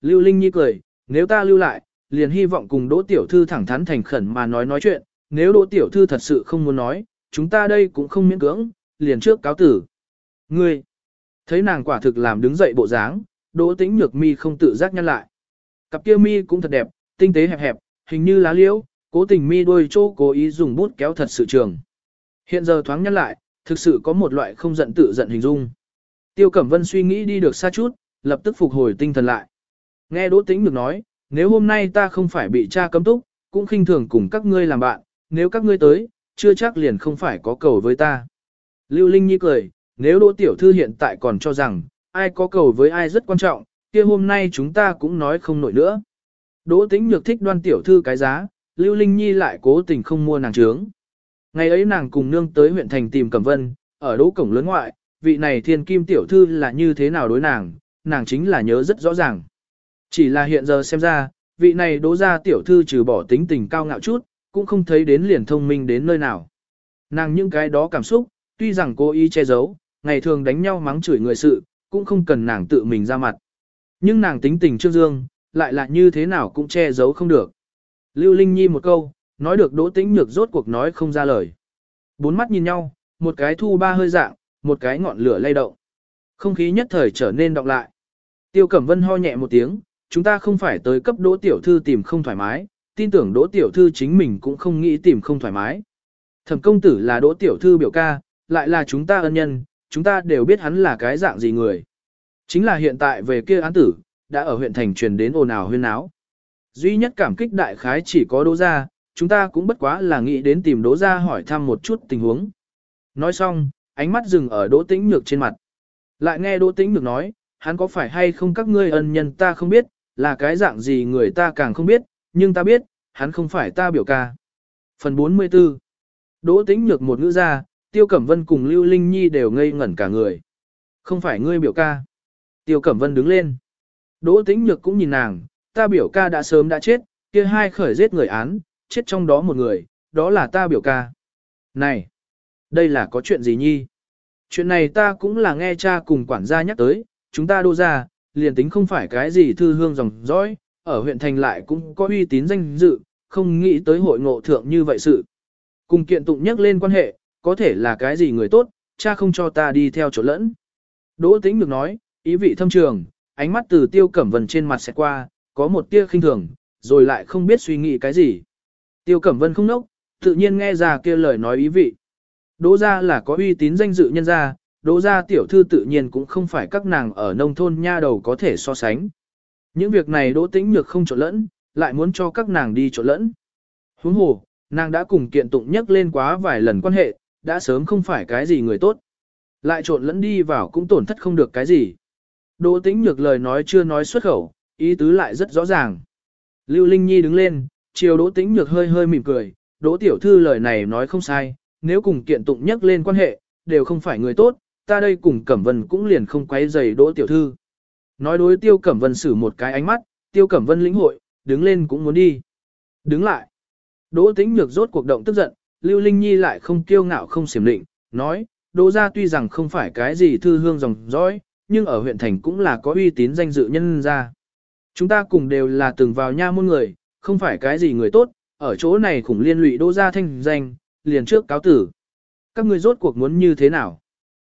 Lưu Linh Nhi cười, nếu ta lưu lại, liền hy vọng cùng Đỗ Tiểu Thư thẳng thắn thành khẩn mà nói nói chuyện, nếu Đỗ Tiểu Thư thật sự không muốn nói, chúng ta đây cũng không miễn cưỡng, liền trước cáo tử. Ngươi, thấy nàng quả thực làm đứng dậy bộ dáng, Đỗ Tĩnh Nhược mi không tự giác nhăn lại. Cặp kia mi cũng thật đẹp, tinh tế hẹp hẹp, hình như lá liễu, cố tình mi đôi chỗ cố ý dùng bút kéo thật sự trường. Hiện giờ thoáng nhăn lại, thực sự có một loại không giận tự giận hình dung. Tiêu Cẩm Vân suy nghĩ đi được xa chút, lập tức phục hồi tinh thần lại. Nghe Đỗ Tĩnh được nói, nếu hôm nay ta không phải bị cha cấm túc, cũng khinh thường cùng các ngươi làm bạn, nếu các ngươi tới, chưa chắc liền không phải có cầu với ta. Lưu Linh Nhi cười, nếu Đỗ Tiểu Thư hiện tại còn cho rằng, ai có cầu với ai rất quan trọng, kia hôm nay chúng ta cũng nói không nổi nữa. Đỗ Tĩnh Nhược thích đoan Tiểu Thư cái giá, Lưu Linh Nhi lại cố tình không mua nàng trướng. Ngày ấy nàng cùng nương tới huyện thành tìm Cẩm Vân, ở đỗ cổng lớn ngoại, vị này thiên kim tiểu thư là như thế nào đối nàng, nàng chính là nhớ rất rõ ràng. Chỉ là hiện giờ xem ra, vị này đố ra tiểu thư trừ bỏ tính tình cao ngạo chút, cũng không thấy đến liền thông minh đến nơi nào. Nàng những cái đó cảm xúc, tuy rằng cố ý che giấu, ngày thường đánh nhau mắng chửi người sự, cũng không cần nàng tự mình ra mặt. Nhưng nàng tính tình trương dương, lại là như thế nào cũng che giấu không được. Lưu Linh Nhi một câu, nói được đỗ tĩnh nhược rốt cuộc nói không ra lời. Bốn mắt nhìn nhau, một cái thu ba hơi dạng, một cái ngọn lửa lay động. Không khí nhất thời trở nên động lại. Tiêu Cẩm Vân ho nhẹ một tiếng, chúng ta không phải tới cấp đỗ tiểu thư tìm không thoải mái, tin tưởng đỗ tiểu thư chính mình cũng không nghĩ tìm không thoải mái. Thẩm công tử là đỗ tiểu thư biểu ca, lại là chúng ta ân nhân, chúng ta đều biết hắn là cái dạng gì người. Chính là hiện tại về kia án tử, đã ở huyện thành truyền đến ồn ào huyên náo. Duy nhất cảm kích đại khái chỉ có đỗ gia, chúng ta cũng bất quá là nghĩ đến tìm đỗ gia hỏi thăm một chút tình huống. Nói xong, ánh mắt dừng ở đỗ tĩnh nhược trên mặt. Lại nghe đỗ tĩnh nhược nói, hắn có phải hay không các ngươi ân nhân ta không biết, là cái dạng gì người ta càng không biết, nhưng ta biết, hắn không phải ta biểu ca. Phần 44 Đỗ tĩnh nhược một ngữ ra, Tiêu Cẩm Vân cùng Lưu Linh Nhi đều ngây ngẩn cả người. Không phải ngươi biểu ca. Tiêu Cẩm Vân đứng lên. Đỗ tĩnh nhược cũng nhìn nàng, ta biểu ca đã sớm đã chết, kia hai khởi giết người án, chết trong đó một người, đó là ta biểu ca. Này, đây là có chuyện gì nhi? Chuyện này ta cũng là nghe cha cùng quản gia nhắc tới, chúng ta đô ra, liền tính không phải cái gì thư hương dòng dõi, ở huyện thành lại cũng có uy tín danh dự, không nghĩ tới hội ngộ thượng như vậy sự. Cùng kiện tụng nhắc lên quan hệ, có thể là cái gì người tốt, cha không cho ta đi theo chỗ lẫn. Đỗ tĩnh được nói, ý vị thâm trường, ánh mắt từ tiêu cẩm vân trên mặt sẽ qua, có một tia khinh thường, rồi lại không biết suy nghĩ cái gì. Tiêu cẩm vân không nốc, tự nhiên nghe ra kia lời nói ý vị. Đỗ gia là có uy tín danh dự nhân gia, đỗ gia tiểu thư tự nhiên cũng không phải các nàng ở nông thôn nha đầu có thể so sánh. Những việc này đỗ tĩnh nhược không trộn lẫn, lại muốn cho các nàng đi trộn lẫn. Huống hồ, nàng đã cùng kiện tụng nhắc lên quá vài lần quan hệ, đã sớm không phải cái gì người tốt. Lại trộn lẫn đi vào cũng tổn thất không được cái gì. Đỗ tĩnh nhược lời nói chưa nói xuất khẩu, ý tứ lại rất rõ ràng. Lưu Linh Nhi đứng lên, chiều đỗ tĩnh nhược hơi hơi mỉm cười, đỗ tiểu thư lời này nói không sai, nếu cùng kiện tụng nhắc lên quan hệ, đều không phải người tốt, ta đây cùng Cẩm Vân cũng liền không quấy rầy Đỗ tiểu thư. Nói đối Tiêu Cẩm Vân xử một cái ánh mắt, Tiêu Cẩm Vân lĩnh hội, đứng lên cũng muốn đi. Đứng lại. Đỗ Tĩnh Nhược rốt cuộc động tức giận, Lưu Linh Nhi lại không kiêu ngạo không xiểm định, nói, Đỗ gia tuy rằng không phải cái gì thư hương dòng dõi, nhưng ở huyện thành cũng là có uy tín danh dự nhân gia. Chúng ta cùng đều là từng vào nha môn người, không phải cái gì người tốt, ở chỗ này khủng liên lụy Đỗ gia thanh danh, liền trước cáo tử. Các ngươi rốt cuộc muốn như thế nào?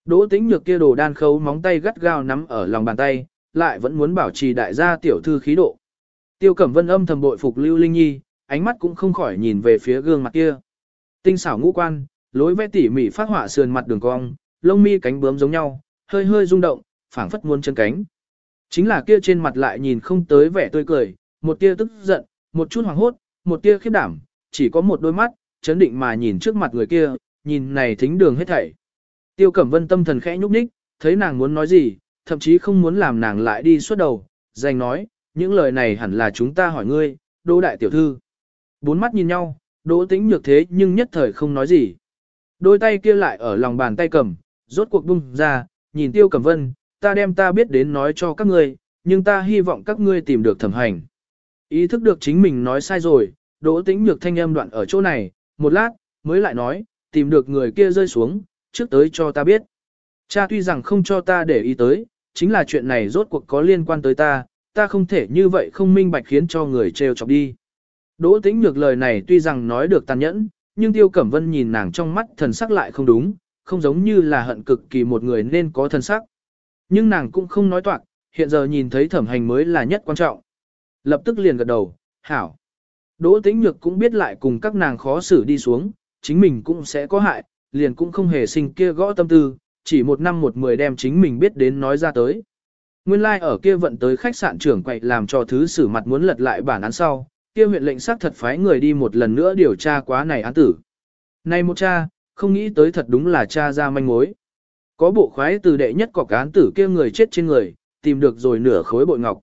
Đỗ tĩnh nhược kia đồ đan khấu móng tay gắt gao nắm ở lòng bàn tay, lại vẫn muốn bảo trì đại gia tiểu thư khí độ. Tiêu Cẩm Vân âm thầm bội phục Lưu Linh Nhi, ánh mắt cũng không khỏi nhìn về phía gương mặt kia. Tinh xảo ngũ quan, lối vẽ tỉ mỉ phát họa sườn mặt đường cong, lông mi cánh bướm giống nhau, hơi hơi rung động, phảng phất muốn chân cánh. Chính là kia trên mặt lại nhìn không tới vẻ tươi cười, một tia tức giận, một chút hoảng hốt, một tia khiếp đảm, chỉ có một đôi mắt, chấn định mà nhìn trước mặt người kia, nhìn này thính đường hết thảy. Tiêu Cẩm Vân tâm thần khẽ nhúc nhích, thấy nàng muốn nói gì, thậm chí không muốn làm nàng lại đi suốt đầu, dành nói, những lời này hẳn là chúng ta hỏi ngươi, Đỗ đại tiểu thư. Bốn mắt nhìn nhau, Đỗ Tĩnh nhược thế nhưng nhất thời không nói gì. Đôi tay kia lại ở lòng bàn tay cầm, rốt cuộc bung ra, nhìn Tiêu Cẩm Vân, ta đem ta biết đến nói cho các ngươi, nhưng ta hy vọng các ngươi tìm được thẩm hành. Ý thức được chính mình nói sai rồi, Đỗ Tĩnh nhược thanh âm đoạn ở chỗ này, một lát, mới lại nói, tìm được người kia rơi xuống, trước tới cho ta biết. Cha tuy rằng không cho ta để ý tới, chính là chuyện này rốt cuộc có liên quan tới ta, ta không thể như vậy không minh bạch khiến cho người trêu chọc đi. Đỗ tĩnh nhược lời này tuy rằng nói được tàn nhẫn, nhưng Tiêu Cẩm Vân nhìn nàng trong mắt thần sắc lại không đúng, không giống như là hận cực kỳ một người nên có thần sắc. Nhưng nàng cũng không nói toạc, hiện giờ nhìn thấy thẩm hành mới là nhất quan trọng. Lập tức liền gật đầu, hảo. Đỗ tĩnh nhược cũng biết lại cùng các nàng khó xử đi xuống, chính mình cũng sẽ có hại, liền cũng không hề sinh kia gõ tâm tư, chỉ một năm một mười đem chính mình biết đến nói ra tới. Nguyên lai like ở kia vận tới khách sạn trưởng quậy làm cho thứ xử mặt muốn lật lại bản án sau, kia huyện lệnh xác thật phái người đi một lần nữa điều tra quá này án tử. Này một cha, không nghĩ tới thật đúng là cha ra manh mối. Có bộ khoái từ đệ nhất cọc án tử kia người chết trên người, tìm được rồi nửa khối bội ngọc.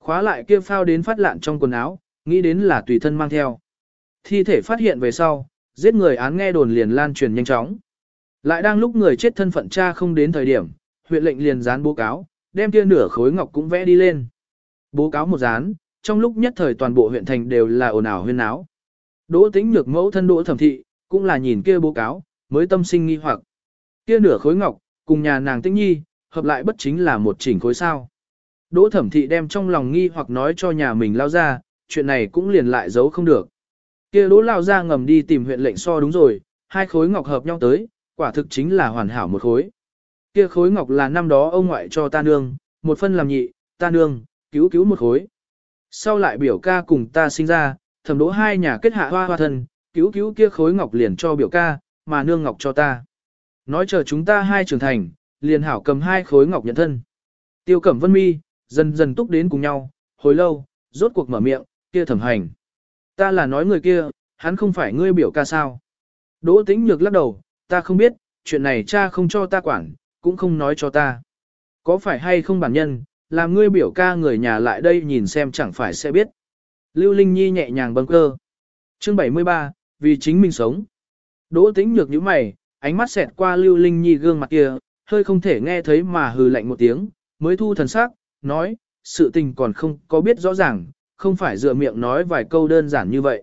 Khóa lại kia phao đến phát lạn trong quần áo, nghĩ đến là tùy thân mang theo. Thi thể phát hiện về sau, giết người án nghe đồn liền lan truyền nhanh chóng. Lại đang lúc người chết thân phận cha không đến thời điểm, huyện lệnh liền dán bố cáo, đem kia nửa khối ngọc cũng vẽ đi lên. Bố cáo một dán, trong lúc nhất thời toàn bộ huyện thành đều là ồn ào huyên náo. Đỗ Tĩnh Nhược mẫu thân Đỗ Thẩm Thị, cũng là nhìn kia bố cáo, mới tâm sinh nghi hoặc. Kia nửa khối ngọc, cùng nhà nàng Tĩnh Nhi, hợp lại bất chính là một chỉnh khối sao. Đỗ Thẩm Thị đem trong lòng nghi hoặc nói cho nhà mình lao ra, chuyện này cũng liền lại giấu không được. Kia Đỗ lao ra ngầm đi tìm huyện lệnh so đúng rồi, hai khối ngọc hợp nhau tới, quả thực chính là hoàn hảo một khối. Kia khối ngọc là năm đó ông ngoại cho ta nương, một phân làm nhị, ta nương, cứu cứu một khối. Sau lại biểu ca cùng ta sinh ra, thẩm đỗ hai nhà kết hạ hoa hoa thân, cứu cứu kia khối ngọc liền cho biểu ca, mà nương ngọc cho ta. Nói chờ chúng ta hai trưởng thành, liền hảo cầm hai khối ngọc nhận thân. Tiêu cẩm vân mi, dần dần túc đến cùng nhau, hồi lâu, rốt cuộc mở miệng, kia thẩm hành. Ta là nói người kia, hắn không phải ngươi biểu ca sao. Đỗ tĩnh nhược lắc đầu, ta không biết, chuyện này cha không cho ta quản, cũng không nói cho ta. Có phải hay không bản nhân, làm ngươi biểu ca người nhà lại đây nhìn xem chẳng phải sẽ biết. Lưu Linh Nhi nhẹ nhàng bâng cơ. Chương 73, vì chính mình sống. Đỗ tĩnh nhược như mày, ánh mắt xẹt qua Lưu Linh Nhi gương mặt kia, hơi không thể nghe thấy mà hừ lạnh một tiếng, mới thu thần sắc, nói, sự tình còn không có biết rõ ràng, không phải dựa miệng nói vài câu đơn giản như vậy.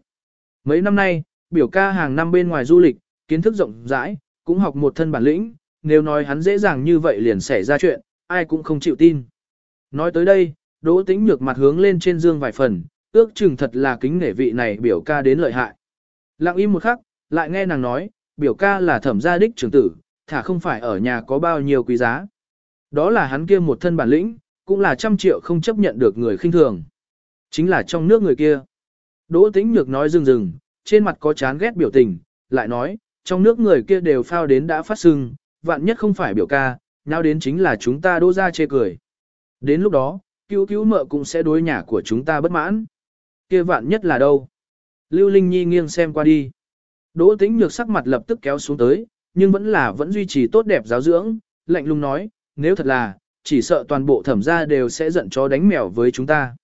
Mấy năm nay, biểu ca hàng năm bên ngoài du lịch, kiến thức rộng rãi, cũng học một thân bản lĩnh, nếu nói hắn dễ dàng như vậy liền xảy ra chuyện, ai cũng không chịu tin. Nói tới đây, Đỗ Tĩnh nhược mặt hướng lên trên dương vài phần, ước chừng thật là kính nể vị này biểu ca đến lợi hại. Lặng im một khắc, lại nghe nàng nói, biểu ca là thẩm gia đích trưởng tử, thả không phải ở nhà có bao nhiêu quý giá. Đó là hắn kia một thân bản lĩnh, cũng là trăm triệu không chấp nhận được người khinh thường. Chính là trong nước người kia. Đỗ Tĩnh nhược nói dừng dừng, trên mặt có chán ghét biểu tình, lại nói, trong nước người kia đều phao đến đã phát sưng, vạn nhất không phải biểu ca, nào đến chính là chúng ta đỗ ra chê cười. Đến lúc đó, cứu cứu mợ cũng sẽ đối nhà của chúng ta bất mãn. kia vạn nhất là đâu? Lưu Linh Nhi nghiêng xem qua đi. Đỗ tĩnh nhược sắc mặt lập tức kéo xuống tới, nhưng vẫn là vẫn duy trì tốt đẹp giáo dưỡng, lạnh lùng nói, nếu thật là, chỉ sợ toàn bộ thẩm gia đều sẽ giận chó đánh mèo với chúng ta.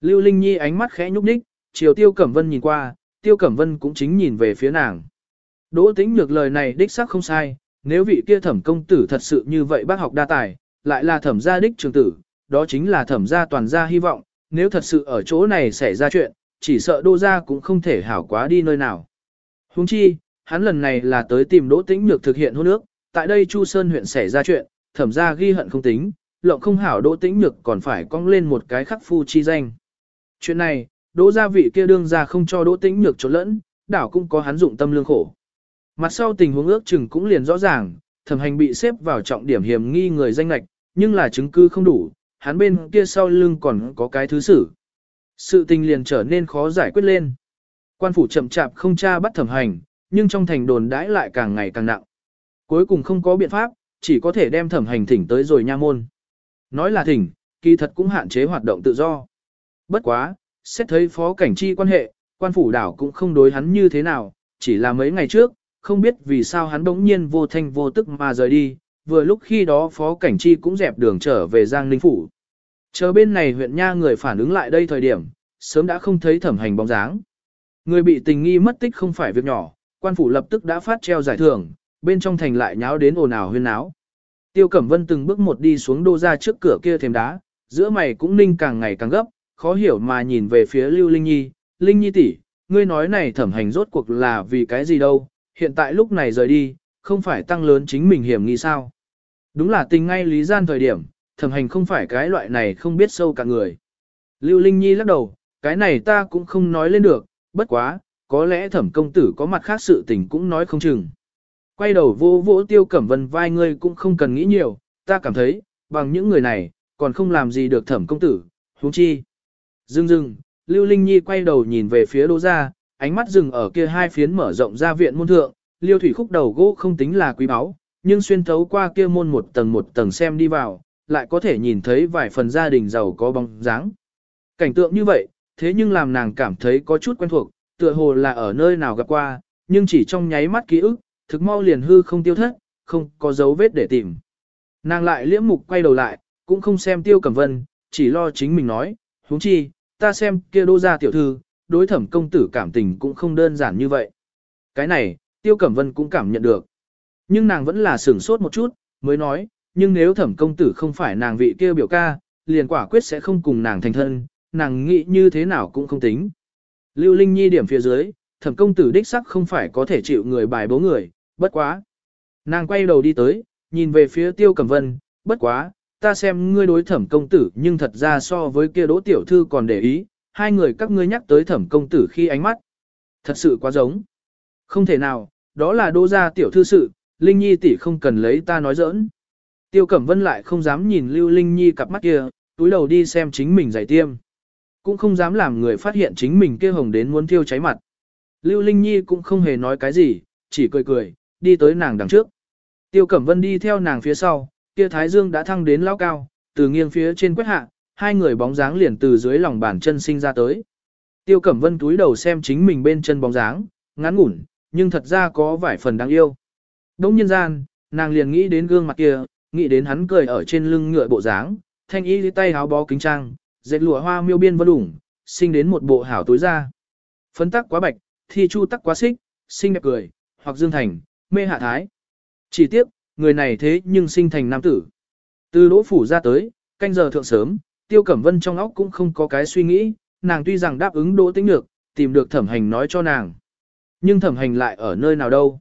Lưu Linh Nhi ánh mắt khẽ nhúc nhích, chiều Tiêu Cẩm Vân nhìn qua, Tiêu Cẩm Vân cũng chính nhìn về phía nàng. Đỗ tĩnh nhược lời này đích xác không sai, nếu vị kia thẩm công tử thật sự như vậy bác học đa tài, lại là thẩm gia đích trường tử, đó chính là thẩm gia toàn gia hy vọng, nếu thật sự ở chỗ này xảy ra chuyện, chỉ sợ đô gia cũng không thể hảo quá đi nơi nào. Huống chi, hắn lần này là tới tìm Đỗ Tĩnh Nhược thực hiện hôn ước, tại đây Chu Sơn huyện xảy ra chuyện, thẩm gia ghi hận không tính, lộng không hảo Đỗ Tĩnh Nhược còn phải cong lên một cái khắc phu chi danh. Chuyện này, Đỗ gia vị kia đương ra không cho Đỗ Tĩnh Nhược trốn lẫn, đảo cũng có hắn dụng tâm lương khổ. Mặt sau tình huống ước chừng cũng liền rõ ràng, thẩm hành bị xếp vào trọng điểm hiểm nghi người danh lạch, nhưng là chứng cứ không đủ, hắn bên kia sau lưng còn có cái thứ xử. Sự tình liền trở nên khó giải quyết lên. Quan phủ chậm chạp không tra bắt thẩm hành, nhưng trong thành đồn đãi lại càng ngày càng nặng. Cuối cùng không có biện pháp, chỉ có thể đem thẩm hành thỉnh tới rồi nha môn. Nói là thỉnh, kỳ thật cũng hạn chế hoạt động tự do. Bất quá, xét thấy phó cảnh chi quan hệ, quan phủ đảo cũng không đối hắn như thế nào, chỉ là mấy ngày trước, không biết vì sao hắn bỗng nhiên vô thanh vô tức mà rời đi, vừa lúc khi đó Phó Cảnh Chi cũng dẹp đường trở về Giang Ninh Phủ. Chờ bên này huyện Nha người phản ứng lại đây thời điểm, sớm đã không thấy thẩm hành bóng dáng. Người bị tình nghi mất tích không phải việc nhỏ, quan phủ lập tức đã phát treo giải thưởng, bên trong thành lại nháo đến ồn ào huyên náo. Tiêu Cẩm Vân từng bước một đi xuống đô ra trước cửa kia thềm đá, giữa mày cũng ninh càng ngày càng gấp, khó hiểu mà nhìn về phía Lưu Linh Nhi, Linh Nhi tỷ, ngươi nói này thẩm hành rốt cuộc là vì cái gì đâu, hiện tại lúc này rời đi, không phải tăng lớn chính mình hiểm nghi sao. Đúng là tình ngay lý gian thời điểm, thẩm hành không phải cái loại này không biết sâu cả người. Lưu Linh Nhi lắc đầu, cái này ta cũng không nói lên được, bất quá, có lẽ thẩm công tử có mặt khác sự tình cũng nói không chừng. Quay đầu vô vỗ tiêu cẩm vân vai ngươi cũng không cần nghĩ nhiều, ta cảm thấy, bằng những người này, còn không làm gì được thẩm công tử, huống chi. Dưng dưng, Lưu Linh Nhi quay đầu nhìn về phía đỗ gia, ánh mắt dừng ở kia hai phiến mở rộng ra viện môn thượng, liêu thủy khúc đầu gỗ không tính là quý báu, nhưng xuyên thấu qua kia môn một tầng một tầng xem đi vào, lại có thể nhìn thấy vài phần gia đình giàu có bóng dáng. Cảnh tượng như vậy, thế nhưng làm nàng cảm thấy có chút quen thuộc, tựa hồ là ở nơi nào gặp qua, nhưng chỉ trong nháy mắt ký ức, thực mau liền hư không tiêu thất, không có dấu vết để tìm. Nàng lại liễm mục quay đầu lại, cũng không xem tiêu cẩm vân, chỉ lo chính mình nói, huống chi, ta xem kia đô gia tiểu thư, đối thẩm công tử cảm tình cũng không đơn giản như vậy. Cái này, tiêu cẩm vân cũng cảm nhận được. Nhưng nàng vẫn là sửng sốt một chút, mới nói, nhưng nếu thẩm công tử không phải nàng vị kia biểu ca, liền quả quyết sẽ không cùng nàng thành thân, nàng nghĩ như thế nào cũng không tính. Lưu Linh Nhi điểm phía dưới, thẩm công tử đích sắc không phải có thể chịu người bài bố người, bất quá. Nàng quay đầu đi tới, nhìn về phía tiêu cẩm vân, bất quá, ta xem ngươi đối thẩm công tử nhưng thật ra so với kia đỗ tiểu thư còn để ý, hai người các ngươi nhắc tới thẩm công tử khi ánh mắt. Thật sự quá giống. Không thể nào, đó là đỗ gia tiểu thư sự, Linh Nhi tỷ không cần lấy ta nói giỡn. Tiêu Cẩm Vân lại không dám nhìn Lưu Linh Nhi cặp mắt kia, túi đầu đi xem chính mình giải tiêm. Cũng không dám làm người phát hiện chính mình kia hồng đến muốn thiêu cháy mặt. Lưu Linh Nhi cũng không hề nói cái gì, chỉ cười cười, đi tới nàng đằng trước. Tiêu Cẩm Vân đi theo nàng phía sau, kia Thái Dương đã thăng đến lao cao, từ nghiêng phía trên quét hạ, hai người bóng dáng liền từ dưới lòng bàn chân sinh ra tới. Tiêu Cẩm Vân túi đầu xem chính mình bên chân bóng dáng, ngắn ngủn, nhưng thật ra có vài phần đáng yêu. Đông nhân gian, nàng liền nghĩ đến gương mặt kia, nghĩ đến hắn cười ở trên lưng ngựa bộ dáng, thanh y tay háo bó kính trang, dệt lụa hoa miêu biên vân đủng, sinh đến một bộ hảo tối ra. Phấn tắc quá bạch, thi chu tắc quá xích, sinh đẹp cười, hoặc dương thành, mê hạ thái. Chỉ tiếc, người này thế nhưng sinh thành nam tử. Từ đỗ phủ ra tới, canh giờ thượng sớm, tiêu cẩm vân trong óc cũng không có cái suy nghĩ, nàng tuy rằng đáp ứng đỗ tính được, tìm được thẩm hành nói cho nàng. Nhưng thẩm hành lại ở nơi nào đâu.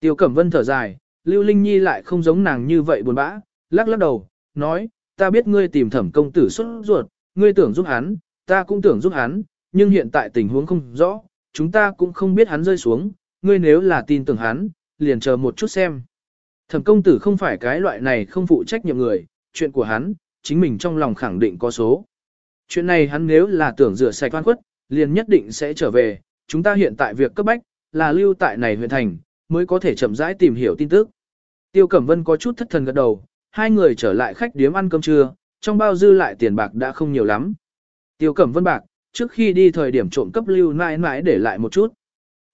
Tiêu cẩm vân thở dài, Lưu Linh Nhi lại không giống nàng như vậy buồn bã, lắc lắc đầu, nói, ta biết ngươi tìm thẩm công tử xuất ruột, ngươi tưởng giúp hắn, ta cũng tưởng giúp hắn, nhưng hiện tại tình huống không rõ, chúng ta cũng không biết hắn rơi xuống, ngươi nếu là tin tưởng hắn, liền chờ một chút xem. Thẩm công tử không phải cái loại này không phụ trách nhiệm người, chuyện của hắn, chính mình trong lòng khẳng định có số. Chuyện này hắn nếu là tưởng rửa sạch oan khuất, liền nhất định sẽ trở về, chúng ta hiện tại việc cấp bách, là lưu tại này huyện thành, mới có thể chậm rãi tìm hiểu tin tức. Tiêu Cẩm Vân có chút thất thần gật đầu, hai người trở lại khách điếm ăn cơm trưa, trong bao dư lại tiền bạc đã không nhiều lắm. Tiêu Cẩm Vân bạc, trước khi đi thời điểm trộm cấp lưu mãi mãi để lại một chút.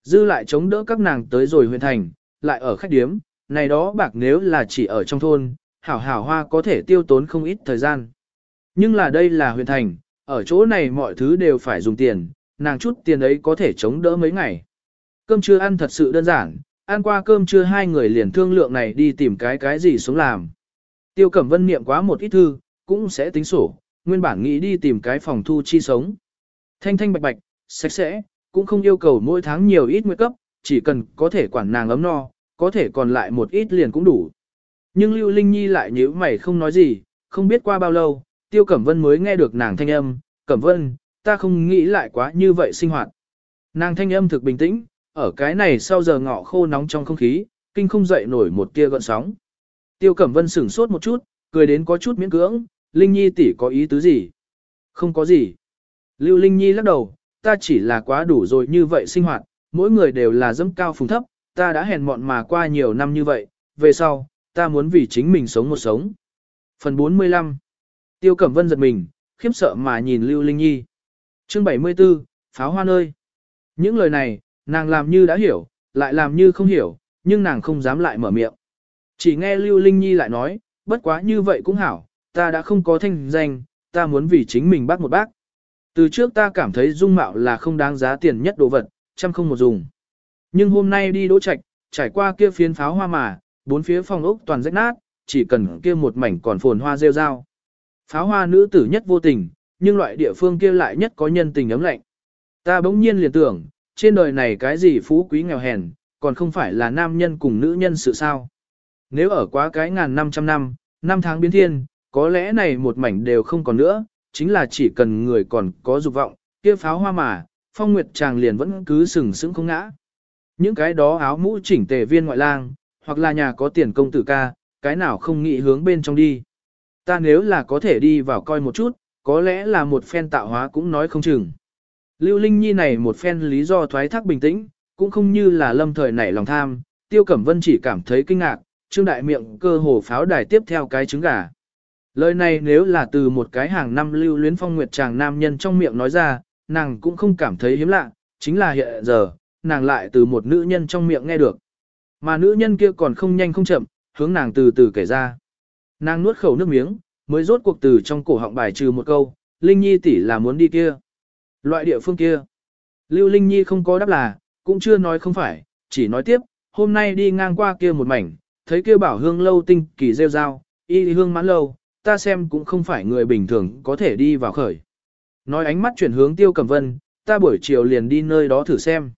Dư lại chống đỡ các nàng tới rồi huyện thành, lại ở khách điếm, này đó bạc nếu là chỉ ở trong thôn, hảo hảo hoa có thể tiêu tốn không ít thời gian. Nhưng là đây là huyện thành, ở chỗ này mọi thứ đều phải dùng tiền, nàng chút tiền ấy có thể chống đỡ mấy ngày. Cơm trưa ăn thật sự đơn giản, ăn qua cơm trưa hai người liền thương lượng này đi tìm cái cái gì xuống làm. Tiêu Cẩm Vân niệm quá một ít thư, cũng sẽ tính sổ, nguyên bản nghĩ đi tìm cái phòng thu chi sống. Thanh thanh bạch bạch, sạch sẽ, cũng không yêu cầu mỗi tháng nhiều ít nguyện cấp, chỉ cần có thể quản nàng ấm no, có thể còn lại một ít liền cũng đủ. Nhưng Lưu Linh Nhi lại nhíu mày không nói gì, không biết qua bao lâu, Tiêu Cẩm Vân mới nghe được nàng thanh âm, Cẩm Vân, ta không nghĩ lại quá như vậy sinh hoạt. Nàng thanh âm thực bình tĩnh, ở cái này sau giờ ngọ khô nóng trong không khí, kinh không dậy nổi một tia gợn sóng. Tiêu Cẩm Vân sửng sốt một chút, cười đến có chút miễn cưỡng, Linh Nhi tỷ có ý tứ gì? Không có gì. Lưu Linh Nhi lắc đầu, ta chỉ là quá đủ rồi như vậy sinh hoạt, mỗi người đều là dẫm cao phùng thấp, ta đã hèn mọn mà qua nhiều năm như vậy, về sau, ta muốn vì chính mình sống một sống. Phần 45 Tiêu Cẩm Vân giật mình, khiếp sợ mà nhìn Lưu Linh Nhi. Chương 74, Pháo hoa nơi. Những lời này, nàng làm như đã hiểu, lại làm như không hiểu, nhưng nàng không dám lại mở miệng. Chỉ nghe Lưu Linh Nhi lại nói, bất quá như vậy cũng hảo, ta đã không có thanh danh, ta muốn vì chính mình bác một bác. Từ trước ta cảm thấy dung mạo là không đáng giá tiền nhất đồ vật, trăm không một dùng. Nhưng hôm nay đi đỗ trạch, trải qua kia phiến pháo hoa mà, bốn phía phòng ốc toàn rách nát, chỉ cần kia một mảnh còn phồn hoa rêu rao. Pháo hoa nữ tử nhất vô tình, nhưng loại địa phương kia lại nhất có nhân tình ấm lạnh. Ta bỗng nhiên liền tưởng, trên đời này cái gì phú quý nghèo hèn, còn không phải là nam nhân cùng nữ nhân sự sao. Nếu ở quá cái ngàn năm trăm năm, năm tháng biến thiên, có lẽ này một mảnh đều không còn nữa, chính là chỉ cần người còn có dục vọng, kia pháo hoa mà, phong nguyệt chàng liền vẫn cứ sừng sững không ngã. Những cái đó áo mũ chỉnh tề viên ngoại lang, hoặc là nhà có tiền công tử ca, cái nào không nghĩ hướng bên trong đi. Ta nếu là có thể đi vào coi một chút, có lẽ là một phen tạo hóa cũng nói không chừng. Lưu Linh Nhi này một phen lý do thoái thác bình tĩnh, cũng không như là lâm thời nảy lòng tham, Tiêu Cẩm Vân chỉ cảm thấy kinh ngạc, trương đại miệng cơ hồ pháo đài tiếp theo cái trứng gà. Lời này nếu là từ một cái hàng năm lưu luyến phong nguyệt chàng nam nhân trong miệng nói ra, nàng cũng không cảm thấy hiếm lạ, chính là hiện giờ, nàng lại từ một nữ nhân trong miệng nghe được. Mà nữ nhân kia còn không nhanh không chậm, hướng nàng từ từ kể ra. Nàng nuốt khẩu nước miếng, mới rốt cuộc từ trong cổ họng bài trừ một câu, Linh Nhi tỷ là muốn đi kia. Loại địa phương kia. Lưu Linh Nhi không có đáp là, cũng chưa nói không phải, chỉ nói tiếp, hôm nay đi ngang qua kia một mảnh, thấy kia bảo hương lâu tinh kỳ rêu rao, y hương mãn lâu, ta xem cũng không phải người bình thường có thể đi vào khởi. Nói ánh mắt chuyển hướng tiêu cầm vân, ta buổi chiều liền đi nơi đó thử xem.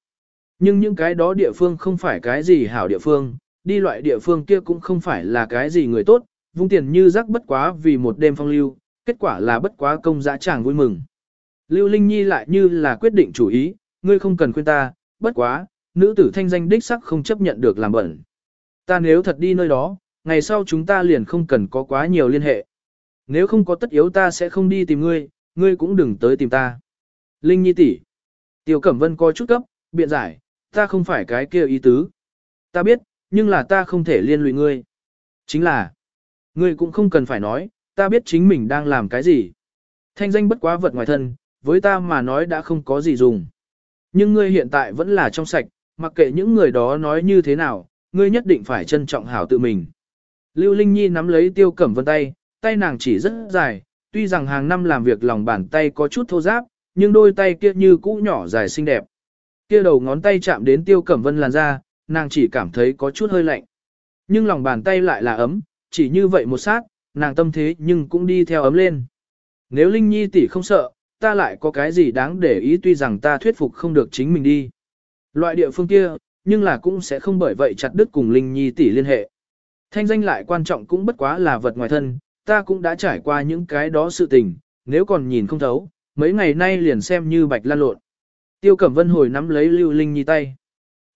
Nhưng những cái đó địa phương không phải cái gì hảo địa phương, đi loại địa phương kia cũng không phải là cái gì người tốt, vung tiền như rắc bất quá vì một đêm phong lưu, kết quả là bất quá công dã chàng vui mừng. Lưu Linh Nhi lại như là quyết định chủ ý, ngươi không cần khuyên ta, bất quá, nữ tử thanh danh đích sắc không chấp nhận được làm bẩn. Ta nếu thật đi nơi đó, ngày sau chúng ta liền không cần có quá nhiều liên hệ. Nếu không có tất yếu ta sẽ không đi tìm ngươi, ngươi cũng đừng tới tìm ta. Linh Nhi tỷ, Tiêu Cẩm Vân coi chút cấp, biện giải, ta không phải cái kia ý tứ. Ta biết, nhưng là ta không thể liên lụy ngươi. Chính là, ngươi cũng không cần phải nói, ta biết chính mình đang làm cái gì. Thanh danh bất quá vật ngoài thân, với ta mà nói đã không có gì dùng. Nhưng ngươi hiện tại vẫn là trong sạch, mặc kệ những người đó nói như thế nào, ngươi nhất định phải trân trọng hảo tự mình. Lưu Linh Nhi nắm lấy tiêu cẩm vân tay, tay nàng chỉ rất dài, tuy rằng hàng năm làm việc lòng bàn tay có chút thô ráp, nhưng đôi tay kia như cũ nhỏ dài xinh đẹp. Kia đầu ngón tay chạm đến tiêu cẩm vân làn da, nàng chỉ cảm thấy có chút hơi lạnh. Nhưng lòng bàn tay lại là ấm, chỉ như vậy một sát, nàng tâm thế nhưng cũng đi theo ấm lên. Nếu Linh Nhi tỷ không sợ, ta lại có cái gì đáng để ý tuy rằng ta thuyết phục không được chính mình đi. Loại địa phương kia, nhưng là cũng sẽ không bởi vậy chặt đứt cùng Linh Nhi tỷ liên hệ. Thanh danh lại quan trọng cũng bất quá là vật ngoài thân, ta cũng đã trải qua những cái đó sự tình, nếu còn nhìn không thấu, mấy ngày nay liền xem như bạch lan lộn. Tiêu Cẩm Vân hồi nắm lấy Lưu Linh Nhi tay.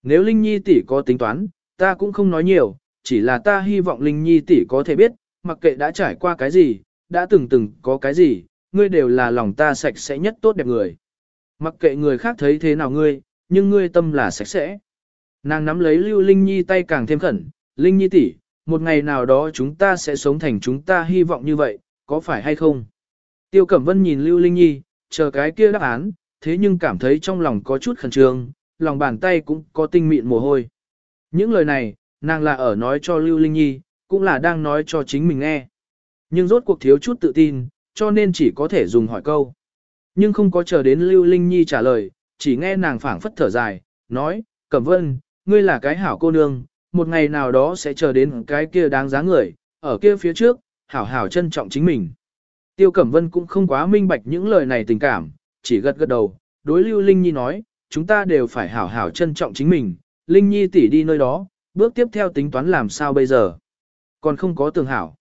Nếu Linh Nhi tỷ có tính toán, ta cũng không nói nhiều, chỉ là ta hy vọng Linh Nhi tỷ có thể biết, mặc kệ đã trải qua cái gì, đã từng từng có cái gì, ngươi đều là lòng ta sạch sẽ nhất tốt đẹp người. Mặc kệ người khác thấy thế nào ngươi, nhưng ngươi tâm là sạch sẽ. Nàng nắm lấy Lưu Linh Nhi tay càng thêm khẩn, Linh Nhi tỷ, một ngày nào đó chúng ta sẽ sống thành chúng ta hy vọng như vậy, có phải hay không? Tiêu Cẩm Vân nhìn Lưu Linh Nhi, chờ cái kia đáp án, thế nhưng cảm thấy trong lòng có chút khẩn trương, lòng bàn tay cũng có tinh mịn mồ hôi. Những lời này, nàng là ở nói cho Lưu Linh Nhi, cũng là đang nói cho chính mình nghe. Nhưng rốt cuộc thiếu chút tự tin, cho nên chỉ có thể dùng hỏi câu. Nhưng không có chờ đến Lưu Linh Nhi trả lời, chỉ nghe nàng phảng phất thở dài, nói, Cẩm Vân, ngươi là cái hảo cô nương, một ngày nào đó sẽ chờ đến cái kia đáng giá người, ở kia phía trước, hảo hảo trân trọng chính mình. Tiêu Cẩm Vân cũng không quá minh bạch những lời này tình cảm, chỉ gật gật đầu, đối Lưu Linh Nhi nói, chúng ta đều phải hảo hảo trân trọng chính mình, Linh Nhi tỷ đi nơi đó, bước tiếp theo tính toán làm sao bây giờ. Còn không có tường hảo.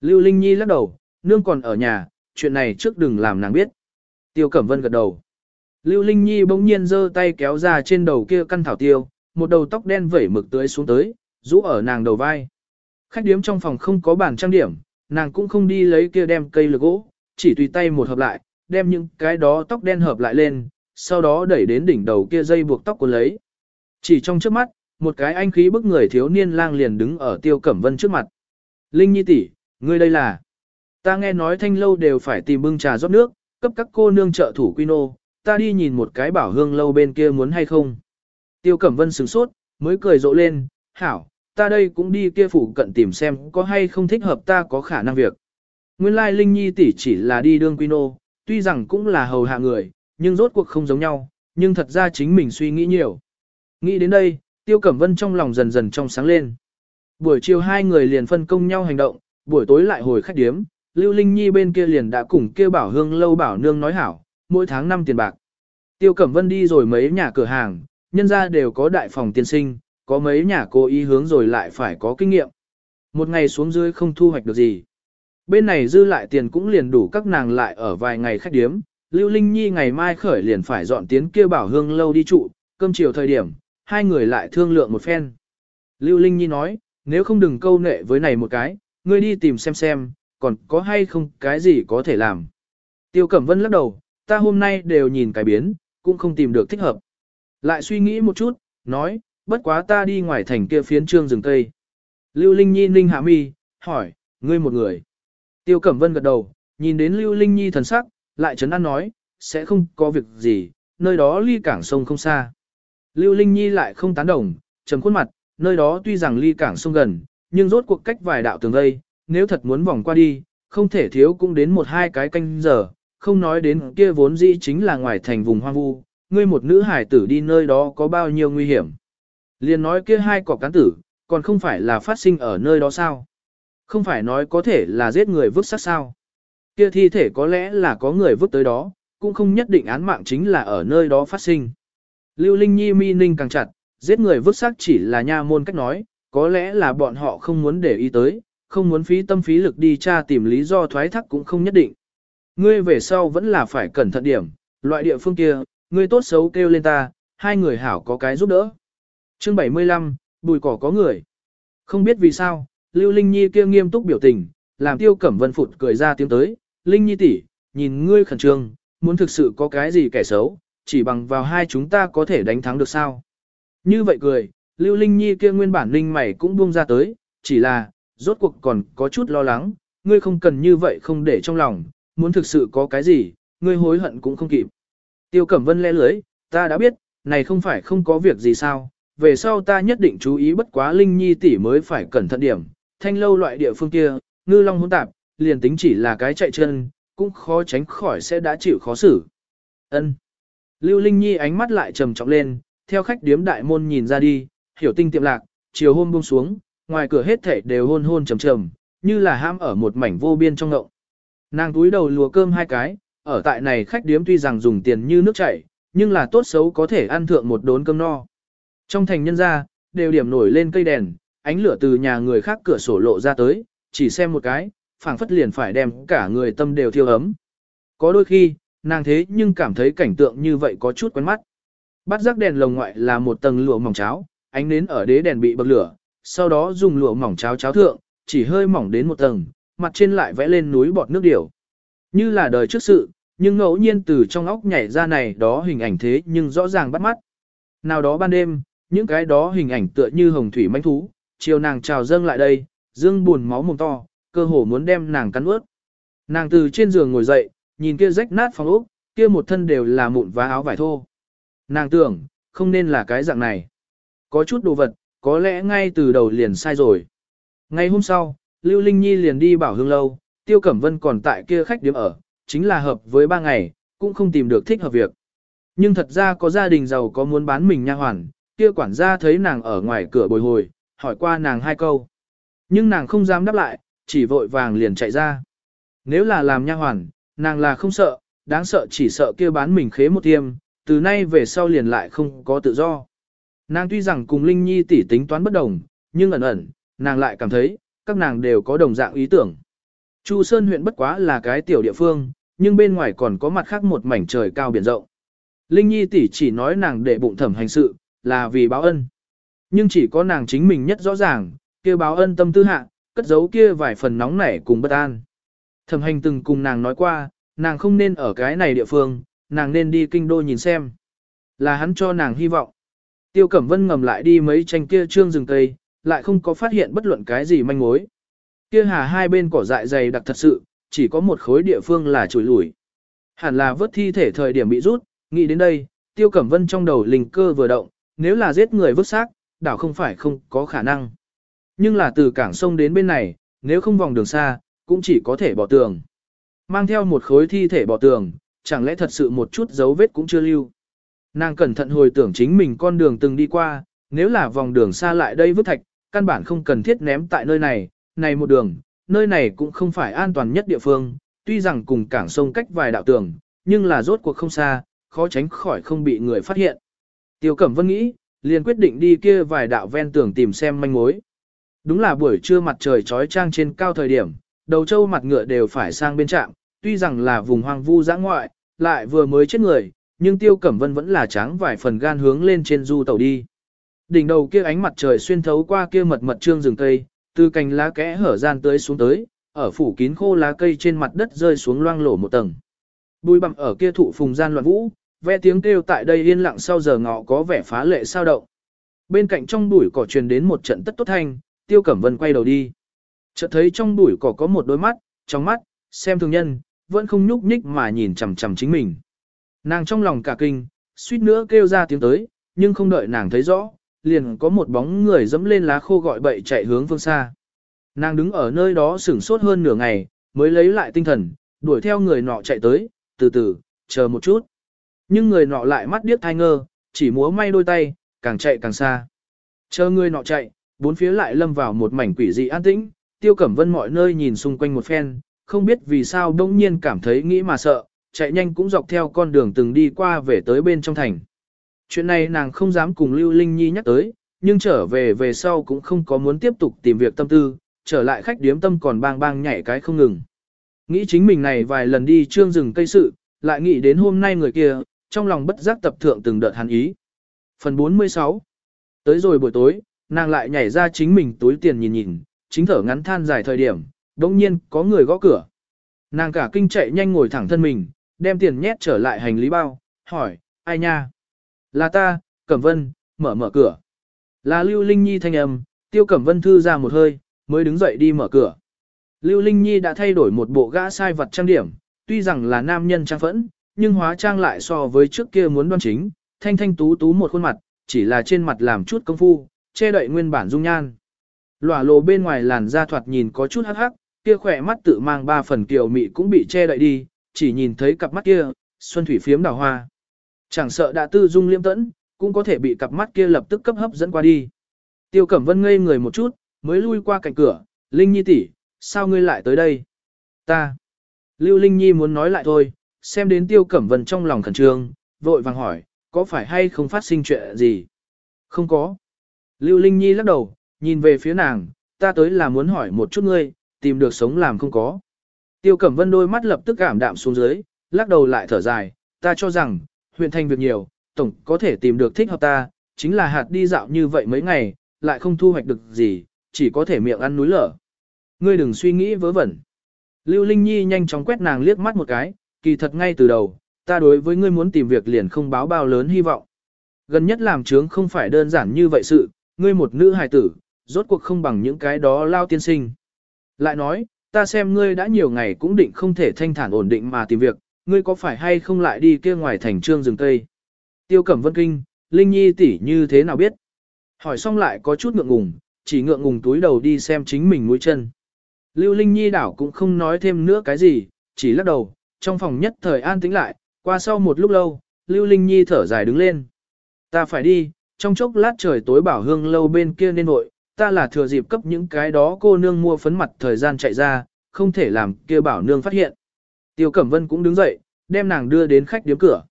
Lưu Linh Nhi lắc đầu, nương còn ở nhà, chuyện này trước đừng làm nàng biết. Tiêu Cẩm Vân gật đầu. Lưu Linh Nhi bỗng nhiên giơ tay kéo ra trên đầu kia căn thảo tiêu, một đầu tóc đen vẩy mực tưới xuống tới, rũ ở nàng đầu vai. Khách điếm trong phòng không có bàn trang điểm, nàng cũng không đi lấy kia đem cây lược gỗ, chỉ tùy tay một hợp lại, đem những cái đó tóc đen hợp lại lên, sau đó đẩy đến đỉnh đầu kia dây buộc tóc của lấy. Chỉ trong trước mắt, một cái anh khí bức người thiếu niên lang liền đứng ở tiêu cẩm vân trước mặt. Linh Nhi tỷ, ngươi đây là... Ta nghe nói thanh lâu đều phải tìm bưng trà rót nước, cấp các cô nương trợ thủ quy nô, ta đi nhìn một cái bảo hương lâu bên kia muốn hay không. Tiêu Cẩm Vân sửng sốt, mới cười rộ lên, hảo, ta đây cũng đi kia phủ cận tìm xem có hay không thích hợp ta có khả năng việc. Nguyên lai Linh Nhi tỷ chỉ là đi đương quy nô, tuy rằng cũng là hầu hạ người, nhưng rốt cuộc không giống nhau, nhưng thật ra chính mình suy nghĩ nhiều. Nghĩ đến đây, Tiêu Cẩm Vân trong lòng dần dần trong sáng lên. Buổi chiều hai người liền phân công nhau hành động, buổi tối lại hồi khách điếm, Lưu Linh Nhi bên kia liền đã cùng kêu bảo hương lâu bảo nương nói hảo, mỗi tháng 5 tiền bạc. Tiêu Cẩm Vân đi rồi mấy nhà cửa hàng, nhân ra đều có đại phòng tiên sinh, có mấy nhà cố ý hướng rồi lại phải có kinh nghiệm. Một ngày xuống dưới không thu hoạch được gì. Bên này dư lại tiền cũng liền đủ các nàng lại ở vài ngày khách điếm, Lưu Linh Nhi ngày mai khởi liền phải dọn tiến kia bảo hương lâu đi trụ, cơm chiều thời điểm, hai người lại thương lượng một phen. Lưu Linh Nhi nói, nếu không đừng câu nệ với này một cái, ngươi đi tìm xem xem, còn có hay không cái gì có thể làm. Tiêu Cẩm Vân lắc đầu, ta hôm nay đều nhìn cái biến, cũng không tìm được thích hợp. Lại suy nghĩ một chút, nói, bất quá ta đi ngoài thành kia phiến trương rừng cây. Lưu Linh Nhi ninh hạ mi, hỏi, ngươi một người. Tiêu Cẩm Vân gật đầu, nhìn đến Lưu Linh Nhi thần sắc, lại chấn an nói, sẽ không có việc gì, nơi đó ly cảng sông không xa. Lưu Linh Nhi lại không tán đồng, trầm khuôn mặt, nơi đó tuy rằng ly cảng sông gần, nhưng rốt cuộc cách vài đạo tường vây, nếu thật muốn vòng qua đi, không thể thiếu cũng đến một hai cái canh giờ, không nói đến kia vốn dĩ chính là ngoài thành vùng hoang vu, ngươi một nữ hải tử đi nơi đó có bao nhiêu nguy hiểm. Liên nói kia hai cọc cán tử, còn không phải là phát sinh ở nơi đó sao? Không phải nói có thể là giết người vứt xác sao? Kia thi thể có lẽ là có người vứt tới đó, cũng không nhất định án mạng chính là ở nơi đó phát sinh. Lưu Linh Nhi mi ninh càng chặt, giết người vứt xác chỉ là nha môn cách nói, có lẽ là bọn họ không muốn để ý tới, không muốn phí tâm phí lực đi tra tìm lý do thoái thác cũng không nhất định. Ngươi về sau vẫn là phải cẩn thận điểm, loại địa phương kia, ngươi tốt xấu kêu lên ta, hai người hảo có cái giúp đỡ. Chương 75, bùi cỏ có người. Không biết vì sao, Lưu Linh Nhi kia nghiêm túc biểu tình, làm Tiêu Cẩm Vân phụt cười ra tiếng tới, Linh Nhi tỷ, nhìn ngươi khẩn trương, muốn thực sự có cái gì kẻ xấu, chỉ bằng vào hai chúng ta có thể đánh thắng được sao. Như vậy cười, Lưu Linh Nhi kia nguyên bản linh mày cũng buông ra tới, chỉ là, rốt cuộc còn có chút lo lắng, ngươi không cần như vậy không để trong lòng, muốn thực sự có cái gì, ngươi hối hận cũng không kịp. Tiêu Cẩm Vân lẽ lưới, ta đã biết, này không phải không có việc gì sao, về sau ta nhất định chú ý bất quá Linh Nhi tỷ mới phải cẩn thận điểm, thanh lâu loại địa phương kia, ngư long hỗn tạp, liền tính chỉ là cái chạy chân, cũng khó tránh khỏi sẽ đã chịu khó xử. Ân. Lưu Linh Nhi ánh mắt lại trầm trọng lên, theo khách điếm đại môn nhìn ra đi, hiểu tinh tiệm lạc, chiều hôm buông xuống, ngoài cửa hết thảy đều hôn hôn trầm trầm, như là ham ở một mảnh vô biên trong ngộng. Nàng túi đầu lùa cơm hai cái, ở tại này khách điếm tuy rằng dùng tiền như nước chảy, nhưng là tốt xấu có thể ăn thượng một đốn cơm no. Trong thành nhân gia, đều điểm nổi lên cây đèn, ánh lửa từ nhà người khác cửa sổ lộ ra tới, chỉ xem một cái, phảng phất liền phải đem cả người tâm đều thiêu ấm. Có đôi khi, nàng thế nhưng cảm thấy cảnh tượng như vậy có chút quen mắt. Bắt rác đèn lồng ngoại là một tầng lụa mỏng cháo, ánh nến ở đế đèn bị bậc lửa, sau đó dùng lụa mỏng cháo cháo thượng, chỉ hơi mỏng đến một tầng, mặt trên lại vẽ lên núi bọt nước điểu. Như là đời trước sự, nhưng ngẫu nhiên từ trong óc nhảy ra này đó hình ảnh thế nhưng rõ ràng bắt mắt. Nào đó ban đêm, những cái đó hình ảnh tựa như hồng thủy manh thú, chiều nàng trào dâng lại đây, dương buồn máu mồm to, cơ hồ muốn đem nàng cắn ướt. Nàng từ trên giường ngồi dậy, nhìn kia rách nát phòng ốc, kia một thân đều là mụn vá áo vải thô. Nàng tưởng, không nên là cái dạng này. Có chút đồ vật, có lẽ ngay từ đầu liền sai rồi. Ngày hôm sau, Lưu Linh Nhi liền đi bảo hương lâu, Tiêu Cẩm Vân còn tại kia khách điểm ở, chính là hợp với ba ngày, cũng không tìm được thích hợp việc. Nhưng thật ra có gia đình giàu có muốn bán mình nha hoàn, kia quản gia thấy nàng ở ngoài cửa bồi hồi, hỏi qua nàng hai câu. Nhưng nàng không dám đáp lại, chỉ vội vàng liền chạy ra. Nếu là làm nha hoàn, nàng là không sợ, đáng sợ chỉ sợ kia bán mình khế một tiêm, từ nay về sau liền lại không có tự do. Nàng tuy rằng cùng Linh Nhi tỷ tính toán bất đồng, nhưng ẩn ẩn, nàng lại cảm thấy, các nàng đều có đồng dạng ý tưởng. Chu Sơn huyện bất quá là cái tiểu địa phương, nhưng bên ngoài còn có mặt khác một mảnh trời cao biển rộng. Linh Nhi tỷ chỉ nói nàng để bụng thẩm hành sự, là vì báo ân. Nhưng chỉ có nàng chính mình nhất rõ ràng, kia báo ân tâm tư hạ, cất giấu kia vài phần nóng nảy cùng bất an. Thẩm hành từng cùng nàng nói qua, nàng không nên ở cái này địa phương, nàng nên đi kinh đô nhìn xem. Là hắn cho nàng hy vọng. Tiêu Cẩm Vân ngầm lại đi mấy tranh kia trương rừng cây, lại không có phát hiện bất luận cái gì manh mối. Kia hà hai bên cỏ dại dày đặc thật sự, chỉ có một khối địa phương là chùi lủi. Hẳn là vớt thi thể thời điểm bị rút, nghĩ đến đây, Tiêu Cẩm Vân trong đầu linh cơ vừa động, nếu là giết người vứt xác, đảo không phải không có khả năng. Nhưng là từ cảng sông đến bên này, nếu không vòng đường xa, cũng chỉ có thể bỏ tường. Mang theo một khối thi thể bỏ tường, chẳng lẽ thật sự một chút dấu vết cũng chưa lưu. Nàng cẩn thận hồi tưởng chính mình con đường từng đi qua, nếu là vòng đường xa lại đây vứt thạch, căn bản không cần thiết ném tại nơi này, này một đường, nơi này cũng không phải an toàn nhất địa phương, tuy rằng cùng cảng sông cách vài đạo tường, nhưng là rốt cuộc không xa, khó tránh khỏi không bị người phát hiện. Tiêu Cẩm Vân nghĩ, liền quyết định đi kia vài đạo ven tường tìm xem manh mối. Đúng là buổi trưa mặt trời trói trang trên cao thời điểm, đầu trâu mặt ngựa đều phải sang bên trạm, tuy rằng là vùng hoang vu giã ngoại, lại vừa mới chết người, nhưng Tiêu Cẩm Vân vẫn là tráng vài phần gan hướng lên trên du tàu đi. Đỉnh đầu kia ánh mặt trời xuyên thấu qua kia mật mật trương rừng cây, từ cành lá kẽ hở gian tới xuống tới, ở phủ kín khô lá cây trên mặt đất rơi xuống loang lổ một tầng. Bùi bặm ở kia thụ phùng gian loạn vũ, ve tiếng kêu tại đây yên lặng sau giờ ngọ có vẻ phá lệ sao động. Bên cạnh trong bụi cỏ truyền đến một trận tất tốt thanh, Tiêu Cẩm Vân quay đầu đi. Chợt thấy trong bụi cỏ có một đôi mắt, trong mắt, xem thường nhân, vẫn không nhúc nhích mà nhìn chằm chằm chính mình. Nàng trong lòng cả kinh, suýt nữa kêu ra tiếng tới, nhưng không đợi nàng thấy rõ, liền có một bóng người dẫm lên lá khô gọi bậy chạy hướng phương xa. Nàng đứng ở nơi đó sửng sốt hơn nửa ngày, mới lấy lại tinh thần, đuổi theo người nọ chạy tới, từ từ, chờ một chút. Nhưng người nọ lại mắt điếc thai ngơ, chỉ múa may đôi tay, càng chạy càng xa. Chờ người nọ chạy, bốn phía lại lâm vào một mảnh quỷ dị an tĩnh, tiêu cẩm vân mọi nơi nhìn xung quanh một phen, không biết vì sao đông nhiên cảm thấy nghĩ mà sợ, chạy nhanh cũng dọc theo con đường từng đi qua về tới bên trong thành. Chuyện này nàng không dám cùng Lưu Linh Nhi nhắc tới, nhưng trở về về sau cũng không có muốn tiếp tục tìm việc tâm tư, trở lại khách điếm tâm còn bang bang nhảy cái không ngừng. Nghĩ chính mình này vài lần đi trương rừng cây sự, lại nghĩ đến hôm nay người kia, trong lòng bất giác tập thượng từng đợt hắn ý. Phần 46 Tới rồi buổi tối, nàng lại nhảy ra chính mình túi tiền nhìn nhìn, chính thở ngắn than dài thời điểm, đồng nhiên có người gõ cửa. Nàng cả kinh chạy nhanh ngồi thẳng thân mình, đem tiền nhét trở lại hành lý bao, hỏi, ai nha? Là ta, Cẩm Vân, mở mở cửa. Là Lưu Linh Nhi thanh âm, Tiêu Cẩm Vân thư ra một hơi, mới đứng dậy đi mở cửa. Lưu Linh Nhi đã thay đổi một bộ gã sai vật trang điểm, tuy rằng là nam nhân trang phẫn, nhưng hóa trang lại so với trước kia muốn đoan chính, thanh thanh tú tú một khuôn mặt, chỉ là trên mặt làm chút công phu, che đậy nguyên bản dung nhan. Lỏa lộ bên ngoài làn da thoạt nhìn có chút hắc hắc, kia khỏe mắt tự mang ba phần kiều mị cũng bị che đậy đi, chỉ nhìn thấy cặp mắt kia, xuân thủy phiếm đào hoa. Chẳng sợ đã tư dung liêm tẫn, cũng có thể bị cặp mắt kia lập tức cấp hấp dẫn qua đi. Tiêu Cẩm Vân ngây người một chút, mới lui qua cạnh cửa, Linh Nhi tỷ, sao ngươi lại tới đây? Ta. Lưu Linh Nhi muốn nói lại thôi, xem đến Tiêu Cẩm Vân trong lòng khẩn trương, vội vàng hỏi, có phải hay không phát sinh chuyện gì? Không có. Lưu Linh Nhi lắc đầu, nhìn về phía nàng, ta tới là muốn hỏi một chút ngươi, tìm được sống làm không có. Tiêu Cẩm Vân đôi mắt lập tức cảm đạm xuống dưới, lắc đầu lại thở dài, ta cho rằng, huyện thành việc nhiều, tổng có thể tìm được thích hợp ta, chính là hạt đi dạo như vậy mấy ngày, lại không thu hoạch được gì, chỉ có thể miệng ăn núi lở. Ngươi đừng suy nghĩ vớ vẩn. Lưu Linh Nhi nhanh chóng quét nàng liếc mắt một cái, kỳ thật ngay từ đầu, ta đối với ngươi muốn tìm việc liền không báo bao lớn hy vọng. Gần nhất làm trướng không phải đơn giản như vậy sự, ngươi một nữ hài tử, rốt cuộc không bằng những cái đó lao tiên sinh. Lại nói, ta xem ngươi đã nhiều ngày cũng định không thể thanh thản ổn định mà tìm việc, ngươi có phải hay không lại đi kia ngoài thành trương rừng cây. Tiêu Cẩm Vân Kinh, Linh Nhi tỷ như thế nào biết? Hỏi xong lại có chút ngượng ngùng, chỉ ngượng ngùng túi đầu đi xem chính mình mũi chân. Lưu Linh Nhi đảo cũng không nói thêm nữa cái gì, chỉ lắc đầu, trong phòng nhất thời an tĩnh lại, qua sau một lúc lâu, Lưu Linh Nhi thở dài đứng lên. Ta phải đi, trong chốc lát trời tối bảo hương lâu bên kia nên nội, ta là thừa dịp cấp những cái đó cô nương mua phấn mặt thời gian chạy ra, không thể làm kia bảo nương phát hiện. Tiêu Cẩm Vân cũng đứng dậy, đem nàng đưa đến khách điếm cửa.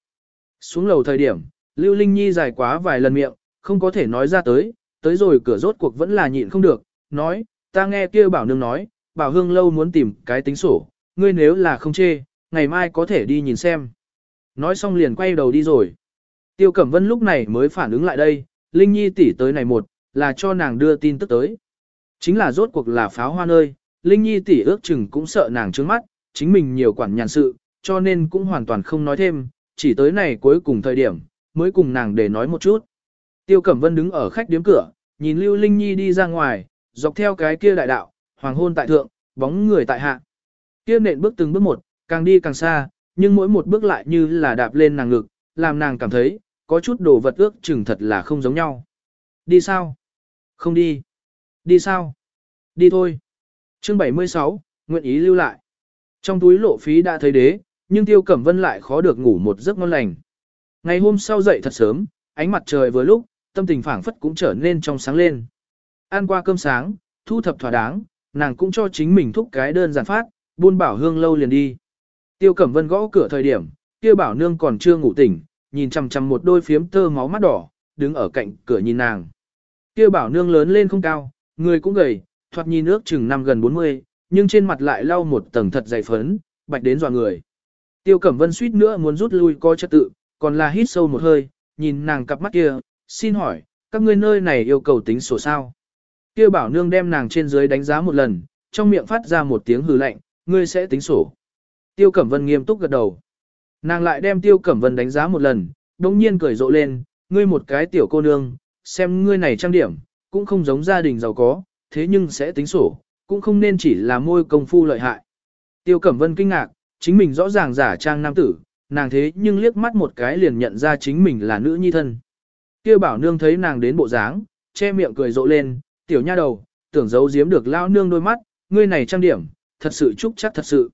Xuống lầu thời điểm, Lưu Linh Nhi dài quá vài lần miệng, không có thể nói ra tới, tới rồi cửa rốt cuộc vẫn là nhịn không được, nói, ta nghe kia bảo nương nói, bảo hương lâu muốn tìm cái tính sổ, ngươi nếu là không chê, ngày mai có thể đi nhìn xem. Nói xong liền quay đầu đi rồi. Tiêu Cẩm Vân lúc này mới phản ứng lại đây, Linh Nhi tỷ tới này một, là cho nàng đưa tin tức tới. Chính là rốt cuộc là pháo hoa nơi, Linh Nhi tỷ ước chừng cũng sợ nàng trướng mắt, chính mình nhiều quản nhàn sự, cho nên cũng hoàn toàn không nói thêm, chỉ tới này cuối cùng thời điểm, mới cùng nàng để nói một chút. Tiêu Cẩm Vân đứng ở khách điếm cửa, nhìn Lưu Linh Nhi đi ra ngoài, dọc theo cái kia đại đạo, hoàng hôn tại thượng, bóng người tại hạ. Kia nện bước từng bước một, càng đi càng xa, nhưng mỗi một bước lại như là đạp lên nàng ngực, làm nàng cảm thấy, có chút đồ vật ước chừng thật là không giống nhau. Đi sao? Không đi. Đi sao? Đi thôi. Chương 76, nguyện ý lưu lại. Trong túi lộ phí đã thấy đế, nhưng Tiêu Cẩm Vân lại khó được ngủ một giấc ngon lành. Ngày hôm sau dậy thật sớm, ánh mặt trời vừa lúc, tâm tình phảng phất cũng trở nên trong sáng lên. Ăn qua cơm sáng, thu thập thỏa đáng, nàng cũng cho chính mình thúc cái đơn giản phát, buôn bảo hương lâu liền đi. Tiêu Cẩm Vân gõ cửa thời điểm, kia bảo nương còn chưa ngủ tỉnh, nhìn chằm chằm một đôi phiếm tơ máu mắt đỏ, đứng ở cạnh cửa nhìn nàng. Kia bảo nương lớn lên không cao, người cũng gầy, thoạt nhìn ước chừng năm gần 40, nhưng trên mặt lại lau một tầng thật dày phấn, bạch đến dọa người. Tiêu Cẩm Vân suýt nữa muốn rút lui coi trật tự, còn là hít sâu một hơi, nhìn nàng cặp mắt kia, xin hỏi, các ngươi nơi này yêu cầu tính sổ sao? Kia bảo nương đem nàng trên dưới đánh giá một lần, trong miệng phát ra một tiếng hừ lạnh, ngươi sẽ tính sổ. Tiêu Cẩm Vân nghiêm túc gật đầu. Nàng lại đem Tiêu Cẩm Vân đánh giá một lần, đồng nhiên cười rộ lên, ngươi một cái tiểu cô nương, xem ngươi này trang điểm, cũng không giống gia đình giàu có, thế nhưng sẽ tính sổ, cũng không nên chỉ là môi công phu lợi hại. Tiêu Cẩm Vân kinh ngạc, chính mình rõ ràng giả trang nam tử, nàng thế nhưng liếc mắt một cái liền nhận ra chính mình là nữ nhi thân. Kia bảo nương thấy nàng đến bộ dáng, che miệng cười rộ lên, tiểu nha đầu, tưởng giấu giếm được lao nương đôi mắt, ngươi này trang điểm, thật sự chúc chắc thật sự.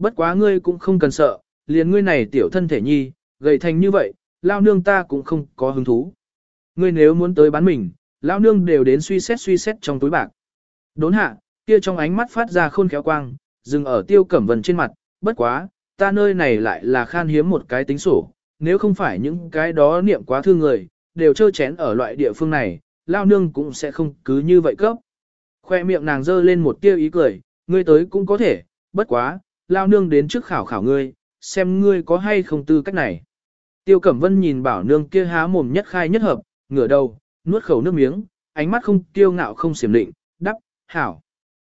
Bất quá ngươi cũng không cần sợ, liền ngươi này tiểu thân thể nhi, gầy thành như vậy, lao nương ta cũng không có hứng thú. Ngươi nếu muốn tới bán mình, lao nương đều đến suy xét suy xét trong túi bạc. Đốn hạ, kia trong ánh mắt phát ra khôn khéo quang, dừng ở tiêu cẩm vân trên mặt, bất quá, ta nơi này lại là khan hiếm một cái tính sổ, nếu không phải những cái đó niệm quá thương người, đều trơ chén ở loại địa phương này, lao nương cũng sẽ không cứ như vậy cấp. Khoe miệng nàng dơ lên một tia ý cười, ngươi tới cũng có thể, bất quá, lao nương đến trước khảo khảo ngươi, xem ngươi có hay không tư cách này. Tiêu Cẩm Vân nhìn bảo nương kia há mồm nhất khai nhất hợp, ngửa đầu, nuốt khẩu nước miếng, ánh mắt không tiêu ngạo không xiểm định, đắp, hảo.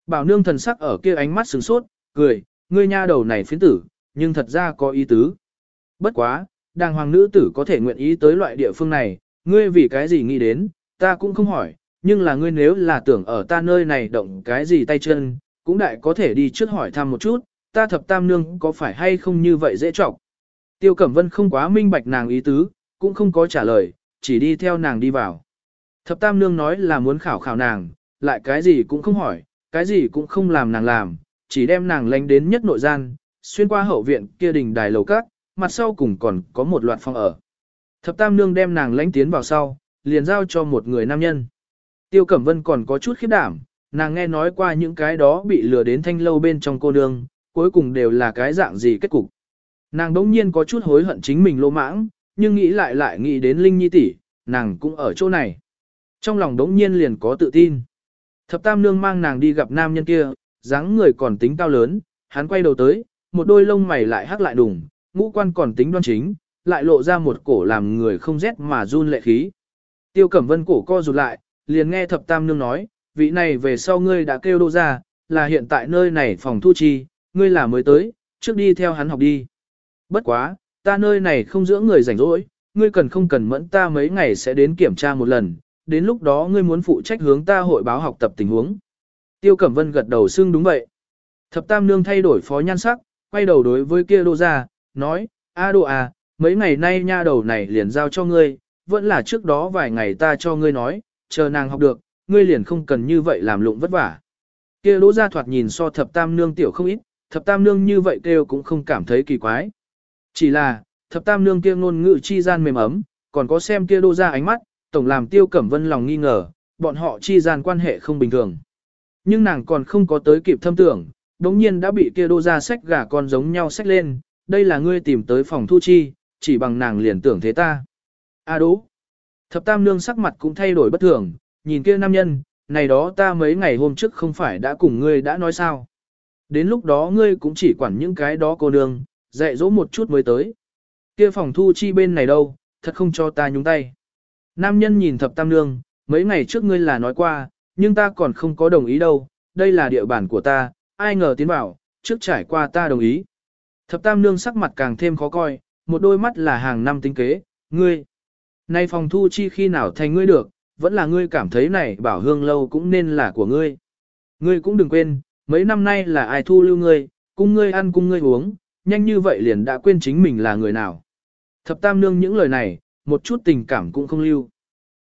Bảo nương thần sắc ở kia ánh mắt sừng sốt, cười, ngươi nha đầu này phiến tử, nhưng thật ra có ý tứ. Bất quá, đàng hoàng nữ tử có thể nguyện ý tới loại địa phương này, ngươi vì cái gì nghĩ đến, ta cũng không hỏi, nhưng là ngươi nếu là tưởng ở ta nơi này động cái gì tay chân, cũng đại có thể đi trước hỏi thăm một chút, ta thập tam nương có phải hay không như vậy dễ trọng. Tiêu Cẩm Vân không quá minh bạch nàng ý tứ, cũng không có trả lời, chỉ đi theo nàng đi vào. Thập tam nương nói là muốn khảo khảo nàng, lại cái gì cũng không hỏi, cái gì cũng không làm nàng làm, chỉ đem nàng lánh đến nhất nội gian, xuyên qua hậu viện kia đình đài lầu cát, mặt sau cùng còn có một loạt phòng ở. Thập tam nương đem nàng lánh tiến vào sau, liền giao cho một người nam nhân. Tiêu Cẩm Vân còn có chút khiếp đảm, nàng nghe nói qua những cái đó bị lừa đến thanh lâu bên trong cô nương, cuối cùng đều là cái dạng gì kết cục. Nàng đống nhiên có chút hối hận chính mình lô mãng, nhưng nghĩ lại lại nghĩ đến Linh Nhi tỷ, nàng cũng ở chỗ này. Trong lòng đống nhiên liền có tự tin. Thập tam nương mang nàng đi gặp nam nhân kia, dáng người còn tính cao lớn, hắn quay đầu tới, một đôi lông mày lại hắc lại đùng, ngũ quan còn tính đoan chính, lại lộ ra một cổ làm người không rét mà run lệ khí. Tiêu Cẩm Vân cổ co rụt lại, liền nghe thập tam nương nói, vị này về sau ngươi đã kêu đô ra, là hiện tại nơi này phòng thu chi, ngươi là mới tới, trước đi theo hắn học đi. Bất quá, ta nơi này không dưỡng người rảnh rỗi, ngươi cần không cần mẫn ta mấy ngày sẽ đến kiểm tra một lần, đến lúc đó ngươi muốn phụ trách hướng ta hội báo học tập tình huống. Tiêu Cẩm Vân gật đầu xưng đúng vậy. Thập Tam Nương thay đổi phó nhan sắc, quay đầu đối với kia đô ra, nói, A đô à, mấy ngày nay nha đầu này liền giao cho ngươi, vẫn là trước đó vài ngày ta cho ngươi nói, chờ nàng học được, ngươi liền không cần như vậy làm lụng vất vả. Kia đỗ gia thoạt nhìn so thập tam nương tiểu không ít, thập tam nương như vậy kêu cũng không cảm thấy kỳ quái. Chỉ là, thập tam nương kia ngôn ngữ chi gian mềm ấm, còn có xem kia đô gia ánh mắt, tổng làm tiêu cẩm vân lòng nghi ngờ, bọn họ chi gian quan hệ không bình thường. Nhưng nàng còn không có tới kịp thâm tưởng, đống nhiên đã bị kia đô gia sách gà con giống nhau sách lên, đây là ngươi tìm tới phòng thu chi, chỉ bằng nàng liền tưởng thế ta. A à đố. Thập tam nương sắc mặt cũng thay đổi bất thường, nhìn kia nam nhân, này đó ta mấy ngày hôm trước không phải đã cùng ngươi đã nói sao. Đến lúc đó ngươi cũng chỉ quản những cái đó cô nương, dạy dỗ một chút mới tới. Kia phòng thu chi bên này đâu, thật không cho ta nhúng tay. Nam nhân nhìn thập tam nương, mấy ngày trước ngươi là nói qua, nhưng ta còn không có đồng ý đâu, đây là địa bàn của ta, ai ngờ tiến vào, trước trải qua ta đồng ý. Thập tam nương sắc mặt càng thêm khó coi, một đôi mắt là hàng năm tính kế, ngươi. Nay phòng thu chi khi nào thành ngươi được, vẫn là ngươi cảm thấy này bảo hương lâu cũng nên là của ngươi. Ngươi cũng đừng quên, mấy năm nay là ai thu lưu ngươi, cung ngươi ăn cung ngươi uống, nhanh như vậy liền đã quên chính mình là người nào. Thập tam nương những lời này, một chút tình cảm cũng không lưu.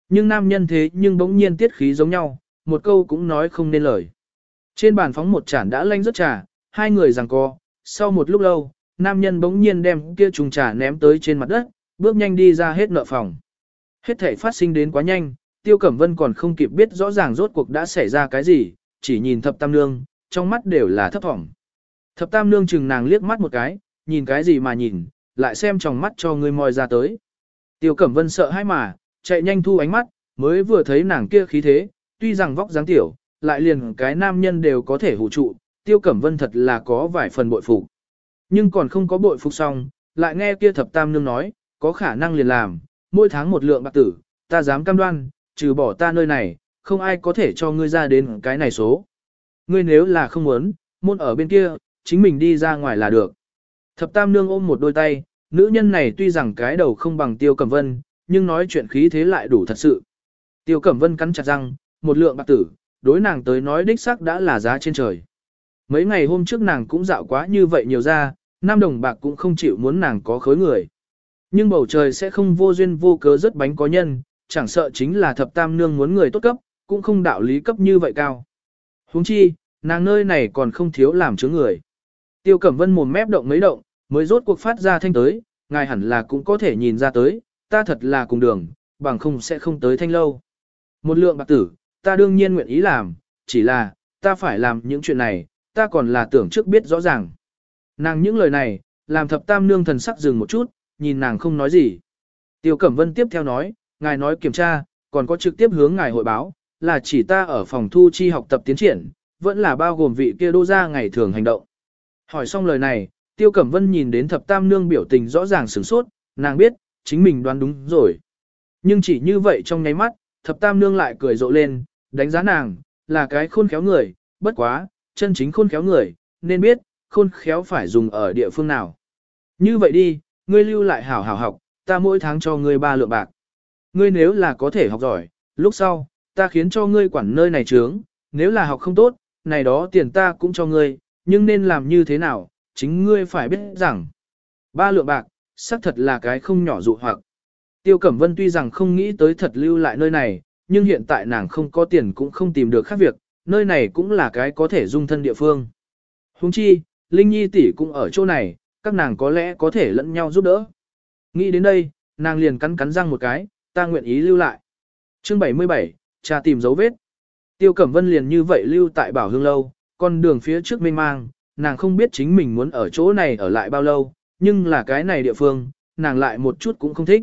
Nhưng nam nhân thế nhưng bỗng nhiên tiết khí giống nhau, một câu cũng nói không nên lời. Trên bàn phóng một chản đã lanh rất trà, hai người giằng co, sau một lúc lâu, nam nhân bỗng nhiên đem kia trùng trà ném tới trên mặt đất, bước nhanh đi ra hết nợ phòng. Hết thể phát sinh đến quá nhanh, Tiêu Cẩm Vân còn không kịp biết rõ ràng rốt cuộc đã xảy ra cái gì, chỉ nhìn thập tam nương, trong mắt đều là thấp thỏm. Thập tam nương chừng nàng liếc mắt một cái, nhìn cái gì mà nhìn, lại xem trong mắt cho ngươi moi ra tới. Tiêu Cẩm Vân sợ hãi mà, chạy nhanh thu ánh mắt, mới vừa thấy nàng kia khí thế, tuy rằng vóc dáng tiểu, lại liền cái nam nhân đều có thể hủ trụ, Tiêu Cẩm Vân thật là có vài phần bội phục. Nhưng còn không có bội phục xong, lại nghe kia thập tam nương nói, có khả năng liền làm, mỗi tháng một lượng bạc tử, ta dám cam đoan, trừ bỏ ta nơi này, không ai có thể cho ngươi ra đến cái này số. Ngươi nếu là không muốn, môn ở bên kia, chính mình đi ra ngoài là được. Thập tam nương ôm một đôi tay, nữ nhân này tuy rằng cái đầu không bằng tiêu cẩm vân, nhưng nói chuyện khí thế lại đủ thật sự. Tiêu cẩm vân cắn chặt răng, một lượng bạc tử, đối nàng tới nói đích xác đã là giá trên trời. Mấy ngày hôm trước nàng cũng dạo quá như vậy nhiều ra, năm đồng bạc cũng không chịu muốn nàng có khối người. Nhưng bầu trời sẽ không vô duyên vô cớ rất bánh có nhân, chẳng sợ chính là thập tam nương muốn người tốt cấp, cũng không đạo lý cấp như vậy cao. huống chi, nàng nơi này còn không thiếu làm chứa người. Tiêu Cẩm Vân mồm mép động mấy động, mới rốt cuộc phát ra thanh tới, ngài hẳn là cũng có thể nhìn ra tới, ta thật là cùng đường, bằng không sẽ không tới thanh lâu. Một lượng bạc tử, ta đương nhiên nguyện ý làm, chỉ là, ta phải làm những chuyện này, ta còn là tưởng trước biết rõ ràng. Nàng những lời này, làm thập tam nương thần sắc dừng một chút, nhìn nàng không nói gì. Tiêu Cẩm Vân tiếp theo nói, ngài nói kiểm tra, còn có trực tiếp hướng ngài hội báo, là chỉ ta ở phòng thu chi học tập tiến triển, vẫn là bao gồm vị kia đô gia ngày thường hành động. Hỏi xong lời này, Tiêu Cẩm Vân nhìn đến thập tam nương biểu tình rõ ràng sửng sốt, nàng biết, chính mình đoán đúng rồi. Nhưng chỉ như vậy trong nháy mắt, thập tam nương lại cười rộ lên, đánh giá nàng, là cái khôn khéo người, bất quá, chân chính khôn khéo người, nên biết, khôn khéo phải dùng ở địa phương nào. Như vậy đi, ngươi lưu lại hảo hảo học, ta mỗi tháng cho ngươi ba lượng bạc. Ngươi nếu là có thể học giỏi, lúc sau, ta khiến cho ngươi quản nơi này trướng, nếu là học không tốt, này đó tiền ta cũng cho ngươi, nhưng nên làm như thế nào, chính ngươi phải biết rằng. Ba lượng bạc, xác thật là cái không nhỏ dụ hoặc. Tiêu Cẩm Vân tuy rằng không nghĩ tới thật lưu lại nơi này, nhưng hiện tại nàng không có tiền cũng không tìm được khác việc, nơi này cũng là cái có thể dung thân địa phương. Huống chi, Linh Nhi tỷ cũng ở chỗ này, các nàng có lẽ có thể lẫn nhau giúp đỡ. Nghĩ đến đây, nàng liền cắn cắn răng một cái, ta nguyện ý lưu lại. Chương 77, cha tìm dấu vết. Tiêu Cẩm Vân liền như vậy lưu tại Bảo Hương Lâu, con đường phía trước mênh mang, nàng không biết chính mình muốn ở chỗ này ở lại bao lâu, nhưng là cái này địa phương, nàng lại một chút cũng không thích.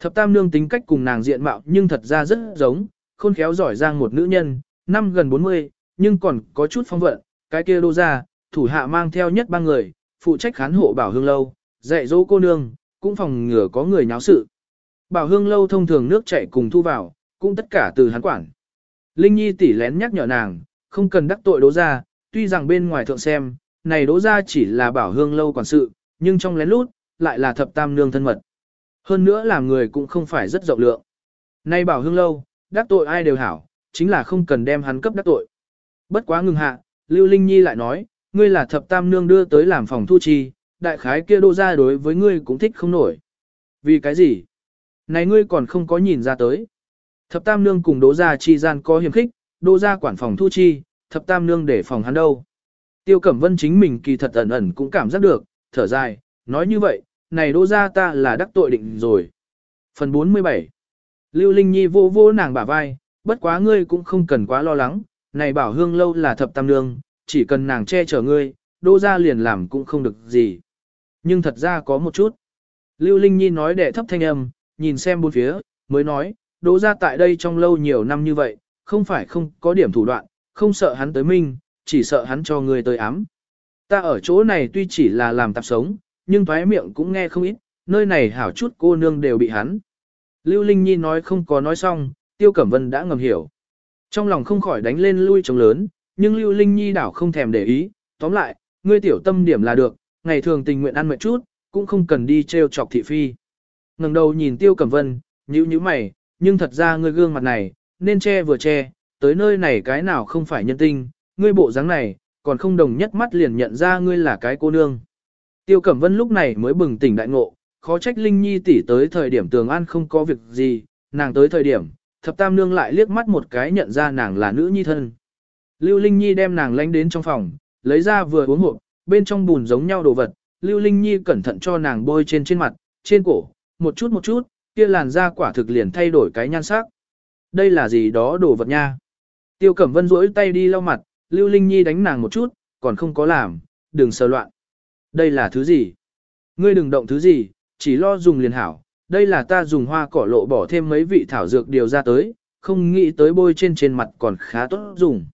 Thập tam nương tính cách cùng nàng diện mạo nhưng thật ra rất giống, khôn khéo giỏi giang một nữ nhân, năm gần 40, nhưng còn có chút phong vận, cái kia đô ra, thủ hạ mang theo nhất ba người, phụ trách khán hộ bảo hương lâu, dạy dỗ cô nương, cũng phòng ngừa có người nháo sự. Bảo hương lâu thông thường nước chảy cùng thu vào, cũng tất cả từ hắn quản. Linh Nhi tỉ lén nhắc nhở nàng, không cần đắc tội đỗ ra, tuy rằng bên ngoài thượng xem, này đỗ ra chỉ là bảo hương lâu quản sự, nhưng trong lén lút, lại là thập tam nương thân mật. Hơn nữa làm người cũng không phải rất rộng lượng. Nay bảo hương lâu, đắc tội ai đều hảo, chính là không cần đem hắn cấp đắc tội. Bất quá ngừng hạ, Lưu Linh Nhi lại nói, ngươi là thập tam nương đưa tới làm phòng thu chi, đại khái kia đô ra đối với ngươi cũng thích không nổi. Vì cái gì? Này ngươi còn không có nhìn ra tới. Thập tam nương cùng đỗ gia chi gian có hiểm khích, đỗ gia quản phòng thu chi, thập tam nương để phòng hắn đâu. Tiêu Cẩm Vân chính mình kỳ thật ẩn ẩn cũng cảm giác được, thở dài, nói như vậy, này đỗ gia ta là đắc tội định rồi. Phần 47 Lưu Linh Nhi vô vô nàng bả vai, bất quá ngươi cũng không cần quá lo lắng, này bảo hương lâu là thập tam nương, chỉ cần nàng che chở ngươi, đỗ gia liền làm cũng không được gì. Nhưng thật ra có một chút. Lưu Linh Nhi nói để thấp thanh âm, nhìn xem bốn phía, mới nói, đỗ ra tại đây trong lâu nhiều năm như vậy, không phải không có điểm thủ đoạn, không sợ hắn tới minh, chỉ sợ hắn cho người tới ám. Ta ở chỗ này tuy chỉ là làm tạp sống, nhưng thoái miệng cũng nghe không ít, nơi này hảo chút cô nương đều bị hắn. Lưu Linh Nhi nói không có nói xong, Tiêu Cẩm Vân đã ngầm hiểu. Trong lòng không khỏi đánh lên lui trống lớn, nhưng Lưu Linh Nhi đảo không thèm để ý, tóm lại, ngươi tiểu tâm điểm là được, ngày thường tình nguyện ăn mệt chút, cũng không cần đi treo chọc thị phi. ngẩng đầu nhìn Tiêu Cẩm Vân, nhíu nhíu mày, nhưng thật ra ngươi gương mặt này, nên che vừa che, tới nơi này cái nào không phải nhân tinh, ngươi bộ dáng này, còn không đồng nhất mắt liền nhận ra ngươi là cái cô nương. Tiêu Cẩm Vân lúc này mới bừng tỉnh đại ngộ, khó trách Linh Nhi tỷ tới thời điểm tường an không có việc gì, nàng tới thời điểm, thập tam nương lại liếc mắt một cái nhận ra nàng là nữ nhi thân. Lưu Linh Nhi đem nàng lánh đến trong phòng, lấy ra vừa uống hộp, bên trong bùn giống nhau đồ vật, Lưu Linh Nhi cẩn thận cho nàng bôi trên trên mặt, trên cổ, một chút một chút, kia làn da quả thực liền thay đổi cái nhan sắc. Đây là gì đó đồ vật nha? Tiêu Cẩm Vân duỗi tay đi lau mặt, Lưu Linh Nhi đánh nàng một chút, còn không có làm, đừng sờ loạn. Đây là thứ gì? Ngươi đừng động thứ gì, chỉ lo dùng liền hảo. Đây là ta dùng hoa cỏ lộ bỏ thêm mấy vị thảo dược điều ra tới, không nghĩ tới bôi trên trên mặt còn khá tốt dùng.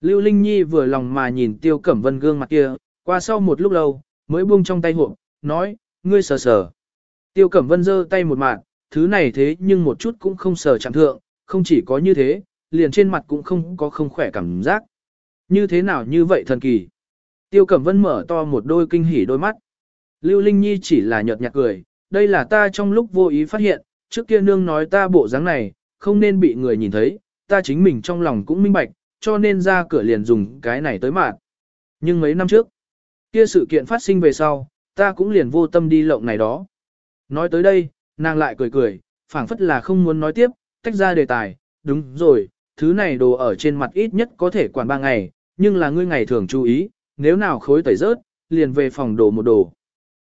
Lưu Linh Nhi vừa lòng mà nhìn Tiêu Cẩm Vân gương mặt kia, qua sau một lúc lâu, mới buông trong tay hộp, nói, ngươi sờ sờ. Tiêu Cẩm Vân giơ tay một mạng, thứ này thế nhưng một chút cũng không sờ chạm thượng, không chỉ có như thế, liền trên mặt cũng không có không khỏe cảm giác. Như thế nào như vậy thần kỳ. Tiêu Cẩm Vân mở to một đôi kinh hỉ đôi mắt. Lưu Linh Nhi chỉ là nhợt nhạt cười, đây là ta trong lúc vô ý phát hiện, trước kia nương nói ta bộ dáng này, không nên bị người nhìn thấy, ta chính mình trong lòng cũng minh bạch, cho nên ra cửa liền dùng cái này tới mạng. Nhưng mấy năm trước, kia sự kiện phát sinh về sau, ta cũng liền vô tâm đi lộng này đó. Nói tới đây, nàng lại cười cười, phảng phất là không muốn nói tiếp, tách ra đề tài, đúng rồi, thứ này đồ ở trên mặt ít nhất có thể quản ba ngày, nhưng là ngươi ngày thường chú ý, nếu nào khối tẩy rớt, liền về phòng đồ một đồ.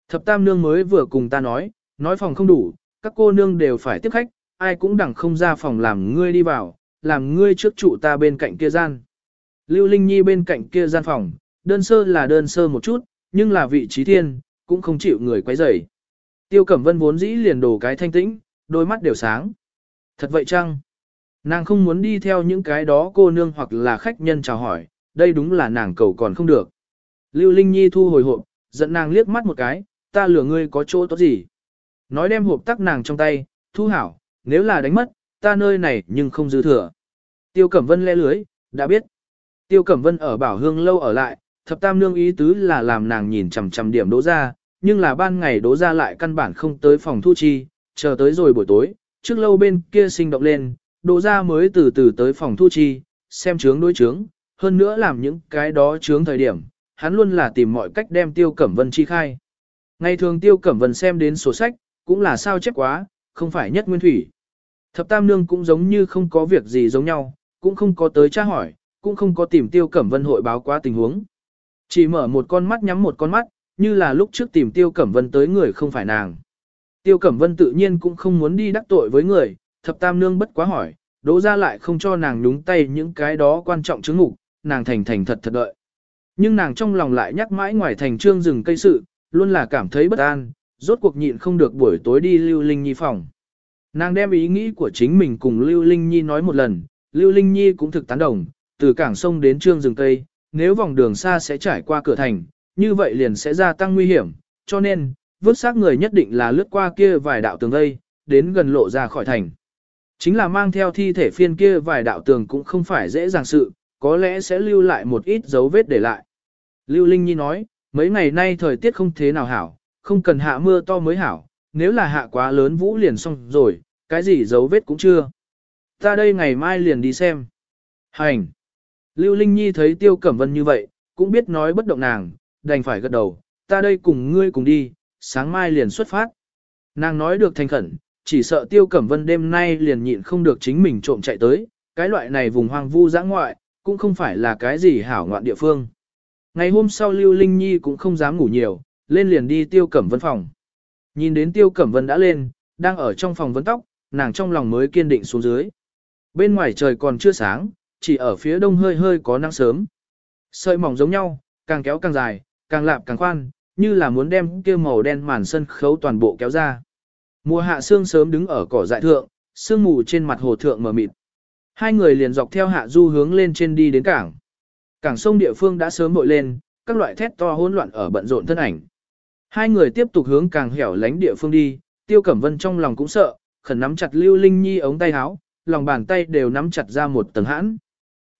Thập tam nương mới vừa cùng ta nói, nói phòng không đủ, các cô nương đều phải tiếp khách, ai cũng đẳng không ra phòng làm ngươi đi vào, làm ngươi trước trụ ta bên cạnh kia gian. Lưu Linh Nhi bên cạnh kia gian phòng, đơn sơ là đơn sơ một chút, nhưng là vị trí thiên, cũng không chịu người quấy rầy. Tiêu Cẩm Vân vốn dĩ liền đổ cái thanh tĩnh, đôi mắt đều sáng. Thật vậy chăng? Nàng không muốn đi theo những cái đó cô nương hoặc là khách nhân chào hỏi, đây đúng là nàng cầu còn không được. Lưu Linh Nhi thu hồi hộp, giận nàng liếc mắt một cái, ta lừa ngươi có chỗ tốt gì. Nói đem hộp tắc nàng trong tay, thu hảo, nếu là đánh mất, ta nơi này nhưng không dư thừa. Tiêu Cẩm Vân le lưới, đã biết. Tiêu Cẩm Vân ở bảo hương lâu ở lại, thập tam nương ý tứ là làm nàng nhìn chằm chằm điểm đỗ ra, nhưng là ban ngày đỗ ra lại căn bản không tới phòng thu chi, chờ tới rồi buổi tối, trước lâu bên kia sinh động lên, đỗ ra mới từ từ tới phòng thu chi, xem chướng đối chướng, hơn nữa làm những cái đó chướng thời điểm, hắn luôn là tìm mọi cách đem Tiêu Cẩm Vân chi khai. Ngày thường Tiêu Cẩm Vân xem đến sổ sách, cũng là sao chép quá, không phải nhất nguyên thủy. Thập Tam Nương cũng giống như không có việc gì giống nhau, cũng không có tới tra hỏi, cũng không có tìm Tiêu Cẩm Vân hội báo quá tình huống. Chỉ mở một con mắt nhắm một con mắt, như là lúc trước tìm Tiêu Cẩm Vân tới người không phải nàng. Tiêu Cẩm Vân tự nhiên cũng không muốn đi đắc tội với người, Thập Tam Nương bất quá hỏi, đỗ ra lại không cho nàng nhúng tay những cái đó quan trọng chứng ngục, nàng thành thành thật thật đợi. Nhưng nàng trong lòng lại nhắc mãi ngoài thành trương rừng cây sự, luôn là cảm thấy bất an, rốt cuộc nhịn không được buổi tối đi Lưu Linh Nhi phòng. Nàng đem ý nghĩ của chính mình cùng Lưu Linh Nhi nói một lần, Lưu Linh Nhi cũng thực tán đồng, từ cảng sông đến trương rừng cây, nếu vòng đường xa sẽ trải qua cửa thành, như vậy liền sẽ gia tăng nguy hiểm, cho nên, vứt xác người nhất định là lướt qua kia vài đạo tường đây, đến gần lộ ra khỏi thành. Chính là mang theo thi thể phiên kia vài đạo tường cũng không phải dễ dàng sự, có lẽ sẽ lưu lại một ít dấu vết để lại. Lưu Linh Nhi nói, mấy ngày nay thời tiết không thế nào hảo, không cần hạ mưa to mới hảo, nếu là hạ quá lớn vũ liền xong rồi, cái gì dấu vết cũng chưa. Ta đây ngày mai liền đi xem. Hành. Lưu Linh Nhi thấy Tiêu Cẩm Vân như vậy, cũng biết nói bất động nàng, đành phải gật đầu, ta đây cùng ngươi cùng đi, sáng mai liền xuất phát. Nàng nói được thành khẩn, chỉ sợ Tiêu Cẩm Vân đêm nay liền nhịn không được chính mình trộm chạy tới, cái loại này vùng hoang vu dã ngoại, cũng không phải là cái gì hảo ngoạn địa phương. Ngày hôm sau Lưu Linh Nhi cũng không dám ngủ nhiều, lên liền đi Tiêu Cẩm Vân phòng. Nhìn đến Tiêu Cẩm Vân đã lên, đang ở trong phòng vấn tóc, nàng trong lòng mới kiên định xuống dưới. Bên ngoài trời còn chưa sáng, chỉ ở phía đông hơi hơi có nắng sớm. Sợi mỏng giống nhau, càng kéo càng dài, càng lạp càng khoan, như là muốn đem kia màu đen màn sân khấu toàn bộ kéo ra. Mùa hạ sương sớm đứng ở cỏ dại thượng, sương mù trên mặt hồ thượng mờ mịt. Hai người liền dọc theo hạ du hướng lên trên đi đến cảng. Cảng sông địa phương đã sớm bội lên, các loại thét to hỗn loạn ở bận rộn thân ảnh. Hai người tiếp tục hướng càng hẻo lánh địa phương đi, Tiêu Cẩm Vân trong lòng cũng sợ, khẩn nắm chặt Lưu Linh Nhi ống tay áo, lòng bàn tay đều nắm chặt ra một tầng hãn.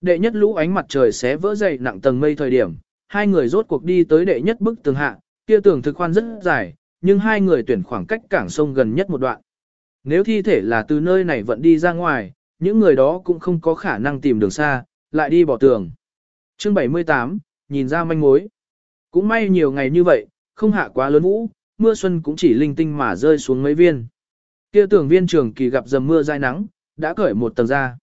Đệ nhất lũ ánh mặt trời xé vỡ dày nặng tầng mây thời điểm, hai người rốt cuộc đi tới đệ nhất bức tường hạ, kia tường thực khoan rất dài, nhưng hai người tuyển khoảng cách cảng sông gần nhất một đoạn. Nếu thi thể là từ nơi này vận đi ra ngoài, những người đó cũng không có khả năng tìm đường xa, lại đi bỏ tường. Chương 78, nhìn ra manh mối. Cũng may nhiều ngày như vậy, không hạ quá lớn vũ, mưa xuân cũng chỉ linh tinh mà rơi xuống mấy viên. Kia tưởng viên trường kỳ gặp dầm mưa dai nắng, đã cởi một tầng ra.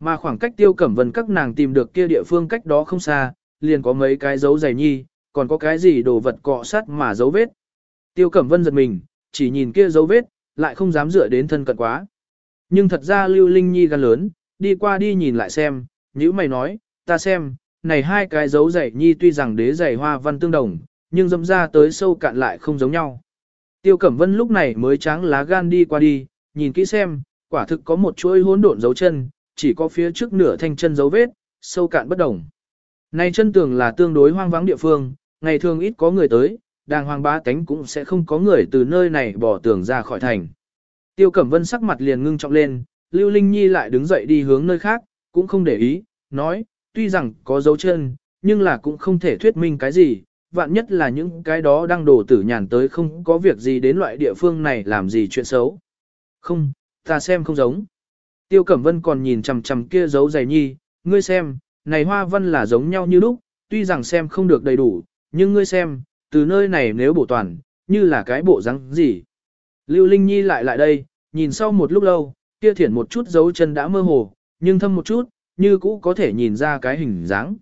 Mà khoảng cách tiêu cẩm vân các nàng tìm được kia địa phương cách đó không xa, liền có mấy cái dấu giày nhi, còn có cái gì đồ vật cọ sát mà dấu vết. Tiêu cẩm vân giật mình, chỉ nhìn kia dấu vết, lại không dám dựa đến thân cận quá. Nhưng thật ra Lưu Linh Nhi gan lớn, đi qua đi nhìn lại xem, như mày nói, ta xem, này hai cái dấu giày nhi tuy rằng đế giày hoa văn tương đồng, nhưng dâm ra tới sâu cạn lại không giống nhau. Tiêu Cẩm Vân lúc này mới tráng lá gan đi qua đi, nhìn kỹ xem, quả thực có một chuỗi hỗn độn dấu chân, chỉ có phía trước nửa thanh chân dấu vết, sâu cạn bất đồng. Này chân tường là tương đối hoang vắng địa phương, ngày thường ít có người tới, đàng hoàng bá tánh cũng sẽ không có người từ nơi này bỏ tường ra khỏi thành. Tiêu Cẩm Vân sắc mặt liền ngưng trọng lên, Lưu Linh Nhi lại đứng dậy đi hướng nơi khác, cũng không để ý, nói, tuy rằng có dấu chân, nhưng là cũng không thể thuyết minh cái gì, vạn nhất là những cái đó đang đổ tử nhàn tới không có việc gì đến loại địa phương này làm gì chuyện xấu. Không, ta xem không giống. Tiêu Cẩm Vân còn nhìn chằm chằm kia dấu giày nhi, ngươi xem, này hoa văn là giống nhau như lúc, tuy rằng xem không được đầy đủ, nhưng ngươi xem, từ nơi này nếu bổ toàn, như là cái bộ răng gì. Lưu Linh Nhi lại lại đây, nhìn sau một lúc lâu, kia thiển một chút dấu chân đã mơ hồ, nhưng thâm một chút, như cũ có thể nhìn ra cái hình dáng.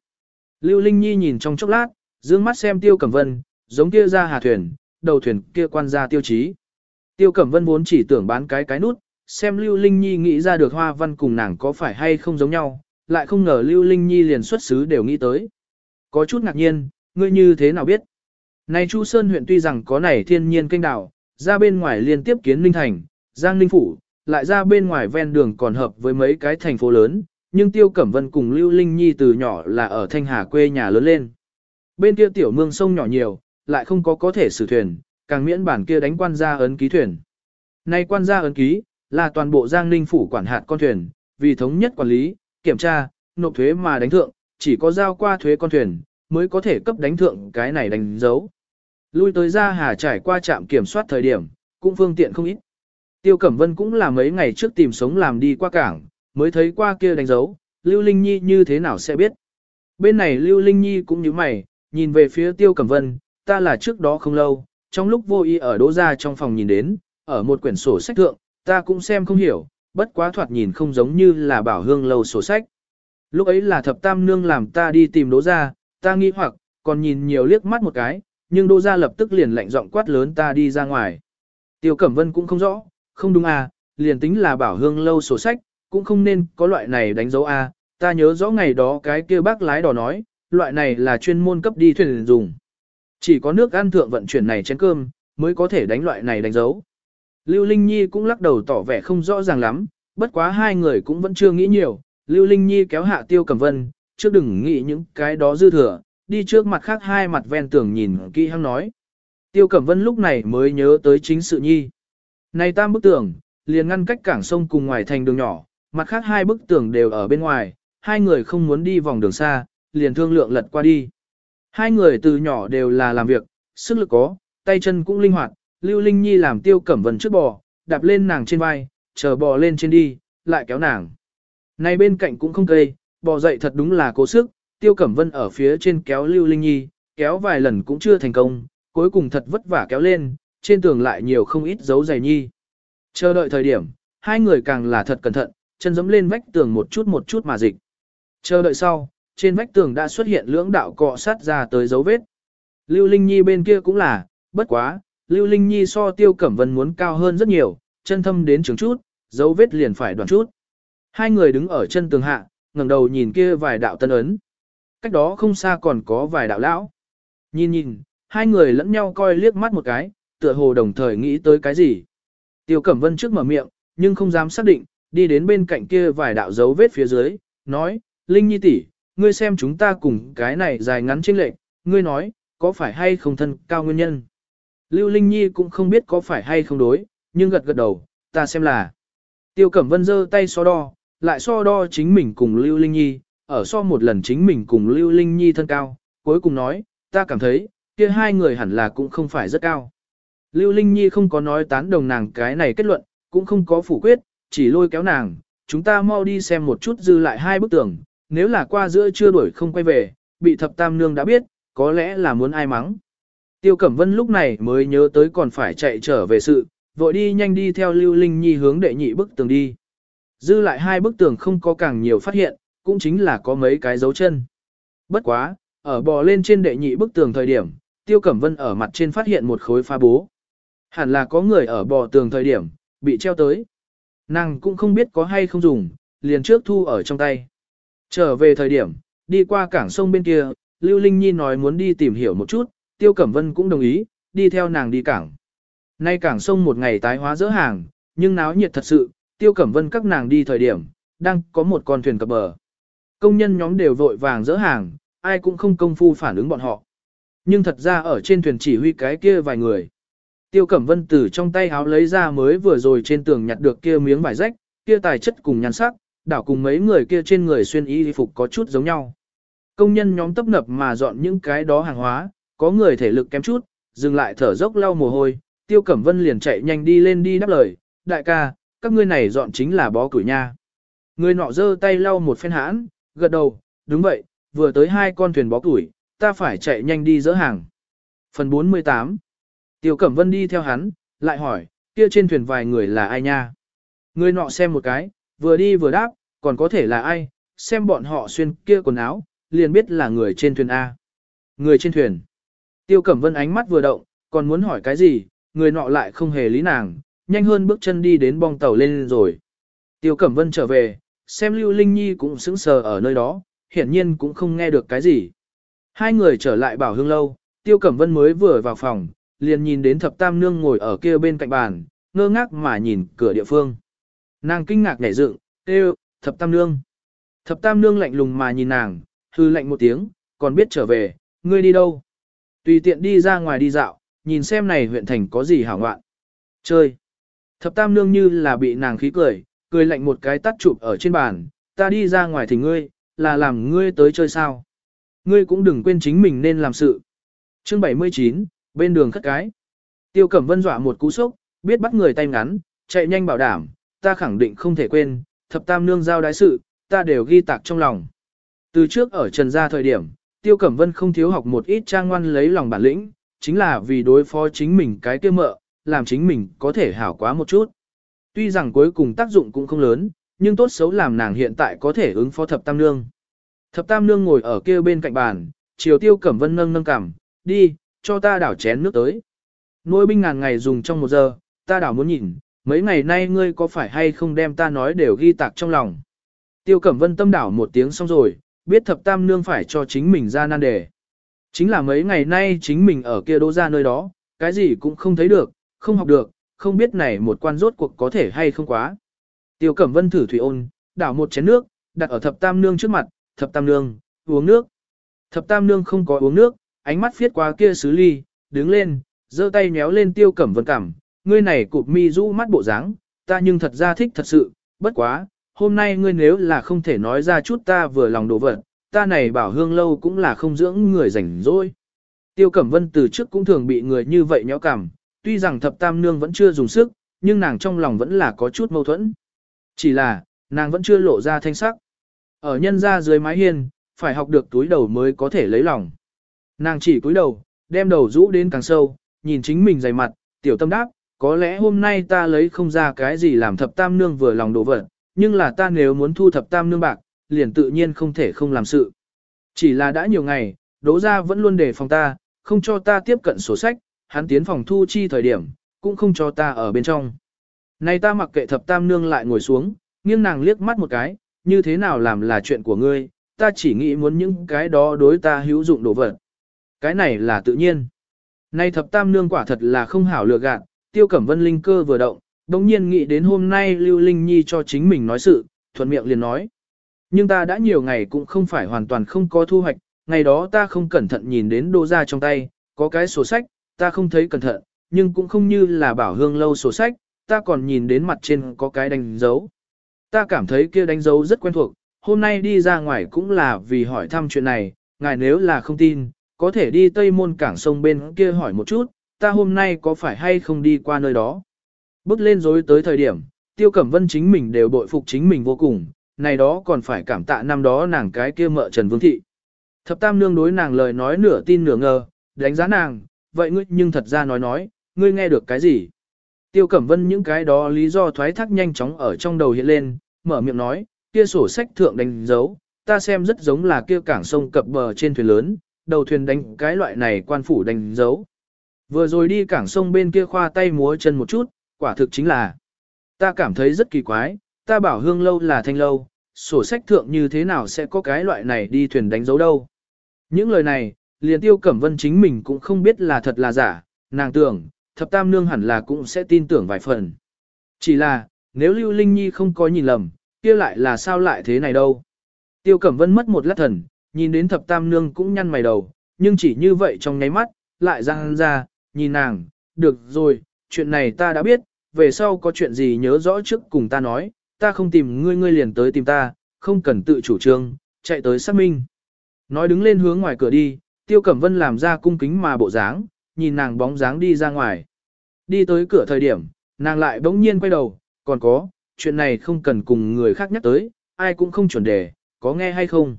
Lưu Linh Nhi nhìn trong chốc lát, dương mắt xem Tiêu Cẩm Vân, giống kia ra hà thuyền, đầu thuyền kia quan ra tiêu chí. Tiêu Cẩm Vân vốn chỉ tưởng bán cái cái nút, xem Lưu Linh Nhi nghĩ ra được hoa văn cùng nàng có phải hay không giống nhau, lại không ngờ Lưu Linh Nhi liền xuất xứ đều nghĩ tới. Có chút ngạc nhiên, ngươi như thế nào biết? Này Chu Sơn huyện tuy rằng có này thiên nhiên kênh đảo, ra bên ngoài liên tiếp kiến Linh Thành, Giang Ninh Phủ, lại ra bên ngoài ven đường còn hợp với mấy cái thành phố lớn, nhưng Tiêu Cẩm Vân cùng Lưu Linh Nhi từ nhỏ là ở Thanh Hà quê nhà lớn lên. Bên kia tiểu mương sông nhỏ nhiều, lại không có có thể sử thuyền, càng miễn bản kia đánh quan gia ấn ký thuyền. Nay quan gia ấn ký, là toàn bộ Giang Ninh Phủ quản hạt con thuyền, vì thống nhất quản lý, kiểm tra, nộp thuế mà đánh thượng, chỉ có giao qua thuế con thuyền, mới có thể cấp đánh thượng cái này đánh dấu. Lui tới ra hà trải qua trạm kiểm soát thời điểm, cũng phương tiện không ít. Tiêu Cẩm Vân cũng là mấy ngày trước tìm sống làm đi qua cảng, mới thấy qua kia đánh dấu, Lưu Linh Nhi như thế nào sẽ biết. Bên này Lưu Linh Nhi cũng như mày, nhìn về phía Tiêu Cẩm Vân, ta là trước đó không lâu, trong lúc vô ý ở đỗ ra trong phòng nhìn đến, ở một quyển sổ sách thượng, ta cũng xem không hiểu, bất quá thoạt nhìn không giống như là bảo hương lâu sổ sách. Lúc ấy là thập tam nương làm ta đi tìm đỗ ra, ta nghi hoặc, còn nhìn nhiều liếc mắt một cái, nhưng đỗ ra lập tức liền lạnh giọng quát lớn ta đi ra ngoài. Tiêu Cẩm Vân cũng không rõ, không đúng à, liền tính là bảo hương lâu sổ sách, cũng không nên có loại này đánh dấu A, ta nhớ rõ ngày đó cái kia bác lái đò nói, loại này là chuyên môn cấp đi thuyền dùng. Chỉ có nước ăn thượng vận chuyển này chén cơm, mới có thể đánh loại này đánh dấu. Lưu Linh Nhi cũng lắc đầu tỏ vẻ không rõ ràng lắm, bất quá hai người cũng vẫn chưa nghĩ nhiều. Lưu Linh Nhi kéo hạ Tiêu Cẩm Vân, trước đừng nghĩ những cái đó dư thừa, đi trước mặt khác hai mặt ven tường nhìn kỹ hăng nói. Tiêu Cẩm Vân lúc này mới nhớ tới chính sự nhi. Này tam bức tường, liền ngăn cách cảng sông cùng ngoài thành đường nhỏ, mặt khác hai bức tường đều ở bên ngoài, hai người không muốn đi vòng đường xa, liền thương lượng lật qua đi. Hai người từ nhỏ đều là làm việc, sức lực có, tay chân cũng linh hoạt, Lưu Linh Nhi làm tiêu cẩm Vân trước bò, đạp lên nàng trên vai, chờ bò lên trên đi, lại kéo nàng. Này bên cạnh cũng không cây, bò dậy thật đúng là cố sức, tiêu cẩm vân ở phía trên kéo Lưu Linh Nhi, kéo vài lần cũng chưa thành công, cuối cùng thật vất vả kéo lên, trên tường lại nhiều không ít dấu giày nhi. Chờ đợi thời điểm, hai người càng là thật cẩn thận, chân dẫm lên vách tường một chút một chút mà dịch. Chờ đợi sau, trên vách tường đã xuất hiện lưỡng đạo cọ sát ra tới dấu vết. Lưu Linh Nhi bên kia cũng là, bất quá, Lưu Linh Nhi so Tiêu Cẩm Vân muốn cao hơn rất nhiều, chân thâm đến trường chút, dấu vết liền phải đoạn chút. Hai người đứng ở chân tường hạ, ngẩng đầu nhìn kia vài đạo tân ấn. Cách đó không xa còn có vài đạo lão. Nhìn nhìn, hai người lẫn nhau coi liếc mắt một cái, tựa hồ đồng thời nghĩ tới cái gì. Tiêu Cẩm Vân trước mở miệng, nhưng không dám xác định, đi đến bên cạnh kia vài đạo dấu vết phía dưới, nói, Linh Nhi tỷ, ngươi xem chúng ta cùng cái này dài ngắn trên lệnh, ngươi nói, có phải hay không thân cao nguyên nhân. Lưu Linh Nhi cũng không biết có phải hay không đối, nhưng gật gật đầu, ta xem là. Tiêu Cẩm Vân giơ tay so đo, lại so đo chính mình cùng Lưu Linh Nhi, ở so một lần chính mình cùng Lưu Linh Nhi thân cao, cuối cùng nói, ta cảm thấy, kia hai người hẳn là cũng không phải rất cao. Lưu Linh Nhi không có nói tán đồng nàng cái này kết luận, cũng không có phủ quyết, chỉ lôi kéo nàng, chúng ta mau đi xem một chút dư lại hai bức tường, nếu là qua giữa chưa đuổi không quay về, bị thập tam nương đã biết, có lẽ là muốn ai mắng. Tiêu Cẩm Vân lúc này mới nhớ tới còn phải chạy trở về sự, vội đi nhanh đi theo Lưu Linh Nhi hướng đệ nhị bức tường đi. Dư lại hai bức tường không có càng nhiều phát hiện, cũng chính là có mấy cái dấu chân. Bất quá, ở bò lên trên đệ nhị bức tường thời điểm, Tiêu Cẩm Vân ở mặt trên phát hiện một khối pha bố. Hẳn là có người ở bò tường thời điểm, bị treo tới. Nàng cũng không biết có hay không dùng, liền trước thu ở trong tay. Trở về thời điểm, đi qua cảng sông bên kia, Lưu Linh Nhi nói muốn đi tìm hiểu một chút, Tiêu Cẩm Vân cũng đồng ý, đi theo nàng đi cảng. Nay cảng sông một ngày tái hóa dỡ hàng, nhưng náo nhiệt thật sự, Tiêu Cẩm Vân các nàng đi thời điểm, đang có một con thuyền cập bờ. Công nhân nhóm đều vội vàng dỡ hàng, ai cũng không công phu phản ứng bọn họ. Nhưng thật ra ở trên thuyền chỉ huy cái kia vài người. Tiêu Cẩm Vân từ trong tay háo lấy ra mới vừa rồi trên tường nhặt được kia miếng vải rách, kia tài chất cùng nhan sắc, đảo cùng mấy người kia trên người xuyên y phục có chút giống nhau. Công nhân nhóm tấp nập mà dọn những cái đó hàng hóa, có người thể lực kém chút, dừng lại thở dốc lau mồ hôi, Tiêu Cẩm Vân liền chạy nhanh đi lên đi đáp lời, đại ca, các ngươi này dọn chính là bó củi nha. Người nọ giơ tay lau một phen hãn, gật đầu, đúng vậy, vừa tới hai con thuyền bó củi, ta phải chạy nhanh đi dỡ hàng. Phần 48 Tiêu Cẩm Vân đi theo hắn, lại hỏi, kia trên thuyền vài người là ai nha? Người nọ xem một cái, vừa đi vừa đáp, còn có thể là ai, xem bọn họ xuyên kia quần áo, liền biết là người trên thuyền A. Người trên thuyền. Tiêu Cẩm Vân ánh mắt vừa động, còn muốn hỏi cái gì, người nọ lại không hề lý nàng, nhanh hơn bước chân đi đến bong tàu lên rồi. Tiêu Cẩm Vân trở về, xem Lưu Linh Nhi cũng sững sờ ở nơi đó, hiển nhiên cũng không nghe được cái gì. Hai người trở lại bảo hương lâu, Tiêu Cẩm Vân mới vừa vào phòng, liền nhìn đến thập tam nương ngồi ở kia bên cạnh bàn, ngơ ngác mà nhìn cửa địa phương. Nàng kinh ngạc nhảy dựng, kêu, thập tam nương. Thập tam nương lạnh lùng mà nhìn nàng, hư lạnh một tiếng, còn biết trở về, ngươi đi đâu? Tùy tiện đi ra ngoài đi dạo, nhìn xem này huyện thành có gì hảo ngoạn. Chơi. Thập tam nương như là bị nàng khí cười, cười lạnh một cái tắt chụp ở trên bàn, ta đi ra ngoài thì ngươi, là làm ngươi tới chơi sao. Ngươi cũng đừng quên chính mình nên làm sự. Chương 79, bên đường khất cái. Tiêu Cẩm Vân dọa một cú sốc, biết bắt người tay ngắn, chạy nhanh bảo đảm, ta khẳng định không thể quên, thập tam nương giao đái sự, ta đều ghi tạc trong lòng. Từ trước ở Trần Gia thời điểm, Tiêu Cẩm Vân không thiếu học một ít trang ngoan lấy lòng bản lĩnh, chính là vì đối phó chính mình cái kia mợ, làm chính mình có thể hảo quá một chút. Tuy rằng cuối cùng tác dụng cũng không lớn, nhưng tốt xấu làm nàng hiện tại có thể ứng phó thập tam nương. Thập tam nương ngồi ở kia bên cạnh bàn, chiều tiêu cẩm vân nâng nâng cằm, đi, cho ta đảo chén nước tới. Nuôi binh ngàn ngày dùng trong một giờ, ta đảo muốn nhìn, mấy ngày nay ngươi có phải hay không đem ta nói đều ghi tạc trong lòng. Tiêu cẩm vân tâm đảo một tiếng xong rồi, biết thập tam nương phải cho chính mình ra nan đề. Chính là mấy ngày nay chính mình ở kia đỗ ra nơi đó, cái gì cũng không thấy được, không học được, không biết này một quan rốt cuộc có thể hay không quá. Tiêu Cẩm Vân thử thủy ôn, đảo một chén nước, đặt ở thập tam nương trước mặt, thập tam nương, uống nước. Thập tam nương không có uống nước, ánh mắt phiết qua kia xứ ly, đứng lên, giơ tay nhéo lên Tiêu Cẩm Vân cảm, ngươi này cụp mi rũ mắt bộ dáng, ta nhưng thật ra thích thật sự, bất quá, hôm nay ngươi nếu là không thể nói ra chút ta vừa lòng đồ vật, ta này bảo hương lâu cũng là không dưỡng người rảnh rỗi. Tiêu Cẩm Vân từ trước cũng thường bị người như vậy nhéo cảm, tuy rằng thập tam nương vẫn chưa dùng sức, nhưng nàng trong lòng vẫn là có chút mâu thuẫn. Chỉ là, nàng vẫn chưa lộ ra thanh sắc. Ở nhân ra dưới mái hiên, phải học được túi đầu mới có thể lấy lòng. Nàng chỉ túi đầu, đem đầu rũ đến càng sâu, nhìn chính mình dày mặt, tiểu tâm đáp, có lẽ hôm nay ta lấy không ra cái gì làm thập tam nương vừa lòng đổ vật, nhưng là ta nếu muốn thu thập tam nương bạc, liền tự nhiên không thể không làm sự. Chỉ là đã nhiều ngày, đỗ gia vẫn luôn đề phòng ta, không cho ta tiếp cận sổ sách, hắn tiến phòng thu chi thời điểm, cũng không cho ta ở bên trong. Này ta mặc kệ thập tam nương lại ngồi xuống, nghiêng nàng liếc mắt một cái, như thế nào làm là chuyện của ngươi, ta chỉ nghĩ muốn những cái đó đối ta hữu dụng đồ vật. Cái này là tự nhiên. Này thập tam nương quả thật là không hảo lừa gạt, tiêu cẩm vân linh cơ vừa động, đồng nhiên nghĩ đến hôm nay Lưu Linh Nhi cho chính mình nói sự, thuận miệng liền nói. Nhưng ta đã nhiều ngày cũng không phải hoàn toàn không có thu hoạch, ngày đó ta không cẩn thận nhìn đến đô ra trong tay, có cái sổ sách, ta không thấy cẩn thận, nhưng cũng không như là bảo hương lâu sổ sách, ta còn nhìn đến mặt trên có cái đánh dấu. Ta cảm thấy kia đánh dấu rất quen thuộc, hôm nay đi ra ngoài cũng là vì hỏi thăm chuyện này, ngài nếu là không tin, có thể đi tây môn cảng sông bên kia hỏi một chút, ta hôm nay có phải hay không đi qua nơi đó. Bước lên dối tới thời điểm, tiêu cẩm vân chính mình đều bội phục chính mình vô cùng, này đó còn phải cảm tạ năm đó nàng cái kia mợ Trần Vương Thị. Thập tam nương đối nàng lời nói nửa tin nửa ngờ, đánh giá nàng, vậy ngươi nhưng thật ra nói nói, ngươi nghe được cái gì? Tiêu Cẩm Vân những cái đó lý do thoái thác nhanh chóng ở trong đầu hiện lên, mở miệng nói, kia sổ sách thượng đánh dấu, ta xem rất giống là kia cảng sông cập bờ trên thuyền lớn, đầu thuyền đánh cái loại này quan phủ đánh dấu. Vừa rồi đi cảng sông bên kia khoa tay múa chân một chút, quả thực chính là, ta cảm thấy rất kỳ quái, ta bảo hương lâu là thanh lâu, sổ sách thượng như thế nào sẽ có cái loại này đi thuyền đánh dấu đâu. Những lời này, liền tiêu cẩm vân chính mình cũng không biết là thật là giả, nàng tưởng, thập tam nương hẳn là cũng sẽ tin tưởng vài phần. Chỉ là, nếu Lưu Linh Nhi không có nhìn lầm, kia lại là sao lại thế này đâu. Tiêu Cẩm Vân mất một lát thần, nhìn đến thập tam nương cũng nhăn mày đầu, nhưng chỉ như vậy trong nháy mắt, lại răng ra, nhìn nàng, được rồi, chuyện này ta đã biết, về sau có chuyện gì nhớ rõ trước cùng ta nói, ta không tìm ngươi ngươi liền tới tìm ta, không cần tự chủ trương, chạy tới xác minh. Nói đứng lên hướng ngoài cửa đi, Tiêu Cẩm Vân làm ra cung kính mà bộ dáng, nhìn nàng bóng dáng đi ra ngoài. Đi tới cửa thời điểm, nàng lại bỗng nhiên quay đầu, còn có, chuyện này không cần cùng người khác nhắc tới, ai cũng không chuẩn đề, có nghe hay không.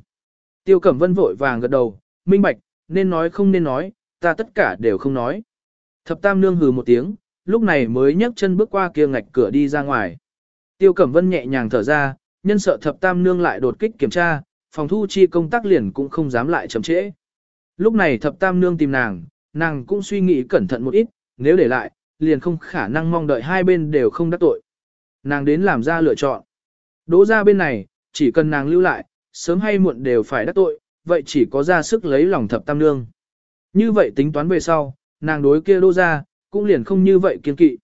Tiêu Cẩm Vân vội vàng gật đầu, minh bạch, nên nói không nên nói, ta tất cả đều không nói. Thập Tam Nương hừ một tiếng, lúc này mới nhấc chân bước qua kia ngạch cửa đi ra ngoài. Tiêu Cẩm Vân nhẹ nhàng thở ra, nhân sợ Thập Tam Nương lại đột kích kiểm tra, phòng thu chi công tác liền cũng không dám lại chậm trễ. Lúc này Thập Tam Nương tìm nàng, nàng cũng suy nghĩ cẩn thận một ít, nếu để lại, liền không khả năng mong đợi hai bên đều không đắc tội. Nàng đến làm ra lựa chọn. Đỗ ra bên này, chỉ cần nàng lưu lại, sớm hay muộn đều phải đắc tội, vậy chỉ có ra sức lấy lòng thập tam nương. Như vậy tính toán về sau, nàng đối kia đỗ ra, cũng liền không như vậy kiên kỵ.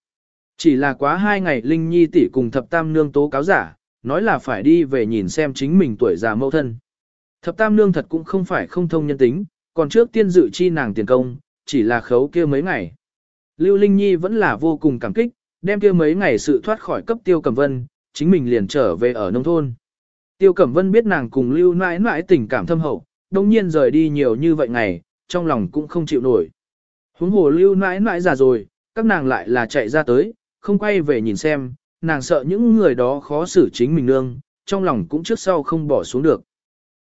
Chỉ là quá hai ngày Linh Nhi tỷ cùng thập tam nương tố cáo giả, nói là phải đi về nhìn xem chính mình tuổi già mẫu thân. Thập tam nương thật cũng không phải không thông nhân tính, còn trước tiên dự chi nàng tiền công, chỉ là khấu kia mấy ngày. Lưu Linh Nhi vẫn là vô cùng cảm kích, đem kia mấy ngày sự thoát khỏi cấp tiêu cẩm vân, chính mình liền trở về ở nông thôn. Tiêu Cẩm Vân biết nàng cùng Lưu nãi nãi tình cảm thâm hậu, đồng nhiên rời đi nhiều như vậy ngày, trong lòng cũng không chịu nổi. Huống hồ Lưu nãi nãi già rồi, các nàng lại là chạy ra tới, không quay về nhìn xem, nàng sợ những người đó khó xử chính mình nương, trong lòng cũng trước sau không bỏ xuống được.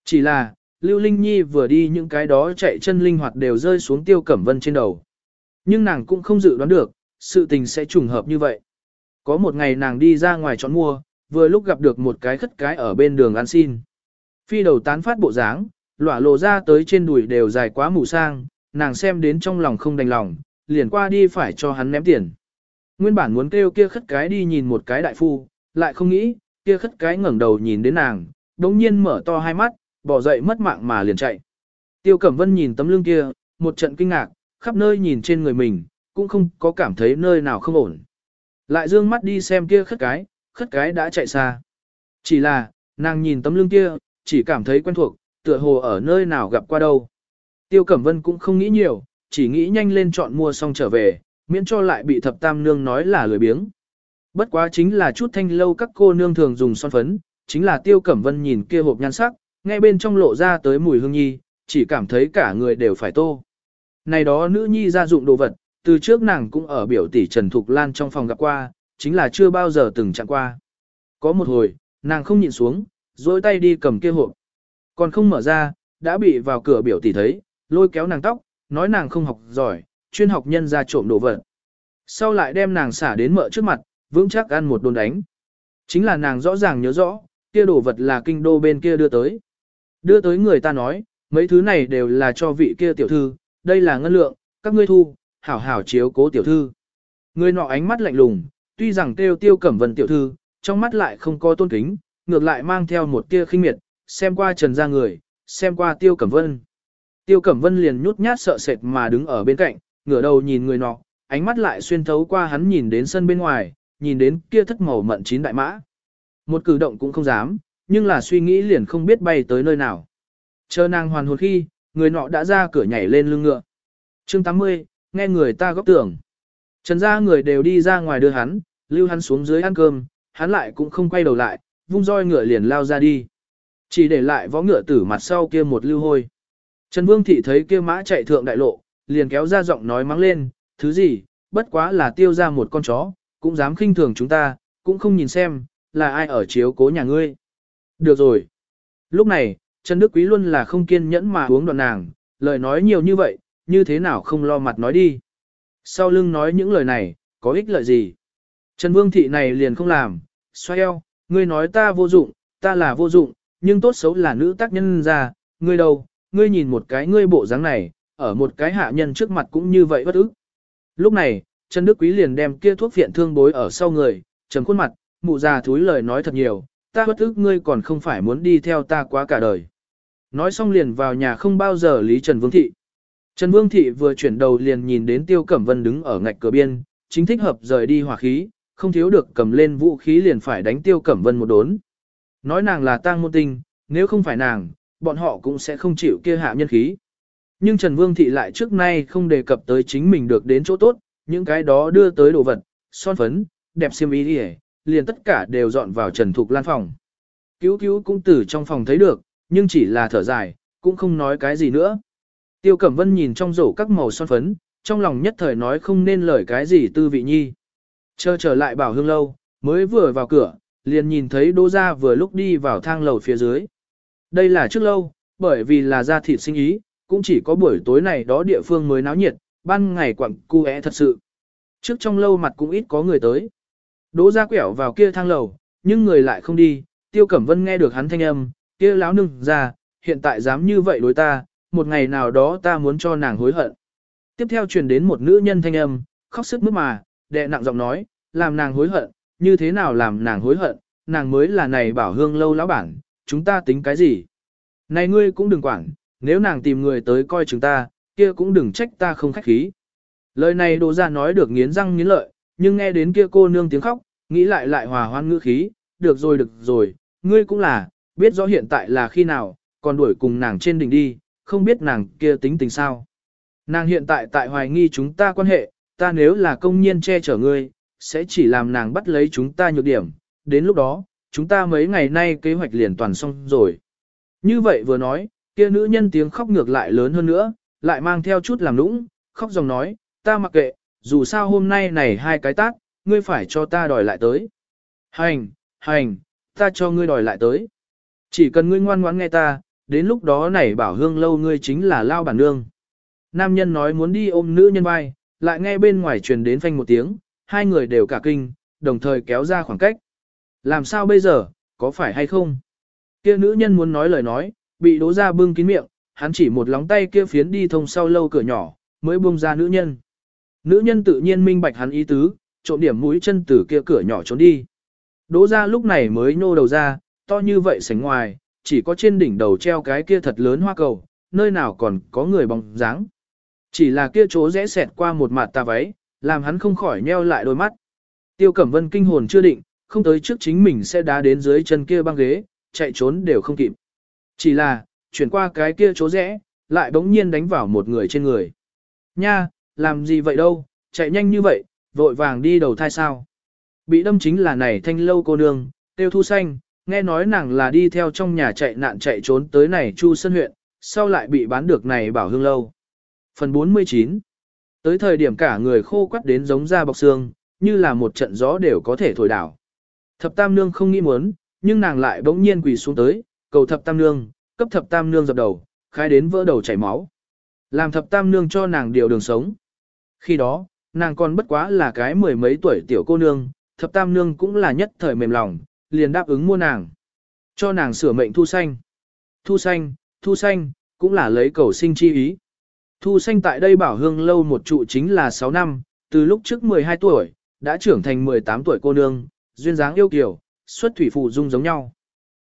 Chỉ là, Lưu Linh Nhi vừa đi những cái đó chạy chân linh hoạt đều rơi xuống Tiêu Cẩm Vân trên đầu. Nhưng nàng cũng không dự đoán được, sự tình sẽ trùng hợp như vậy. Có một ngày nàng đi ra ngoài chọn mua, vừa lúc gặp được một cái khất cái ở bên đường ăn xin. Phi đầu tán phát bộ dáng, lỏa lộ ra tới trên đùi đều dài quá mù sang, nàng xem đến trong lòng không đành lòng, liền qua đi phải cho hắn ném tiền. Nguyên bản muốn kêu kia khất cái đi nhìn một cái đại phu, lại không nghĩ, kia khất cái ngẩng đầu nhìn đến nàng, đống nhiên mở to hai mắt, bỏ dậy mất mạng mà liền chạy. Tiêu Cẩm Vân nhìn tấm lưng kia, một trận kinh ngạc, khắp nơi nhìn trên người mình, cũng không có cảm thấy nơi nào không ổn. Lại dương mắt đi xem kia khất cái, khất cái đã chạy xa. Chỉ là, nàng nhìn tấm lưng kia, chỉ cảm thấy quen thuộc, tựa hồ ở nơi nào gặp qua đâu. Tiêu Cẩm Vân cũng không nghĩ nhiều, chỉ nghĩ nhanh lên chọn mua xong trở về, miễn cho lại bị thập tam nương nói là lười biếng. Bất quá chính là chút thanh lâu các cô nương thường dùng son phấn, chính là Tiêu Cẩm Vân nhìn kia hộp nhan sắc, ngay bên trong lộ ra tới mùi hương nhi, chỉ cảm thấy cả người đều phải tô. Này đó nữ nhi ra dụng đồ vật, từ trước nàng cũng ở biểu tỷ Trần Thục Lan trong phòng gặp qua, chính là chưa bao giờ từng chạm qua. Có một hồi, nàng không nhịn xuống, dối tay đi cầm kia hộp. Còn không mở ra, đã bị vào cửa biểu tỷ thấy, lôi kéo nàng tóc, nói nàng không học giỏi, chuyên học nhân ra trộm đồ vật. Sau lại đem nàng xả đến mợ trước mặt, vững chắc ăn một đồn đánh. Chính là nàng rõ ràng nhớ rõ, kia đồ vật là kinh đô bên kia đưa tới. Đưa tới người ta nói, mấy thứ này đều là cho vị kia tiểu thư, đây là ngân lượng, các ngươi thu, hảo hảo chiếu cố tiểu thư. Người nọ ánh mắt lạnh lùng, tuy rằng kêu tiêu cẩm vân tiểu thư, trong mắt lại không có tôn kính, ngược lại mang theo một tia khinh miệt, xem qua trần ra người, xem qua tiêu cẩm vân. Tiêu cẩm vân liền nhút nhát sợ sệt mà đứng ở bên cạnh, ngửa đầu nhìn người nọ, ánh mắt lại xuyên thấu qua hắn nhìn đến sân bên ngoài, nhìn đến kia thất màu mận chín đại mã. Một cử động cũng không dám, nhưng là suy nghĩ liền không biết bay tới nơi nào. Chờ nàng hoàn hồn khi, người nọ đã ra cửa nhảy lên lưng ngựa. Chương 80, nghe người ta góp tưởng. Trần gia người đều đi ra ngoài đưa hắn, lưu hắn xuống dưới ăn cơm, hắn lại cũng không quay đầu lại, vung roi ngựa liền lao ra đi. Chỉ để lại võ ngựa tử mặt sau kia một lưu hôi. Trần Vương Thị thấy kia mã chạy thượng đại lộ, liền kéo ra giọng nói mắng lên, thứ gì, bất quá là tiêu ra một con chó, cũng dám khinh thường chúng ta, cũng không nhìn xem, là ai ở chiếu cố nhà ngươi. Được rồi. Lúc này, Trần Đức Quý luôn là không kiên nhẫn mà uống đoạn nàng, lời nói nhiều như vậy, như thế nào không lo mặt nói đi. Sau lưng nói những lời này, có ích lợi gì? Trần Vương Thị này liền không làm, xoay eo, ngươi nói ta vô dụng, ta là vô dụng, nhưng tốt xấu là nữ tác nhân ra, ngươi đâu, ngươi nhìn một cái ngươi bộ dáng này, ở một cái hạ nhân trước mặt cũng như vậy bất ức. Lúc này, Trần Đức Quý liền đem kia thuốc viện thương bối ở sau người, trầm khuôn mặt, mụ già thúi lời nói thật nhiều, ta bất ức ngươi còn không phải muốn đi theo ta quá cả đời. Nói xong liền vào nhà không bao giờ lý Trần Vương Thị. Trần Vương Thị vừa chuyển đầu liền nhìn đến Tiêu Cẩm Vân đứng ở ngạch cửa biên, chính thích hợp rời đi hỏa khí, không thiếu được cầm lên vũ khí liền phải đánh Tiêu Cẩm Vân một đốn. Nói nàng là tang môn tinh, nếu không phải nàng, bọn họ cũng sẽ không chịu kia hạ nhân khí. Nhưng Trần Vương Thị lại trước nay không đề cập tới chính mình được đến chỗ tốt, những cái đó đưa tới đồ vật, son phấn, đẹp xiêm y đi liền tất cả đều dọn vào Trần Thục Lan phòng. Cứu cứu cũng từ trong phòng thấy được, nhưng chỉ là thở dài, cũng không nói cái gì nữa. Tiêu Cẩm Vân nhìn trong rổ các màu son phấn, trong lòng nhất thời nói không nên lời cái gì tư vị nhi. Chờ trở lại bảo hương lâu, mới vừa vào cửa, liền nhìn thấy Đỗ Gia vừa lúc đi vào thang lầu phía dưới. Đây là trước lâu, bởi vì là gia thịt sinh ý, cũng chỉ có buổi tối này đó địa phương mới náo nhiệt, ban ngày quặng cu é thật sự. Trước trong lâu mặt cũng ít có người tới. Đỗ Gia quẹo vào kia thang lầu, nhưng người lại không đi, Tiêu Cẩm Vân nghe được hắn thanh âm, kia láo nương ra, hiện tại dám như vậy đối ta, một ngày nào đó ta muốn cho nàng hối hận. Tiếp theo truyền đến một nữ nhân thanh âm, khóc sức mướt mà, đệ nặng giọng nói, làm nàng hối hận, như thế nào làm nàng hối hận, nàng mới là này bảo hương lâu lão bản, chúng ta tính cái gì? Này ngươi cũng đừng quản, nếu nàng tìm người tới coi chúng ta, kia cũng đừng trách ta không khách khí. Lời này đồ ra nói được nghiến răng nghiến lợi, nhưng nghe đến kia cô nương tiếng khóc, nghĩ lại lại hòa hoan ngữ khí, được rồi được rồi, ngươi cũng là, biết rõ hiện tại là khi nào, còn đuổi cùng nàng trên đỉnh đi, không biết nàng kia tính tình sao. Nàng hiện tại tại hoài nghi chúng ta quan hệ, ta nếu là công nhiên che chở ngươi, sẽ chỉ làm nàng bắt lấy chúng ta nhược điểm, đến lúc đó, chúng ta mấy ngày nay kế hoạch liền toàn xong rồi. Như vậy vừa nói, kia nữ nhân tiếng khóc ngược lại lớn hơn nữa, lại mang theo chút làm nũng, khóc dòng nói, ta mặc kệ, dù sao hôm nay này hai cái tác, ngươi phải cho ta đòi lại tới. Hành, hành, ta cho ngươi đòi lại tới. Chỉ cần ngươi ngoan ngoãn nghe ta, đến lúc đó này bảo hương lâu ngươi chính là lao bản nương. Nam nhân nói muốn đi ôm nữ nhân vai, lại nghe bên ngoài truyền đến phanh một tiếng, hai người đều cả kinh, đồng thời kéo ra khoảng cách. Làm sao bây giờ, có phải hay không? Kia nữ nhân muốn nói lời nói, bị đố ra bưng kín miệng, hắn chỉ một lóng tay kia phiến đi thông sau lâu cửa nhỏ, mới buông ra nữ nhân. Nữ nhân tự nhiên minh bạch hắn ý tứ, trộm điểm mũi chân từ kia cửa nhỏ trốn đi. Đỗ ra lúc này mới nô đầu ra, to như vậy sánh ngoài, chỉ có trên đỉnh đầu treo cái kia thật lớn hoa cầu, nơi nào còn có người bóng dáng. Chỉ là kia chỗ rẽ xẹt qua một mặt tà váy, làm hắn không khỏi nheo lại đôi mắt. Tiêu Cẩm Vân kinh hồn chưa định, không tới trước chính mình sẽ đá đến dưới chân kia băng ghế, chạy trốn đều không kịp. Chỉ là, chuyển qua cái kia chỗ rẽ, lại bỗng nhiên đánh vào một người trên người. Nha, làm gì vậy đâu, chạy nhanh như vậy, vội vàng đi đầu thai sao. Bị đâm chính là này thanh lâu cô nương, tiêu thu xanh, nghe nói nàng là đi theo trong nhà chạy nạn chạy trốn tới này chu sân huyện, sau lại bị bán được này bảo hương lâu. Phần 49 Tới thời điểm cả người khô quắt đến giống da bọc xương, như là một trận gió đều có thể thổi đảo. Thập tam nương không nghĩ muốn, nhưng nàng lại bỗng nhiên quỳ xuống tới, cầu thập tam nương, cấp thập tam nương dập đầu, khai đến vỡ đầu chảy máu. Làm thập tam nương cho nàng điều đường sống. Khi đó, nàng còn bất quá là cái mười mấy tuổi tiểu cô nương, thập tam nương cũng là nhất thời mềm lòng, liền đáp ứng mua nàng. Cho nàng sửa mệnh thu xanh. Thu xanh, thu xanh, cũng là lấy cầu sinh chi ý. Thu xanh tại đây bảo hương lâu một trụ chính là 6 năm, từ lúc trước 12 tuổi, đã trưởng thành 18 tuổi cô nương, duyên dáng yêu kiều, xuất thủy phụ dung giống nhau.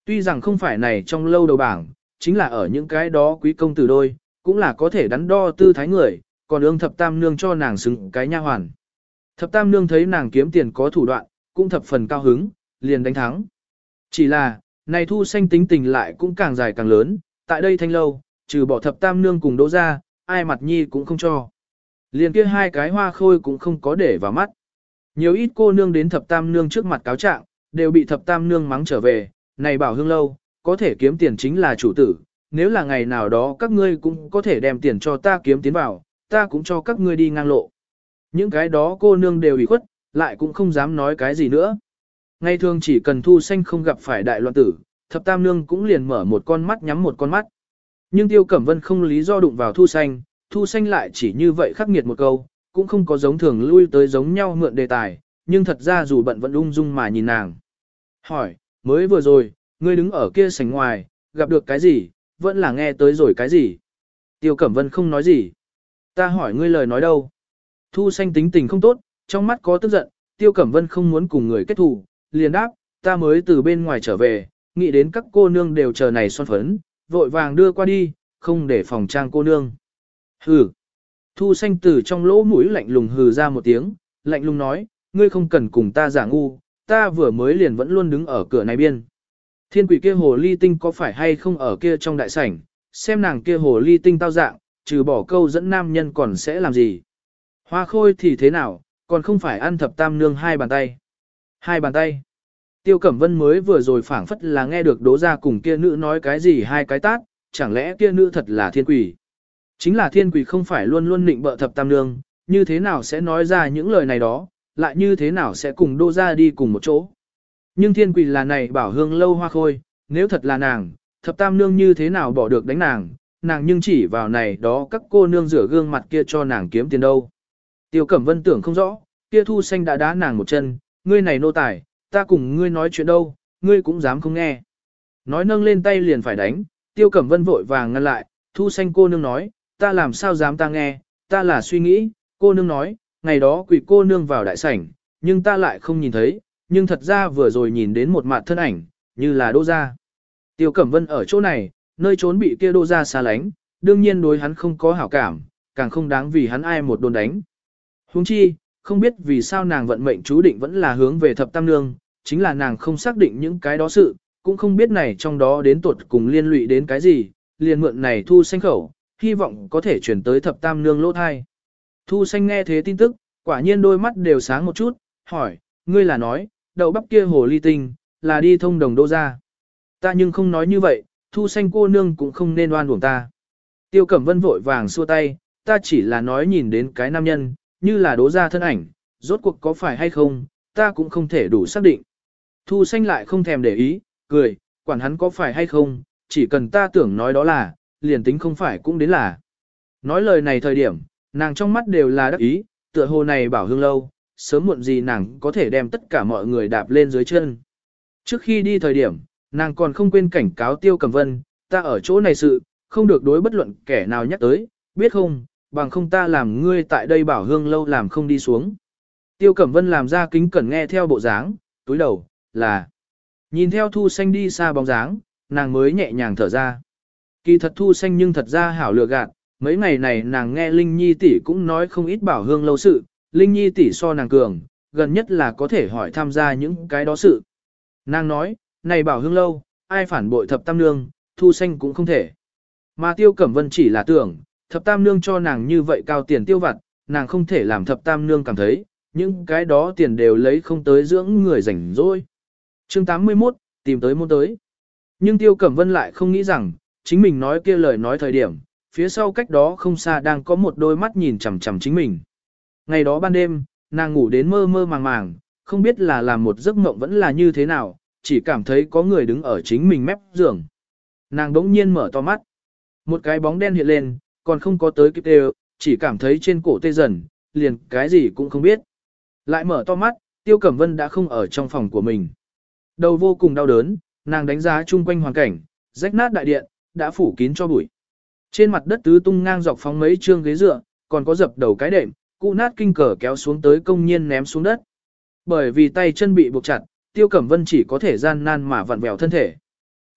Tuy rằng không phải này trong lâu đầu bảng, chính là ở những cái đó quý công tử đôi, cũng là có thể đắn đo tư thái người, còn ương thập tam nương cho nàng xứng cái nha hoàn. Thập tam nương thấy nàng kiếm tiền có thủ đoạn, cũng thập phần cao hứng, liền đánh thắng. Chỉ là, này thu xanh tính tình lại cũng càng dài càng lớn, tại đây thanh lâu, trừ bỏ thập tam nương cùng đỗ ra, ai mặt nhi cũng không cho. Liền kia hai cái hoa khôi cũng không có để vào mắt. Nhiều ít cô nương đến thập tam nương trước mặt cáo trạng, đều bị thập tam nương mắng trở về, này bảo hương lâu, có thể kiếm tiền chính là chủ tử, nếu là ngày nào đó các ngươi cũng có thể đem tiền cho ta kiếm tiến vào, ta cũng cho các ngươi đi ngang lộ. Những cái đó cô nương đều ủy khuất, lại cũng không dám nói cái gì nữa. Ngày thường chỉ cần thu xanh không gặp phải đại loạn tử, thập tam nương cũng liền mở một con mắt nhắm một con mắt. Nhưng tiêu cẩm vân không lý do đụng vào thu xanh, thu xanh lại chỉ như vậy khắc nghiệt một câu, cũng không có giống thường lui tới giống nhau mượn đề tài, nhưng thật ra dù bận vẫn ung dung mà nhìn nàng. Hỏi, mới vừa rồi, ngươi đứng ở kia sảnh ngoài, gặp được cái gì, vẫn là nghe tới rồi cái gì. Tiêu Cẩm Vân không nói gì. Ta hỏi ngươi lời nói đâu. Thu xanh tính tình không tốt, trong mắt có tức giận, Tiêu Cẩm Vân không muốn cùng người kết thù, liền đáp, ta mới từ bên ngoài trở về, nghĩ đến các cô nương đều chờ này son phấn, vội vàng đưa qua đi, không để phòng trang cô nương. Hừ. Thu xanh từ trong lỗ mũi lạnh lùng hừ ra một tiếng, lạnh lùng nói, ngươi không cần cùng ta giả ngu, ta vừa mới liền vẫn luôn đứng ở cửa này biên. Thiên quỷ kia hồ ly tinh có phải hay không ở kia trong đại sảnh, xem nàng kia hồ ly tinh tao dạng, trừ bỏ câu dẫn nam nhân còn sẽ làm gì. Hoa khôi thì thế nào, còn không phải ăn thập tam nương hai bàn tay. Hai bàn tay. Tiêu Cẩm Vân mới vừa rồi phảng phất là nghe được đố ra cùng kia nữ nói cái gì hai cái tát, chẳng lẽ kia nữ thật là thiên quỷ. Chính là thiên quỷ không phải luôn luôn nịnh bợ thập tam nương, như thế nào sẽ nói ra những lời này đó, lại như thế nào sẽ cùng đô ra đi cùng một chỗ. Nhưng thiên quỷ là này bảo hương lâu hoa khôi, nếu thật là nàng, thập tam nương như thế nào bỏ được đánh nàng, nàng nhưng chỉ vào này đó các cô nương rửa gương mặt kia cho nàng kiếm tiền đâu. Tiêu Cẩm Vân tưởng không rõ, kia thu xanh đã đá nàng một chân, ngươi này nô tài, ta cùng ngươi nói chuyện đâu, ngươi cũng dám không nghe. Nói nâng lên tay liền phải đánh, Tiêu Cẩm Vân vội vàng ngăn lại, thu xanh cô nương nói, ta làm sao dám ta nghe, ta là suy nghĩ, cô nương nói, ngày đó quỷ cô nương vào đại sảnh, nhưng ta lại không nhìn thấy, nhưng thật ra vừa rồi nhìn đến một mặt thân ảnh, như là đô gia. Tiêu Cẩm Vân ở chỗ này, nơi trốn bị kia đô gia xa lánh, đương nhiên đối hắn không có hảo cảm, càng không đáng vì hắn ai một đồn đánh. Huống chi, không biết vì sao nàng vận mệnh chú định vẫn là hướng về thập tam nương, chính là nàng không xác định những cái đó sự, cũng không biết này trong đó đến tuột cùng liên lụy đến cái gì, liền mượn này thu xanh khẩu, hy vọng có thể chuyển tới thập tam nương lỗ thai. Thu xanh nghe thế tin tức, quả nhiên đôi mắt đều sáng một chút, hỏi, ngươi là nói, đậu bắp kia hồ ly tinh, là đi thông đồng đô ra. Ta nhưng không nói như vậy, thu xanh cô nương cũng không nên oan uổng ta. Tiêu cẩm vân vội vàng xua tay, ta chỉ là nói nhìn đến cái nam nhân, như là đố ra thân ảnh, rốt cuộc có phải hay không, ta cũng không thể đủ xác định. Thu xanh lại không thèm để ý, cười, quản hắn có phải hay không, chỉ cần ta tưởng nói đó là, liền tính không phải cũng đến là. Nói lời này thời điểm, nàng trong mắt đều là đắc ý, tựa hồ này bảo hương lâu, sớm muộn gì nàng có thể đem tất cả mọi người đạp lên dưới chân. Trước khi đi thời điểm, nàng còn không quên cảnh cáo Tiêu Cẩm Vân, ta ở chỗ này sự, không được đối bất luận kẻ nào nhắc tới, biết không, bằng không ta làm ngươi tại đây bảo hương lâu làm không đi xuống. Tiêu Cẩm Vân làm ra kính cẩn nghe theo bộ dáng, túi đầu, là. Nhìn theo thu xanh đi xa bóng dáng, nàng mới nhẹ nhàng thở ra. Kỳ thật thu xanh nhưng thật ra hảo lừa gạt, mấy ngày này nàng nghe Linh Nhi tỷ cũng nói không ít bảo hương lâu sự, Linh Nhi tỷ so nàng cường, gần nhất là có thể hỏi tham gia những cái đó sự. Nàng nói, này bảo hương lâu, ai phản bội thập tam nương, thu xanh cũng không thể. Mà tiêu cẩm vân chỉ là tưởng, thập tam nương cho nàng như vậy cao tiền tiêu vặt, nàng không thể làm thập tam nương cảm thấy, những cái đó tiền đều lấy không tới dưỡng người rảnh rỗi. Chương 81, tìm tới môn tới. Nhưng tiêu cẩm vân lại không nghĩ rằng, chính mình nói kia lời nói thời điểm, phía sau cách đó không xa đang có một đôi mắt nhìn chằm chằm chính mình. Ngày đó ban đêm, nàng ngủ đến mơ mơ màng màng, không biết là làm một giấc mộng vẫn là như thế nào, chỉ cảm thấy có người đứng ở chính mình mép giường. Nàng đống nhiên mở to mắt. Một cái bóng đen hiện lên, còn không có tới kịp đều, chỉ cảm thấy trên cổ tê dần, liền cái gì cũng không biết. Lại mở to mắt, Tiêu Cẩm Vân đã không ở trong phòng của mình. Đầu vô cùng đau đớn, nàng đánh giá chung quanh hoàn cảnh, rách nát đại điện, đã phủ kín cho bụi. Trên mặt đất tứ tung ngang dọc phóng mấy trương ghế dựa, còn có dập đầu cái đệm, cụ nát kinh cờ kéo xuống tới công nhiên ném xuống đất. Bởi vì tay chân bị buộc chặt, Tiêu Cẩm Vân chỉ có thể gian nan mà vặn vẹo thân thể.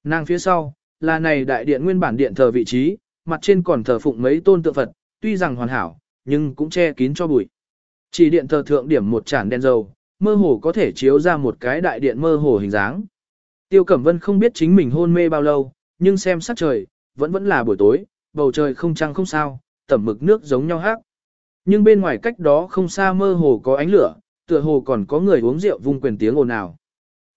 Nàng phía sau, là này đại điện nguyên bản điện thờ vị trí, mặt trên còn thờ phụng mấy tôn tượng Phật, tuy rằng hoàn hảo, nhưng cũng che kín cho bụi. Chỉ điện thờ thượng điểm một chản đen dầu, mơ hồ có thể chiếu ra một cái đại điện mơ hồ hình dáng. Tiêu Cẩm Vân không biết chính mình hôn mê bao lâu, nhưng xem sắc trời, vẫn vẫn là buổi tối, bầu trời không trăng không sao, tẩm mực nước giống nhau hát. Nhưng bên ngoài cách đó không xa mơ hồ có ánh lửa, tựa hồ còn có người uống rượu vung quyền tiếng ồn ào.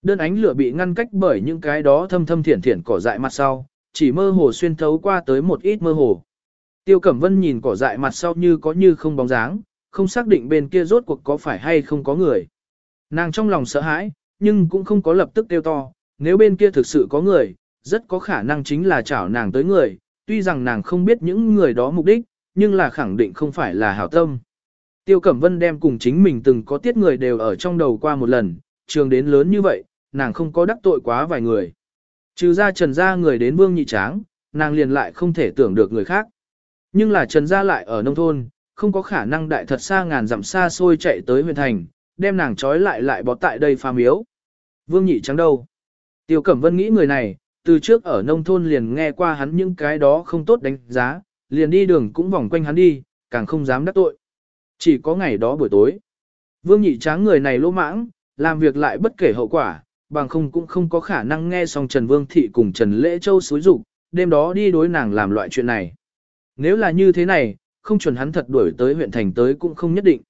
Đơn ánh lửa bị ngăn cách bởi những cái đó thâm thâm thiển thiển cỏ dại mặt sau, chỉ mơ hồ xuyên thấu qua tới một ít mơ hồ. Tiêu Cẩm Vân nhìn cỏ dại mặt sau như có như không bóng dáng, không xác định bên kia rốt cuộc có phải hay không có người. Nàng trong lòng sợ hãi, nhưng cũng không có lập tức kêu to, nếu bên kia thực sự có người, rất có khả năng chính là chảo nàng tới người, tuy rằng nàng không biết những người đó mục đích, nhưng là khẳng định không phải là hảo tâm. Tiêu Cẩm Vân đem cùng chính mình từng có tiết người đều ở trong đầu qua một lần, trường đến lớn như vậy, nàng không có đắc tội quá vài người. Trừ ra trần gia người đến vương nhị tráng, nàng liền lại không thể tưởng được người khác. Nhưng là trần gia lại ở nông thôn, không có khả năng đại thật xa ngàn dặm xa xôi chạy tới huyện thành, đem nàng trói lại lại bó tại đây pha miếu. Vương nhị trắng đâu? Tiêu Cẩm Vân nghĩ người này, từ trước ở nông thôn liền nghe qua hắn những cái đó không tốt đánh giá, liền đi đường cũng vòng quanh hắn đi, càng không dám đắc tội. Chỉ có ngày đó buổi tối. Vương nhị tráng người này lỗ mãng, làm việc lại bất kể hậu quả, bằng không cũng không có khả năng nghe xong Trần Vương Thị cùng Trần Lễ Châu xúi rụng, đêm đó đi đối nàng làm loại chuyện này. Nếu là như thế này, không chuẩn hắn thật đuổi tới huyện thành tới cũng không nhất định.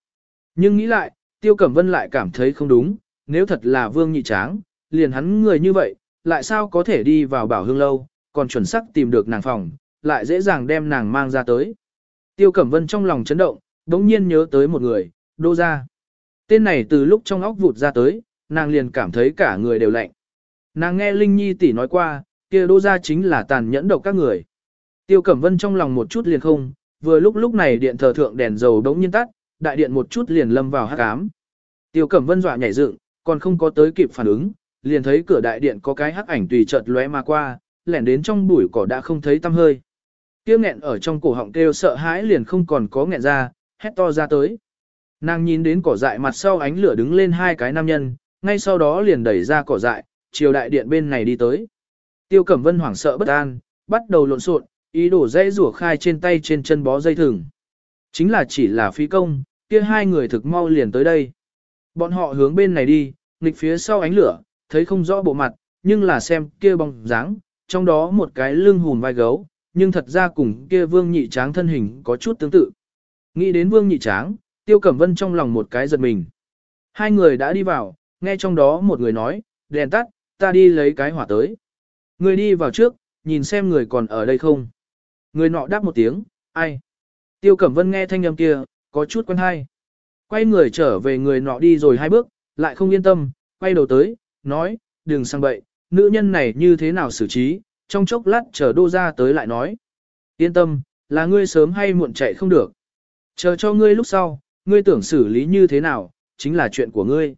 Nhưng nghĩ lại, Tiêu Cẩm Vân lại cảm thấy không đúng, nếu thật là Vương Nhị Tráng, liền hắn người như vậy, lại sao có thể đi vào bảo hương lâu, còn chuẩn xác tìm được nàng phòng, lại dễ dàng đem nàng mang ra tới. Tiêu Cẩm Vân trong lòng chấn động, đống nhiên nhớ tới một người, Đô Gia. Tên này từ lúc trong óc vụt ra tới, nàng liền cảm thấy cả người đều lạnh. Nàng nghe Linh Nhi tỷ nói qua, kia Đô Gia chính là tàn nhẫn độc các người. Tiêu Cẩm Vân trong lòng một chút liền không, vừa lúc lúc này điện thờ thượng đèn dầu đống nhiên tắt, đại điện một chút liền lâm vào hắc ám. Tiêu Cẩm Vân dọa nhảy dựng, còn không có tới kịp phản ứng, liền thấy cửa đại điện có cái hắc ảnh tùy chợt lóe mà qua, lẻn đến trong bụi cỏ đã không thấy tăm hơi. Tiêu nghẹn ở trong cổ họng kêu sợ hãi liền không còn có nghẹn ra, hét to ra tới. Nàng nhìn đến cỏ dại mặt sau ánh lửa đứng lên hai cái nam nhân, ngay sau đó liền đẩy ra cỏ dại, chiều đại điện bên này đi tới. Tiêu Cẩm Vân hoảng sợ bất an, bắt đầu lộn xộn, ý đồ dây rủa khai trên tay trên chân bó dây thừng. Chính là chỉ là phi công, kia hai người thực mau liền tới đây. Bọn họ hướng bên này đi, nghịch phía sau ánh lửa, thấy không rõ bộ mặt, nhưng là xem kia bóng dáng, trong đó một cái lưng hùn vai gấu, nhưng thật ra cùng kia vương nhị tráng thân hình có chút tương tự. Nghĩ đến vương nhị tráng, tiêu cẩm vân trong lòng một cái giật mình. Hai người đã đi vào, nghe trong đó một người nói, đèn tắt, ta đi lấy cái hỏa tới. Người đi vào trước, nhìn xem người còn ở đây không. Người nọ đáp một tiếng, ai? Tiêu Cẩm Vân nghe thanh âm kia, có chút quen hay. Quay người trở về người nọ đi rồi hai bước, lại không yên tâm, quay đầu tới, nói, đừng sang bậy, nữ nhân này như thế nào xử trí, trong chốc lát chờ đô ra tới lại nói. Yên tâm, là ngươi sớm hay muộn chạy không được. Chờ cho ngươi lúc sau, ngươi tưởng xử lý như thế nào, chính là chuyện của ngươi.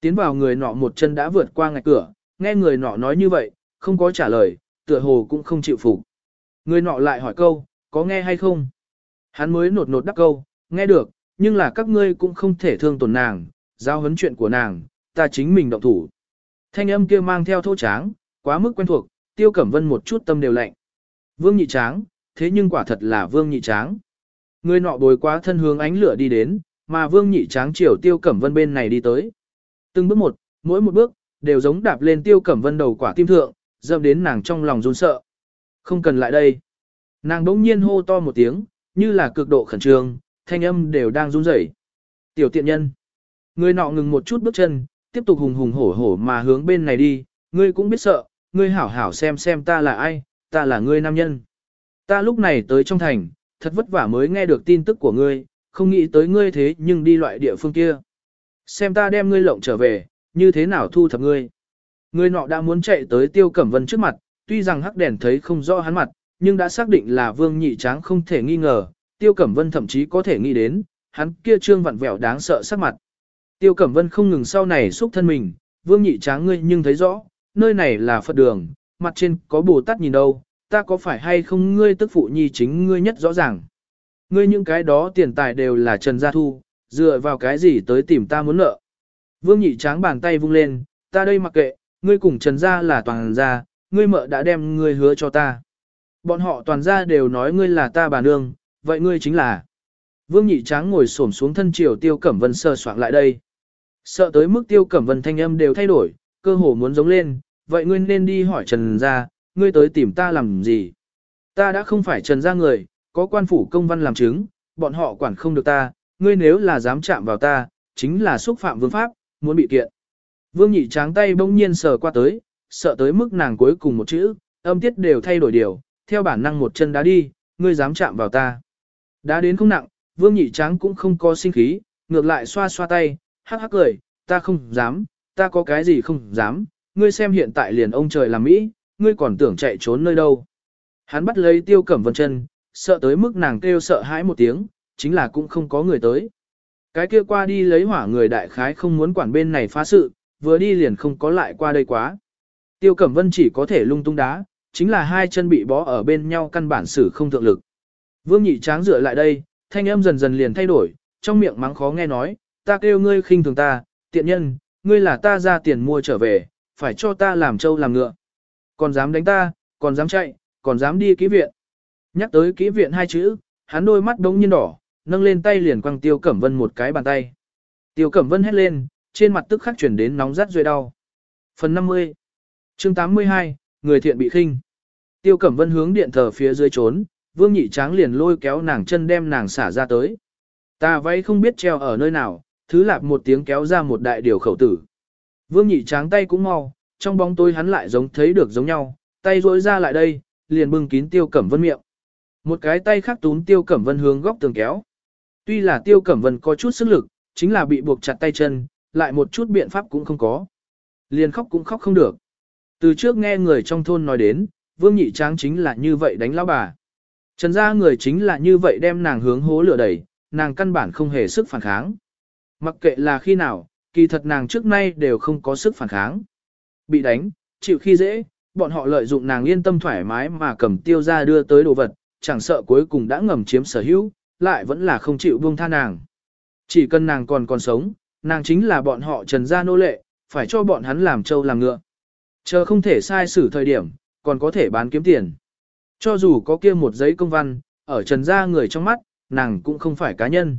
Tiến vào người nọ một chân đã vượt qua ngạch cửa, nghe người nọ nói như vậy, không có trả lời, tựa hồ cũng không chịu phục. Người nọ lại hỏi câu, có nghe hay không? Hắn mới nột nột đáp câu, nghe được, nhưng là các ngươi cũng không thể thương tổn nàng, giao huấn chuyện của nàng, ta chính mình động thủ. Thanh âm kia mang theo thô tráng, quá mức quen thuộc, tiêu cẩm vân một chút tâm đều lạnh. Vương nhị tráng, thế nhưng quả thật là vương nhị tráng. Người nọ bồi quá thân hướng ánh lửa đi đến, mà vương nhị tráng chiều tiêu cẩm vân bên này đi tới. Từng bước một, mỗi một bước, đều giống đạp lên tiêu cẩm vân đầu quả tim thượng, dâm đến nàng trong lòng run sợ. Không cần lại đây. Nàng đỗng nhiên hô to một tiếng, như là cực độ khẩn trương, thanh âm đều đang run rẩy. Tiểu tiện nhân. Người nọ ngừng một chút bước chân, tiếp tục hùng hùng hổ hổ mà hướng bên này đi, ngươi cũng biết sợ, ngươi hảo hảo xem xem ta là ai, ta là ngươi nam nhân. Ta lúc này tới trong thành, thật vất vả mới nghe được tin tức của ngươi, không nghĩ tới ngươi thế nhưng đi loại địa phương kia. Xem ta đem ngươi lộng trở về, như thế nào thu thập ngươi. ngươi nọ đã muốn chạy tới tiêu cẩm vân trước mặt, tuy rằng hắc đèn thấy không rõ hắn mặt, nhưng đã xác định là vương nhị tráng không thể nghi ngờ, tiêu cẩm vân thậm chí có thể nghĩ đến, hắn kia trương vặn vẹo đáng sợ sắc mặt. Tiêu cẩm vân không ngừng sau này xúc thân mình, vương nhị tráng ngươi nhưng thấy rõ, nơi này là Phật đường, mặt trên có Bồ Tát nhìn đâu, ta có phải hay không ngươi tức phụ nhi chính ngươi nhất rõ ràng. Ngươi những cái đó tiền tài đều là Trần Gia Thu, dựa vào cái gì tới tìm ta muốn nợ. Vương nhị tráng bàn tay vung lên, ta đây mặc kệ, ngươi cùng Trần Gia là toàn gia, ngươi mợ đã đem ngươi hứa cho ta. Bọn họ toàn gia đều nói ngươi là ta bà nương, vậy ngươi chính là. Vương nhị tráng ngồi xổm xuống thân triều tiêu cẩm vân sơ soạn lại đây. Sợ tới mức tiêu cẩm vân thanh âm đều thay đổi, cơ hồ muốn giống lên, vậy ngươi nên đi hỏi Trần gia, ngươi tới tìm ta làm gì? Ta đã không phải Trần gia người, có quan phủ công văn làm chứng, bọn họ quản không được ta, ngươi nếu là dám chạm vào ta, chính là xúc phạm vương pháp, muốn bị kiện. Vương nhị tráng tay bỗng nhiên sờ qua tới, sợ tới mức nàng cuối cùng một chữ, âm tiết đều thay đổi điều, theo bản năng một chân đá đi, ngươi dám chạm vào ta. Đá đến không nặng, vương nhị tráng cũng không có sinh khí, ngược lại xoa xoa tay, hắc hắc cười, ta không dám, ta có cái gì không dám, ngươi xem hiện tại liền ông trời làm Mỹ, ngươi còn tưởng chạy trốn nơi đâu. Hắn bắt lấy tiêu cẩm vân chân, sợ tới mức nàng kêu sợ hãi một tiếng, chính là cũng không có người tới. Cái kia qua đi lấy hỏa người đại khái không muốn quản bên này phá sự, vừa đi liền không có lại qua đây quá. Tiêu Cẩm Vân chỉ có thể lung tung đá, chính là hai chân bị bó ở bên nhau căn bản xử không thượng lực. Vương Nhị Tráng dựa lại đây, thanh âm dần dần liền thay đổi, trong miệng mắng khó nghe nói, ta kêu ngươi khinh thường ta, tiện nhân, ngươi là ta ra tiền mua trở về, phải cho ta làm trâu làm ngựa. Còn dám đánh ta, còn dám chạy, còn dám đi kỹ viện. Nhắc tới kỹ viện hai chữ, hắn đôi mắt đống nhiên đỏ, nâng lên tay liền quăng Tiêu Cẩm Vân một cái bàn tay. Tiêu Cẩm Vân hét lên, trên mặt tức khắc chuyển đến nóng rát rơi đau. Phần 50 chương 82, Người thiện bị khinh. Tiêu Cẩm Vân hướng điện thờ phía dưới trốn, Vương Nhị Tráng liền lôi kéo nàng chân đem nàng xả ra tới. Ta váy không biết treo ở nơi nào, thứ lạp một tiếng kéo ra một đại điều khẩu tử. Vương Nhị Tráng tay cũng mau, trong bóng tối hắn lại giống thấy được giống nhau, tay rỗi ra lại đây, liền bưng kín Tiêu Cẩm Vân miệng. Một cái tay khác túm Tiêu Cẩm Vân hướng góc tường kéo. Tuy là Tiêu Cẩm Vân có chút sức lực, chính là bị buộc chặt tay chân, lại một chút biện pháp cũng không có. Liền khóc cũng khóc không được. Từ trước nghe người trong thôn nói đến, Vương Nhị Tráng chính là như vậy đánh lão bà. Trần gia người chính là như vậy đem nàng hướng hố lửa đẩy, nàng căn bản không hề sức phản kháng. Mặc kệ là khi nào, kỳ thật nàng trước nay đều không có sức phản kháng. Bị đánh, chịu khi dễ, bọn họ lợi dụng nàng yên tâm thoải mái mà cầm tiêu ra đưa tới đồ vật, chẳng sợ cuối cùng đã ngầm chiếm sở hữu, lại vẫn là không chịu buông tha nàng. Chỉ cần nàng còn còn sống, nàng chính là bọn họ trần gia nô lệ, phải cho bọn hắn làm trâu làm ngựa. Chờ không thể sai xử thời điểm, còn có thể bán kiếm tiền. Cho dù có kia một giấy công văn, ở trần gia người trong mắt, nàng cũng không phải cá nhân.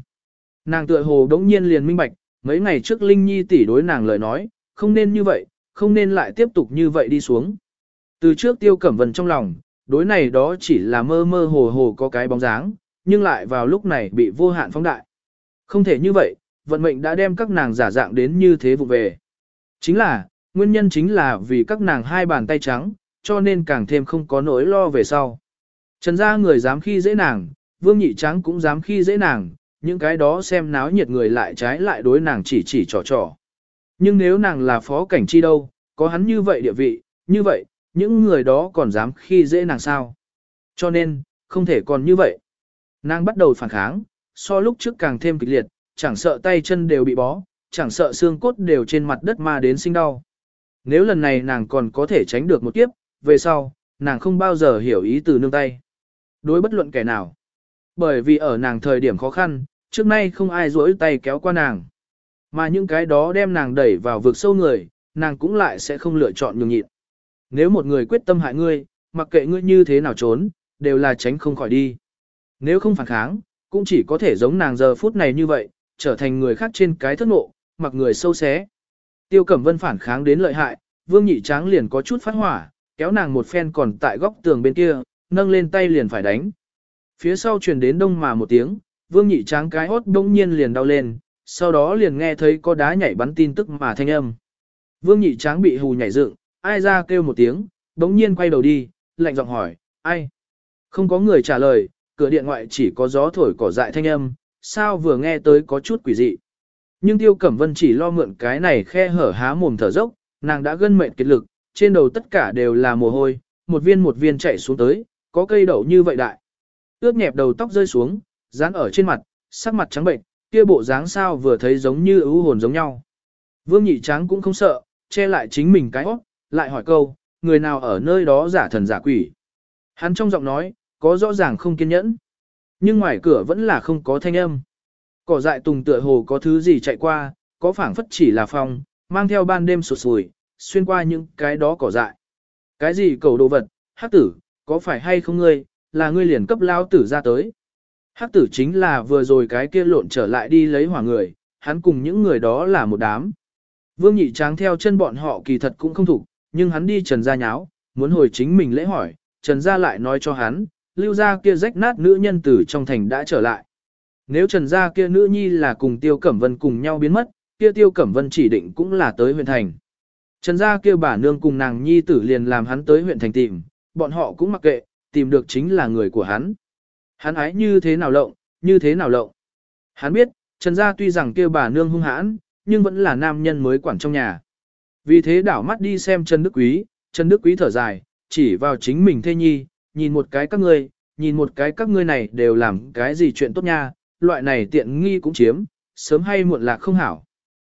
Nàng tựa hồ đống nhiên liền minh bạch, mấy ngày trước Linh Nhi tỷ đối nàng lời nói, không nên như vậy, không nên lại tiếp tục như vậy đi xuống. Từ trước tiêu cẩm vân trong lòng, đối này đó chỉ là mơ mơ hồ hồ có cái bóng dáng, nhưng lại vào lúc này bị vô hạn phóng đại. Không thể như vậy, vận mệnh đã đem các nàng giả dạng đến như thế vụ về. Chính là, nguyên nhân chính là vì các nàng hai bàn tay trắng, cho nên càng thêm không có nỗi lo về sau. Trần gia người dám khi dễ nàng, vương nhị trắng cũng dám khi dễ nàng, những cái đó xem náo nhiệt người lại trái lại đối nàng chỉ chỉ trò trò. Nhưng nếu nàng là phó cảnh chi đâu, có hắn như vậy địa vị, như vậy, những người đó còn dám khi dễ nàng sao. Cho nên, không thể còn như vậy. Nàng bắt đầu phản kháng, so lúc trước càng thêm kịch liệt, chẳng sợ tay chân đều bị bó, chẳng sợ xương cốt đều trên mặt đất mà đến sinh đau. Nếu lần này nàng còn có thể tránh được một kiếp, về sau, nàng không bao giờ hiểu ý từ nương tay. Đối bất luận kẻ nào. Bởi vì ở nàng thời điểm khó khăn, trước nay không ai rỗi tay kéo qua nàng. Mà những cái đó đem nàng đẩy vào vực sâu người, nàng cũng lại sẽ không lựa chọn nhường nhịn. Nếu một người quyết tâm hại ngươi, mặc kệ ngươi như thế nào trốn, đều là tránh không khỏi đi. Nếu không phản kháng, cũng chỉ có thể giống nàng giờ phút này như vậy, trở thành người khác trên cái thất nộ, mặc người sâu xé. Tiêu Cẩm Vân phản kháng đến lợi hại, Vương Nhị Tráng liền có chút phát hỏa, kéo nàng một phen còn tại góc tường bên kia, nâng lên tay liền phải đánh. Phía sau truyền đến đông mà một tiếng, Vương Nhị Tráng cái hốt đông nhiên liền đau lên, sau đó liền nghe thấy có đá nhảy bắn tin tức mà thanh âm. Vương Nhị Tráng bị hù nhảy dựng, ai ra kêu một tiếng, đống nhiên quay đầu đi, lạnh giọng hỏi, ai? Không có người trả lời, cửa điện ngoại chỉ có gió thổi cỏ dại thanh âm, sao vừa nghe tới có chút quỷ dị. Nhưng Tiêu Cẩm Vân chỉ lo mượn cái này khe hở há mồm thở dốc, nàng đã gân mệt kiệt lực, trên đầu tất cả đều là mồ hôi, một viên một viên chạy xuống tới, có cây đậu như vậy đại. Ướt nhẹp đầu tóc rơi xuống, dán ở trên mặt, sắc mặt trắng bệnh, kia bộ dáng sao vừa thấy giống như ưu hồn giống nhau. Vương nhị tráng cũng không sợ, che lại chính mình cái óc, lại hỏi câu, người nào ở nơi đó giả thần giả quỷ. Hắn trong giọng nói, có rõ ràng không kiên nhẫn. Nhưng ngoài cửa vẫn là không có thanh âm. Cỏ dại tùng tựa hồ có thứ gì chạy qua, có phảng phất chỉ là phong, mang theo ban đêm sụt sùi, xuyên qua những cái đó cỏ dại. Cái gì cầu đồ vật, hắc tử, có phải hay không ngươi, là ngươi liền cấp lao tử ra tới. Hắc tử chính là vừa rồi cái kia lộn trở lại đi lấy hỏa người, hắn cùng những người đó là một đám. Vương nhị tráng theo chân bọn họ kỳ thật cũng không thủ, nhưng hắn đi trần ra nháo, muốn hồi chính mình lễ hỏi, trần ra lại nói cho hắn, lưu ra kia rách nát nữ nhân tử trong thành đã trở lại. Nếu trần gia kia nữ nhi là cùng tiêu cẩm vân cùng nhau biến mất, kia tiêu cẩm vân chỉ định cũng là tới huyện thành. Trần gia kêu bà nương cùng nàng nhi tử liền làm hắn tới huyện thành tìm, bọn họ cũng mặc kệ, tìm được chính là người của hắn. Hắn ái như thế nào lộng, như thế nào lộng. Hắn biết, Trần gia tuy rằng kêu bà nương hung hãn, nhưng vẫn là nam nhân mới quản trong nhà. Vì thế đảo mắt đi xem Trần Đức Quý, Trần Đức Quý thở dài, chỉ vào chính mình thê nhi, nhìn một cái các ngươi, nhìn một cái các ngươi này đều làm cái gì chuyện tốt nha, loại này tiện nghi cũng chiếm, sớm hay muộn là không hảo.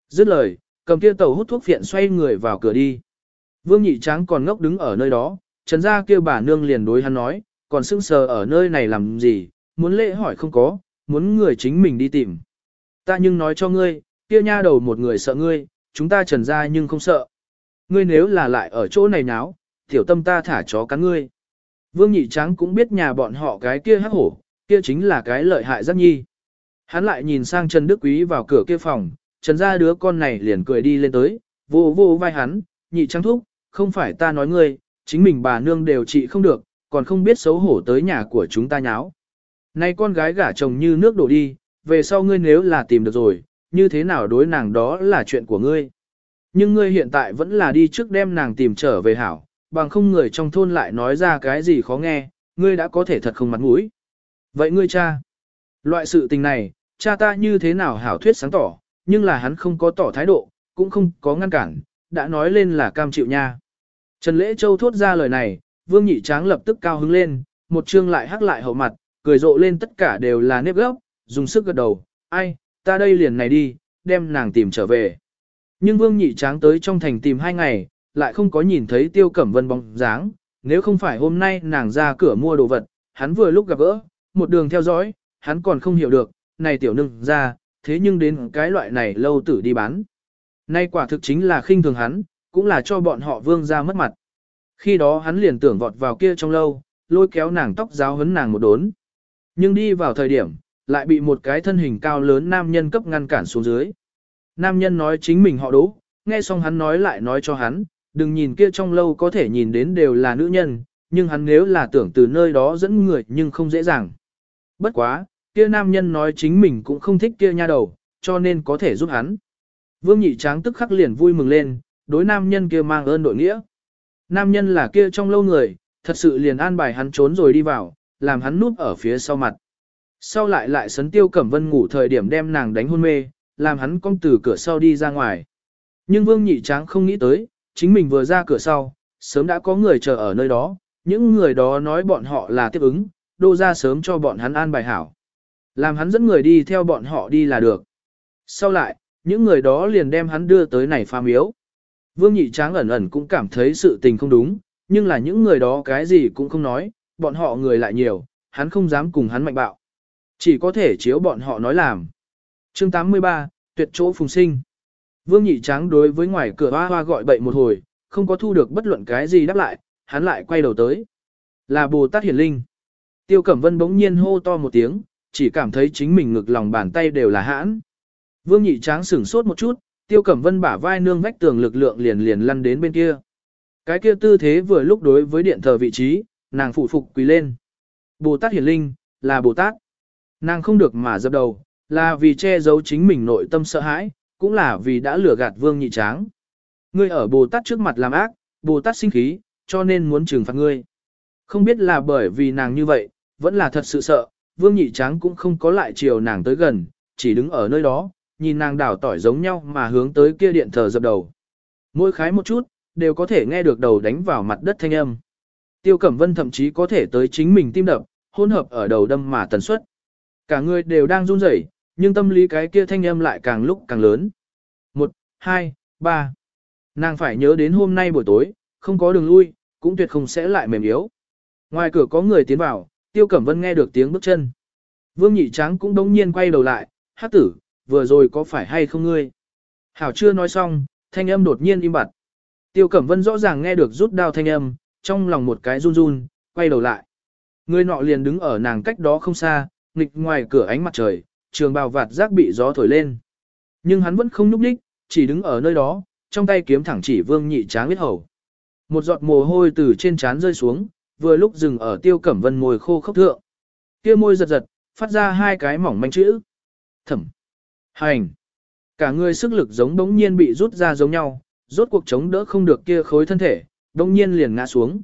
Dứt lời, cầm kia tàu hút thuốc phiện xoay người vào cửa đi. Vương nhị tráng còn ngốc đứng ở nơi đó, trần gia kia bà nương liền đối hắn nói, còn sững sờ ở nơi này làm gì, muốn lễ hỏi không có, muốn người chính mình đi tìm. Ta nhưng nói cho ngươi, kia nha đầu một người sợ ngươi, chúng ta trần gia nhưng không sợ. Ngươi nếu là lại ở chỗ này náo, tiểu tâm ta thả chó cắn ngươi. Vương nhị tráng cũng biết nhà bọn họ cái kia hắc hổ, kia chính là cái lợi hại giác nhi. Hắn lại nhìn sang Trần Đức Quý vào cửa kia phòng, Trần gia đứa con này liền cười đi lên tới, vô vô vai hắn, nhị trắng thúc, không phải ta nói ngươi, chính mình bà nương đều trị không được, còn không biết xấu hổ tới nhà của chúng ta nháo. Nay con gái gả chồng như nước đổ đi, về sau ngươi nếu là tìm được rồi, như thế nào đối nàng đó là chuyện của ngươi. Nhưng ngươi hiện tại vẫn là đi trước đem nàng tìm trở về hảo, bằng không người trong thôn lại nói ra cái gì khó nghe, ngươi đã có thể thật không mặt mũi. Vậy ngươi cha, loại sự tình này, cha ta như thế nào hảo thuyết sáng tỏ, nhưng là hắn không có tỏ thái độ, cũng không có ngăn cản, đã nói lên là cam chịu nha. Trần Lễ Châu thốt ra lời này, Vương Nhị Tráng lập tức cao hứng lên, một trương lại hắc lại hậu mặt, cười rộ lên tất cả đều là nếp gốc, dùng sức gật đầu, ai, ta đây liền này đi, đem nàng tìm trở về. Nhưng Vương Nhị Tráng tới trong thành tìm hai ngày, lại không có nhìn thấy Tiêu Cẩm Vân bóng dáng, nếu không phải hôm nay nàng ra cửa mua đồ vật, hắn vừa lúc gặp gỡ, một đường theo dõi, hắn còn không hiểu được, này tiểu nương ra, thế nhưng đến cái loại này lâu tử đi bán. Nay quả thực chính là khinh thường hắn, cũng là cho bọn họ vương ra mất mặt. Khi đó hắn liền tưởng vọt vào kia trong lâu, lôi kéo nàng tóc giáo hấn nàng một đốn. Nhưng đi vào thời điểm, lại bị một cái thân hình cao lớn nam nhân cấp ngăn cản xuống dưới. Nam nhân nói chính mình họ đố, nghe xong hắn nói lại nói cho hắn, đừng nhìn kia trong lâu có thể nhìn đến đều là nữ nhân, nhưng hắn nếu là tưởng từ nơi đó dẫn người nhưng không dễ dàng. Bất quá, kia nam nhân nói chính mình cũng không thích kia nha đầu, cho nên có thể giúp hắn. Vương nhị tráng tức khắc liền vui mừng lên, đối nam nhân kia mang ơn đội nghĩa. Nam nhân là kia trong lâu người, thật sự liền an bài hắn trốn rồi đi vào, làm hắn núp ở phía sau mặt. Sau lại lại sấn tiêu cẩm vân ngủ thời điểm đem nàng đánh hôn mê, làm hắn cong từ cửa sau đi ra ngoài. Nhưng vương nhị tráng không nghĩ tới, chính mình vừa ra cửa sau, sớm đã có người chờ ở nơi đó, những người đó nói bọn họ là tiếp ứng, đô ra sớm cho bọn hắn an bài hảo. Làm hắn dẫn người đi theo bọn họ đi là được. Sau lại, những người đó liền đem hắn đưa tới này pha miếu. Vương nhị tráng ẩn ẩn cũng cảm thấy sự tình không đúng, nhưng là những người đó cái gì cũng không nói, bọn họ người lại nhiều, hắn không dám cùng hắn mạnh bạo. Chỉ có thể chiếu bọn họ nói làm. chương 83, tuyệt chỗ phùng sinh. Vương nhị tráng đối với ngoài cửa hoa hoa gọi bậy một hồi, không có thu được bất luận cái gì đáp lại, hắn lại quay đầu tới. Là Bồ Tát Hiển Linh. Tiêu Cẩm Vân bỗng nhiên hô to một tiếng, chỉ cảm thấy chính mình ngực lòng bàn tay đều là hãn. Vương nhị tráng sửng sốt một chút, Tiêu Cẩm Vân bả vai nương vách tường lực lượng liền liền lăn đến bên kia. Cái kia tư thế vừa lúc đối với điện thờ vị trí, nàng phụ phục quỳ lên. Bồ Tát Hiển Linh, là Bồ Tát. Nàng không được mà dập đầu, là vì che giấu chính mình nội tâm sợ hãi, cũng là vì đã lừa gạt vương nhị tráng. Ngươi ở Bồ Tát trước mặt làm ác, Bồ Tát sinh khí, cho nên muốn trừng phạt ngươi. Không biết là bởi vì nàng như vậy, vẫn là thật sự sợ, vương nhị tráng cũng không có lại chiều nàng tới gần, chỉ đứng ở nơi đó, nhìn nàng đảo tỏi giống nhau mà hướng tới kia điện thờ dập đầu. Mỗi khái một chút, đều có thể nghe được đầu đánh vào mặt đất thanh âm. Tiêu Cẩm Vân thậm chí có thể tới chính mình tim đập, hỗn hợp ở đầu đâm mà tần suất. Cả người đều đang run rẩy, nhưng tâm lý cái kia thanh âm lại càng lúc càng lớn. Một, hai, ba. Nàng phải nhớ đến hôm nay buổi tối, không có đường lui, cũng tuyệt không sẽ lại mềm yếu. Ngoài cửa có người tiến vào, Tiêu Cẩm Vân nghe được tiếng bước chân. Vương Nhị Tráng cũng đống nhiên quay đầu lại, hát tử, vừa rồi có phải hay không ngươi? Hảo chưa nói xong, thanh âm đột nhiên im bặt. Tiêu Cẩm Vân rõ ràng nghe được rút đao thanh âm, trong lòng một cái run run, quay đầu lại. Người nọ liền đứng ở nàng cách đó không xa, nghịch ngoài cửa ánh mặt trời, trường bào vạt rác bị gió thổi lên. Nhưng hắn vẫn không nhúc nhích, chỉ đứng ở nơi đó, trong tay kiếm thẳng chỉ vương nhị tráng biết hầu. Một giọt mồ hôi từ trên trán rơi xuống, vừa lúc dừng ở tiêu cẩm vân môi khô khốc thượng. Kia môi giật giật, phát ra hai cái mỏng manh chữ. Thẩm. Hành. Cả người sức lực giống đống nhiên bị rút ra giống nhau, rốt cuộc chống đỡ không được kia khối thân thể, đống nhiên liền ngã xuống.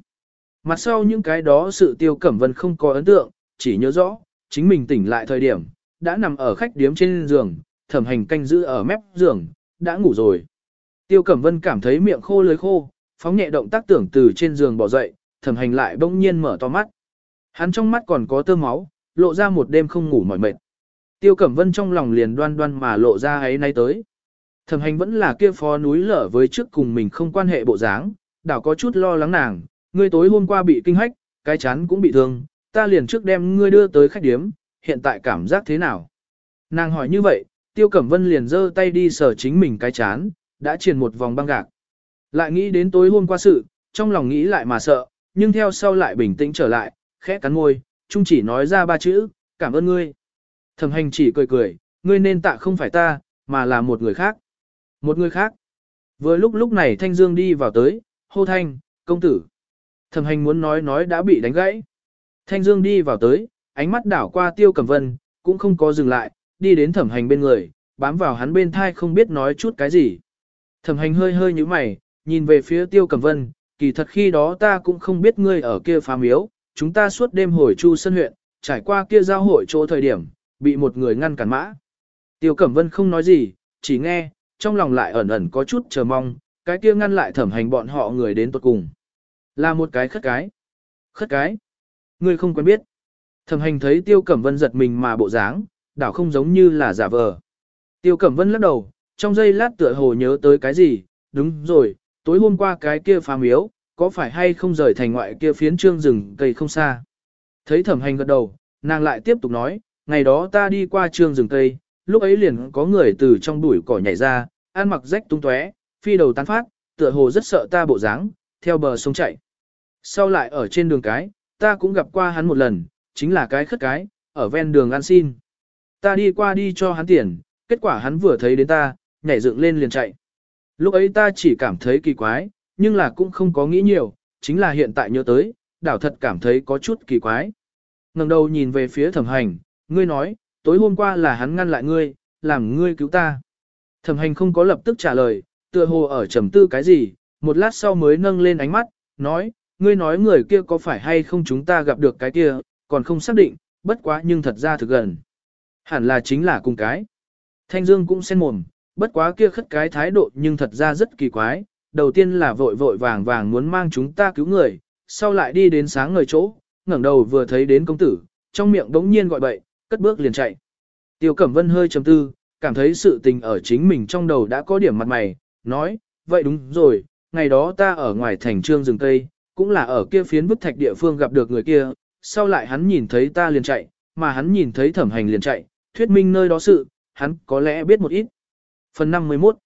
Mặt sau những cái đó sự tiêu cẩm vân không có ấn tượng, chỉ nhớ rõ, chính mình tỉnh lại thời điểm, đã nằm ở khách điếm trên giường, thẩm hành canh giữ ở mép giường, đã ngủ rồi. Tiêu Cẩm Vân cảm thấy miệng khô lưới khô, phóng nhẹ động tác tưởng từ trên giường bỏ dậy, thẩm hành lại bỗng nhiên mở to mắt. Hắn trong mắt còn có tơ máu, lộ ra một đêm không ngủ mỏi mệt. Tiêu Cẩm Vân trong lòng liền đoan đoan mà lộ ra ấy nay tới. Thẩm hành vẫn là kia phó núi lở với trước cùng mình không quan hệ bộ dáng, đảo có chút lo lắng nàng, ngươi tối hôm qua bị kinh hách, cái chán cũng bị thương, ta liền trước đem ngươi đưa tới khách điếm, hiện tại cảm giác thế nào? Nàng hỏi như vậy, Tiêu Cẩm Vân liền giơ tay đi sờ chính mình cái chán, đã truyền một vòng băng gạc. Lại nghĩ đến tối hôm qua sự, trong lòng nghĩ lại mà sợ, nhưng theo sau lại bình tĩnh trở lại, khẽ cắn môi, chung chỉ nói ra ba chữ, cảm ơn ngươi. Thẩm hành chỉ cười cười, ngươi nên tạ không phải ta, mà là một người khác. Một người khác. Vừa lúc lúc này Thanh Dương đi vào tới, hô thanh, công tử. Thẩm hành muốn nói nói đã bị đánh gãy. Thanh Dương đi vào tới, ánh mắt đảo qua Tiêu Cẩm Vân, cũng không có dừng lại, đi đến thẩm hành bên người, bám vào hắn bên thai không biết nói chút cái gì. Thẩm hành hơi hơi như mày, nhìn về phía Tiêu Cẩm Vân, kỳ thật khi đó ta cũng không biết ngươi ở kia phá miếu, chúng ta suốt đêm hồi Chu Sân huyện, trải qua kia giao hội chỗ thời điểm, bị một người ngăn cản mã. Tiêu Cẩm Vân không nói gì, chỉ nghe, trong lòng lại ẩn ẩn có chút chờ mong, cái kia ngăn lại thẩm hành bọn họ người đến tuột cùng. Là một cái khất cái. Khất cái. Ngươi không quen biết. Thẩm hành thấy Tiêu Cẩm Vân giật mình mà bộ dáng, đảo không giống như là giả vờ. Tiêu Cẩm Vân lắc đầu, trong giây lát tựa hồ nhớ tới cái gì, đúng rồi, tối hôm qua cái kia phá miếu, có phải hay không rời thành ngoại kia phiến trương rừng cây không xa. Thấy thẩm hành gật đầu, nàng lại tiếp tục nói, ngày đó ta đi qua trương rừng cây, lúc ấy liền có người từ trong bụi cỏ nhảy ra, ăn mặc rách tung tóe, phi đầu tán phát, tựa hồ rất sợ ta bộ dáng, theo bờ sông chạy. Sau lại ở trên đường cái, ta cũng gặp qua hắn một lần, chính là cái khất cái, ở ven đường ăn xin. Ta đi qua đi cho hắn tiền, kết quả hắn vừa thấy đến ta, nhảy dựng lên liền chạy. Lúc ấy ta chỉ cảm thấy kỳ quái, nhưng là cũng không có nghĩ nhiều, chính là hiện tại nhớ tới, đảo thật cảm thấy có chút kỳ quái. ngẩng đầu nhìn về phía thẩm hành, ngươi nói, tối hôm qua là hắn ngăn lại ngươi, làm ngươi cứu ta. Thẩm hành không có lập tức trả lời, tựa hồ ở trầm tư cái gì, một lát sau mới nâng lên ánh mắt, nói, ngươi nói người kia có phải hay không chúng ta gặp được cái kia, còn không xác định, bất quá nhưng thật ra thực gần. Hẳn là chính là cùng cái. Thanh Dương cũng xen mồm, bất quá kia khất cái thái độ nhưng thật ra rất kỳ quái, đầu tiên là vội vội vàng vàng muốn mang chúng ta cứu người, sau lại đi đến sáng ngời chỗ, ngẩng đầu vừa thấy đến công tử, trong miệng đống nhiên gọi bậy, cất bước liền chạy. Tiêu Cẩm Vân hơi trầm tư, cảm thấy sự tình ở chính mình trong đầu đã có điểm mặt mày, nói, vậy đúng rồi, ngày đó ta ở ngoài thành trương rừng cây, cũng là ở kia phiến bức thạch địa phương gặp được người kia, sau lại hắn nhìn thấy ta liền chạy, mà hắn nhìn thấy thẩm hành liền chạy, thuyết minh nơi đó sự, hắn có lẽ biết một ít. Phần 51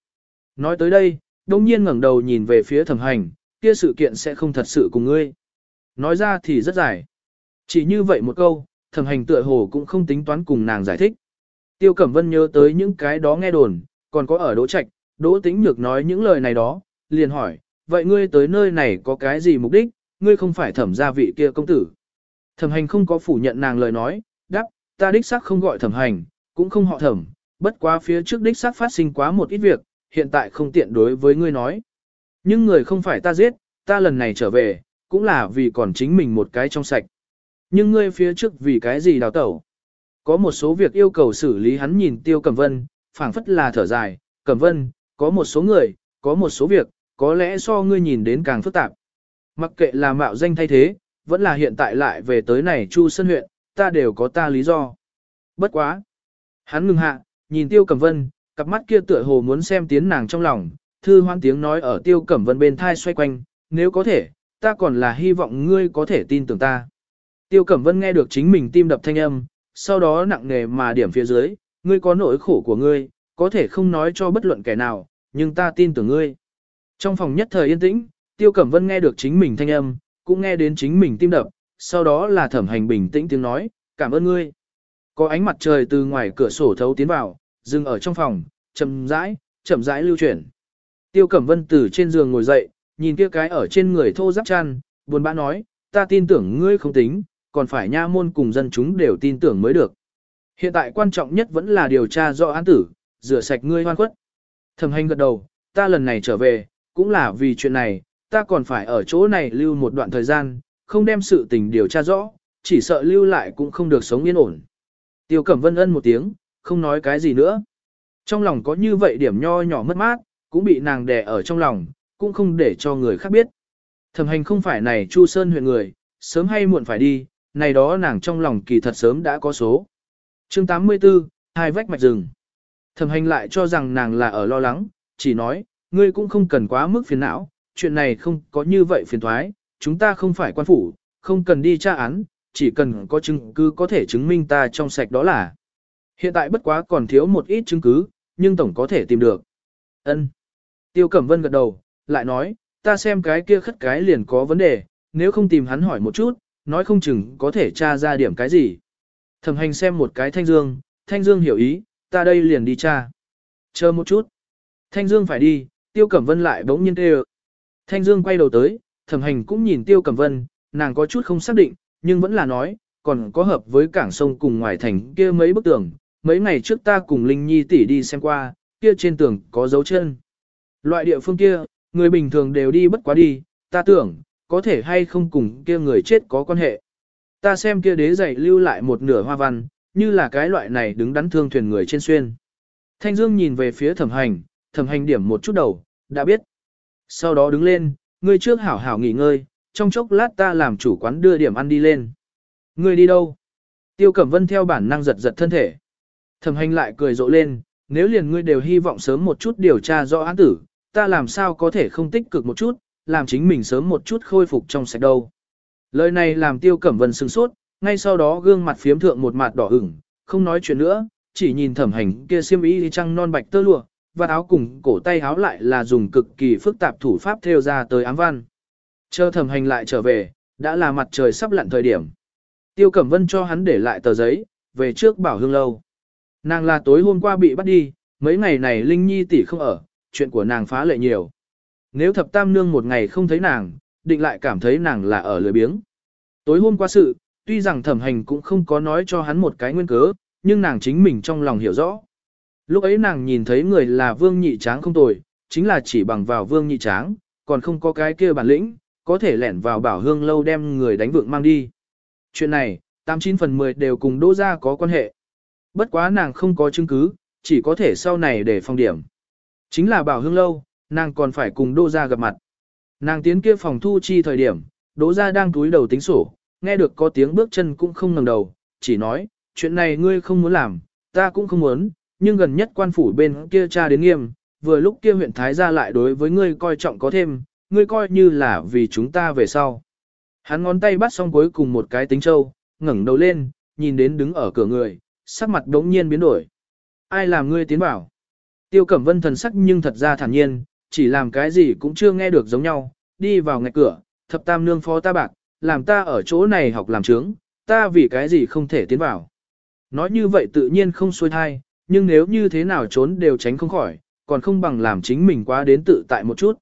Nói tới đây, đông nhiên ngẩng đầu nhìn về phía thẩm hành, kia sự kiện sẽ không thật sự cùng ngươi. Nói ra thì rất dài. Chỉ như vậy một câu, thẩm hành tựa hồ cũng không tính toán cùng nàng giải thích. Tiêu Cẩm Vân nhớ tới những cái đó nghe đồn, còn có ở Đỗ Trạch, Đỗ Tĩnh Nhược nói những lời này đó, liền hỏi, vậy ngươi tới nơi này có cái gì mục đích, ngươi không phải thẩm gia vị kia công tử. Thẩm hành không có phủ nhận nàng lời nói, đáp, ta đích xác không gọi thẩm hành, cũng không họ thẩm, bất quá phía trước đích xác phát sinh quá một ít việc, hiện tại không tiện đối với ngươi nói. Nhưng người không phải ta giết, ta lần này trở về, cũng là vì còn chính mình một cái trong sạch. Nhưng ngươi phía trước vì cái gì đào tẩu? Có một số việc yêu cầu xử lý hắn nhìn Tiêu Cẩm Vân, phảng phất là thở dài, Cẩm Vân, có một số người, có một số việc, có lẽ so ngươi nhìn đến càng phức tạp. Mặc kệ là mạo danh thay thế, vẫn là hiện tại lại về tới này Chu Sơn huyện, ta đều có ta lý do. Bất quá. Hắn ngừng hạ, nhìn Tiêu Cẩm Vân, cặp mắt kia tựa hồ muốn xem tiến nàng trong lòng, thư hoan tiếng nói ở Tiêu Cẩm Vân bên thai xoay quanh, nếu có thể, ta còn là hy vọng ngươi có thể tin tưởng ta. Tiêu Cẩm Vân nghe được chính mình tim đập thanh âm, sau đó nặng nề mà điểm phía dưới, ngươi có nỗi khổ của ngươi, có thể không nói cho bất luận kẻ nào, nhưng ta tin tưởng ngươi. Trong phòng nhất thời yên tĩnh, Tiêu Cẩm Vân nghe được chính mình thanh âm, cũng nghe đến chính mình tim đập, sau đó là thẩm hành bình tĩnh tiếng nói, cảm ơn ngươi. Có ánh mặt trời từ ngoài cửa sổ thấu tiến vào, dừng ở trong phòng, chậm rãi, chậm rãi lưu chuyển. Tiêu Cẩm Vân từ trên giường ngồi dậy, nhìn kia cái ở trên người thô giáp chăn, buồn bã nói, ta tin tưởng ngươi không tính, còn phải nha môn cùng dân chúng đều tin tưởng mới được. Hiện tại quan trọng nhất vẫn là điều tra rõ án tử, rửa sạch ngươi hoan khuất. Thẩm hành gật đầu, ta lần này trở về, cũng là vì chuyện này, ta còn phải ở chỗ này lưu một đoạn thời gian, không đem sự tình điều tra rõ, chỉ sợ lưu lại cũng không được sống yên ổn. Tiêu Cẩm Vân ân một tiếng, không nói cái gì nữa. Trong lòng có như vậy điểm nho nhỏ mất mát, cũng bị nàng đè ở trong lòng, cũng không để cho người khác biết. Thẩm hành không phải này Chu Sơn huyện người, sớm hay muộn phải đi, này đó nàng trong lòng kỳ thật sớm đã có số. chương 84, hai vách mạch rừng. Thẩm hành lại cho rằng nàng là ở lo lắng, chỉ nói, ngươi cũng không cần quá mức phiền não, chuyện này không có như vậy phiền thoái, chúng ta không phải quan phủ, không cần đi tra án, chỉ cần có chứng cứ có thể chứng minh ta trong sạch đó là. Hiện tại bất quá còn thiếu một ít chứng cứ, nhưng tổng có thể tìm được. Ân. Tiêu Cẩm Vân gật đầu, lại nói, ta xem cái kia khất cái liền có vấn đề, nếu không tìm hắn hỏi một chút, nói không chừng có thể tra ra điểm cái gì. Thẩm hành xem một cái thanh dương, thanh dương hiểu ý, ta đây liền đi tra. Chờ một chút. Thanh dương phải đi, Tiêu Cẩm Vân lại bỗng nhiên kêu. Thanh Dương quay đầu tới, thẩm hành cũng nhìn Tiêu Cẩm Vân, nàng có chút không xác định, nhưng vẫn là nói, còn có hợp với cảng sông cùng ngoài thành kia mấy bức tường, mấy ngày trước ta cùng Linh Nhi tỷ đi xem qua, kia trên tường có dấu chân. Loại địa phương kia, người bình thường đều đi bất quá đi, ta tưởng, có thể hay không cùng kia người chết có quan hệ. Ta xem kia đế giày lưu lại một nửa hoa văn, như là cái loại này đứng đắn thương thuyền người trên xuyên. Thanh Dương nhìn về phía thẩm hành, thẩm hành điểm một chút đầu, đã biết. Sau đó đứng lên, ngươi trước hảo hảo nghỉ ngơi, trong chốc lát ta làm chủ quán đưa điểm ăn đi lên. Ngươi đi đâu? Tiêu Cẩm Vân theo bản năng giật giật thân thể. Thẩm hành lại cười rộ lên, nếu liền ngươi đều hy vọng sớm một chút điều tra rõ án tử, ta làm sao có thể không tích cực một chút, làm chính mình sớm một chút khôi phục trong sạch đâu. Lời này làm Tiêu Cẩm Vân sừng sốt, ngay sau đó gương mặt phiếm thượng một mặt đỏ ửng, không nói chuyện nữa, chỉ nhìn thẩm hành kia xiêm y trăng non bạch tơ lụa, và áo cùng cổ tay áo lại là dùng cực kỳ phức tạp thủ pháp theo ra tới ám văn. Chờ thẩm hành lại trở về, đã là mặt trời sắp lặn thời điểm. Tiêu Cẩm Vân cho hắn để lại tờ giấy, về trước bảo hương lâu. Nàng là tối hôm qua bị bắt đi, mấy ngày này Linh Nhi tỷ không ở, chuyện của nàng phá lệ nhiều. Nếu thập tam nương một ngày không thấy nàng, định lại cảm thấy nàng là ở lười biếng. Tối hôm qua sự, tuy rằng thẩm hành cũng không có nói cho hắn một cái nguyên cớ, nhưng nàng chính mình trong lòng hiểu rõ. Lúc ấy nàng nhìn thấy người là vương nhị tráng không tồi, chính là chỉ bằng vào vương nhị tráng, còn không có cái kia bản lĩnh, có thể lẻn vào bảo hương lâu đem người đánh vượng mang đi. Chuyện này, 89 phần 10 đều cùng đỗ gia có quan hệ. Bất quá nàng không có chứng cứ, chỉ có thể sau này để phong điểm. Chính là bảo hương lâu, nàng còn phải cùng đỗ gia gặp mặt. Nàng tiến kia phòng thu chi thời điểm, đỗ gia đang túi đầu tính sổ, nghe được có tiếng bước chân cũng không ngẩng đầu, chỉ nói, chuyện này ngươi không muốn làm, ta cũng không muốn, nhưng gần nhất quan phủ bên kia cha đến nghiêm, vừa lúc kia huyện Thái gia lại đối với ngươi coi trọng có thêm, ngươi coi như là vì chúng ta về sau. Hắn ngón tay bắt xong cuối cùng một cái tính châu, ngẩng đầu lên, nhìn đến đứng ở cửa người, sắc mặt đống nhiên biến đổi. Ai làm ngươi tiến bảo? Tiêu Cẩm Vân thần sắc nhưng thật ra thản nhiên, chỉ làm cái gì cũng chưa nghe được giống nhau, đi vào ngạch cửa, thập tam nương phó ta bạc, làm ta ở chỗ này học làm trướng, ta vì cái gì không thể tiến vào. Nói như vậy tự nhiên không xuôi thai, nhưng nếu như thế nào trốn đều tránh không khỏi, còn không bằng làm chính mình quá đến tự tại một chút.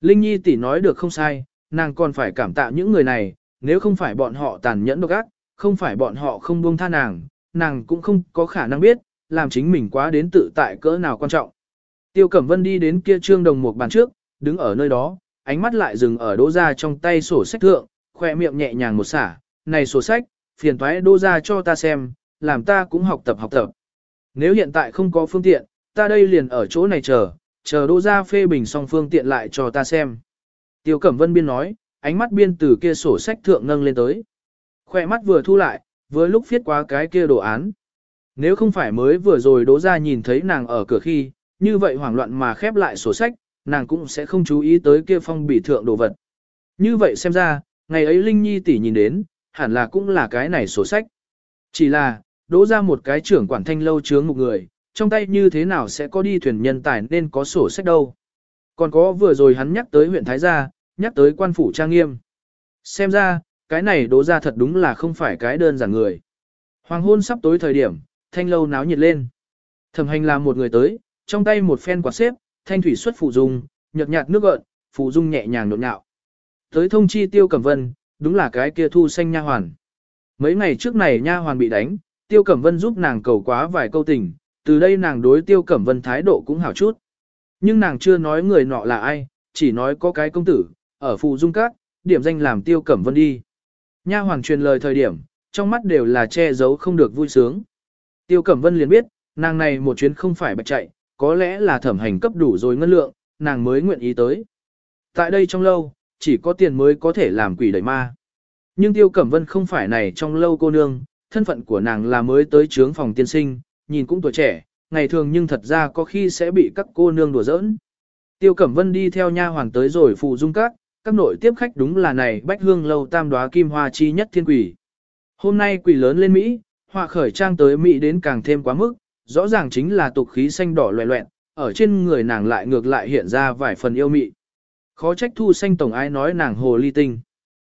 Linh Nhi tỷ nói được không sai, nàng còn phải cảm tạ những người này, nếu không phải bọn họ tàn nhẫn độc ác, không phải bọn họ không buông tha nàng, nàng cũng không có khả năng biết, làm chính mình quá đến tự tại cỡ nào quan trọng. Tiêu Cẩm Vân đi đến kia trương đồng một bàn trước, đứng ở nơi đó, ánh mắt lại dừng ở đỗ ra trong tay sổ sách thượng, khoe miệng nhẹ nhàng một xả, này sổ sách, phiền thoái đỗ ra cho ta xem, làm ta cũng học tập học tập. Nếu hiện tại không có phương tiện, ta đây liền ở chỗ này chờ, chờ đỗ ra phê bình xong phương tiện lại cho ta xem. Tiêu Cẩm Vân biên nói, ánh mắt biên từ kia sổ sách thượng nâng lên tới. Khoe mắt vừa thu lại, vừa lúc viết qua cái kia đồ án. Nếu không phải mới vừa rồi đỗ ra nhìn thấy nàng ở cửa khi, như vậy hoảng loạn mà khép lại sổ sách, nàng cũng sẽ không chú ý tới kia phong bị thượng đồ vật. Như vậy xem ra, ngày ấy Linh Nhi tỷ nhìn đến, hẳn là cũng là cái này sổ sách. Chỉ là, đỗ ra một cái trưởng quản thanh lâu chướng một người, trong tay như thế nào sẽ có đi thuyền nhân tài nên có sổ sách đâu. Còn có vừa rồi hắn nhắc tới huyện Thái Gia, nhắc tới quan phủ trang nghiêm. Xem ra, cái này đỗ ra thật đúng là không phải cái đơn giản người. Hoàng hôn sắp tối thời điểm, thanh lâu náo nhiệt lên. Thẩm hành là một người tới, trong tay một phen quạt xếp, thanh thủy xuất phụ dung, nhợt nhạt nước gợn, phụ dung nhẹ nhàng nhộn nhạo. Tới thông chi tiêu cẩm vân, đúng là cái kia thu xanh nha hoàn. Mấy ngày trước này nha hoàn bị đánh, tiêu cẩm vân giúp nàng cầu quá vài câu tình, từ đây nàng đối tiêu cẩm vân thái độ cũng hảo chút. Nhưng nàng chưa nói người nọ là ai, chỉ nói có cái công tử, ở phụ dung các, điểm danh làm tiêu cẩm vân đi. Nha hoàng truyền lời thời điểm, trong mắt đều là che giấu không được vui sướng. Tiêu cẩm vân liền biết, nàng này một chuyến không phải bạch chạy, có lẽ là thẩm hành cấp đủ rồi ngân lượng, nàng mới nguyện ý tới. Tại đây trong lâu, chỉ có tiền mới có thể làm quỷ đẩy ma. Nhưng Tiêu Cẩm Vân không phải này trong lâu cô nương, thân phận của nàng là mới tới trướng phòng tiên sinh, nhìn cũng tuổi trẻ, ngày thường nhưng thật ra có khi sẽ bị các cô nương đùa giỡn. Tiêu Cẩm Vân đi theo nha hoàng tới rồi phụ dung các, các nội tiếp khách đúng là này bách hương lâu tam đoá kim hoa chi nhất thiên quỷ. Hôm nay quỷ lớn lên Mỹ, họa khởi trang tới Mỹ đến càng thêm quá mức, rõ ràng chính là tục khí xanh đỏ loẹ loẹn, ở trên người nàng lại ngược lại hiện ra vài phần yêu mị. Khó trách thu xanh tổng ái nói nàng hồ ly tinh.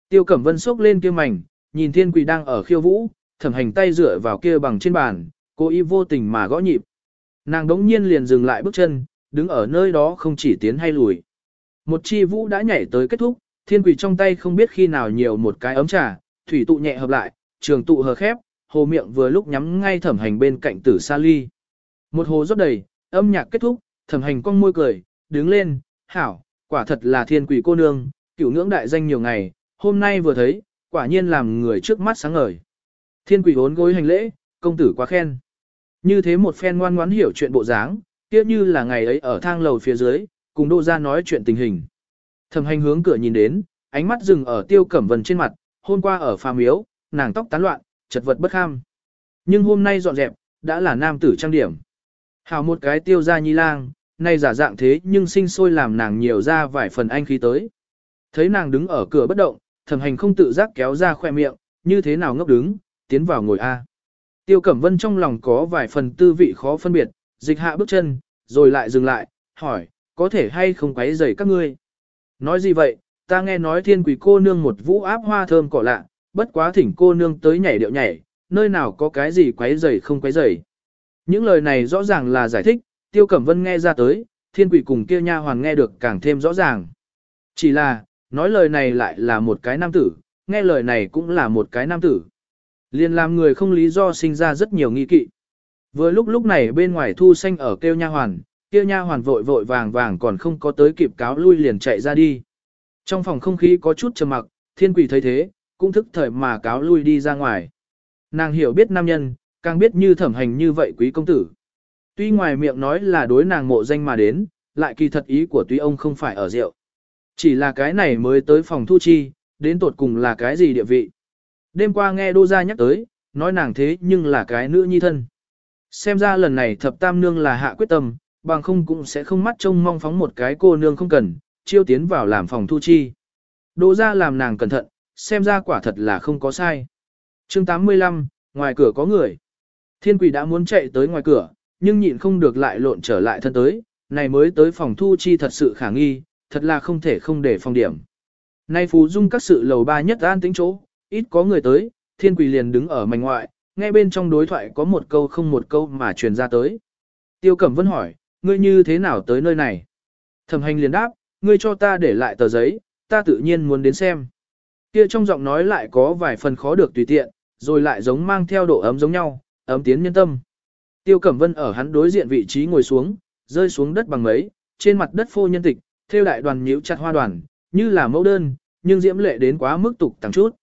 Tiêu Cẩm Vân sốc lên kia mảnh, nhìn thiên quỷ đang ở khiêu vũ, thẩm hành tay dựa vào kia bằng trên bàn, Cô y vô tình mà gõ nhịp. Nàng đống nhiên liền dừng lại bước chân, đứng ở nơi đó không chỉ tiến hay lùi. Một chi vũ đã nhảy tới kết thúc, thiên quỷ trong tay không biết khi nào nhiều một cái ấm trà, thủy tụ nhẹ hợp lại, trường tụ hờ khép, hồ miệng vừa lúc nhắm ngay thẩm hành bên cạnh tử sa ly. Một hồ rót đầy, âm nhạc kết thúc, thẩm hành cong môi cười, đứng lên, hảo, quả thật là thiên quỷ cô nương, cửu ngưỡng đại danh nhiều ngày, hôm nay vừa thấy, quả nhiên làm người trước mắt sáng ngời. Thiên quỷ hốn gối hành lễ, công tử quá khen. Như thế một phen ngoan ngoãn hiểu chuyện bộ dáng, kia như là ngày ấy ở thang lầu phía dưới, cùng đô ra nói chuyện tình hình. Thẩm hành hướng cửa nhìn đến, ánh mắt dừng ở tiêu cẩm vân trên mặt, hôm qua ở phà miếu, nàng tóc tán loạn, chật vật bất kham. Nhưng hôm nay dọn dẹp, đã là nam tử trang điểm. Hào một cái tiêu ra nhi lang, nay giả dạng thế nhưng sinh sôi làm nàng nhiều ra vài phần anh khí tới. Thấy nàng đứng ở cửa bất động, thẩm hành không tự giác kéo ra khoe miệng, như thế nào ngốc đứng, tiến vào ngồi A. Tiêu Cẩm Vân trong lòng có vài phần tư vị khó phân biệt, dịch hạ bước chân, rồi lại dừng lại, hỏi, có thể hay không quấy rầy các ngươi? Nói gì vậy, ta nghe nói thiên quỷ cô nương một vũ áp hoa thơm cỏ lạ, bất quá thỉnh cô nương tới nhảy điệu nhảy, nơi nào có cái gì quấy rầy không quấy rầy. Những lời này rõ ràng là giải thích, Tiêu Cẩm Vân nghe ra tới, thiên quỷ cùng kia nha hoàn nghe được càng thêm rõ ràng. Chỉ là, nói lời này lại là một cái nam tử, nghe lời này cũng là một cái nam tử. Liền làm người không lý do sinh ra rất nhiều nghi kỵ. Vừa lúc lúc này bên ngoài thu xanh ở kêu nha hoàn, kêu nha hoàn vội vội vàng vàng còn không có tới kịp cáo lui liền chạy ra đi. Trong phòng không khí có chút trầm mặc, thiên quỷ thấy thế, cũng thức thời mà cáo lui đi ra ngoài. Nàng hiểu biết nam nhân, càng biết như thẩm hành như vậy quý công tử. Tuy ngoài miệng nói là đối nàng mộ danh mà đến, lại kỳ thật ý của tuy ông không phải ở rượu. Chỉ là cái này mới tới phòng thu chi, đến tột cùng là cái gì địa vị. Đêm qua nghe Đô Gia nhắc tới, nói nàng thế nhưng là cái nữ nhi thân. Xem ra lần này thập tam nương là hạ quyết tâm, bằng không cũng sẽ không mắt trông mong phóng một cái cô nương không cần, chiêu tiến vào làm phòng thu chi. Đô Gia làm nàng cẩn thận, xem ra quả thật là không có sai. chương 85, ngoài cửa có người. Thiên quỷ đã muốn chạy tới ngoài cửa, nhưng nhịn không được lại lộn trở lại thân tới, này mới tới phòng thu chi thật sự khả nghi, thật là không thể không để phòng điểm. Nay phú dung các sự lầu ba nhất an tính chỗ, ít có người tới, thiên quỷ liền đứng ở mảnh ngoại, nghe bên trong đối thoại có một câu không một câu mà truyền ra tới. Tiêu Cẩm Vân hỏi, ngươi như thế nào tới nơi này? Thẩm hành liền đáp, ngươi cho ta để lại tờ giấy, ta tự nhiên muốn đến xem. Kia trong giọng nói lại có vài phần khó được tùy tiện, rồi lại giống mang theo độ ấm giống nhau, ấm tiến nhân tâm. Tiêu Cẩm Vân ở hắn đối diện vị trí ngồi xuống, rơi xuống đất bằng mấy, trên mặt đất phô nhân tịch, theo đại đoàn nhíu chặt hoa đoàn, như là mẫu đơn, nhưng diễm lệ đến quá mức tục tăng chút.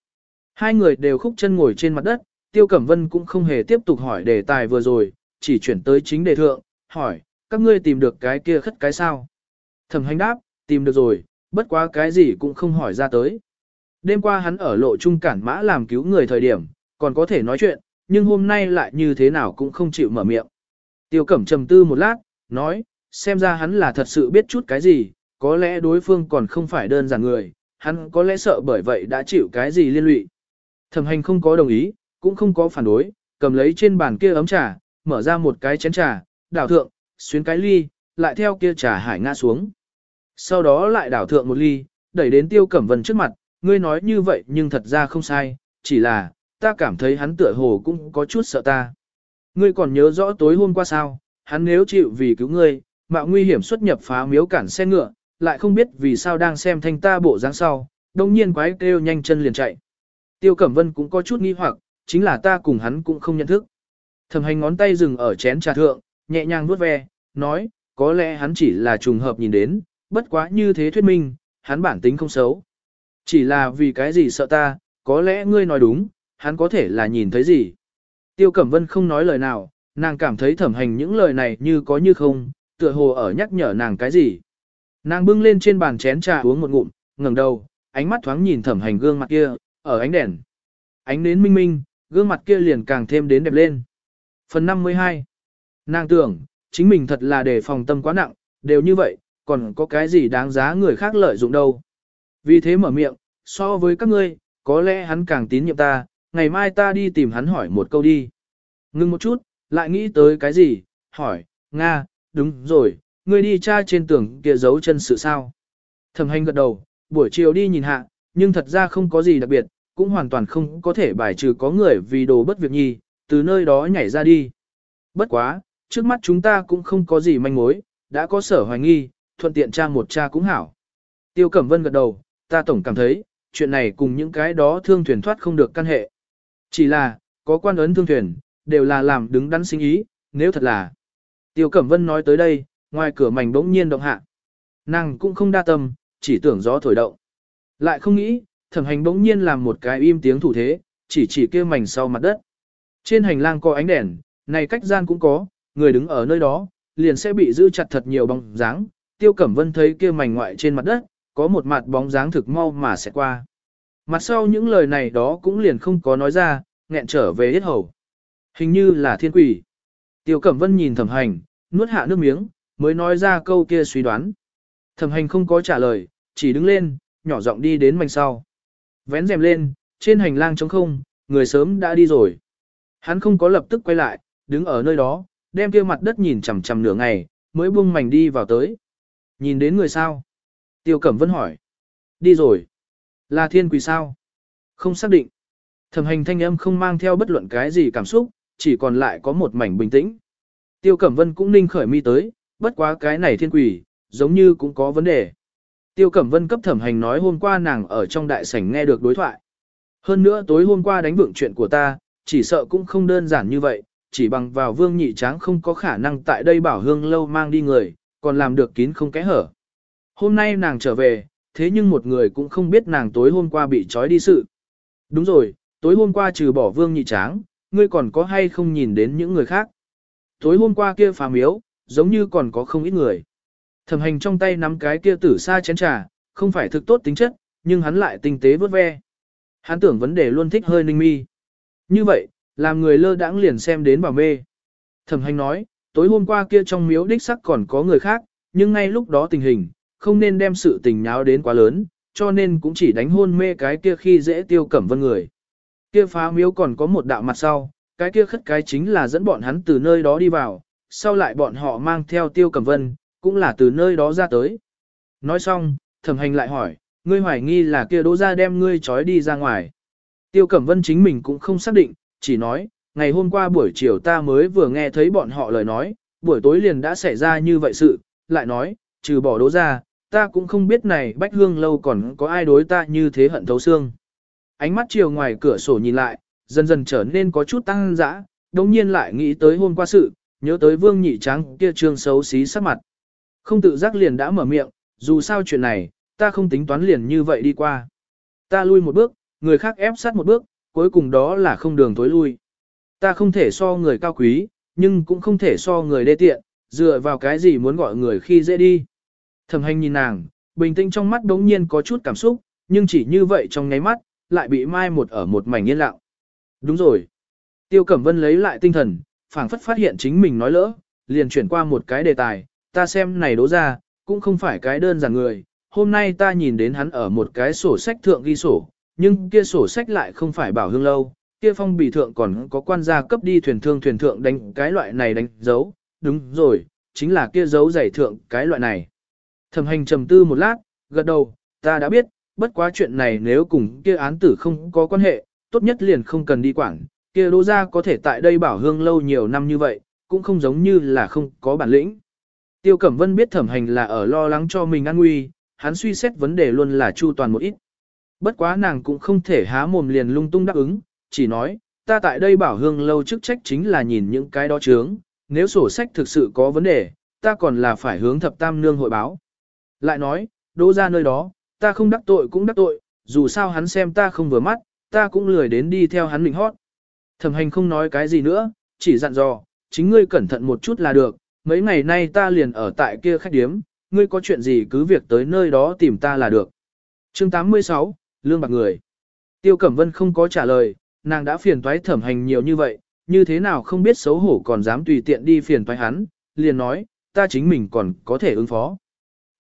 Hai người đều khúc chân ngồi trên mặt đất, Tiêu Cẩm Vân cũng không hề tiếp tục hỏi đề tài vừa rồi, chỉ chuyển tới chính đề thượng, hỏi, các ngươi tìm được cái kia khất cái sao? Thẩm hành đáp, tìm được rồi, bất quá cái gì cũng không hỏi ra tới. Đêm qua hắn ở lộ trung cản mã làm cứu người thời điểm, còn có thể nói chuyện, nhưng hôm nay lại như thế nào cũng không chịu mở miệng. Tiêu Cẩm trầm tư một lát, nói, xem ra hắn là thật sự biết chút cái gì, có lẽ đối phương còn không phải đơn giản người, hắn có lẽ sợ bởi vậy đã chịu cái gì liên lụy. Thẩm hành không có đồng ý, cũng không có phản đối, cầm lấy trên bàn kia ấm trà, mở ra một cái chén trà, đảo thượng, xuyến cái ly, lại theo kia trà hải ngã xuống. Sau đó lại đảo thượng một ly, đẩy đến tiêu cẩm vân trước mặt, ngươi nói như vậy nhưng thật ra không sai, chỉ là, ta cảm thấy hắn tựa hồ cũng có chút sợ ta. Ngươi còn nhớ rõ tối hôm qua sao, hắn nếu chịu vì cứu ngươi, mạo nguy hiểm xuất nhập phá miếu cản xe ngựa, lại không biết vì sao đang xem thanh ta bộ dáng sau, đông nhiên quái kêu nhanh chân liền chạy. Tiêu Cẩm Vân cũng có chút nghi hoặc, chính là ta cùng hắn cũng không nhận thức. Thẩm hành ngón tay dừng ở chén trà thượng, nhẹ nhàng vuốt ve, nói, có lẽ hắn chỉ là trùng hợp nhìn đến, bất quá như thế thuyết minh, hắn bản tính không xấu. Chỉ là vì cái gì sợ ta, có lẽ ngươi nói đúng, hắn có thể là nhìn thấy gì. Tiêu Cẩm Vân không nói lời nào, nàng cảm thấy thẩm hành những lời này như có như không, tựa hồ ở nhắc nhở nàng cái gì. Nàng bưng lên trên bàn chén trà uống một ngụm, ngẩng đầu, ánh mắt thoáng nhìn thẩm hành gương mặt kia, ở ánh đèn. Ánh nến minh minh, gương mặt kia liền càng thêm đến đẹp lên. Phần 52 Nàng tưởng, chính mình thật là để phòng tâm quá nặng, đều như vậy, còn có cái gì đáng giá người khác lợi dụng đâu. Vì thế mở miệng, so với các ngươi, có lẽ hắn càng tín nhiệm ta, ngày mai ta đi tìm hắn hỏi một câu đi. Ngưng một chút, lại nghĩ tới cái gì, hỏi, Nga, đúng rồi, ngươi đi tra trên tường kia giấu chân sự sao. Thẩm hành gật đầu, buổi chiều đi nhìn hạ, nhưng thật ra không có gì đặc biệt, cũng hoàn toàn không có thể bài trừ có người vì đồ bất việc nhi, từ nơi đó nhảy ra đi. Bất quá, trước mắt chúng ta cũng không có gì manh mối, đã có sở hoài nghi, thuận tiện tra một cha cũng hảo. Tiêu Cẩm Vân gật đầu, ta tổng cảm thấy, chuyện này cùng những cái đó thương thuyền thoát không được căn hệ. Chỉ là, có quan ấn thương thuyền, đều là làm đứng đắn sinh ý, nếu thật là. Tiêu Cẩm Vân nói tới đây, ngoài cửa mảnh bỗng nhiên động hạ. Nàng cũng không đa tâm, chỉ tưởng gió thổi động. Lại không nghĩ, thẩm hành bỗng nhiên làm một cái im tiếng thủ thế, chỉ chỉ kia mảnh sau mặt đất. Trên hành lang có ánh đèn, này cách gian cũng có, người đứng ở nơi đó, liền sẽ bị giữ chặt thật nhiều bóng dáng. Tiêu Cẩm Vân thấy kia mảnh ngoại trên mặt đất, có một mặt bóng dáng thực mau mà sẽ qua. Mặt sau những lời này đó cũng liền không có nói ra, nghẹn trở về hết hầu. Hình như là thiên quỷ. Tiêu Cẩm Vân nhìn thẩm hành, nuốt hạ nước miếng, mới nói ra câu kia suy đoán. Thẩm hành không có trả lời, chỉ đứng lên, nhỏ giọng đi đến mảnh sau. Vén rèm lên, trên hành lang trống không, người sớm đã đi rồi. Hắn không có lập tức quay lại, đứng ở nơi đó, đem kia mặt đất nhìn chằm chằm nửa ngày, mới buông mảnh đi vào tới. Nhìn đến người sao? Tiêu Cẩm Vân hỏi. Đi rồi. Là thiên quỷ sao? Không xác định. Thẩm hành thanh âm không mang theo bất luận cái gì cảm xúc, chỉ còn lại có một mảnh bình tĩnh. Tiêu Cẩm Vân cũng ninh khởi mi tới, bất quá cái này thiên quỷ, giống như cũng có vấn đề. Tiêu Cẩm Vân cấp thẩm hành nói hôm qua nàng ở trong đại sảnh nghe được đối thoại. Hơn nữa tối hôm qua đánh vượng chuyện của ta, chỉ sợ cũng không đơn giản như vậy, chỉ bằng vào vương nhị tráng không có khả năng tại đây bảo hương lâu mang đi người, còn làm được kín không kẽ hở. Hôm nay nàng trở về, thế nhưng một người cũng không biết nàng tối hôm qua bị trói đi sự. Đúng rồi, tối hôm qua trừ bỏ vương nhị tráng, ngươi còn có hay không nhìn đến những người khác. Tối hôm qua kia phà miếu, giống như còn có không ít người. Thẩm hành trong tay nắm cái kia tử sa chén trà, không phải thực tốt tính chất, nhưng hắn lại tinh tế vớt ve. Hắn tưởng vấn đề luôn thích hơi ninh mi. Như vậy, làm người lơ đãng liền xem đến bảo mê. Thẩm hành nói, tối hôm qua kia trong miếu đích sắc còn có người khác, nhưng ngay lúc đó tình hình, không nên đem sự tình nháo đến quá lớn, cho nên cũng chỉ đánh hôn mê cái kia khi dễ tiêu cẩm vân người. Kia phá miếu còn có một đạo mặt sau, cái kia khất cái chính là dẫn bọn hắn từ nơi đó đi vào, sau lại bọn họ mang theo tiêu cẩm vân, cũng là từ nơi đó ra tới. Nói xong, thẩm hành lại hỏi, ngươi hoài nghi là kia đỗ ra đem ngươi trói đi ra ngoài. Tiêu cẩm vân chính mình cũng không xác định, chỉ nói, ngày hôm qua buổi chiều ta mới vừa nghe thấy bọn họ lời nói, buổi tối liền đã xảy ra như vậy sự, lại nói, trừ bỏ đỗ ra, ta cũng không biết này bách hương lâu còn có ai đối ta như thế hận thấu xương. Ánh mắt chiều ngoài cửa sổ nhìn lại, dần dần trở nên có chút tăng dã, đồng nhiên lại nghĩ tới hôm qua sự, nhớ tới vương nhị trắng kia trương xấu xí sắc mặt. Không tự giác liền đã mở miệng, dù sao chuyện này, ta không tính toán liền như vậy đi qua. Ta lui một bước, người khác ép sát một bước, cuối cùng đó là không đường tối lui. Ta không thể so người cao quý, nhưng cũng không thể so người đê tiện, dựa vào cái gì muốn gọi người khi dễ đi. Thẩm hành nhìn nàng, bình tĩnh trong mắt đống nhiên có chút cảm xúc, nhưng chỉ như vậy trong nháy mắt, lại bị mai một ở một mảnh yên lặng. Đúng rồi. Tiêu Cẩm Vân lấy lại tinh thần, phảng phất phát hiện chính mình nói lỡ, liền chuyển qua một cái đề tài, ta xem này đố ra, cũng không phải cái đơn giản người. Hôm nay ta nhìn đến hắn ở một cái sổ sách thượng ghi sổ, nhưng kia sổ sách lại không phải bảo hương lâu, kia phong bì thượng còn có quan gia cấp đi thuyền thương thuyền thượng đánh cái loại này đánh dấu, đúng rồi, chính là kia dấu giải thượng cái loại này. Thẩm hành trầm tư một lát, gật đầu, ta đã biết, bất quá chuyện này nếu cùng kia án tử không có quan hệ, tốt nhất liền không cần đi quảng, kia đô gia có thể tại đây bảo hương lâu nhiều năm như vậy, cũng không giống như là không có bản lĩnh. Tiêu Cẩm Vân biết thẩm hành là ở lo lắng cho mình an nguy, hắn suy xét vấn đề luôn là chu toàn một ít. Bất quá nàng cũng không thể há mồm liền lung tung đáp ứng, chỉ nói, ta tại đây bảo hương lâu chức trách chính là nhìn những cái đó chướng, nếu sổ sách thực sự có vấn đề, ta còn là phải hướng thập tam nương hội báo. Lại nói, đỗ ra nơi đó, ta không đắc tội cũng đắc tội, dù sao hắn xem ta không vừa mắt, ta cũng lười đến đi theo hắn mình hót. Thẩm hành không nói cái gì nữa, chỉ dặn dò, chính ngươi cẩn thận một chút là được, mấy ngày nay ta liền ở tại kia khách điếm, ngươi có chuyện gì cứ việc tới nơi đó tìm ta là được. Chương 86, Lương Bạc Người Tiêu Cẩm Vân không có trả lời, nàng đã phiền toái thẩm hành nhiều như vậy, như thế nào không biết xấu hổ còn dám tùy tiện đi phiền toái hắn, liền nói, ta chính mình còn có thể ứng phó.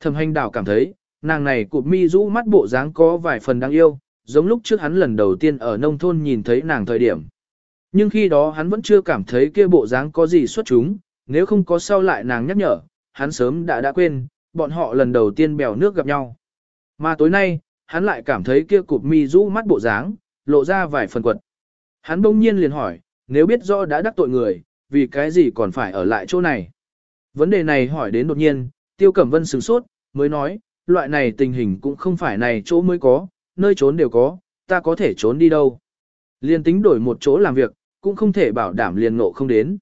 Thẩm hành đảo cảm thấy, nàng này cụp mi rũ mắt bộ dáng có vài phần đáng yêu, giống lúc trước hắn lần đầu tiên ở nông thôn nhìn thấy nàng thời điểm. Nhưng khi đó hắn vẫn chưa cảm thấy kia bộ dáng có gì xuất chúng, nếu không có sau lại nàng nhắc nhở, hắn sớm đã đã quên, bọn họ lần đầu tiên bèo nước gặp nhau. Mà tối nay, hắn lại cảm thấy kia cụp mi rũ mắt bộ dáng, lộ ra vài phần quật. Hắn bỗng nhiên liền hỏi, nếu biết rõ đã đắc tội người, vì cái gì còn phải ở lại chỗ này? Vấn đề này hỏi đến đột nhiên, Tiêu Cẩm Vân sửng sốt, mới nói, loại này tình hình cũng không phải này chỗ mới có, nơi trốn đều có, ta có thể trốn đi đâu. Liên tính đổi một chỗ làm việc, cũng không thể bảo đảm liền ngộ không đến.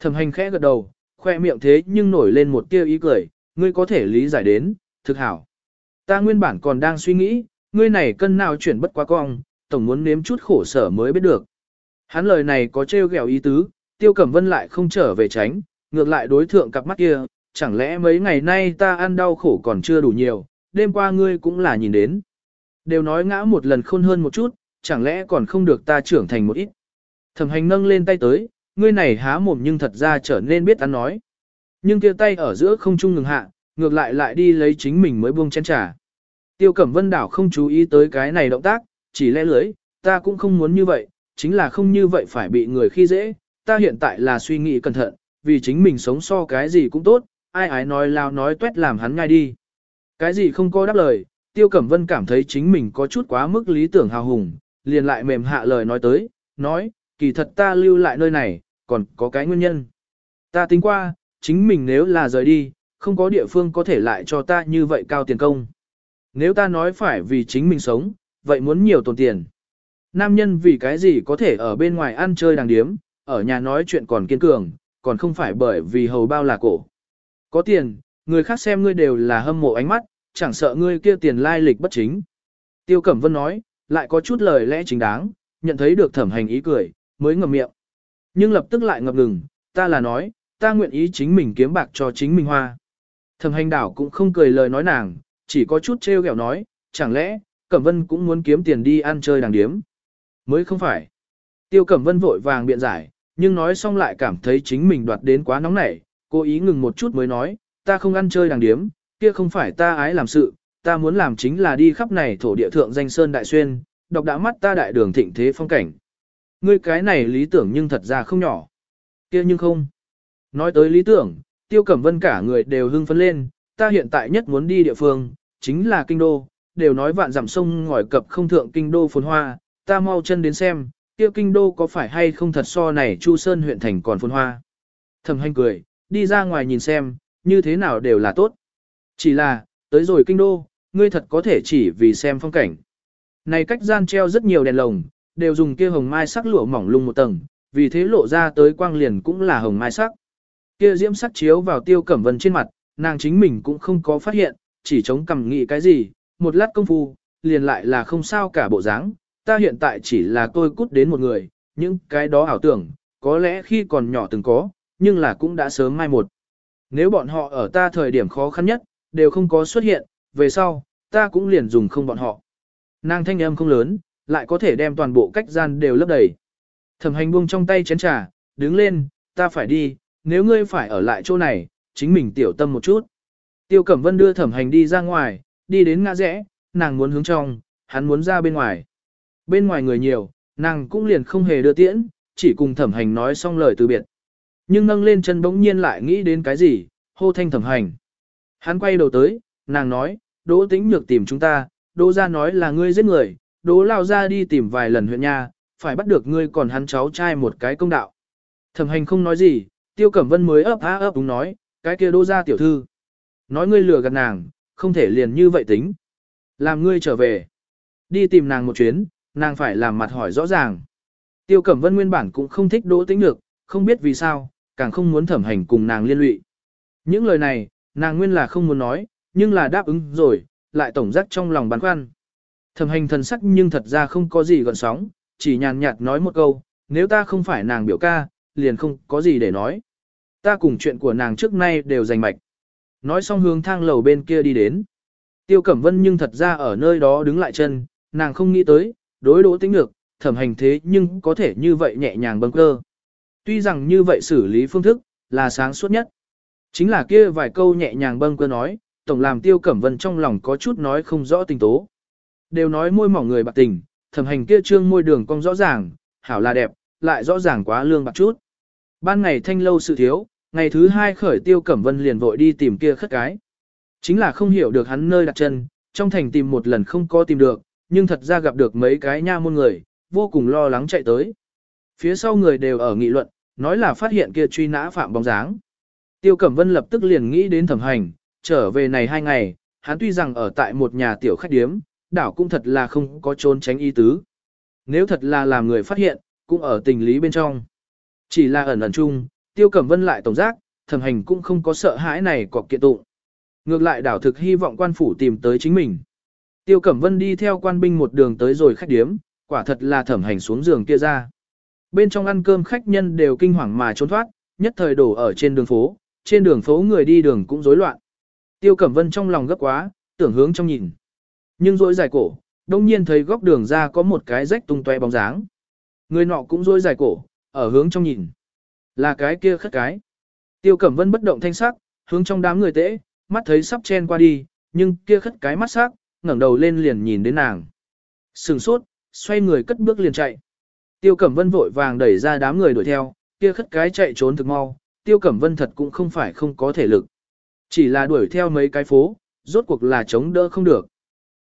Thẩm hành khẽ gật đầu, khoe miệng thế nhưng nổi lên một tia ý cười, ngươi có thể lý giải đến, thực hảo. Ta nguyên bản còn đang suy nghĩ, ngươi này cân nào chuyển bất quá cong, tổng muốn nếm chút khổ sở mới biết được. Hắn lời này có trêu ghẹo ý tứ, tiêu cẩm vân lại không trở về tránh, ngược lại đối thượng cặp mắt kia, chẳng lẽ mấy ngày nay ta ăn đau khổ còn chưa đủ nhiều, đêm qua ngươi cũng là nhìn đến. Đều nói ngã một lần khôn hơn một chút, chẳng lẽ còn không được ta trưởng thành một ít. Thẩm hành nâng lên tay tới, ngươi này há mồm nhưng thật ra trở nên biết ăn nói. Nhưng kia tay ở giữa không trung ngừng hạ, ngược lại lại đi lấy chính mình mới buông chén trà. Tiêu Cẩm Vân đảo không chú ý tới cái này động tác, chỉ lẽ lưới, ta cũng không muốn như vậy, chính là không như vậy phải bị người khi dễ, ta hiện tại là suy nghĩ cẩn thận, vì chính mình sống so cái gì cũng tốt, ai ái nói lao nói tuét làm hắn ngay đi. Cái gì không có đáp lời, Tiêu Cẩm Vân cảm thấy chính mình có chút quá mức lý tưởng hào hùng, liền lại mềm hạ lời nói tới, nói, kỳ thật ta lưu lại nơi này, còn có cái nguyên nhân. Ta tính qua, chính mình nếu là rời đi, không có địa phương có thể lại cho ta như vậy cao tiền công. Nếu ta nói phải vì chính mình sống, vậy muốn nhiều tồn tiền. Nam nhân vì cái gì có thể ở bên ngoài ăn chơi đàng điếm, ở nhà nói chuyện còn kiên cường, còn không phải bởi vì hầu bao là cổ. Có tiền, người khác xem ngươi đều là hâm mộ ánh mắt, chẳng sợ ngươi kia tiền lai lịch bất chính. Tiêu Cẩm Vân nói, lại có chút lời lẽ chính đáng, nhận thấy được thẩm hành ý cười, mới ngậm miệng. Nhưng lập tức lại ngập ngừng, ta là nói, ta nguyện ý chính mình kiếm bạc cho chính mình hoa. Thẩm hành đảo cũng không cười lời nói nàng, chỉ có chút trêu ghẹo nói, chẳng lẽ, Cẩm Vân cũng muốn kiếm tiền đi ăn chơi đàng điếm. Mới không phải. Tiêu Cẩm Vân vội vàng biện giải, nhưng nói xong lại cảm thấy chính mình đoạt đến quá nóng nảy, cố ý ngừng một chút mới nói, ta không ăn chơi đàng điếm, kia không phải ta ái làm sự, ta muốn làm chính là đi khắp này thổ địa thượng danh sơn đại xuyên, đọc đã mắt ta đại đường thịnh thế phong cảnh. Ngươi cái này lý tưởng nhưng thật ra không nhỏ. kia nhưng không. Nói tới lý tưởng, tiêu cẩm vân cả người đều hưng phấn lên, ta hiện tại nhất muốn đi địa phương, chính là kinh đô, đều nói vạn dặm sông ngòi cập không thượng kinh đô phồn hoa, ta mau chân đến xem, tiêu kinh đô có phải hay không thật so này Chu Sơn huyện thành còn phồn hoa. Thẩm hành cười, đi ra ngoài nhìn xem, như thế nào đều là tốt. Chỉ là, tới rồi kinh đô, ngươi thật có thể chỉ vì xem phong cảnh. Này cách gian treo rất nhiều đèn lồng, đều dùng kia hồng mai sắc lụa mỏng lung một tầng, vì thế lộ ra tới quang liền cũng là hồng mai sắc. Kia diễm sắc chiếu vào tiêu cẩm vân trên mặt, nàng chính mình cũng không có phát hiện, chỉ chống cằm nghĩ cái gì, một lát công phu, liền lại là không sao cả bộ dáng. Ta hiện tại chỉ là tôi cút đến một người, những cái đó ảo tưởng, có lẽ khi còn nhỏ từng có, nhưng là cũng đã sớm mai một. Nếu bọn họ ở ta thời điểm khó khăn nhất, đều không có xuất hiện, về sau, ta cũng liền dùng không bọn họ. Nàng thanh âm không lớn, lại có thể đem toàn bộ cách gian đều lấp đầy. Thẩm hành buông trong tay chén trà, đứng lên, ta phải đi, nếu ngươi phải ở lại chỗ này, chính mình tiểu tâm một chút. Tiêu Cẩm Vân đưa thẩm hành đi ra ngoài, đi đến ngã rẽ, nàng muốn hướng trong, hắn muốn ra bên ngoài. Bên ngoài người nhiều, nàng cũng liền không hề đưa tiễn, chỉ cùng thẩm hành nói xong lời từ biệt. Nhưng nâng lên chân bỗng nhiên lại nghĩ đến cái gì, hô thanh thẩm hành. Hắn quay đầu tới, nàng nói, đỗ tĩnh nhược tìm chúng ta, đỗ ra nói là ngươi giết người, đỗ lao ra đi tìm vài lần huyện nha, phải bắt được ngươi còn hắn cháu trai một cái công đạo. Thẩm hành không nói gì, tiêu cẩm vân mới ấp á ấp đúng nói, cái kia đỗ ra tiểu thư. Nói ngươi lừa gạt nàng, không thể liền như vậy tính. Làm ngươi trở về. Đi tìm nàng một chuyến, nàng phải làm mặt hỏi rõ ràng. Tiêu Cẩm Vân nguyên bản cũng không thích Đỗ Tĩnh được không biết vì sao, càng không muốn thẩm hành cùng nàng liên lụy. Những lời này, nàng nguyên là không muốn nói, nhưng là đáp ứng rồi, lại tổng giác trong lòng băn khoăn. Thẩm hành thần sắc nhưng thật ra không có gì gọn sóng, chỉ nhàn nhạt nói một câu, nếu ta không phải nàng biểu ca, liền không có gì để nói. Ta cùng chuyện của nàng trước nay đều giành mạch. Nói xong hướng thang lầu bên kia đi đến. Tiêu Cẩm Vân nhưng thật ra ở nơi đó đứng lại chân, nàng không nghĩ tới, đối đỗ tính được, thẩm hành thế nhưng có thể như vậy nhẹ nhàng bâng cơ. Tuy rằng như vậy xử lý phương thức, là sáng suốt nhất. Chính là kia vài câu nhẹ nhàng bâng cơ nói, tổng làm tiêu cẩm vân trong lòng có chút nói không rõ tình tố. Đều nói môi mỏng người bạc tình, thẩm hành kia trương môi đường cong rõ ràng, hảo là đẹp, lại rõ ràng quá lương bạc chút. Ban ngày thanh lâu sự thiếu, ngày thứ hai khởi tiêu cẩm vân liền vội đi tìm kia khất cái. Chính là không hiểu được hắn nơi đặt chân, trong thành tìm một lần không có tìm được, nhưng thật ra gặp được mấy cái nha môn người, vô cùng lo lắng chạy tới. Phía sau người đều ở nghị luận, nói là phát hiện kia truy nã phạm bóng dáng. Tiêu Cẩm Vân lập tức liền nghĩ đến thẩm hành, trở về này hai ngày, hắn tuy rằng ở tại một nhà tiểu khách điếm, đảo cũng thật là không có trốn tránh ý tứ. Nếu thật là làm người phát hiện, cũng ở tình lý bên trong. Chỉ là ẩn ẩn chung, Tiêu Cẩm Vân lại tổng giác, thẩm hành cũng không có sợ hãi này cọc kiện tụng. Ngược lại đảo thực hy vọng quan phủ tìm tới chính mình. Tiêu Cẩm Vân đi theo quan binh một đường tới rồi khách điếm, quả thật là thẩm hành xuống giường kia ra. Bên trong ăn cơm khách nhân đều kinh hoàng mà trốn thoát, nhất thời đổ ở trên đường phố, trên đường phố người đi đường cũng rối loạn. Tiêu Cẩm Vân trong lòng gấp quá, tưởng hướng trong nhìn. Nhưng rối dài cổ, đông nhiên thấy góc đường ra có một cái rách tung toe bóng dáng. Người nọ cũng rối dài cổ, ở hướng trong nhìn. Là cái kia khất cái. Tiêu Cẩm Vân bất động thanh sắc, hướng trong đám người tễ, mắt thấy sắp chen qua đi, nhưng kia khất cái mắt sắc, ngẩng đầu lên liền nhìn đến nàng. Sừng sốt, xoay người cất bước liền chạy. Tiêu Cẩm Vân vội vàng đẩy ra đám người đuổi theo, kia khất cái chạy trốn thực mau, Tiêu Cẩm Vân thật cũng không phải không có thể lực. Chỉ là đuổi theo mấy cái phố, rốt cuộc là chống đỡ không được.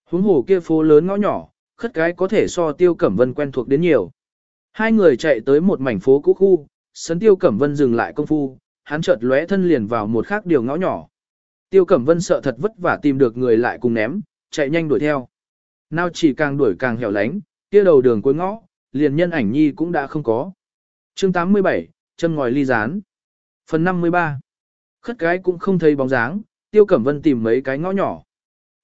Huống hồ kia phố lớn ngõ nhỏ, khất cái có thể so Tiêu Cẩm Vân quen thuộc đến nhiều. Hai người chạy tới một mảnh phố cũ khu, sấn Tiêu Cẩm Vân dừng lại công phu, hắn chợt lóe thân liền vào một khác điều ngõ nhỏ. Tiêu Cẩm Vân sợ thật vất vả tìm được người lại cùng ném, chạy nhanh đuổi theo. Nào chỉ càng đuổi càng hẻo lánh, kia đầu đường cuối ngõ, liền nhân ảnh nhi cũng đã không có. Chương 87, chân ngòi ly rán. Phần 53. Khất cái cũng không thấy bóng dáng, Tiêu Cẩm Vân tìm mấy cái ngõ nhỏ.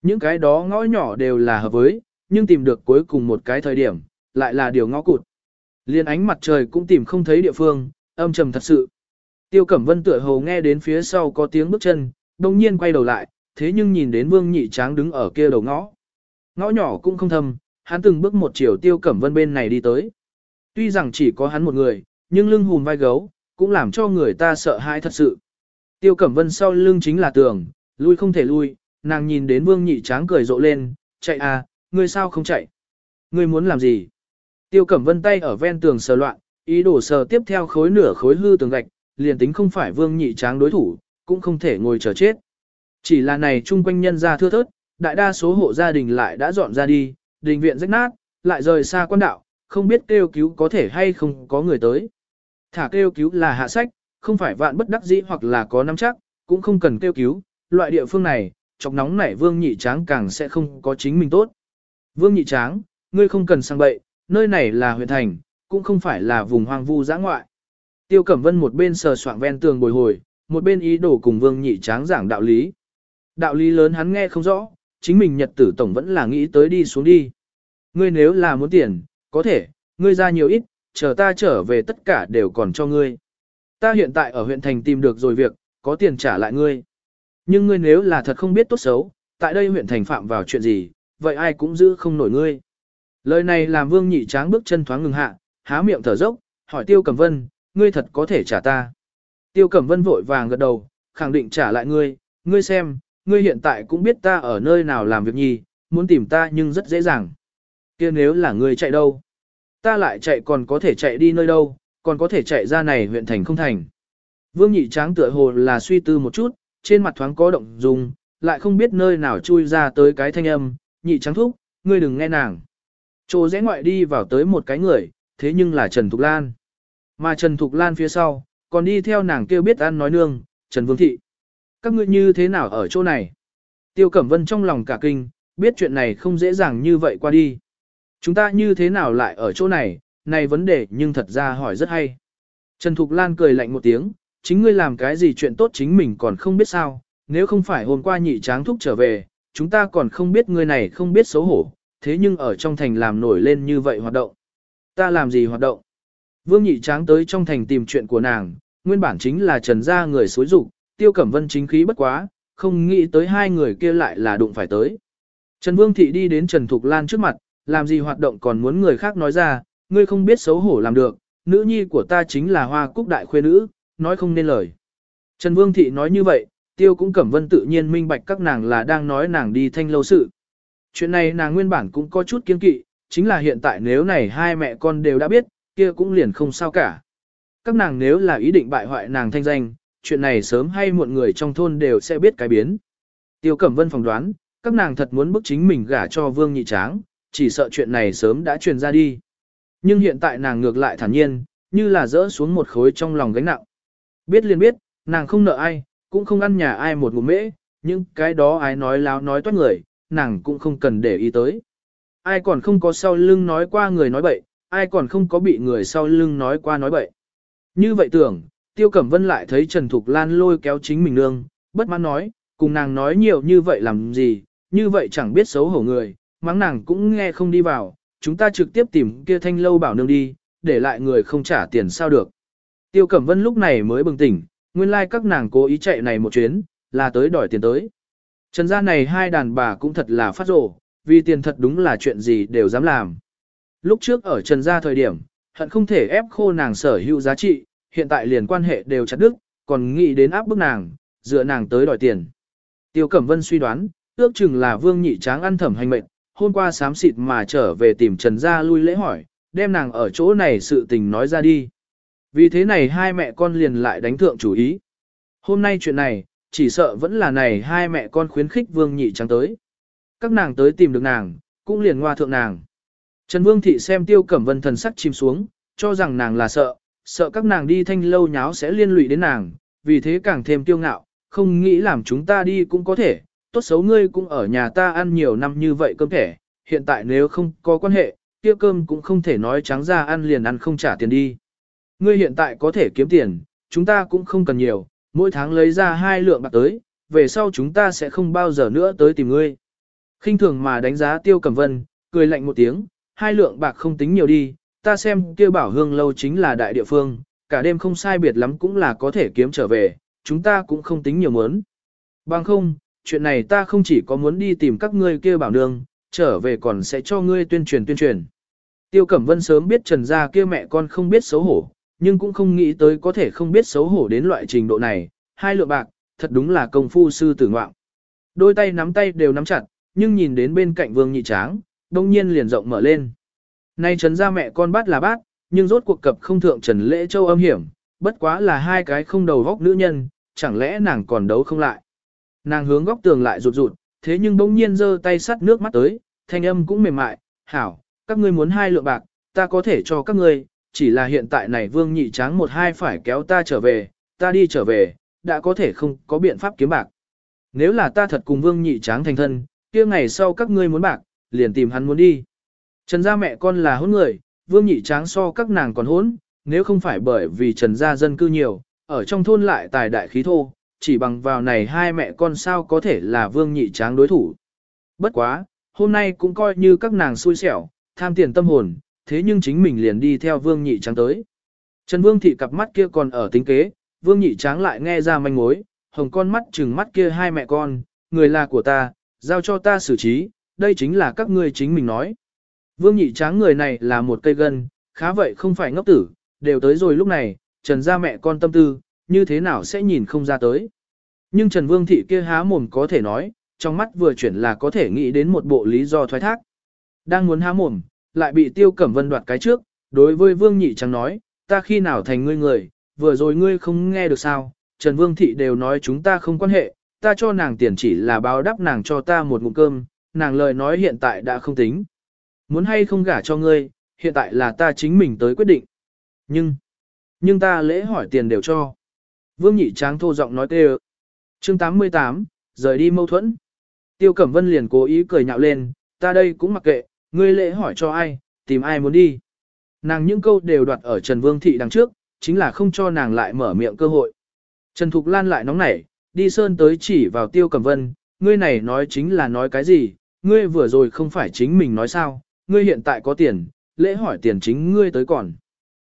Những cái đó ngõ nhỏ đều là hợp với, nhưng tìm được cuối cùng một cái thời điểm, lại là điều ngõ cụt. Liên ánh mặt trời cũng tìm không thấy địa phương, âm trầm thật sự. Tiêu Cẩm Vân tựa hồ nghe đến phía sau có tiếng bước chân, đồng nhiên quay đầu lại, thế nhưng nhìn đến Vương Nhị Tráng đứng ở kia đầu ngõ. Ngõ nhỏ cũng không thâm, hắn từng bước một chiều Tiêu Cẩm Vân bên này đi tới. Tuy rằng chỉ có hắn một người, nhưng lưng hùm vai gấu, cũng làm cho người ta sợ hãi thật sự. Tiêu Cẩm Vân sau lưng chính là tường, lui không thể lui, nàng nhìn đến Vương Nhị Tráng cười rộ lên, chạy à, ngươi sao không chạy? Ngươi muốn làm gì? Tiêu Cẩm Vân tay ở ven tường sờ loạn, ý đồ sờ tiếp theo khối nửa khối hư tường gạch, liền tính không phải Vương Nhị Tráng đối thủ, cũng không thể ngồi chờ chết. Chỉ là này chung quanh nhân ra thưa thớt, đại đa số hộ gia đình lại đã dọn ra đi, đình viện rách nát, lại rời xa quan đạo, không biết kêu cứu có thể hay không có người tới. Thả kêu cứu là hạ sách, không phải vạn bất đắc dĩ hoặc là có nắm chắc, cũng không cần kêu cứu, loại địa phương này, chọc nóng nảy vương nhị tráng càng sẽ không có chính mình tốt. Vương nhị tráng, ngươi không cần sang bậy, nơi này là huyện thành, cũng không phải là vùng hoang vu giã ngoại. Tiêu Cẩm Vân một bên sờ soạng ven tường bồi hồi, một bên ý đồ cùng vương nhị tráng giảng đạo lý. Đạo lý lớn hắn nghe không rõ, chính mình nhật tử tổng vẫn là nghĩ tới đi xuống đi. Ngươi nếu là muốn tiền, có thể, ngươi ra nhiều ít, chờ ta trở về tất cả đều còn cho ngươi. Ta hiện tại ở huyện thành tìm được rồi việc, có tiền trả lại ngươi. Nhưng ngươi nếu là thật không biết tốt xấu, tại đây huyện thành phạm vào chuyện gì, vậy ai cũng giữ không nổi ngươi. Lời này làm vương nhị tráng bước chân thoáng ngừng hạ, há miệng thở dốc, hỏi tiêu cẩm vân, ngươi thật có thể trả ta. Tiêu cẩm vân vội vàng gật đầu, khẳng định trả lại ngươi, ngươi xem, ngươi hiện tại cũng biết ta ở nơi nào làm việc nhì, muốn tìm ta nhưng rất dễ dàng. kia nếu là ngươi chạy đâu? Ta lại chạy còn có thể chạy đi nơi đâu, còn có thể chạy ra này huyện thành không thành. Vương nhị tráng tựa hồ là suy tư một chút, trên mặt thoáng có động dung, lại không biết nơi nào chui ra tới cái thanh âm, nhị trắng thúc, ngươi đừng nghe nàng. Chỗ rẽ ngoại đi vào tới một cái người, thế nhưng là Trần Thục Lan. Mà Trần Thục Lan phía sau, còn đi theo nàng kêu biết ăn nói nương, Trần Vương Thị. Các ngươi như thế nào ở chỗ này? Tiêu Cẩm Vân trong lòng cả kinh, biết chuyện này không dễ dàng như vậy qua đi. Chúng ta như thế nào lại ở chỗ này, này vấn đề nhưng thật ra hỏi rất hay. Trần Thục Lan cười lạnh một tiếng, chính ngươi làm cái gì chuyện tốt chính mình còn không biết sao, nếu không phải hôm qua nhị tráng thúc trở về, chúng ta còn không biết ngươi này không biết xấu hổ, thế nhưng ở trong thành làm nổi lên như vậy hoạt động. Ta làm gì hoạt động? Vương nhị tráng tới trong thành tìm chuyện của nàng, nguyên bản chính là trần gia người xối rụng, tiêu cẩm vân chính khí bất quá, không nghĩ tới hai người kia lại là đụng phải tới. Trần Vương Thị đi đến Trần Thục Lan trước mặt, làm gì hoạt động còn muốn người khác nói ra, ngươi không biết xấu hổ làm được, nữ nhi của ta chính là hoa cúc đại khuê nữ, nói không nên lời. Trần Vương Thị nói như vậy, Tiêu cũng cẩm vân tự nhiên minh bạch các nàng là đang nói nàng đi thanh lâu sự. Chuyện này nàng nguyên bản cũng có chút kiên kỵ, chính là hiện tại nếu này hai mẹ con đều đã biết, kia cũng liền không sao cả. Các nàng nếu là ý định bại hoại nàng thanh danh, chuyện này sớm hay muộn người trong thôn đều sẽ biết cái biến. Tiêu Cẩm Vân phỏng đoán, các nàng thật muốn bức chính mình gả cho Vương Nhị Tráng, chỉ sợ chuyện này sớm đã truyền ra đi. Nhưng hiện tại nàng ngược lại thản nhiên, như là dỡ xuống một khối trong lòng gánh nặng. Biết liền biết, nàng không nợ ai, cũng không ăn nhà ai một ngụm mễ, nhưng cái đó ai nói láo nói toát người, nàng cũng không cần để ý tới. Ai còn không có sau lưng nói qua người nói bậy, ai còn không có bị người sau lưng nói qua nói bậy. Như vậy tưởng, Tiêu Cẩm Vân lại thấy Trần Thục Lan lôi kéo chính mình nương, bất mãn nói, cùng nàng nói nhiều như vậy làm gì, như vậy chẳng biết xấu hổ người, mắng nàng cũng nghe không đi vào, chúng ta trực tiếp tìm kia thanh lâu bảo nương đi, để lại người không trả tiền sao được. Tiêu Cẩm Vân lúc này mới bừng tỉnh, nguyên lai like các nàng cố ý chạy này một chuyến, là tới đòi tiền tới. Trần gia này hai đàn bà cũng thật là phát rồ, vì tiền thật đúng là chuyện gì đều dám làm. Lúc trước ở Trần gia thời điểm, hận không thể ép khô nàng sở hữu giá trị, hiện tại liền quan hệ đều chặt đứt, còn nghĩ đến áp bức nàng, dựa nàng tới đòi tiền. Tiêu Cẩm Vân suy đoán, ước chừng là Vương Nhị Tráng ăn thẩm hành mệnh, hôm qua xám xịt mà trở về tìm Trần Gia lui lễ hỏi, đem nàng ở chỗ này sự tình nói ra đi. Vì thế này hai mẹ con liền lại đánh thượng chủ ý. Hôm nay chuyện này, chỉ sợ vẫn là này hai mẹ con khuyến khích Vương Nhị Trắng tới. Các nàng tới tìm được nàng, cũng liền ngoa thượng nàng. Trần Vương Thị xem Tiêu Cẩm Vân thần sắc chìm xuống, cho rằng nàng là sợ, sợ các nàng đi thanh lâu nháo sẽ liên lụy đến nàng, vì thế càng thêm tiêu ngạo, không nghĩ làm chúng ta đi cũng có thể, tốt xấu ngươi cũng ở nhà ta ăn nhiều năm như vậy cơm thẻ, hiện tại nếu không có quan hệ, kia cơm cũng không thể nói trắng ra ăn liền ăn không trả tiền đi. Ngươi hiện tại có thể kiếm tiền, chúng ta cũng không cần nhiều, mỗi tháng lấy ra hai lượng bạc tới, về sau chúng ta sẽ không bao giờ nữa tới tìm ngươi. khinh thường mà đánh giá tiêu cẩm vân, cười lạnh một tiếng, hai lượng bạc không tính nhiều đi, ta xem kia bảo hương lâu chính là đại địa phương, cả đêm không sai biệt lắm cũng là có thể kiếm trở về, chúng ta cũng không tính nhiều muốn. Bằng không, chuyện này ta không chỉ có muốn đi tìm các ngươi kia bảo nương, trở về còn sẽ cho ngươi tuyên truyền tuyên truyền. Tiêu Cẩm Vân sớm biết Trần gia kia mẹ con không biết xấu hổ, nhưng cũng không nghĩ tới có thể không biết xấu hổ đến loại trình độ này, hai lượng bạc, thật đúng là công phu sư tử ngoạm. Đôi tay nắm tay đều nắm chặt, nhưng nhìn đến bên cạnh Vương Nhị Tráng, đông nhiên liền rộng mở lên. Nay Trần gia mẹ con bát là bát, nhưng rốt cuộc cập không thượng Trần Lễ Châu âm hiểm, bất quá là hai cái không đầu góc nữ nhân, chẳng lẽ nàng còn đấu không lại. Nàng hướng góc tường lại rụt rụt, thế nhưng bỗng nhiên giơ tay sắt nước mắt tới, thanh âm cũng mềm mại, hảo, các ngươi muốn hai lượng bạc, ta có thể cho các ngươi, chỉ là hiện tại này vương nhị tráng một hai phải kéo ta trở về, ta đi trở về, đã có thể không có biện pháp kiếm bạc. Nếu là ta thật cùng vương nhị tráng thành thân, kia ngày sau các ngươi muốn bạc, liền tìm hắn muốn đi. Trần gia mẹ con là hôn người, vương nhị tráng so các nàng còn hôn, nếu không phải bởi vì trần gia dân cư nhiều, ở trong thôn lại tài đại khí thô, chỉ bằng vào này hai mẹ con sao có thể là vương nhị tráng đối thủ. Bất quá, hôm nay cũng coi như các nàng xui xẻo, tham tiền tâm hồn, thế nhưng chính mình liền đi theo vương nhị tráng tới. Trần vương thị cặp mắt kia còn ở tính kế, vương nhị tráng lại nghe ra manh mối, hồng con mắt chừng mắt kia hai mẹ con, người là của ta, giao cho ta xử trí, đây chính là các ngươi chính mình nói. Vương nhị tráng người này là một cây gân, khá vậy không phải ngốc tử, đều tới rồi lúc này, trần gia mẹ con tâm tư, như thế nào sẽ nhìn không ra tới. Nhưng Trần Vương Thị kia há mồm có thể nói, trong mắt vừa chuyển là có thể nghĩ đến một bộ lý do thoái thác. Đang muốn há mồm, lại bị Tiêu Cẩm Vân đoạt cái trước, đối với Vương Nhị Trắng nói, ta khi nào thành ngươi người, vừa rồi ngươi không nghe được sao, Trần Vương Thị đều nói chúng ta không quan hệ, ta cho nàng tiền chỉ là báo đáp nàng cho ta một ngụm cơm, nàng lời nói hiện tại đã không tính. Muốn hay không gả cho ngươi, hiện tại là ta chính mình tới quyết định. Nhưng, nhưng ta lễ hỏi tiền đều cho. Vương Nhị Tráng thô giọng nói tê Chương 88, rời đi mâu thuẫn. Tiêu Cẩm Vân liền cố ý cười nhạo lên, ta đây cũng mặc kệ, ngươi lễ hỏi cho ai, tìm ai muốn đi. Nàng những câu đều đoạt ở Trần Vương Thị đằng trước, chính là không cho nàng lại mở miệng cơ hội. Trần Thục Lan lại nóng nảy, đi sơn tới chỉ vào Tiêu Cẩm Vân, ngươi này nói chính là nói cái gì, ngươi vừa rồi không phải chính mình nói sao, ngươi hiện tại có tiền, lễ hỏi tiền chính ngươi tới còn.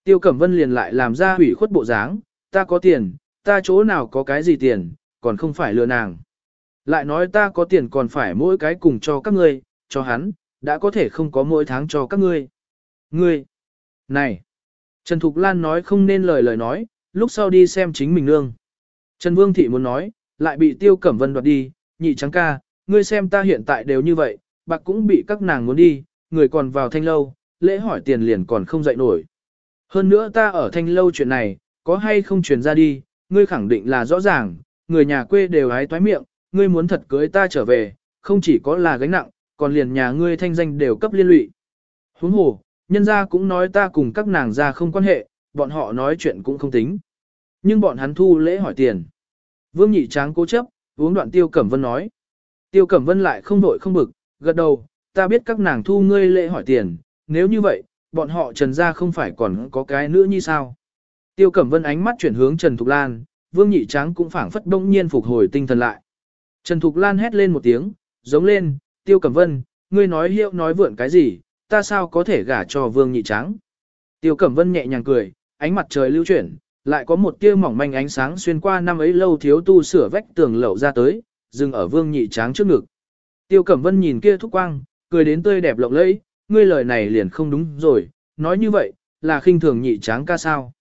Tiêu Cẩm Vân liền lại làm ra hủy khuất bộ dáng, ta có tiền, ta chỗ nào có cái gì tiền, còn không phải lừa nàng. Lại nói ta có tiền còn phải mỗi cái cùng cho các ngươi, cho hắn, đã có thể không có mỗi tháng cho các ngươi. Ngươi! Này! Trần Thục Lan nói không nên lời lời nói, lúc sau đi xem chính mình nương. Trần Vương Thị muốn nói, lại bị Tiêu Cẩm Vân đoạt đi, nhị trắng ca, ngươi xem ta hiện tại đều như vậy, bạc cũng bị các nàng muốn đi, người còn vào thanh lâu, lễ hỏi tiền liền còn không dậy nổi. Hơn nữa ta ở thanh lâu chuyện này, có hay không truyền ra đi, ngươi khẳng định là rõ ràng, người nhà quê đều hái toái miệng, ngươi muốn thật cưới ta trở về, không chỉ có là gánh nặng, còn liền nhà ngươi thanh danh đều cấp liên lụy. Huống hồ, nhân gia cũng nói ta cùng các nàng gia không quan hệ, bọn họ nói chuyện cũng không tính. Nhưng bọn hắn thu lễ hỏi tiền. Vương nhị tráng cố chấp, uống đoạn Tiêu Cẩm Vân nói. Tiêu Cẩm Vân lại không đội không bực, gật đầu, ta biết các nàng thu ngươi lễ hỏi tiền, nếu như vậy, bọn họ trần gia không phải còn có cái nữa như sao. Tiêu Cẩm Vân ánh mắt chuyển hướng Trần Thục Lan, Vương Nhị Tráng cũng phảng phất đông nhiên phục hồi tinh thần lại. Trần Thục Lan hét lên một tiếng, giống lên, Tiêu Cẩm Vân, ngươi nói hiệu nói vượn cái gì, ta sao có thể gả cho Vương Nhị Tráng. Tiêu Cẩm Vân nhẹ nhàng cười, ánh mặt trời lưu chuyển, lại có một tia mỏng manh ánh sáng xuyên qua năm ấy lâu thiếu tu sửa vách tường lậu ra tới, dừng ở Vương Nhị Tráng trước ngực. Tiêu Cẩm Vân nhìn kia thúc quang, cười đến tươi đẹp lộng lẫy, ngươi lời này liền không đúng rồi, nói như vậy, là khinh thường Nhị Tráng ca sao.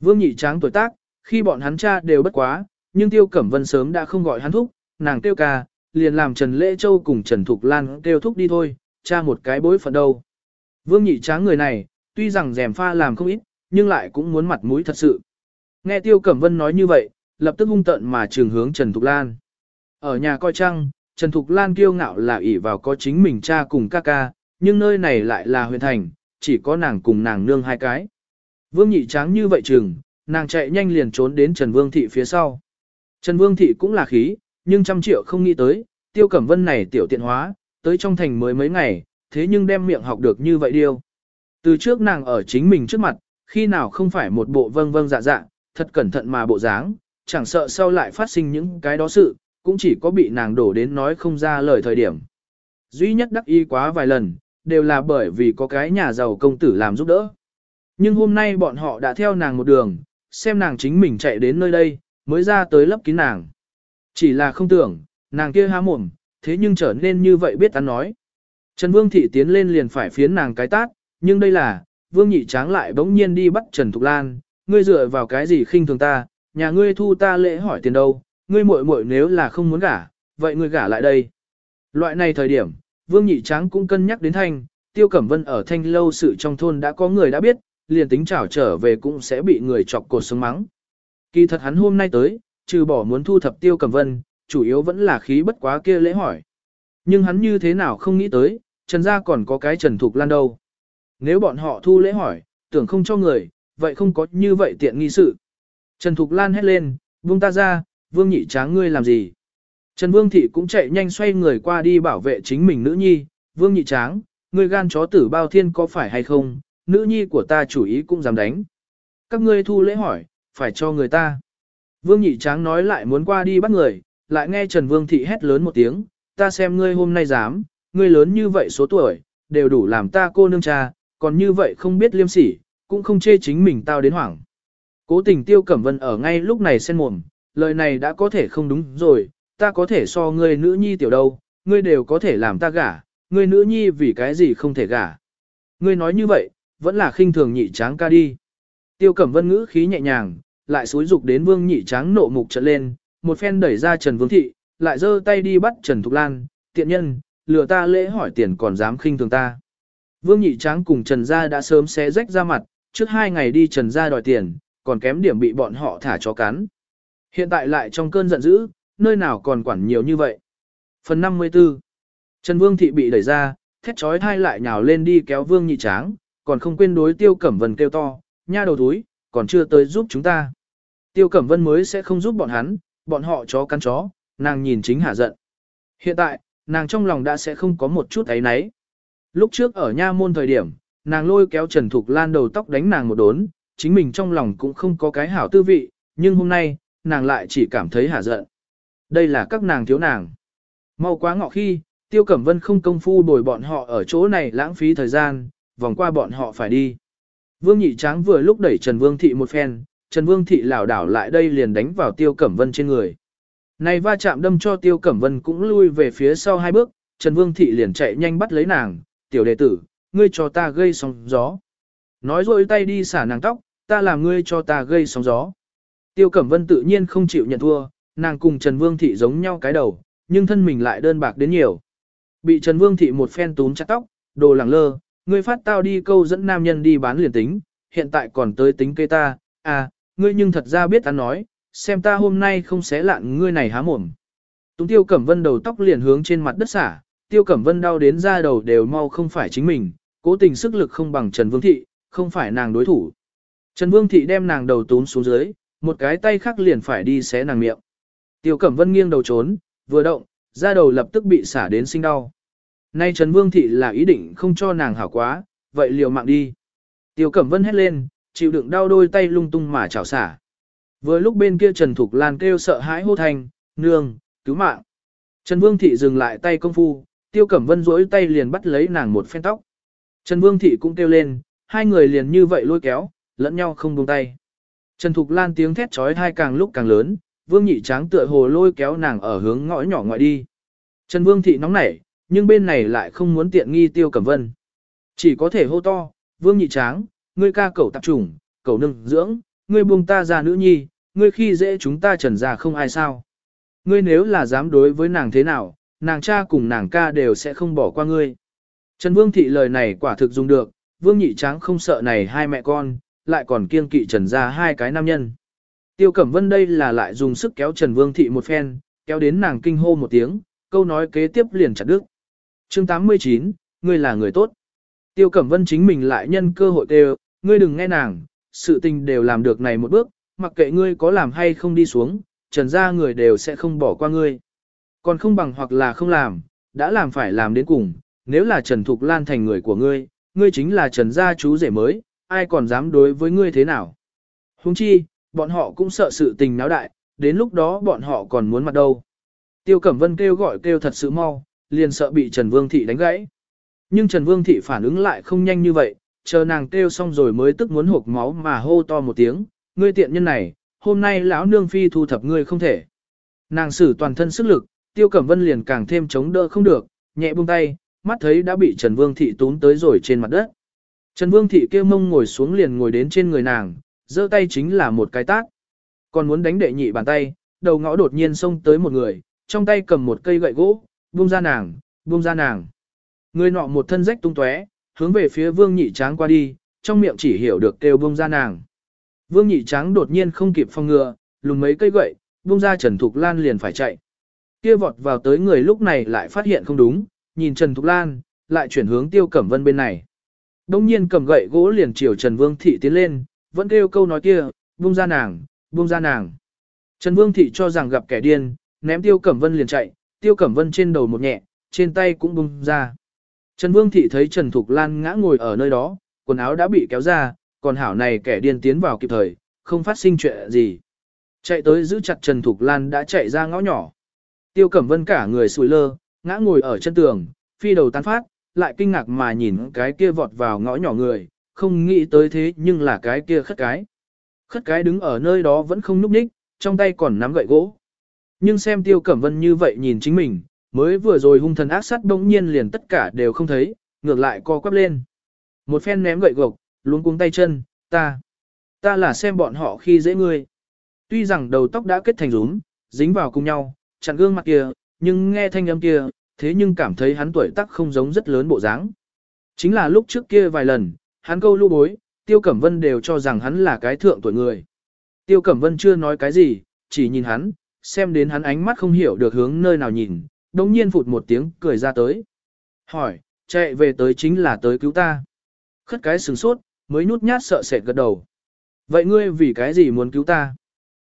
Vương Nhị Tráng tuổi tác, khi bọn hắn cha đều bất quá, nhưng Tiêu Cẩm Vân sớm đã không gọi hắn thúc, nàng tiêu ca, liền làm Trần Lễ Châu cùng Trần Thục Lan kêu thúc đi thôi, cha một cái bối phận đâu. Vương Nhị Tráng người này, tuy rằng rèm pha làm không ít, nhưng lại cũng muốn mặt mũi thật sự. Nghe Tiêu Cẩm Vân nói như vậy, lập tức hung tận mà trường hướng Trần Thục Lan. Ở nhà coi trăng, Trần Thục Lan kiêu ngạo là ỷ vào có chính mình cha cùng ca ca, nhưng nơi này lại là huyện thành, chỉ có nàng cùng nàng nương hai cái. Vương nhị tráng như vậy chừng, nàng chạy nhanh liền trốn đến Trần Vương Thị phía sau. Trần Vương Thị cũng là khí, nhưng trăm triệu không nghĩ tới, tiêu cẩm vân này tiểu tiện hóa, tới trong thành mới mấy ngày, thế nhưng đem miệng học được như vậy điêu. Từ trước nàng ở chính mình trước mặt, khi nào không phải một bộ vâng vâng dạ dạ, thật cẩn thận mà bộ dáng, chẳng sợ sau lại phát sinh những cái đó sự, cũng chỉ có bị nàng đổ đến nói không ra lời thời điểm. Duy nhất đắc ý quá vài lần, đều là bởi vì có cái nhà giàu công tử làm giúp đỡ. Nhưng hôm nay bọn họ đã theo nàng một đường, xem nàng chính mình chạy đến nơi đây, mới ra tới lấp kín nàng. Chỉ là không tưởng, nàng kia há mồm, thế nhưng trở nên như vậy biết ăn nói. Trần Vương Thị tiến lên liền phải phiến nàng cái tát, nhưng đây là, Vương Nhị Tráng lại bỗng nhiên đi bắt Trần Thục Lan, ngươi dựa vào cái gì khinh thường ta, nhà ngươi thu ta lễ hỏi tiền đâu, ngươi muội muội nếu là không muốn gả, vậy ngươi gả lại đây. Loại này thời điểm, Vương Nhị Tráng cũng cân nhắc đến Thanh, Tiêu Cẩm Vân ở Thanh lâu sự trong thôn đã có người đã biết, liền tính trảo trở về cũng sẽ bị người chọc cột sống mắng. Kỳ thật hắn hôm nay tới, trừ bỏ muốn thu thập Tiêu Cẩm Vân, chủ yếu vẫn là khí bất quá kia lễ hỏi. Nhưng hắn như thế nào không nghĩ tới, Trần gia còn có cái Trần Thục Lan đâu. Nếu bọn họ thu lễ hỏi, tưởng không cho người, vậy không có như vậy tiện nghi sự. Trần Thục Lan hét lên, vương ta ra, vương nhị tráng ngươi làm gì? Trần Vương Thị cũng chạy nhanh xoay người qua đi bảo vệ chính mình nữ nhi, vương nhị tráng, ngươi gan chó tử bao thiên có phải hay không, nữ nhi của ta chủ ý cũng dám đánh. Các ngươi thu lễ hỏi, phải cho người ta. Vương nhị tráng nói lại muốn qua đi bắt người, lại nghe Trần Vương Thị hét lớn một tiếng, ta xem ngươi hôm nay dám, ngươi lớn như vậy số tuổi, đều đủ làm ta cô nương cha, còn như vậy không biết liêm sỉ, cũng không chê chính mình tao đến hoảng. Cố tình tiêu cẩm vân ở ngay lúc này sen mồm, lời này đã có thể không đúng rồi, ta có thể so ngươi nữ nhi tiểu đâu, ngươi đều có thể làm ta gả, ngươi nữ nhi vì cái gì không thể gả. Ngươi nói như vậy, vẫn là khinh thường nhị tráng ca đi. Tiêu cẩm vân ngữ khí nhẹ nhàng, lại xúi dục đến vương nhị tráng nộ mục trận lên, một phen đẩy ra Trần Vương Thị, lại giơ tay đi bắt Trần Thục Lan, tiện nhân, lừa ta lễ hỏi tiền còn dám khinh thường ta. Vương nhị tráng cùng Trần Gia đã sớm xé rách ra mặt, trước hai ngày đi Trần Gia đòi tiền, còn kém điểm bị bọn họ thả cho cắn. Hiện tại lại trong cơn giận dữ, nơi nào còn quản nhiều như vậy. Phần 54 Trần Vương Thị bị đẩy ra, thét trói thai lại nhào lên đi kéo Vương nhị tráng, còn không quên đối Tiêu Cẩm Vân kêu to, nha đầu túi, còn chưa tới giúp chúng ta. Tiêu Cẩm Vân mới sẽ không giúp bọn hắn, bọn họ chó cắn chó, nàng nhìn chính hả giận. Hiện tại, nàng trong lòng đã sẽ không có một chút ấy náy. Lúc trước ở nha môn thời điểm, nàng lôi kéo Trần Thục Lan đầu tóc đánh nàng một đốn, chính mình trong lòng cũng không có cái hảo tư vị, nhưng hôm nay, nàng lại chỉ cảm thấy hả giận. Đây là các nàng thiếu nàng. Mau quá ngọ khi, Tiêu Cẩm Vân không công phu bồi bọn họ ở chỗ này lãng phí thời gian, vòng qua bọn họ phải đi. Vương Nhị Tráng vừa lúc đẩy Trần Vương Thị một phen, Trần Vương Thị lảo đảo lại đây liền đánh vào Tiêu Cẩm Vân trên người. Này va chạm đâm cho Tiêu Cẩm Vân cũng lui về phía sau hai bước, Trần Vương Thị liền chạy nhanh bắt lấy nàng, tiểu đệ tử, ngươi cho ta gây sóng gió. Nói rồi tay đi xả nàng tóc, ta làm ngươi cho ta gây sóng gió. Tiêu Cẩm Vân tự nhiên không chịu nhận thua, nàng cùng Trần Vương Thị giống nhau cái đầu, nhưng thân mình lại đơn bạc đến nhiều. Bị Trần Vương Thị một phen túm chặt tóc, đồ lẳng lơ, ngươi phát tao đi câu dẫn nam nhân đi bán liền tính, hiện tại còn tới tính cây ta, à, ngươi nhưng thật ra biết ta nói, xem ta hôm nay không xé lạn ngươi này há mồm. Túng tiêu cẩm vân đầu tóc liền hướng trên mặt đất xả, tiêu cẩm vân đau đến da đầu đều mau không phải chính mình, cố tình sức lực không bằng Trần Vương Thị, không phải nàng đối thủ. Trần Vương Thị đem nàng đầu tún xuống dưới, một cái tay khác liền phải đi xé nàng miệng. Tiêu Cẩm Vân nghiêng đầu trốn, vừa động, da đầu lập tức bị xả đến sinh đau. Nay Trần Vương Thị là ý định không cho nàng hảo quá, vậy liều mạng đi. Tiêu Cẩm Vân hét lên, chịu đựng đau đôi tay lung tung mà chảo xả. Vừa lúc bên kia Trần Thục Lan kêu sợ hãi hô thành, nương, cứu mạng. Trần Vương Thị dừng lại tay công phu, Tiêu Cẩm Vân duỗi tay liền bắt lấy nàng một phen tóc. Trần Vương Thị cũng kêu lên, hai người liền như vậy lôi kéo, lẫn nhau không buông tay. Trần Thục Lan tiếng thét trói hai càng lúc càng lớn, Vương Nhị Tráng tựa hồ lôi kéo nàng ở hướng ngõ nhỏ ngoại đi. Trần Vương Thị nóng nảy, nhưng bên này lại không muốn tiện nghi Tiêu Cẩm Vân. Chỉ có thể hô to, Vương Nhị Tráng, ngươi ca cẩu tạp trùng, cẩu nâng dưỡng, ngươi buông ta ra nữ nhi, ngươi khi dễ chúng ta trần ra không ai sao. Ngươi nếu là dám đối với nàng thế nào, nàng cha cùng nàng ca đều sẽ không bỏ qua ngươi. Trần Vương Thị lời này quả thực dùng được, Vương Nhị Tráng không sợ này hai mẹ con, lại còn kiêng kỵ Trần ra hai cái nam nhân. Tiêu Cẩm Vân đây là lại dùng sức kéo Trần Vương Thị một phen, kéo đến nàng kinh hô một tiếng, câu nói kế tiếp liền chặt đứt. Chương 89, ngươi là người tốt. Tiêu Cẩm Vân chính mình lại nhân cơ hội kêu, ngươi đừng nghe nàng, sự tình đều làm được này một bước, mặc kệ ngươi có làm hay không đi xuống, trần gia người đều sẽ không bỏ qua ngươi. Còn không bằng hoặc là không làm, đã làm phải làm đến cùng, nếu là Trần Thục Lan thành người của ngươi, ngươi chính là Trần gia chú rể mới, ai còn dám đối với ngươi thế nào. Huống chi, bọn họ cũng sợ sự tình náo đại, đến lúc đó bọn họ còn muốn mặt đâu. Tiêu Cẩm Vân kêu gọi kêu thật sự mau, liền sợ bị Trần Vương Thị đánh gãy. Nhưng Trần Vương Thị phản ứng lại không nhanh như vậy, chờ nàng kêu xong rồi mới tức muốn hộp máu mà hô to một tiếng, ngươi tiện nhân này, hôm nay lão nương phi thu thập ngươi không thể. Nàng sử toàn thân sức lực, Tiêu Cẩm Vân liền càng thêm chống đỡ không được, nhẹ buông tay, mắt thấy đã bị Trần Vương Thị tún tới rồi trên mặt đất. Trần Vương Thị kêu mông ngồi xuống liền ngồi đến trên người nàng, giơ tay chính là một cái tác. Còn muốn đánh đệ nhị bàn tay, đầu ngõ đột nhiên xông tới một người, trong tay cầm một cây gậy gỗ, buông ra nàng, buông ra nàng. Người nọ một thân rách tung tóe, hướng về phía Vương Nhị Tráng qua đi, trong miệng chỉ hiểu được kêu bông ra nàng. Vương Nhị Tráng đột nhiên không kịp phòng ngừa, lùn mấy cây gậy, bông ra Trần Thục Lan liền phải chạy. Kia vọt vào tới người lúc này lại phát hiện không đúng, nhìn Trần Thục Lan, lại chuyển hướng Tiêu Cẩm Vân bên này. Đông nhiên cầm gậy gỗ liền chiều Trần Vương Thị tiến lên, vẫn kêu câu nói kia, buông ra nàng, buông ra nàng. Trần Vương Thị cho rằng gặp kẻ điên, ném Tiêu Cẩm Vân liền chạy, Tiêu Cẩm Vân trên đầu một nhẹ, trên tay cũng buông ra. Trần Vương Thị thấy Trần Thục Lan ngã ngồi ở nơi đó, quần áo đã bị kéo ra, còn hảo này kẻ điên tiến vào kịp thời, không phát sinh chuyện gì. Chạy tới giữ chặt Trần Thục Lan đã chạy ra ngõ nhỏ. Tiêu Cẩm Vân cả người sùi lơ, ngã ngồi ở chân tường, phi đầu tán phát, lại kinh ngạc mà nhìn cái kia vọt vào ngõ nhỏ người, không nghĩ tới thế nhưng là cái kia khất cái. Khất cái đứng ở nơi đó vẫn không núp ních, trong tay còn nắm gậy gỗ. Nhưng xem Tiêu Cẩm Vân như vậy nhìn chính mình, mới vừa rồi hung thần ác sát bỗng nhiên liền tất cả đều không thấy, ngược lại co quắp lên. Một phen ném gậy gộc, luống cuống tay chân, ta, ta là xem bọn họ khi dễ ngươi. Tuy rằng đầu tóc đã kết thành rúm, dính vào cùng nhau, chặn gương mặt kia, nhưng nghe thanh âm kia, thế nhưng cảm thấy hắn tuổi tác không giống rất lớn bộ dáng. Chính là lúc trước kia vài lần, hắn câu lưu bối, Tiêu Cẩm Vân đều cho rằng hắn là cái thượng tuổi người. Tiêu Cẩm Vân chưa nói cái gì, chỉ nhìn hắn, xem đến hắn ánh mắt không hiểu được hướng nơi nào nhìn, đồng nhiên phụt một tiếng cười ra tới. Hỏi, chạy về tới chính là tới cứu ta. Khất cái sừng sốt, mới nhút nhát sợ sệt gật đầu. Vậy ngươi vì cái gì muốn cứu ta?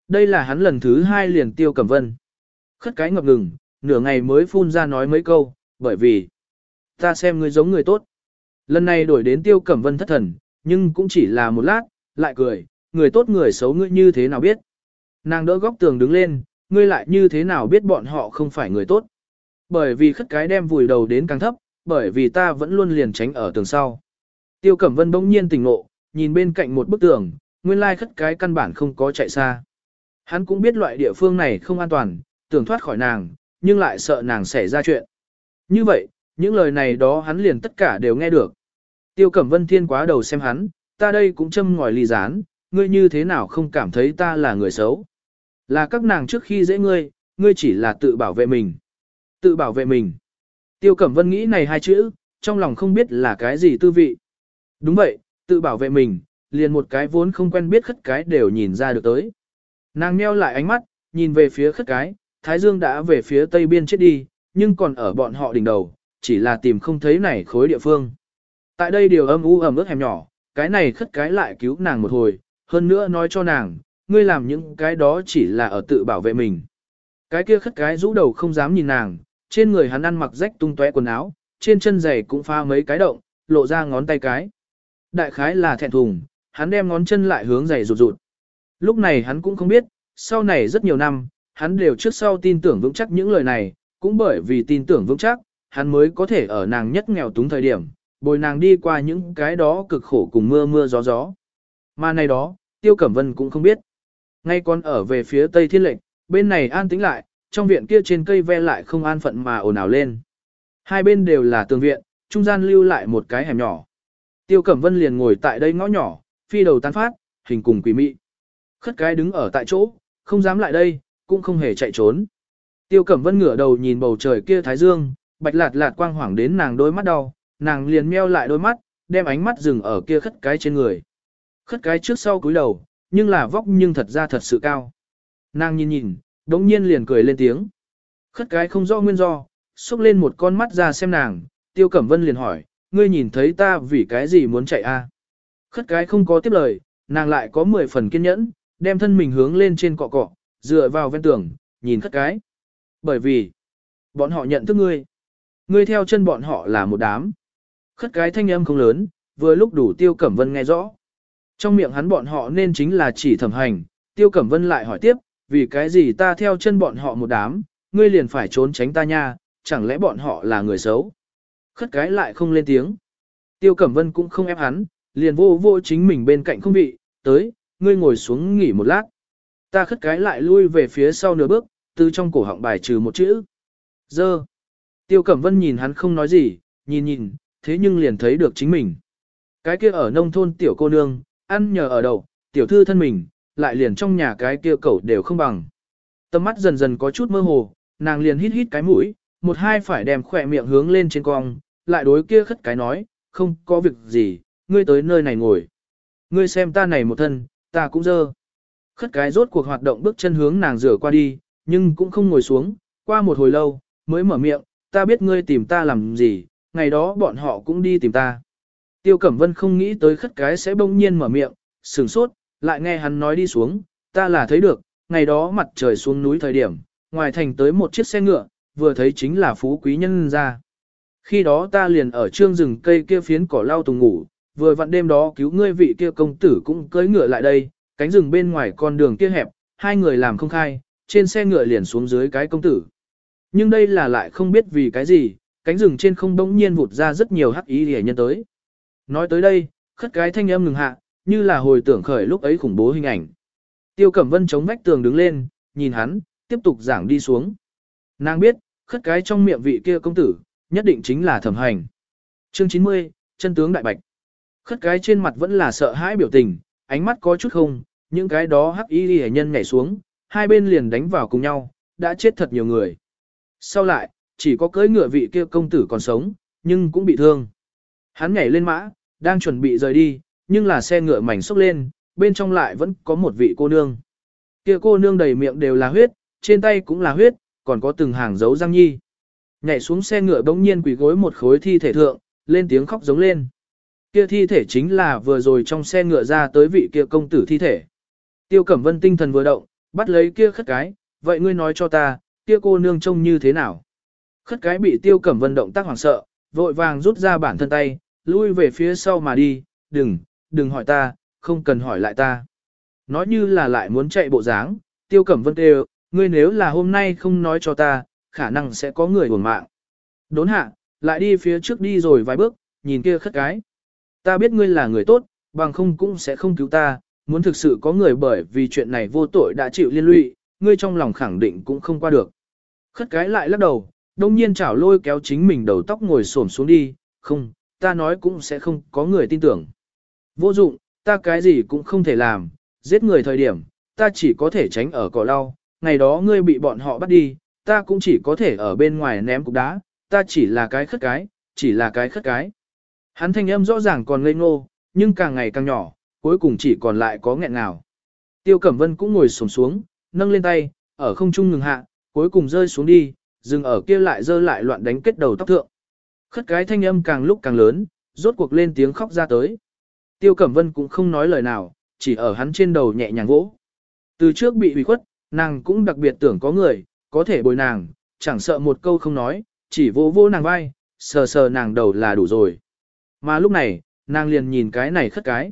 Đây là hắn lần thứ hai liền tiêu cẩm vân. Khất cái ngập ngừng, nửa ngày mới phun ra nói mấy câu, bởi vì ta xem ngươi giống người tốt. Lần này đổi đến tiêu cẩm vân thất thần, nhưng cũng chỉ là một lát, lại cười, người tốt người xấu ngươi như thế nào biết. Nàng đỡ góc tường đứng lên, ngươi lại như thế nào biết bọn họ không phải người tốt. Bởi vì khất cái đem vùi đầu đến càng thấp, bởi vì ta vẫn luôn liền tránh ở tường sau. Tiêu Cẩm Vân bỗng nhiên tỉnh ngộ, nhìn bên cạnh một bức tường, nguyên lai khất cái căn bản không có chạy xa. Hắn cũng biết loại địa phương này không an toàn, tưởng thoát khỏi nàng, nhưng lại sợ nàng xảy ra chuyện. Như vậy, những lời này đó hắn liền tất cả đều nghe được. Tiêu Cẩm Vân thiên quá đầu xem hắn, ta đây cũng châm ngòi ly gián, ngươi như thế nào không cảm thấy ta là người xấu. Là các nàng trước khi dễ ngươi, ngươi chỉ là tự bảo vệ mình. Tự bảo vệ mình. Tiêu Cẩm Vân nghĩ này hai chữ, trong lòng không biết là cái gì tư vị. Đúng vậy, tự bảo vệ mình, liền một cái vốn không quen biết khất cái đều nhìn ra được tới. Nàng meo lại ánh mắt, nhìn về phía khất cái, Thái Dương đã về phía tây biên chết đi, nhưng còn ở bọn họ đỉnh đầu, chỉ là tìm không thấy này khối địa phương. Tại đây điều âm u ẩm ướt hẻm nhỏ, cái này khất cái lại cứu nàng một hồi, hơn nữa nói cho nàng, ngươi làm những cái đó chỉ là ở tự bảo vệ mình. Cái kia khất cái rũ đầu không dám nhìn nàng, trên người hắn ăn mặc rách tung tóe quần áo, trên chân giày cũng pha mấy cái động, lộ ra ngón tay cái. Đại khái là thẹn thùng, hắn đem ngón chân lại hướng giày rụt rụt. Lúc này hắn cũng không biết, sau này rất nhiều năm, hắn đều trước sau tin tưởng vững chắc những lời này, cũng bởi vì tin tưởng vững chắc, hắn mới có thể ở nàng nhất nghèo túng thời điểm, bồi nàng đi qua những cái đó cực khổ cùng mưa mưa gió gió. Mà này đó, Tiêu Cẩm Vân cũng không biết. Ngay còn ở về phía Tây Thiên Lệnh, bên này an tĩnh lại, trong viện kia trên cây ve lại không an phận mà ồn ào lên. Hai bên đều là tường viện, trung gian lưu lại một cái hẻm nhỏ. Tiêu Cẩm Vân liền ngồi tại đây ngõ nhỏ, phi đầu tán phát, hình cùng quỷ mị. Khất cái đứng ở tại chỗ, không dám lại đây, cũng không hề chạy trốn. Tiêu Cẩm Vân ngửa đầu nhìn bầu trời kia thái dương, bạch lạt lạt quang hoảng đến nàng đôi mắt đau, nàng liền meo lại đôi mắt, đem ánh mắt dừng ở kia khất cái trên người. Khất cái trước sau cúi đầu, nhưng là vóc nhưng thật ra thật sự cao. Nàng nhìn nhìn, đống nhiên liền cười lên tiếng. Khất cái không rõ nguyên do, xúc lên một con mắt ra xem nàng, Tiêu Cẩm Vân liền hỏi, ngươi nhìn thấy ta vì cái gì muốn chạy a? Khất cái không có tiếp lời, nàng lại có 10 phần kiên nhẫn, đem thân mình hướng lên trên cọ cọ, dựa vào ven tường, nhìn khất cái. Bởi vì, bọn họ nhận thức ngươi. Ngươi theo chân bọn họ là một đám. Khất cái thanh âm không lớn, vừa lúc đủ Tiêu Cẩm Vân nghe rõ. Trong miệng hắn bọn họ nên chính là chỉ thẩm hành, Tiêu Cẩm Vân lại hỏi tiếp, vì cái gì ta theo chân bọn họ một đám, ngươi liền phải trốn tránh ta nha, chẳng lẽ bọn họ là người xấu. Khất cái lại không lên tiếng. Tiêu Cẩm Vân cũng không ép hắn, liền vô vô chính mình bên cạnh không vị, tới, ngươi ngồi xuống nghỉ một lát. Ta khất cái lại lui về phía sau nửa bước, từ trong cổ họng bài trừ một chữ. Dơ. Tiêu Cẩm Vân nhìn hắn không nói gì, nhìn nhìn, thế nhưng liền thấy được chính mình. Cái kia ở nông thôn tiểu cô nương, ăn nhờ ở đầu, tiểu thư thân mình, lại liền trong nhà cái kia cẩu đều không bằng. Tâm mắt dần dần có chút mơ hồ, nàng liền hít hít cái mũi, một hai phải đem khỏe miệng hướng lên trên cong, lại đối kia khất cái nói, không có việc gì, ngươi tới nơi này ngồi. Ngươi xem ta này một thân, ta cũng dơ. Khất cái rốt cuộc hoạt động bước chân hướng nàng rửa qua đi, nhưng cũng không ngồi xuống, qua một hồi lâu, mới mở miệng, ta biết ngươi tìm ta làm gì, ngày đó bọn họ cũng đi tìm ta. Tiêu Cẩm Vân không nghĩ tới khất cái sẽ bỗng nhiên mở miệng, sừng sốt, lại nghe hắn nói đi xuống, ta là thấy được, ngày đó mặt trời xuống núi thời điểm, ngoài thành tới một chiếc xe ngựa, vừa thấy chính là phú quý nhân ra. Khi đó ta liền ở trương rừng cây kia phiến cỏ lau tùng ngủ, vừa vặn đêm đó cứu ngươi vị kia công tử cũng cưỡi ngựa lại đây, cánh rừng bên ngoài con đường kia hẹp, hai người làm không khai, trên xe ngựa liền xuống dưới cái công tử. Nhưng đây là lại không biết vì cái gì, cánh rừng trên không bỗng nhiên vụt ra rất nhiều hắc ý hề nhân tới. Nói tới đây, khất cái thanh âm ngừng hạ, như là hồi tưởng khởi lúc ấy khủng bố hình ảnh. Tiêu Cẩm Vân chống vách tường đứng lên, nhìn hắn, tiếp tục giảng đi xuống. Nàng biết, khất cái trong miệng vị kia công tử, nhất định chính là thẩm hành. Chương 90, chân tướng đại bạch. Khất cái trên mặt vẫn là sợ hãi biểu tình, ánh mắt có chút không, những cái đó hắc y hệ nhân nhảy xuống, hai bên liền đánh vào cùng nhau, đã chết thật nhiều người. Sau lại, chỉ có cưỡi ngựa vị kia công tử còn sống, nhưng cũng bị thương. Hắn nhảy lên mã, đang chuẩn bị rời đi, nhưng là xe ngựa mảnh xốc lên, bên trong lại vẫn có một vị cô nương. Kia cô nương đầy miệng đều là huyết, trên tay cũng là huyết, còn có từng hàng dấu răng nhi. Nhảy xuống xe ngựa bỗng nhiên quỳ gối một khối thi thể thượng, lên tiếng khóc giống lên. Kia thi thể chính là vừa rồi trong xe ngựa ra tới vị kia công tử thi thể. Tiêu Cẩm Vân tinh thần vừa động, bắt lấy kia khất cái, vậy ngươi nói cho ta, kia cô nương trông như thế nào? Khất cái bị Tiêu Cẩm Vân động tác hoảng sợ, vội vàng rút ra bản thân tay, lui về phía sau mà đi, đừng, đừng hỏi ta, không cần hỏi lại ta. Nói như là lại muốn chạy bộ dáng, Tiêu Cẩm Vân kêu, ngươi nếu là hôm nay không nói cho ta, khả năng sẽ có người buồn mạng. Đốn hạ, lại đi phía trước đi rồi vài bước, nhìn kia khất cái. Ta biết ngươi là người tốt, bằng không cũng sẽ không cứu ta, muốn thực sự có người bởi vì chuyện này vô tội đã chịu liên lụy, ngươi trong lòng khẳng định cũng không qua được. Khất cái lại lắc đầu, đông nhiên chảo lôi kéo chính mình đầu tóc ngồi xổm xuống đi, không, ta nói cũng sẽ không có người tin tưởng. Vô dụng, ta cái gì cũng không thể làm, giết người thời điểm, ta chỉ có thể tránh ở cỏ lau, ngày đó ngươi bị bọn họ bắt đi, ta cũng chỉ có thể ở bên ngoài ném cục đá, ta chỉ là cái khất cái, chỉ là cái khất cái. Hắn thanh âm rõ ràng còn ngây ngô, nhưng càng ngày càng nhỏ, cuối cùng chỉ còn lại có nghẹn nào. Tiêu Cẩm Vân cũng ngồi xổm xuống, nâng lên tay, ở không trung ngừng hạ, cuối cùng rơi xuống đi, dừng ở kia lại rơi lại loạn đánh kết đầu tóc thượng. Khất cái thanh âm càng lúc càng lớn, rốt cuộc lên tiếng khóc ra tới. Tiêu Cẩm Vân cũng không nói lời nào, chỉ ở hắn trên đầu nhẹ nhàng vỗ. Từ trước bị ủy khuất, nàng cũng đặc biệt tưởng có người, có thể bồi nàng, chẳng sợ một câu không nói, chỉ vô vô nàng vai, sờ sờ nàng đầu là đủ rồi. Mà lúc này, nàng liền nhìn cái này khất cái.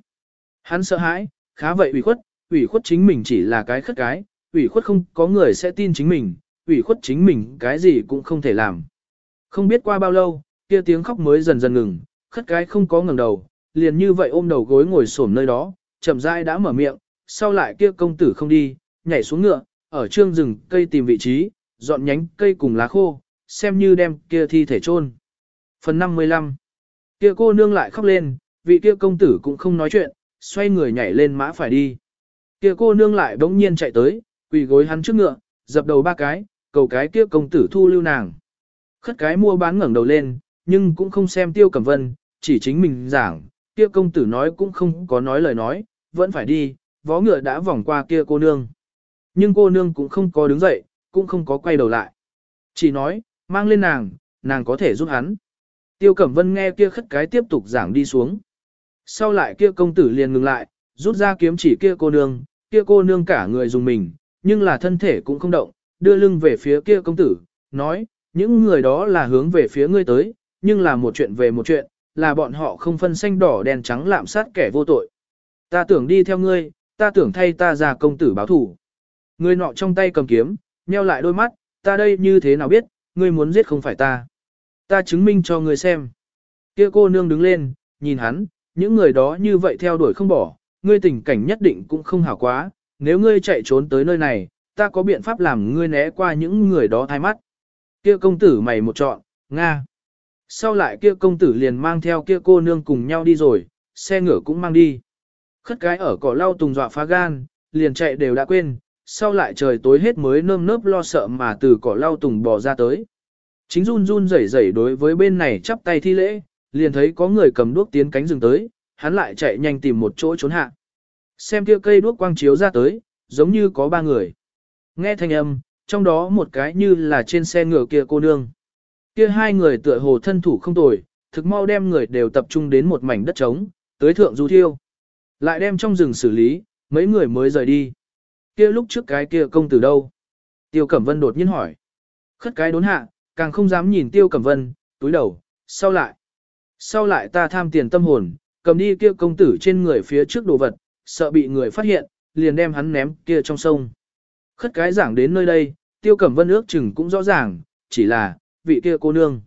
Hắn sợ hãi, khá vậy ủy khuất, ủy khuất chính mình chỉ là cái khất cái, ủy khuất không có người sẽ tin chính mình, ủy khuất chính mình cái gì cũng không thể làm. Không biết qua bao lâu, kia tiếng khóc mới dần dần ngừng, khất cái không có ngẩng đầu, liền như vậy ôm đầu gối ngồi xổm nơi đó, chậm rãi đã mở miệng, sau lại kia công tử không đi, nhảy xuống ngựa, ở trương rừng cây tìm vị trí, dọn nhánh cây cùng lá khô, xem như đem kia thi thể chôn. Phần 55 Kia cô nương lại khóc lên, vị kia công tử cũng không nói chuyện, xoay người nhảy lên mã phải đi. Kia cô nương lại bỗng nhiên chạy tới, quỳ gối hắn trước ngựa, dập đầu ba cái, cầu cái kia công tử thu lưu nàng. Khất cái mua bán ngẩng đầu lên, nhưng cũng không xem tiêu cẩm vân, chỉ chính mình giảng, kia công tử nói cũng không có nói lời nói, vẫn phải đi, vó ngựa đã vòng qua kia cô nương. Nhưng cô nương cũng không có đứng dậy, cũng không có quay đầu lại. Chỉ nói, mang lên nàng, nàng có thể giúp hắn. Tiêu Cẩm Vân nghe kia khất cái tiếp tục giảng đi xuống. Sau lại kia công tử liền ngừng lại, rút ra kiếm chỉ kia cô nương, kia cô nương cả người dùng mình, nhưng là thân thể cũng không động, đưa lưng về phía kia công tử, nói, những người đó là hướng về phía ngươi tới, nhưng là một chuyện về một chuyện, là bọn họ không phân xanh đỏ đen trắng lạm sát kẻ vô tội. Ta tưởng đi theo ngươi, ta tưởng thay ta ra công tử báo thủ. Ngươi nọ trong tay cầm kiếm, nheo lại đôi mắt, ta đây như thế nào biết, ngươi muốn giết không phải ta. Ta chứng minh cho ngươi xem. Kia cô nương đứng lên, nhìn hắn, những người đó như vậy theo đuổi không bỏ, ngươi tình cảnh nhất định cũng không hảo quá, nếu ngươi chạy trốn tới nơi này, ta có biện pháp làm ngươi né qua những người đó thay mắt. Kia công tử mày một chọn, Nga. Sau lại kia công tử liền mang theo kia cô nương cùng nhau đi rồi, xe ngựa cũng mang đi. Khất cái ở cỏ lau tùng dọa phá gan, liền chạy đều đã quên, sau lại trời tối hết mới nơm nớp lo sợ mà từ cỏ lau tùng bò ra tới. Chính run run rẩy rẩy đối với bên này chắp tay thi lễ, liền thấy có người cầm đuốc tiến cánh rừng tới, hắn lại chạy nhanh tìm một chỗ trốn hạ. Xem kia cây đuốc quang chiếu ra tới, giống như có ba người. Nghe thanh âm, trong đó một cái như là trên xe ngựa kia cô nương. Kia hai người tựa hồ thân thủ không tồi, thực mau đem người đều tập trung đến một mảnh đất trống, tới thượng du thiêu. Lại đem trong rừng xử lý, mấy người mới rời đi. Kia lúc trước cái kia công tử đâu? Tiêu Cẩm Vân đột nhiên hỏi. Khất cái đốn hạ, càng không dám nhìn Tiêu Cẩm Vân, túi đầu, sau lại. Sau lại ta tham tiền tâm hồn, cầm đi kia công tử trên người phía trước đồ vật, sợ bị người phát hiện, liền đem hắn ném kia trong sông. Khất cái giảng đến nơi đây, Tiêu Cẩm Vân ước chừng cũng rõ ràng, chỉ là, vị kia cô nương.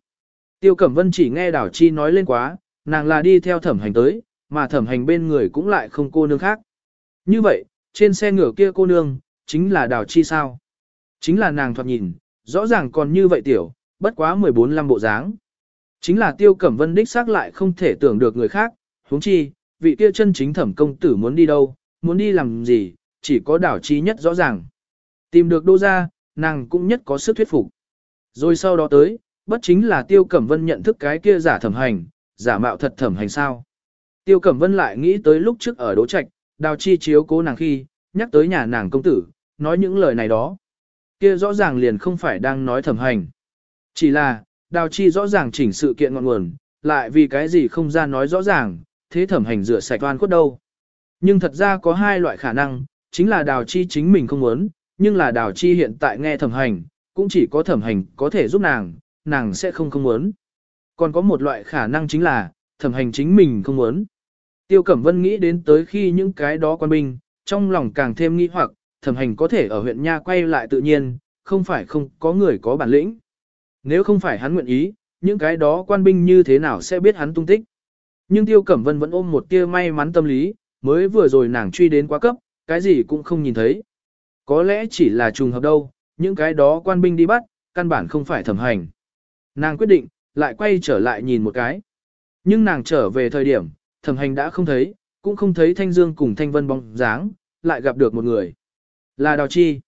Tiêu Cẩm Vân chỉ nghe Đảo Chi nói lên quá, nàng là đi theo thẩm hành tới, mà thẩm hành bên người cũng lại không cô nương khác. Như vậy, trên xe ngựa kia cô nương, chính là Đào Chi sao? Chính là nàng thoạt nhìn, rõ ràng còn như vậy tiểu, bất quá 14 năm bộ dáng. Chính là Tiêu Cẩm Vân đích xác lại không thể tưởng được người khác, huống chi, vị kia chân chính thẩm công tử muốn đi đâu, muốn đi làm gì, chỉ có Đào Chi nhất rõ ràng. Tìm được đô ra, nàng cũng nhất có sức thuyết phục. Rồi sau đó tới, bất chính là Tiêu Cẩm Vân nhận thức cái kia giả thẩm hành, giả mạo thật thẩm hành sao. Tiêu Cẩm Vân lại nghĩ tới lúc trước ở Đỗ Trạch, Đào Chi chiếu cố nàng khi, nhắc tới nhà nàng công tử, nói những lời này đó. Kia rõ ràng liền không phải đang nói thẩm hành. Chỉ là, Đào Chi rõ ràng chỉnh sự kiện ngọn nguồn, lại vì cái gì không ra nói rõ ràng, thế thẩm hành rửa sạch oan khuất đâu. Nhưng thật ra có hai loại khả năng, chính là Đào Chi chính mình không muốn, nhưng là Đào Chi hiện tại nghe thẩm hành, cũng chỉ có thẩm hành có thể giúp nàng, nàng sẽ không không muốn. Còn có một loại khả năng chính là, thẩm hành chính mình không muốn. Tiêu Cẩm Vân nghĩ đến tới khi những cái đó quan binh, trong lòng càng thêm nghi hoặc, thẩm hành có thể ở huyện Nha quay lại tự nhiên, không phải không có người có bản lĩnh. Nếu không phải hắn nguyện ý, những cái đó quan binh như thế nào sẽ biết hắn tung tích. Nhưng Tiêu Cẩm Vân vẫn ôm một tia may mắn tâm lý, mới vừa rồi nàng truy đến quá cấp, cái gì cũng không nhìn thấy. Có lẽ chỉ là trùng hợp đâu, những cái đó quan binh đi bắt, căn bản không phải thẩm hành. Nàng quyết định, lại quay trở lại nhìn một cái. Nhưng nàng trở về thời điểm, thẩm hành đã không thấy, cũng không thấy Thanh Dương cùng Thanh Vân bóng dáng, lại gặp được một người. Là Đào Chi.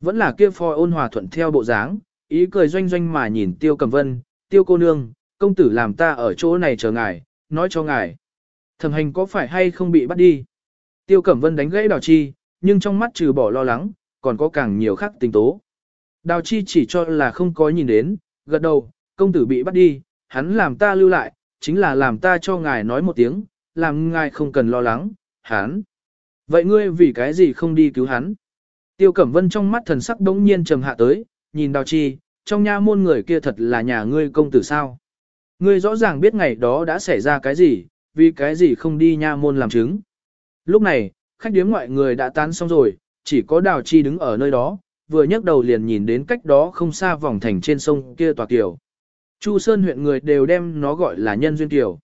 Vẫn là kia phò ôn hòa thuận theo bộ dáng, ý cười doanh doanh mà nhìn Tiêu Cẩm Vân, Tiêu cô nương, công tử làm ta ở chỗ này chờ ngài, nói cho ngài. Thẩm hành có phải hay không bị bắt đi? Tiêu Cẩm Vân đánh gãy Đào Chi, nhưng trong mắt trừ bỏ lo lắng, còn có càng nhiều khác tình tố. Đào Chi chỉ cho là không có nhìn đến, gật đầu, công tử bị bắt đi, hắn làm ta lưu lại, chính là làm ta cho ngài nói một tiếng, làm ngài không cần lo lắng, hắn. Vậy ngươi vì cái gì không đi cứu hắn? Tiêu Cẩm Vân trong mắt thần sắc đống nhiên trầm hạ tới, nhìn đào chi, trong nha môn người kia thật là nhà ngươi công tử sao. Ngươi rõ ràng biết ngày đó đã xảy ra cái gì, vì cái gì không đi nha môn làm chứng. Lúc này, khách điếm ngoại người đã tán xong rồi, chỉ có đào chi đứng ở nơi đó, vừa nhấc đầu liền nhìn đến cách đó không xa vòng thành trên sông kia tòa kiều. Chu Sơn huyện người đều đem nó gọi là nhân duyên kiều.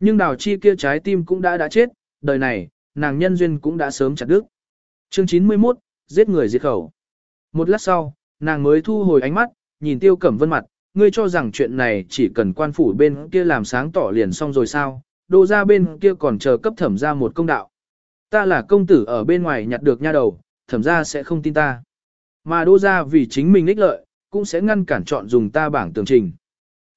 Nhưng đào chi kia trái tim cũng đã đã chết, đời này, nàng nhân duyên cũng đã sớm chặt đứt. Chương 91, giết người diệt khẩu. Một lát sau, nàng mới thu hồi ánh mắt, nhìn tiêu cẩm vân mặt, ngươi cho rằng chuyện này chỉ cần quan phủ bên kia làm sáng tỏ liền xong rồi sao, đô ra bên kia còn chờ cấp thẩm ra một công đạo. Ta là công tử ở bên ngoài nhặt được nha đầu, thẩm ra sẽ không tin ta. Mà đô Gia vì chính mình ích lợi, cũng sẽ ngăn cản chọn dùng ta bảng tường trình.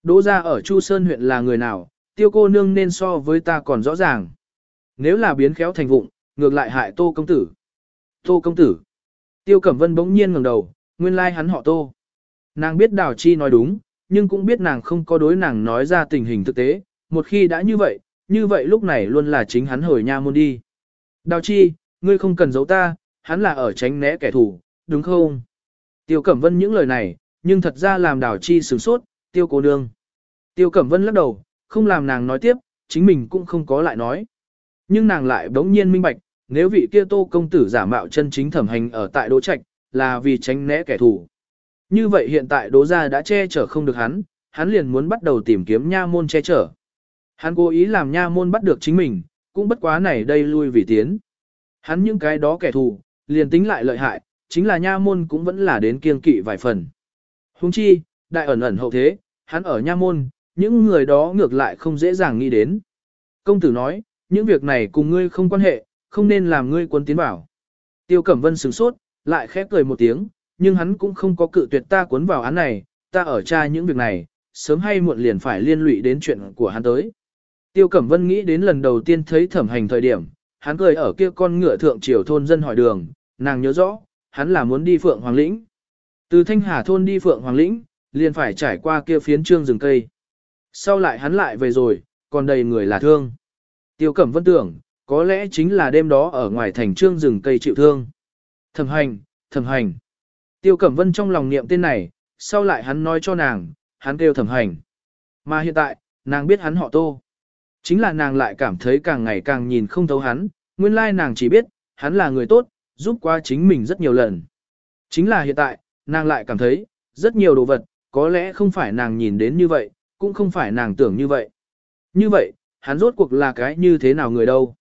Đỗ Gia ở Chu Sơn huyện là người nào, tiêu cô nương nên so với ta còn rõ ràng. Nếu là biến khéo thành vụng, ngược lại hại tô công tử. Tô công tử. Tiêu Cẩm Vân bỗng nhiên ngẩng đầu, nguyên lai like hắn họ tô. Nàng biết Đào Chi nói đúng, nhưng cũng biết nàng không có đối nàng nói ra tình hình thực tế, một khi đã như vậy, như vậy lúc này luôn là chính hắn hồi nha môn đi. Đào Chi, ngươi không cần giấu ta, hắn là ở tránh né kẻ thù, đúng không? Tiêu Cẩm Vân những lời này, nhưng thật ra làm Đảo Chi sửng sốt, tiêu cô nương. Tiêu Cẩm Vân lắc đầu, không làm nàng nói tiếp, chính mình cũng không có lại nói. Nhưng nàng lại bỗng nhiên minh bạch, nếu vị kia tô công tử giả mạo chân chính thẩm hành ở tại Đỗ Trạch, là vì tránh né kẻ thù. Như vậy hiện tại Đỗ gia đã che chở không được hắn, hắn liền muốn bắt đầu tìm kiếm nha môn che chở. Hắn cố ý làm nha môn bắt được chính mình, cũng bất quá này đây lui vì tiến. Hắn những cái đó kẻ thù, liền tính lại lợi hại, chính là nha môn cũng vẫn là đến kiên kỵ vài phần. Hùng chi, đại ẩn ẩn hậu thế, hắn ở nha môn, những người đó ngược lại không dễ dàng nghĩ đến. Công tử nói, những việc này cùng ngươi không quan hệ, không nên làm ngươi quân tiến bảo. Tiêu Cẩm Vân sửng sốt, lại khép cười một tiếng, nhưng hắn cũng không có cự tuyệt ta cuốn vào án này, ta ở tra những việc này, sớm hay muộn liền phải liên lụy đến chuyện của hắn tới. Tiêu Cẩm Vân nghĩ đến lần đầu tiên thấy thẩm hành thời điểm, hắn cười ở kia con ngựa thượng triều thôn dân hỏi đường, nàng nhớ rõ, hắn là muốn đi Phượng Hoàng Lĩnh. Từ Thanh Hà thôn đi Phượng Hoàng Lĩnh, liền phải trải qua kia phiến trương rừng cây. Sau lại hắn lại về rồi, còn đầy người là thương. Tiêu Cẩm Vân tưởng, có lẽ chính là đêm đó ở ngoài thành trương rừng cây chịu thương. Thẩm hành, thẩm hành. Tiêu Cẩm Vân trong lòng niệm tên này, sau lại hắn nói cho nàng, hắn kêu thẩm hành. Mà hiện tại, nàng biết hắn họ tô. Chính là nàng lại cảm thấy càng ngày càng nhìn không thấu hắn, nguyên lai nàng chỉ biết, hắn là người tốt, giúp qua chính mình rất nhiều lần. Chính là hiện tại, nàng lại cảm thấy, rất nhiều đồ vật, có lẽ không phải nàng nhìn đến như vậy, cũng không phải nàng tưởng như vậy. Như vậy, hắn rốt cuộc là cái như thế nào người đâu.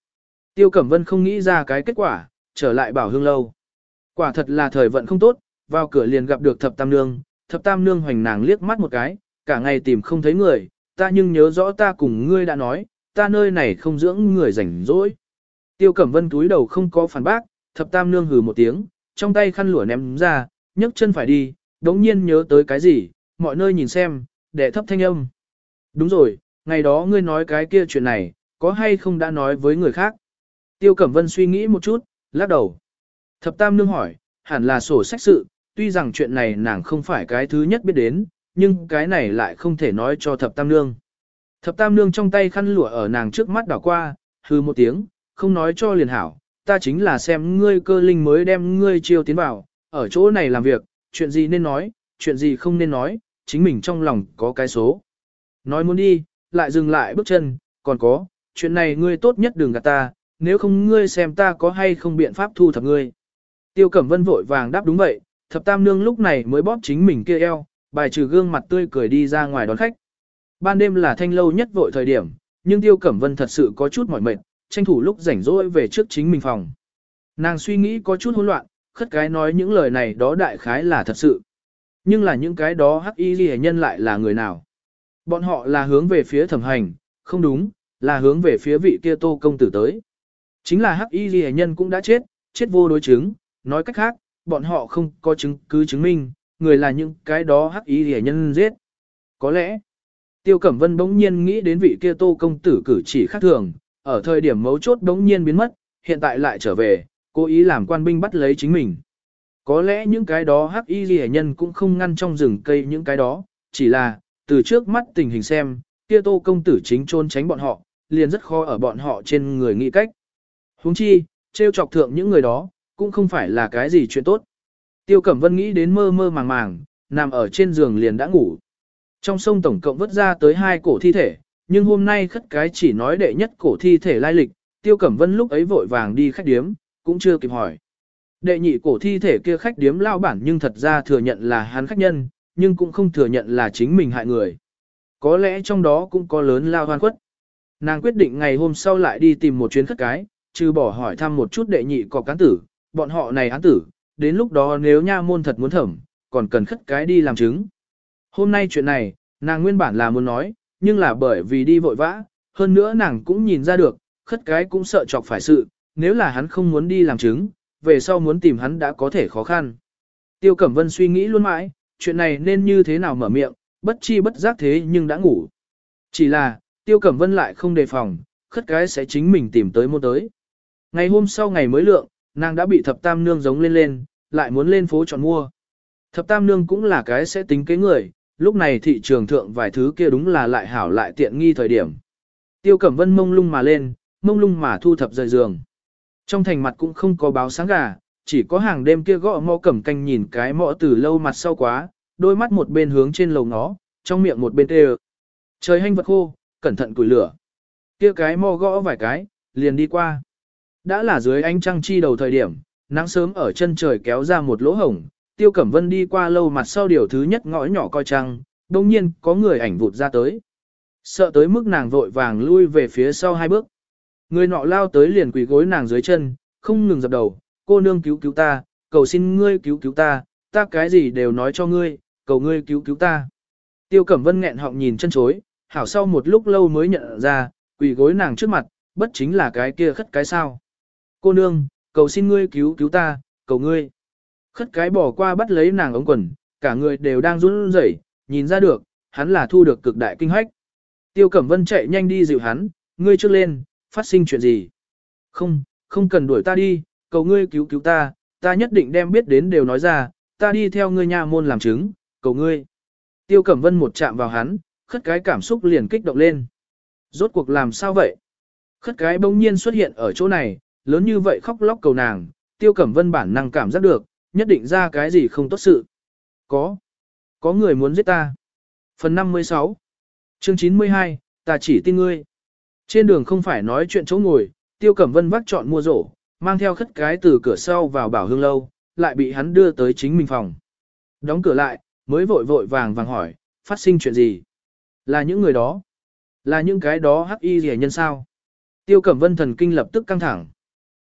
Tiêu Cẩm Vân không nghĩ ra cái kết quả, trở lại bảo hương lâu. Quả thật là thời vận không tốt, vào cửa liền gặp được thập tam nương, thập tam nương hoành nàng liếc mắt một cái, cả ngày tìm không thấy người, ta nhưng nhớ rõ ta cùng ngươi đã nói, ta nơi này không dưỡng người rảnh rỗi. Tiêu Cẩm Vân túi đầu không có phản bác, thập tam nương hừ một tiếng, trong tay khăn lụa ném ra, nhấc chân phải đi, đống nhiên nhớ tới cái gì, mọi nơi nhìn xem, để thấp thanh âm. Đúng rồi, ngày đó ngươi nói cái kia chuyện này, có hay không đã nói với người khác? Tiêu Cẩm Vân suy nghĩ một chút, lắc đầu. Thập Tam Nương hỏi, hẳn là sổ sách sự, tuy rằng chuyện này nàng không phải cái thứ nhất biết đến, nhưng cái này lại không thể nói cho Thập Tam Nương. Thập Tam Nương trong tay khăn lụa ở nàng trước mắt đảo qua, hư một tiếng, không nói cho liền hảo, ta chính là xem ngươi cơ linh mới đem ngươi chiêu tiến vào, ở chỗ này làm việc, chuyện gì nên nói, chuyện gì không nên nói, chính mình trong lòng có cái số. Nói muốn đi, lại dừng lại bước chân, còn có, chuyện này ngươi tốt nhất đừng gạt ta, nếu không ngươi xem ta có hay không biện pháp thu thập ngươi. Tiêu Cẩm Vân vội vàng đáp đúng vậy, thập tam nương lúc này mới bóp chính mình kia eo, bài trừ gương mặt tươi cười đi ra ngoài đón khách. Ban đêm là thanh lâu nhất vội thời điểm, nhưng Tiêu Cẩm Vân thật sự có chút mỏi mệt, tranh thủ lúc rảnh rỗi về trước chính mình phòng. Nàng suy nghĩ có chút hỗn loạn, khất cái nói những lời này đó đại khái là thật sự. Nhưng là những cái đó hắc y ghi nhân lại là người nào? Bọn họ là hướng về phía thẩm hành, không đúng, là hướng về phía vị kia tô công tử tới. Chính là hắc y ghi nhân cũng đã chết, chết vô đối chứng, nói cách khác, bọn họ không có chứng cứ chứng minh, người là những cái đó hắc y ghi nhân giết. Có lẽ, Tiêu Cẩm Vân bỗng nhiên nghĩ đến vị kia tô công tử cử chỉ khác thường, ở thời điểm mấu chốt đống nhiên biến mất, hiện tại lại trở về, cố ý làm quan binh bắt lấy chính mình. Có lẽ những cái đó hắc y ghi nhân cũng không ngăn trong rừng cây những cái đó, chỉ là, từ trước mắt tình hình xem, kia tô công tử chính trôn tránh bọn họ, liền rất khó ở bọn họ trên người nghĩ cách. Huống chi, trêu chọc thượng những người đó, cũng không phải là cái gì chuyện tốt. Tiêu Cẩm Vân nghĩ đến mơ mơ màng màng, nằm ở trên giường liền đã ngủ. Trong sông tổng cộng vớt ra tới hai cổ thi thể, nhưng hôm nay khất cái chỉ nói đệ nhất cổ thi thể lai lịch, Tiêu Cẩm Vân lúc ấy vội vàng đi khách điếm, cũng chưa kịp hỏi. Đệ nhị cổ thi thể kia khách điếm lao bản nhưng thật ra thừa nhận là hắn khách nhân, nhưng cũng không thừa nhận là chính mình hại người. Có lẽ trong đó cũng có lớn lao hoan quất. Nàng quyết định ngày hôm sau lại đi tìm một chuyến khất cái, trừ bỏ hỏi thăm một chút đệ nhị có cán tử, bọn họ này án tử, đến lúc đó nếu nha môn thật muốn thẩm, còn cần khất cái đi làm chứng. Hôm nay chuyện này, nàng nguyên bản là muốn nói, nhưng là bởi vì đi vội vã, hơn nữa nàng cũng nhìn ra được, khất cái cũng sợ chọc phải sự, nếu là hắn không muốn đi làm chứng, về sau muốn tìm hắn đã có thể khó khăn. Tiêu Cẩm Vân suy nghĩ luôn mãi, chuyện này nên như thế nào mở miệng, bất chi bất giác thế nhưng đã ngủ. Chỉ là, Tiêu Cẩm Vân lại không đề phòng, khất cái sẽ chính mình tìm tới môn tới. Ngày hôm sau ngày mới lượng, nàng đã bị thập tam nương giống lên lên, lại muốn lên phố chọn mua. Thập tam nương cũng là cái sẽ tính kế người, lúc này thị trường thượng vài thứ kia đúng là lại hảo lại tiện nghi thời điểm. Tiêu Cẩm Vân mông lung mà lên, mông lung mà thu thập rời giường. Trong thành mặt cũng không có báo sáng gà, chỉ có hàng đêm kia gõ mõ cẩm canh nhìn cái mõ từ lâu mặt sau quá, đôi mắt một bên hướng trên lầu ngó, trong miệng một bên tê Trời hanh vật khô, cẩn thận củi lửa. Kia cái mò gõ vài cái, liền đi qua. Đã là dưới ánh trăng chi đầu thời điểm, nắng sớm ở chân trời kéo ra một lỗ hổng, Tiêu Cẩm Vân đi qua lâu mặt sau điều thứ nhất ngõ nhỏ coi trăng, đồng nhiên có người ảnh vụt ra tới. Sợ tới mức nàng vội vàng lui về phía sau hai bước. Người nọ lao tới liền quỳ gối nàng dưới chân, không ngừng dập đầu, cô nương cứu cứu ta, cầu xin ngươi cứu cứu ta, ta cái gì đều nói cho ngươi, cầu ngươi cứu cứu ta. Tiêu Cẩm Vân nghẹn họng nhìn chân chối, hảo sau một lúc lâu mới nhận ra, quỳ gối nàng trước mặt, bất chính là cái kia khất cái sao. Cô nương, cầu xin ngươi cứu cứu ta, cầu ngươi. Khất cái bỏ qua bắt lấy nàng ống quần, cả người đều đang run rẩy, nhìn ra được, hắn là thu được cực đại kinh hách. Tiêu Cẩm Vân chạy nhanh đi dịu hắn, ngươi trước lên, phát sinh chuyện gì? Không, không cần đuổi ta đi, cầu ngươi cứu cứu ta, ta nhất định đem biết đến đều nói ra, ta đi theo ngươi nhà môn làm chứng, cầu ngươi. Tiêu Cẩm Vân một chạm vào hắn, khất cái cảm xúc liền kích động lên. Rốt cuộc làm sao vậy? Khất cái bỗng nhiên xuất hiện ở chỗ này, lớn như vậy khóc lóc cầu nàng, Tiêu Cẩm Vân bản năng cảm giác được, nhất định ra cái gì không tốt sự. Có. Có người muốn giết ta. Phần 56 Chương 92, ta chỉ tin ngươi. Trên đường không phải nói chuyện chỗ ngồi, Tiêu Cẩm Vân vác chọn mua rổ, mang theo khất cái từ cửa sau vào bảo hương lâu, lại bị hắn đưa tới chính mình phòng. Đóng cửa lại, mới vội vội vàng vàng hỏi, phát sinh chuyện gì? Là những người đó? Là những cái đó hắc y rẻ nhân sao? Tiêu Cẩm Vân thần kinh lập tức căng thẳng.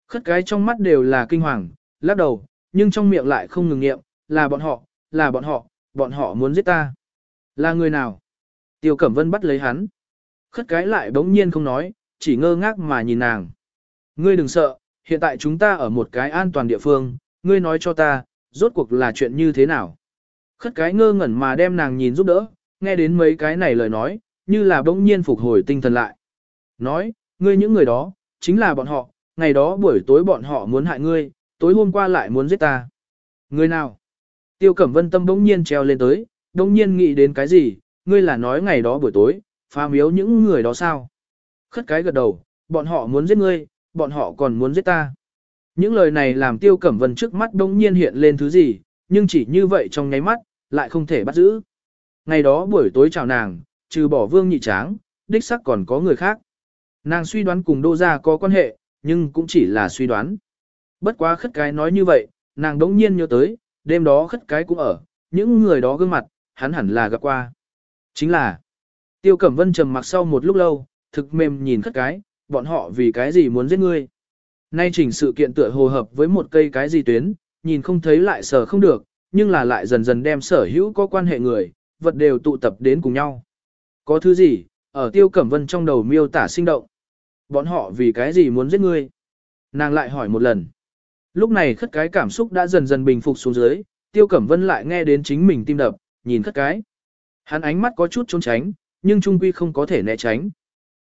Khất cái trong mắt đều là kinh hoàng, lắc đầu, nhưng trong miệng lại không ngừng nghiệm, là bọn họ, là bọn họ, bọn họ muốn giết ta. Là người nào? Tiêu Cẩm Vân bắt lấy hắn. Khất cái lại bỗng nhiên không nói, chỉ ngơ ngác mà nhìn nàng. Ngươi đừng sợ, hiện tại chúng ta ở một cái an toàn địa phương, ngươi nói cho ta, rốt cuộc là chuyện như thế nào. Khất cái ngơ ngẩn mà đem nàng nhìn giúp đỡ, nghe đến mấy cái này lời nói, như là bỗng nhiên phục hồi tinh thần lại. Nói, ngươi những người đó, chính là bọn họ, ngày đó buổi tối bọn họ muốn hại ngươi, tối hôm qua lại muốn giết ta. Ngươi nào? Tiêu Cẩm Vân tâm bỗng nhiên treo lên tới, bỗng nhiên nghĩ đến cái gì, ngươi là nói ngày đó buổi tối, phá miếu những người đó sao? Khất cái gật đầu, bọn họ muốn giết ngươi, bọn họ còn muốn giết ta. Những lời này làm Tiêu Cẩm Vân trước mắt bỗng nhiên hiện lên thứ gì, nhưng chỉ như vậy trong nháy mắt, lại không thể bắt giữ. Ngày đó buổi tối chào nàng, trừ bỏ vương nhị tráng, đích sắc còn có người khác. Nàng suy đoán cùng đô gia có quan hệ, nhưng cũng chỉ là suy đoán. Bất quá khất cái nói như vậy, nàng đống nhiên nhớ tới, đêm đó khất cái cũng ở, những người đó gương mặt, hắn hẳn là gặp qua. Chính là, tiêu cẩm vân trầm mặc sau một lúc lâu, thực mềm nhìn khất cái, bọn họ vì cái gì muốn giết ngươi. Nay chỉnh sự kiện tựa hồ hợp với một cây cái gì tuyến, nhìn không thấy lại sở không được, nhưng là lại dần dần đem sở hữu có quan hệ người, vật đều tụ tập đến cùng nhau. Có thứ gì, ở tiêu cẩm vân trong đầu miêu tả sinh động. Bọn họ vì cái gì muốn giết ngươi? Nàng lại hỏi một lần. Lúc này khất cái cảm xúc đã dần dần bình phục xuống dưới, tiêu cẩm vân lại nghe đến chính mình tim đập, nhìn khất cái. Hắn ánh mắt có chút trốn tránh, nhưng trung quy không có thể né tránh.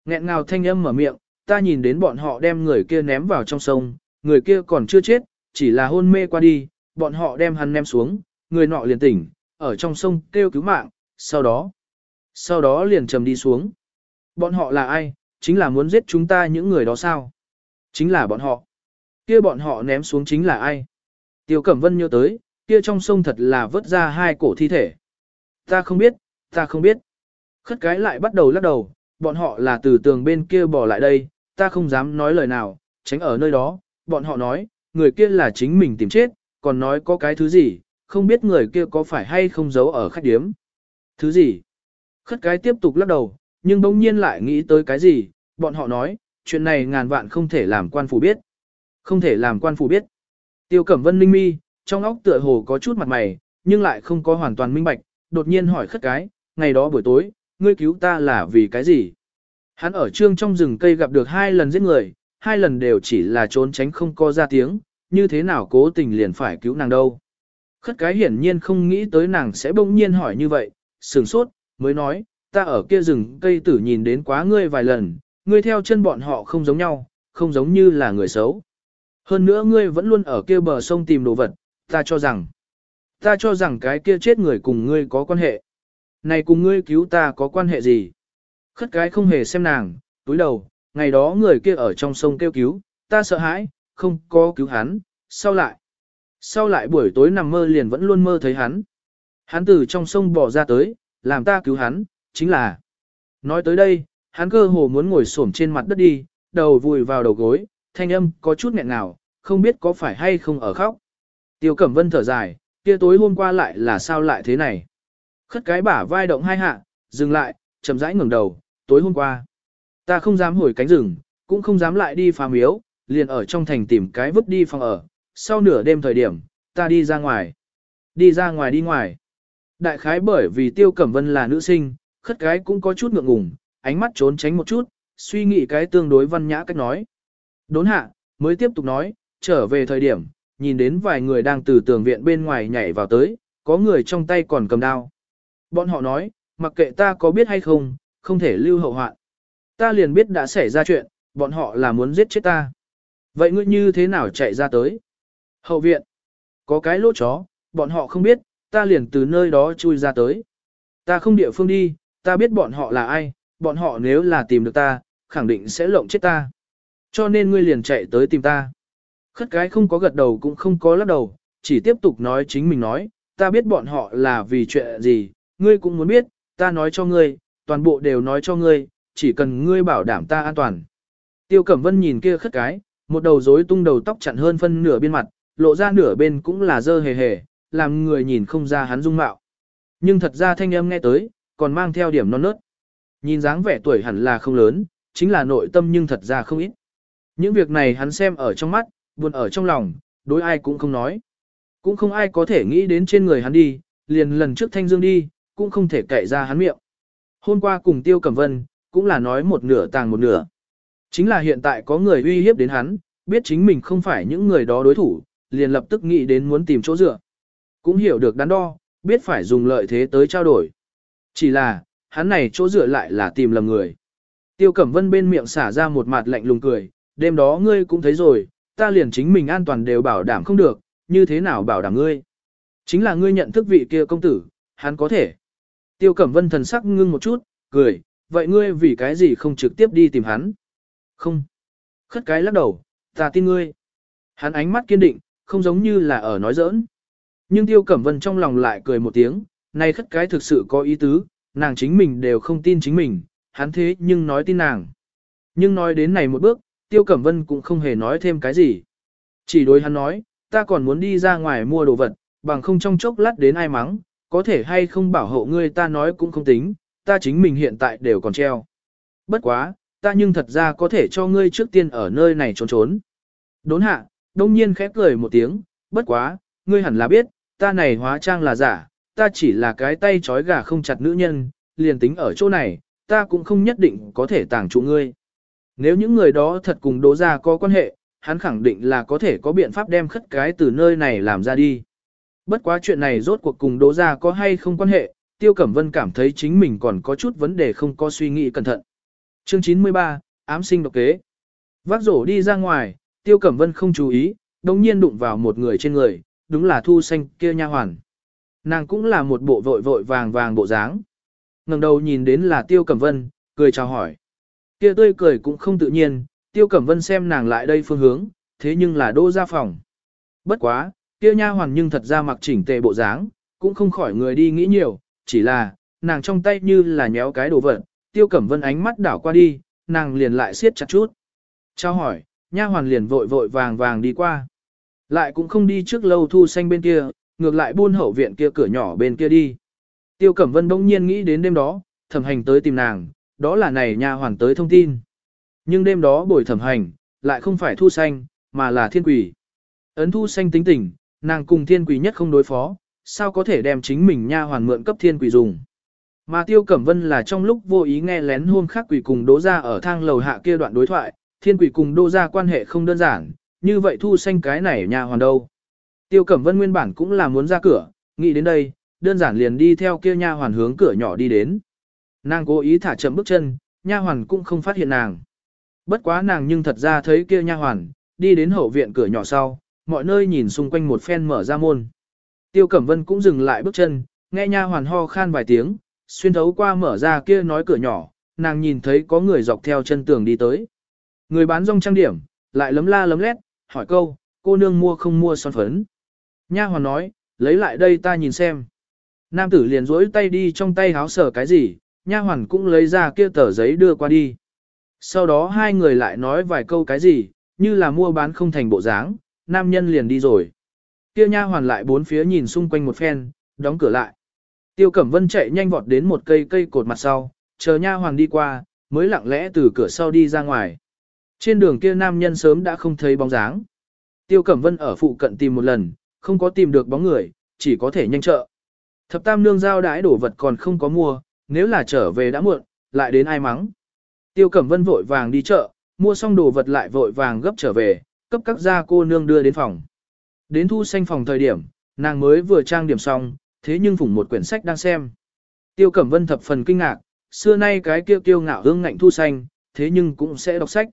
Nghẹn ngào thanh âm mở miệng, ta nhìn đến bọn họ đem người kia ném vào trong sông, người kia còn chưa chết, chỉ là hôn mê qua đi, bọn họ đem hắn ném xuống, người nọ liền tỉnh, ở trong sông kêu cứu mạng, sau đó, sau đó liền trầm đi xuống. Bọn họ là ai, chính là muốn giết chúng ta những người đó sao? Chính là bọn họ kia bọn họ ném xuống chính là ai? Tiêu Cẩm Vân nhớ tới, kia trong sông thật là vớt ra hai cổ thi thể. Ta không biết, ta không biết. Khất cái lại bắt đầu lắc đầu, bọn họ là từ tường bên kia bỏ lại đây, ta không dám nói lời nào, tránh ở nơi đó, bọn họ nói, người kia là chính mình tìm chết, còn nói có cái thứ gì, không biết người kia có phải hay không giấu ở khách điếm. Thứ gì? Khất cái tiếp tục lắc đầu, nhưng bỗng nhiên lại nghĩ tới cái gì, bọn họ nói, chuyện này ngàn vạn không thể làm quan phủ biết. Không thể làm quan phủ biết. Tiêu Cẩm Vân Minh Mi, trong óc tựa hồ có chút mặt mày, nhưng lại không có hoàn toàn minh bạch, đột nhiên hỏi khất cái, ngày đó buổi tối, ngươi cứu ta là vì cái gì? Hắn ở trương trong rừng cây gặp được hai lần giết người, hai lần đều chỉ là trốn tránh không có ra tiếng, như thế nào cố tình liền phải cứu nàng đâu. Khất cái hiển nhiên không nghĩ tới nàng sẽ bỗng nhiên hỏi như vậy, sửng sốt, mới nói, ta ở kia rừng cây tử nhìn đến quá ngươi vài lần, ngươi theo chân bọn họ không giống nhau, không giống như là người xấu. Hơn nữa ngươi vẫn luôn ở kia bờ sông tìm đồ vật, ta cho rằng, ta cho rằng cái kia chết người cùng ngươi có quan hệ. Này cùng ngươi cứu ta có quan hệ gì? Khất cái không hề xem nàng, túi đầu, ngày đó người kia ở trong sông kêu cứu, ta sợ hãi, không có cứu hắn, sau lại. Sau lại buổi tối nằm mơ liền vẫn luôn mơ thấy hắn. Hắn từ trong sông bỏ ra tới, làm ta cứu hắn, chính là. Nói tới đây, hắn cơ hồ muốn ngồi xổm trên mặt đất đi, đầu vùi vào đầu gối, thanh âm có chút nghẹn ngào, không biết có phải hay không ở khóc. Tiêu Cẩm Vân thở dài, kia tối hôm qua lại là sao lại thế này. Khất cái bả vai động hai hạ, dừng lại, chậm rãi ngẩng đầu, tối hôm qua. Ta không dám hồi cánh rừng, cũng không dám lại đi phá miếu, liền ở trong thành tìm cái vứt đi phòng ở. Sau nửa đêm thời điểm, ta đi ra ngoài. Đi ra ngoài đi ngoài. Đại khái bởi vì Tiêu Cẩm Vân là nữ sinh, khất cái cũng có chút ngượng ngùng, ánh mắt trốn tránh một chút, suy nghĩ cái tương đối văn nhã cách nói. Đốn hạ, mới tiếp tục nói, trở về thời điểm, nhìn đến vài người đang từ tường viện bên ngoài nhảy vào tới, có người trong tay còn cầm đao. Bọn họ nói, mặc kệ ta có biết hay không, không thể lưu hậu hoạn. Ta liền biết đã xảy ra chuyện, bọn họ là muốn giết chết ta. Vậy ngươi như thế nào chạy ra tới? Hậu viện. Có cái lỗ chó, bọn họ không biết, ta liền từ nơi đó chui ra tới. Ta không địa phương đi, ta biết bọn họ là ai, bọn họ nếu là tìm được ta, khẳng định sẽ lộng chết ta. Cho nên ngươi liền chạy tới tìm ta. Khất cái không có gật đầu cũng không có lắc đầu, chỉ tiếp tục nói chính mình nói, ta biết bọn họ là vì chuyện gì, ngươi cũng muốn biết, ta nói cho ngươi, toàn bộ đều nói cho ngươi, chỉ cần ngươi bảo đảm ta an toàn. Tiêu Cẩm Vân nhìn kia khất cái, một đầu rối tung đầu tóc chặn hơn phân nửa bên mặt, lộ ra nửa bên cũng là dơ hề hề, làm người nhìn không ra hắn dung mạo. Nhưng thật ra thanh âm nghe tới, còn mang theo điểm non nớt. Nhìn dáng vẻ tuổi hẳn là không lớn, chính là nội tâm nhưng thật ra không ít. Những việc này hắn xem ở trong mắt, buồn ở trong lòng, đối ai cũng không nói. Cũng không ai có thể nghĩ đến trên người hắn đi, liền lần trước thanh dương đi, cũng không thể cậy ra hắn miệng. Hôm qua cùng Tiêu Cẩm Vân, cũng là nói một nửa tàng một nửa. Chính là hiện tại có người uy hiếp đến hắn, biết chính mình không phải những người đó đối thủ, liền lập tức nghĩ đến muốn tìm chỗ dựa. Cũng hiểu được đắn đo, biết phải dùng lợi thế tới trao đổi. Chỉ là, hắn này chỗ dựa lại là tìm lầm người. Tiêu Cẩm Vân bên miệng xả ra một mặt lạnh lùng cười, đêm đó ngươi cũng thấy rồi, ta liền chính mình an toàn đều bảo đảm không được, như thế nào bảo đảm ngươi. Chính là ngươi nhận thức vị kia công tử, hắn có thể. Tiêu Cẩm Vân thần sắc ngưng một chút, cười, vậy ngươi vì cái gì không trực tiếp đi tìm hắn? Không. Khất cái lắc đầu, ta tin ngươi. Hắn ánh mắt kiên định, không giống như là ở nói giỡn. Nhưng Tiêu Cẩm Vân trong lòng lại cười một tiếng, này khất cái thực sự có ý tứ, nàng chính mình đều không tin chính mình, hắn thế nhưng nói tin nàng. Nhưng nói đến này một bước, Tiêu Cẩm Vân cũng không hề nói thêm cái gì. Chỉ đối hắn nói, ta còn muốn đi ra ngoài mua đồ vật, bằng không trong chốc lát đến ai mắng, có thể hay không bảo hộ ngươi ta nói cũng không tính, ta chính mình hiện tại đều còn treo. Bất quá, ta nhưng thật ra có thể cho ngươi trước tiên ở nơi này trốn trốn. Đốn hạ, đông nhiên khép cười một tiếng, bất quá, ngươi hẳn là biết, ta này hóa trang là giả, ta chỉ là cái tay trói gà không chặt nữ nhân, liền tính ở chỗ này, ta cũng không nhất định có thể tàng trụ ngươi. Nếu những người đó thật cùng Đỗ ra có quan hệ, hắn khẳng định là có thể có biện pháp đem khất cái từ nơi này làm ra đi. Bất quá chuyện này rốt cuộc cùng Đỗ ra có hay không quan hệ, Tiêu Cẩm Vân cảm thấy chính mình còn có chút vấn đề không có suy nghĩ cẩn thận. Chương 93, ám sinh độc kế. Vác rổ đi ra ngoài, Tiêu Cẩm Vân không chú ý, đồng nhiên đụng vào một người trên người, đúng là thu xanh kia nha hoàn. Nàng cũng là một bộ vội vội vàng vàng bộ dáng. ngẩng đầu nhìn đến là Tiêu Cẩm Vân, cười chào hỏi. Kia tươi cười cũng không tự nhiên, Tiêu Cẩm Vân xem nàng lại đây phương hướng, thế nhưng là đô ra phòng. Bất quá, kia nha hoàn nhưng thật ra mặc chỉnh tề bộ dáng, cũng không khỏi người đi nghĩ nhiều, chỉ là, nàng trong tay như là nhéo cái đồ vật, tiêu cẩm vân ánh mắt đảo qua đi, nàng liền lại siết chặt chút. Trao hỏi, nha hoàn liền vội vội vàng vàng đi qua. Lại cũng không đi trước lâu thu xanh bên kia, ngược lại buôn hậu viện kia cửa nhỏ bên kia đi. Tiêu Cẩm Vân bỗng nhiên nghĩ đến đêm đó, thẩm hành tới tìm nàng, đó là này nha hoàn tới thông tin. Nhưng đêm đó buổi thẩm hành, lại không phải thu xanh, mà là thiên quỷ. Ấn thu xanh tính tình, nàng cùng thiên quỷ nhất không đối phó, sao có thể đem chính mình nha hoàn mượn cấp thiên quỷ dùng. Mà Tiêu Cẩm Vân là trong lúc vô ý nghe lén hôm khác quỷ cùng Đỗ ra ở thang lầu hạ kia đoạn đối thoại, thiên quỷ cùng đô ra quan hệ không đơn giản, như vậy thu xanh cái này nha hoàn đâu. Tiêu Cẩm Vân nguyên bản cũng là muốn ra cửa, nghĩ đến đây, đơn giản liền đi theo kia nha hoàn hướng cửa nhỏ đi đến. Nàng cố ý thả chậm bước chân, nha hoàn cũng không phát hiện nàng. Bất quá nàng nhưng thật ra thấy kia nha hoàn, đi đến hậu viện cửa nhỏ sau, mọi nơi nhìn xung quanh một phen mở ra môn. Tiêu Cẩm Vân cũng dừng lại bước chân, nghe nha hoàn ho khan vài tiếng, xuyên thấu qua mở ra kia nói cửa nhỏ, nàng nhìn thấy có người dọc theo chân tường đi tới. Người bán rong trang điểm, lại lấm la lấm lét, hỏi câu, cô nương mua không mua son phấn. Nha hoàn nói, lấy lại đây ta nhìn xem. Nam tử liền rỗi tay đi trong tay háo sở cái gì, nha hoàn cũng lấy ra kia tờ giấy đưa qua đi. Sau đó hai người lại nói vài câu cái gì, như là mua bán không thành bộ dáng, nam nhân liền đi rồi. Kia nha hoàn lại bốn phía nhìn xung quanh một phen, đóng cửa lại. Tiêu Cẩm Vân chạy nhanh vọt đến một cây cây cột mặt sau, chờ nha hoàn đi qua, mới lặng lẽ từ cửa sau đi ra ngoài. Trên đường kia nam nhân sớm đã không thấy bóng dáng. Tiêu Cẩm Vân ở phụ cận tìm một lần, không có tìm được bóng người, chỉ có thể nhanh trợ. Thập tam nương giao đái đổ vật còn không có mua, nếu là trở về đã muộn, lại đến ai mắng. Tiêu Cẩm Vân vội vàng đi chợ, mua xong đồ vật lại vội vàng gấp trở về, cấp các gia cô nương đưa đến phòng. Đến thu xanh phòng thời điểm, nàng mới vừa trang điểm xong, thế nhưng phủng một quyển sách đang xem. Tiêu Cẩm Vân thập phần kinh ngạc, xưa nay cái kia tiêu ngạo hương ngạnh thu xanh, thế nhưng cũng sẽ đọc sách.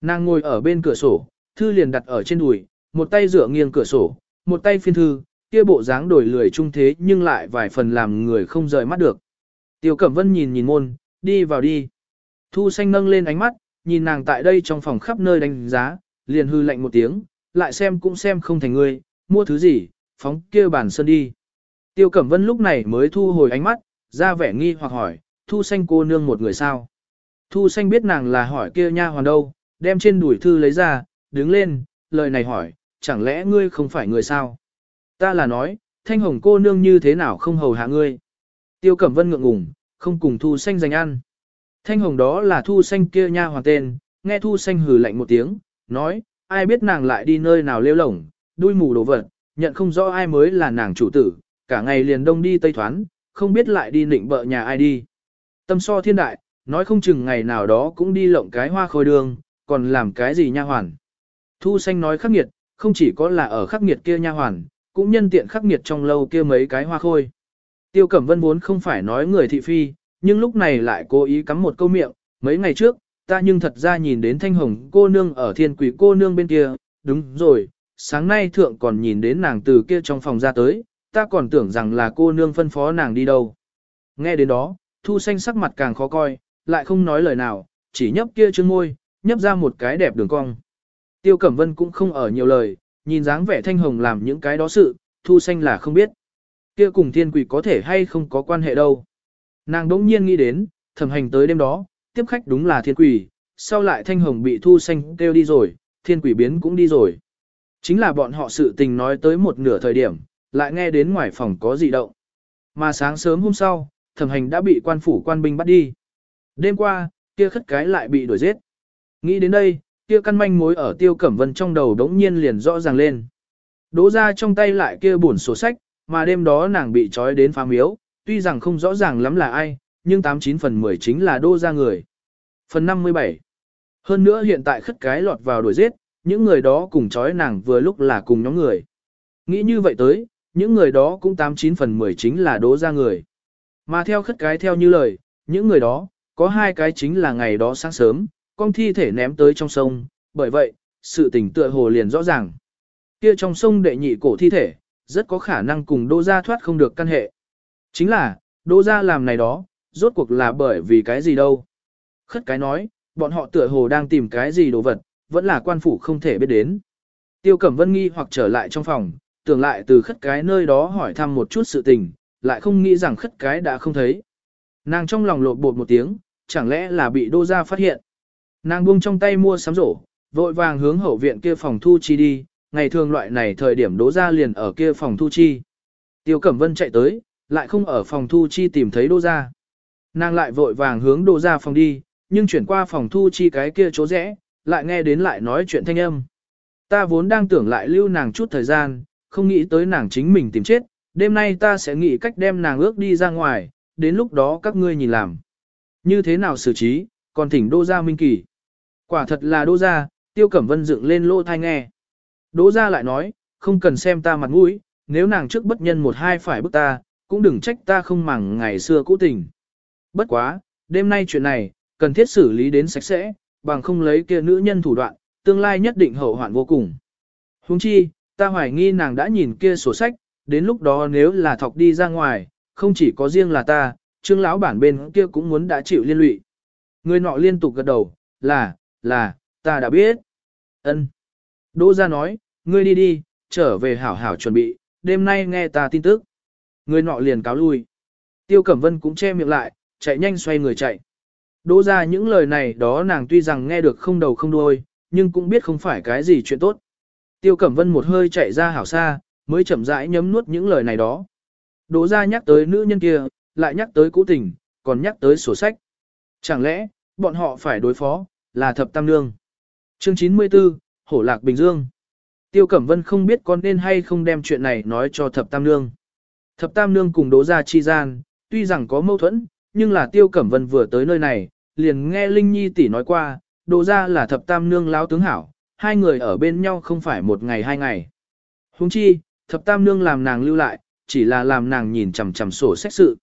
Nàng ngồi ở bên cửa sổ, thư liền đặt ở trên đùi, một tay dựa nghiêng cửa sổ, một tay phiên thư, kia bộ dáng đổi lười trung thế nhưng lại vài phần làm người không rời mắt được. Tiêu Cẩm Vân nhìn nhìn môn, đi vào đi. Thu xanh nâng lên ánh mắt, nhìn nàng tại đây trong phòng khắp nơi đánh giá, liền hư lạnh một tiếng, lại xem cũng xem không thành người, mua thứ gì, phóng kia bản sơn đi. Tiêu Cẩm Vân lúc này mới thu hồi ánh mắt, ra vẻ nghi hoặc hỏi, Thu xanh cô nương một người sao. Thu xanh biết nàng là hỏi kia nha hoàn đâu, đem trên đuổi thư lấy ra, đứng lên, lời này hỏi, chẳng lẽ ngươi không phải người sao? Ta là nói, thanh hồng cô nương như thế nào không hầu hạ ngươi? Tiêu Cẩm Vân ngượng ngùng, không cùng Thu Xanh giành ăn. Thanh hồng đó là Thu Xanh kia nha hoàng tên, nghe Thu Xanh hừ lạnh một tiếng, nói, ai biết nàng lại đi nơi nào lêu lổng, đuôi mù đồ vật, nhận không rõ ai mới là nàng chủ tử, cả ngày liền đông đi tây thoán, không biết lại đi nịnh bợ nhà ai đi. Tâm so thiên đại, nói không chừng ngày nào đó cũng đi lộng cái hoa khôi đường, còn làm cái gì nha hoàn. Thu xanh nói khắc nghiệt, không chỉ có là ở khắc nghiệt kia nha hoàn, cũng nhân tiện khắc nghiệt trong lâu kia mấy cái hoa khôi. Tiêu Cẩm Vân vốn không phải nói người thị phi, nhưng lúc này lại cố ý cắm một câu miệng, mấy ngày trước, ta nhưng thật ra nhìn đến thanh hồng cô nương ở thiên quỷ cô nương bên kia, đúng rồi, sáng nay thượng còn nhìn đến nàng từ kia trong phòng ra tới, ta còn tưởng rằng là cô nương phân phó nàng đi đâu. Nghe đến đó, thu xanh sắc mặt càng khó coi, lại không nói lời nào, chỉ nhấp kia chương môi, nhấp ra một cái đẹp đường cong. Tiêu Cẩm Vân cũng không ở nhiều lời, nhìn dáng vẻ thanh hồng làm những cái đó sự, thu xanh là không biết. Kia cùng thiên quỷ có thể hay không có quan hệ đâu. Nàng đỗng nhiên nghĩ đến, thẩm hành tới đêm đó, tiếp khách đúng là thiên quỷ, sau lại thanh hồng bị thu xanh kêu đi rồi, thiên quỷ biến cũng đi rồi. Chính là bọn họ sự tình nói tới một nửa thời điểm, lại nghe đến ngoài phòng có dị động. Mà sáng sớm hôm sau, thẩm hành đã bị quan phủ quan binh bắt đi. Đêm qua, kia khất cái lại bị đuổi giết. Nghĩ đến đây, kia căn manh mối ở tiêu cẩm vân trong đầu đống nhiên liền rõ ràng lên. Đỗ ra trong tay lại kia buồn sổ sách, mà đêm đó nàng bị trói đến phá miếu, tuy rằng không rõ ràng lắm là ai, nhưng 89 phần 10 chính là đô ra người. Phần 57 Hơn nữa hiện tại khất cái lọt vào đuổi giết, những người đó cùng trói nàng vừa lúc là cùng nhóm người. Nghĩ như vậy tới, những người đó cũng 89 phần 10 chính là đố ra người. Mà theo khất cái theo như lời, những người đó, có hai cái chính là ngày đó sáng sớm, con thi thể ném tới trong sông, bởi vậy, sự tình tựa hồ liền rõ ràng. Kia trong sông đệ nhị cổ thi thể, rất có khả năng cùng đô gia thoát không được căn hệ. Chính là, đô gia làm này đó, rốt cuộc là bởi vì cái gì đâu. Khất cái nói, bọn họ tựa hồ đang tìm cái gì đồ vật, vẫn là quan phủ không thể biết đến. Tiêu Cẩm Vân nghi hoặc trở lại trong phòng, tưởng lại từ khất cái nơi đó hỏi thăm một chút sự tình, lại không nghĩ rằng khất cái đã không thấy. Nàng trong lòng lột bột một tiếng, chẳng lẽ là bị đô gia phát hiện. Nàng buông trong tay mua sắm rổ, vội vàng hướng hậu viện kia phòng thu chi đi, ngày thường loại này thời điểm đỗ gia liền ở kia phòng thu chi. Tiêu Cẩm Vân chạy tới, lại không ở phòng thu chi tìm thấy đỗ gia. Nàng lại vội vàng hướng đỗ gia phòng đi, nhưng chuyển qua phòng thu chi cái kia chỗ rẽ, lại nghe đến lại nói chuyện thanh âm. Ta vốn đang tưởng lại lưu nàng chút thời gian, không nghĩ tới nàng chính mình tìm chết, đêm nay ta sẽ nghĩ cách đem nàng ước đi ra ngoài, đến lúc đó các ngươi nhìn làm. Như thế nào xử trí, còn thỉnh đô gia minh kỳ. Quả thật là đô gia, tiêu cẩm vân dựng lên lô thai nghe. Đỗ gia lại nói, không cần xem ta mặt mũi, nếu nàng trước bất nhân một hai phải bức ta, cũng đừng trách ta không màng ngày xưa cũ tình. Bất quá, đêm nay chuyện này, cần thiết xử lý đến sạch sẽ, bằng không lấy kia nữ nhân thủ đoạn, tương lai nhất định hậu hoạn vô cùng. Huống chi, ta hoài nghi nàng đã nhìn kia sổ sách, đến lúc đó nếu là thọc đi ra ngoài, không chỉ có riêng là ta, trương lão bản bên kia cũng muốn đã chịu liên lụy. Người nọ liên tục gật đầu, là, là, ta đã biết. ân Đỗ gia nói, ngươi đi đi, trở về hảo hảo chuẩn bị, đêm nay nghe ta tin tức. Người nọ liền cáo lui. Tiêu Cẩm Vân cũng che miệng lại, chạy nhanh xoay người chạy. Đỗ ra những lời này đó nàng tuy rằng nghe được không đầu không đuôi, nhưng cũng biết không phải cái gì chuyện tốt. Tiêu Cẩm Vân một hơi chạy ra hảo xa, mới chậm rãi nhấm nuốt những lời này đó. Đỗ ra nhắc tới nữ nhân kia, lại nhắc tới cũ tình, còn nhắc tới sổ sách. Chẳng lẽ, bọn họ phải đối phó, là thập tam nương. Chương 94, Hổ Lạc Bình Dương. Tiêu Cẩm Vân không biết con nên hay không đem chuyện này nói cho thập tam nương. Thập tam nương cùng đỗ Gia chi gian, tuy rằng có mâu thuẫn, nhưng là Tiêu Cẩm Vân vừa tới nơi này, liền nghe Linh Nhi tỷ nói qua, đỗ Gia là thập tam nương láo tướng hảo, hai người ở bên nhau không phải một ngày hai ngày. Huống chi, thập tam nương làm nàng lưu lại, chỉ là làm nàng nhìn chằm chằm sổ xét sự.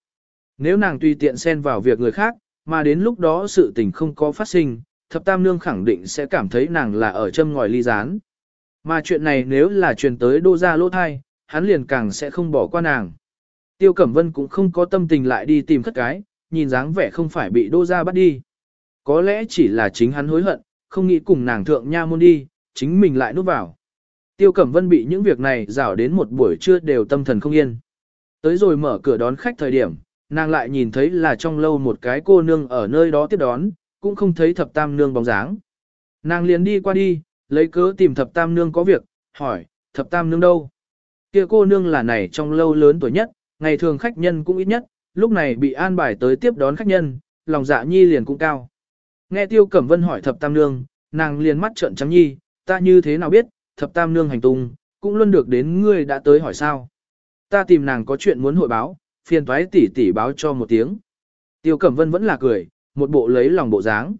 Nếu nàng tùy tiện xen vào việc người khác, mà đến lúc đó sự tình không có phát sinh, thập tam nương khẳng định sẽ cảm thấy nàng là ở châm ngòi ly gián. Mà chuyện này nếu là truyền tới đô gia lỗ thai, hắn liền càng sẽ không bỏ qua nàng. Tiêu Cẩm Vân cũng không có tâm tình lại đi tìm khất cái, nhìn dáng vẻ không phải bị đô gia bắt đi. Có lẽ chỉ là chính hắn hối hận, không nghĩ cùng nàng thượng nha môn đi, chính mình lại núp vào. Tiêu Cẩm Vân bị những việc này rảo đến một buổi trưa đều tâm thần không yên. Tới rồi mở cửa đón khách thời điểm, nàng lại nhìn thấy là trong lâu một cái cô nương ở nơi đó tiếp đón, cũng không thấy thập tam nương bóng dáng. Nàng liền đi qua đi, lấy cớ tìm thập tam nương có việc, hỏi, thập tam nương đâu? Kia cô nương là này trong lâu lớn tuổi nhất, ngày thường khách nhân cũng ít nhất, lúc này bị an bài tới tiếp đón khách nhân, lòng dạ nhi liền cũng cao. Nghe tiêu cẩm vân hỏi thập tam nương, nàng liền mắt trợn trắng nhi, ta như thế nào biết, thập tam nương hành tung, cũng luôn được đến ngươi đã tới hỏi sao. Ta tìm nàng có chuyện muốn hội báo, phiền thoái tỷ tỷ báo cho một tiếng. Tiêu cẩm vân vẫn là cười, một bộ lấy lòng bộ dáng.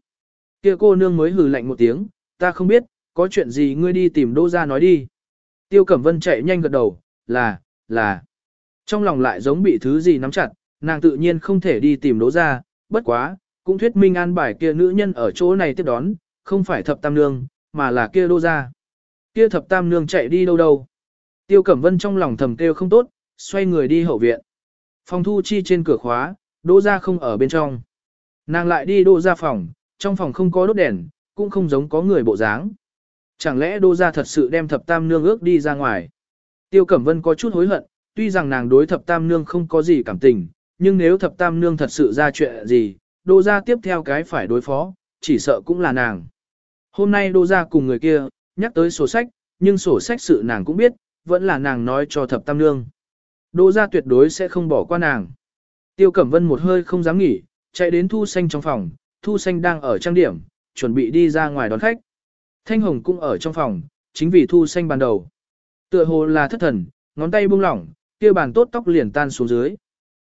Kia cô nương mới hừ lạnh một tiếng, ta không biết, có chuyện gì ngươi đi tìm Đỗ ra nói đi. Tiêu Cẩm Vân chạy nhanh gật đầu, là, là. Trong lòng lại giống bị thứ gì nắm chặt, nàng tự nhiên không thể đi tìm đỗ ra, bất quá, cũng thuyết minh an bài kia nữ nhân ở chỗ này tiếp đón, không phải thập tam nương, mà là kia Đỗ ra. Kia thập tam nương chạy đi đâu đâu. Tiêu Cẩm Vân trong lòng thầm kêu không tốt, xoay người đi hậu viện. Phòng thu chi trên cửa khóa, đỗ ra không ở bên trong. Nàng lại đi đỗ ra phòng, trong phòng không có đốt đèn, cũng không giống có người bộ dáng. Chẳng lẽ đô gia thật sự đem thập tam nương ước đi ra ngoài? Tiêu Cẩm Vân có chút hối hận, tuy rằng nàng đối thập tam nương không có gì cảm tình, nhưng nếu thập tam nương thật sự ra chuyện gì, đô gia tiếp theo cái phải đối phó, chỉ sợ cũng là nàng. Hôm nay đô gia cùng người kia, nhắc tới sổ sách, nhưng sổ sách sự nàng cũng biết, vẫn là nàng nói cho thập tam nương. Đô gia tuyệt đối sẽ không bỏ qua nàng. Tiêu Cẩm Vân một hơi không dám nghỉ, chạy đến Thu Xanh trong phòng, Thu Xanh đang ở trang điểm, chuẩn bị đi ra ngoài đón khách. Thanh Hồng cũng ở trong phòng, chính vì thu xanh ban đầu. Tựa hồ là thất thần, ngón tay buông lỏng, kia bàn tốt tóc liền tan xuống dưới.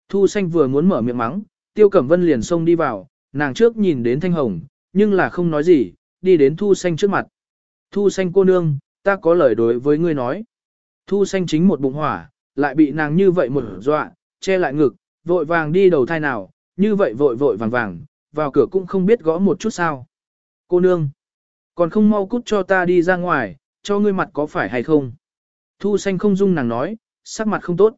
Thu xanh vừa muốn mở miệng mắng, tiêu cẩm vân liền xông đi vào, nàng trước nhìn đến Thanh Hồng, nhưng là không nói gì, đi đến thu xanh trước mặt. Thu xanh cô nương, ta có lời đối với ngươi nói. Thu xanh chính một bụng hỏa, lại bị nàng như vậy một dọa, che lại ngực, vội vàng đi đầu thai nào, như vậy vội vội vàng vàng, vào cửa cũng không biết gõ một chút sao. Cô nương. Còn không mau cút cho ta đi ra ngoài, cho ngươi mặt có phải hay không? Thu xanh không dung nàng nói, sắc mặt không tốt.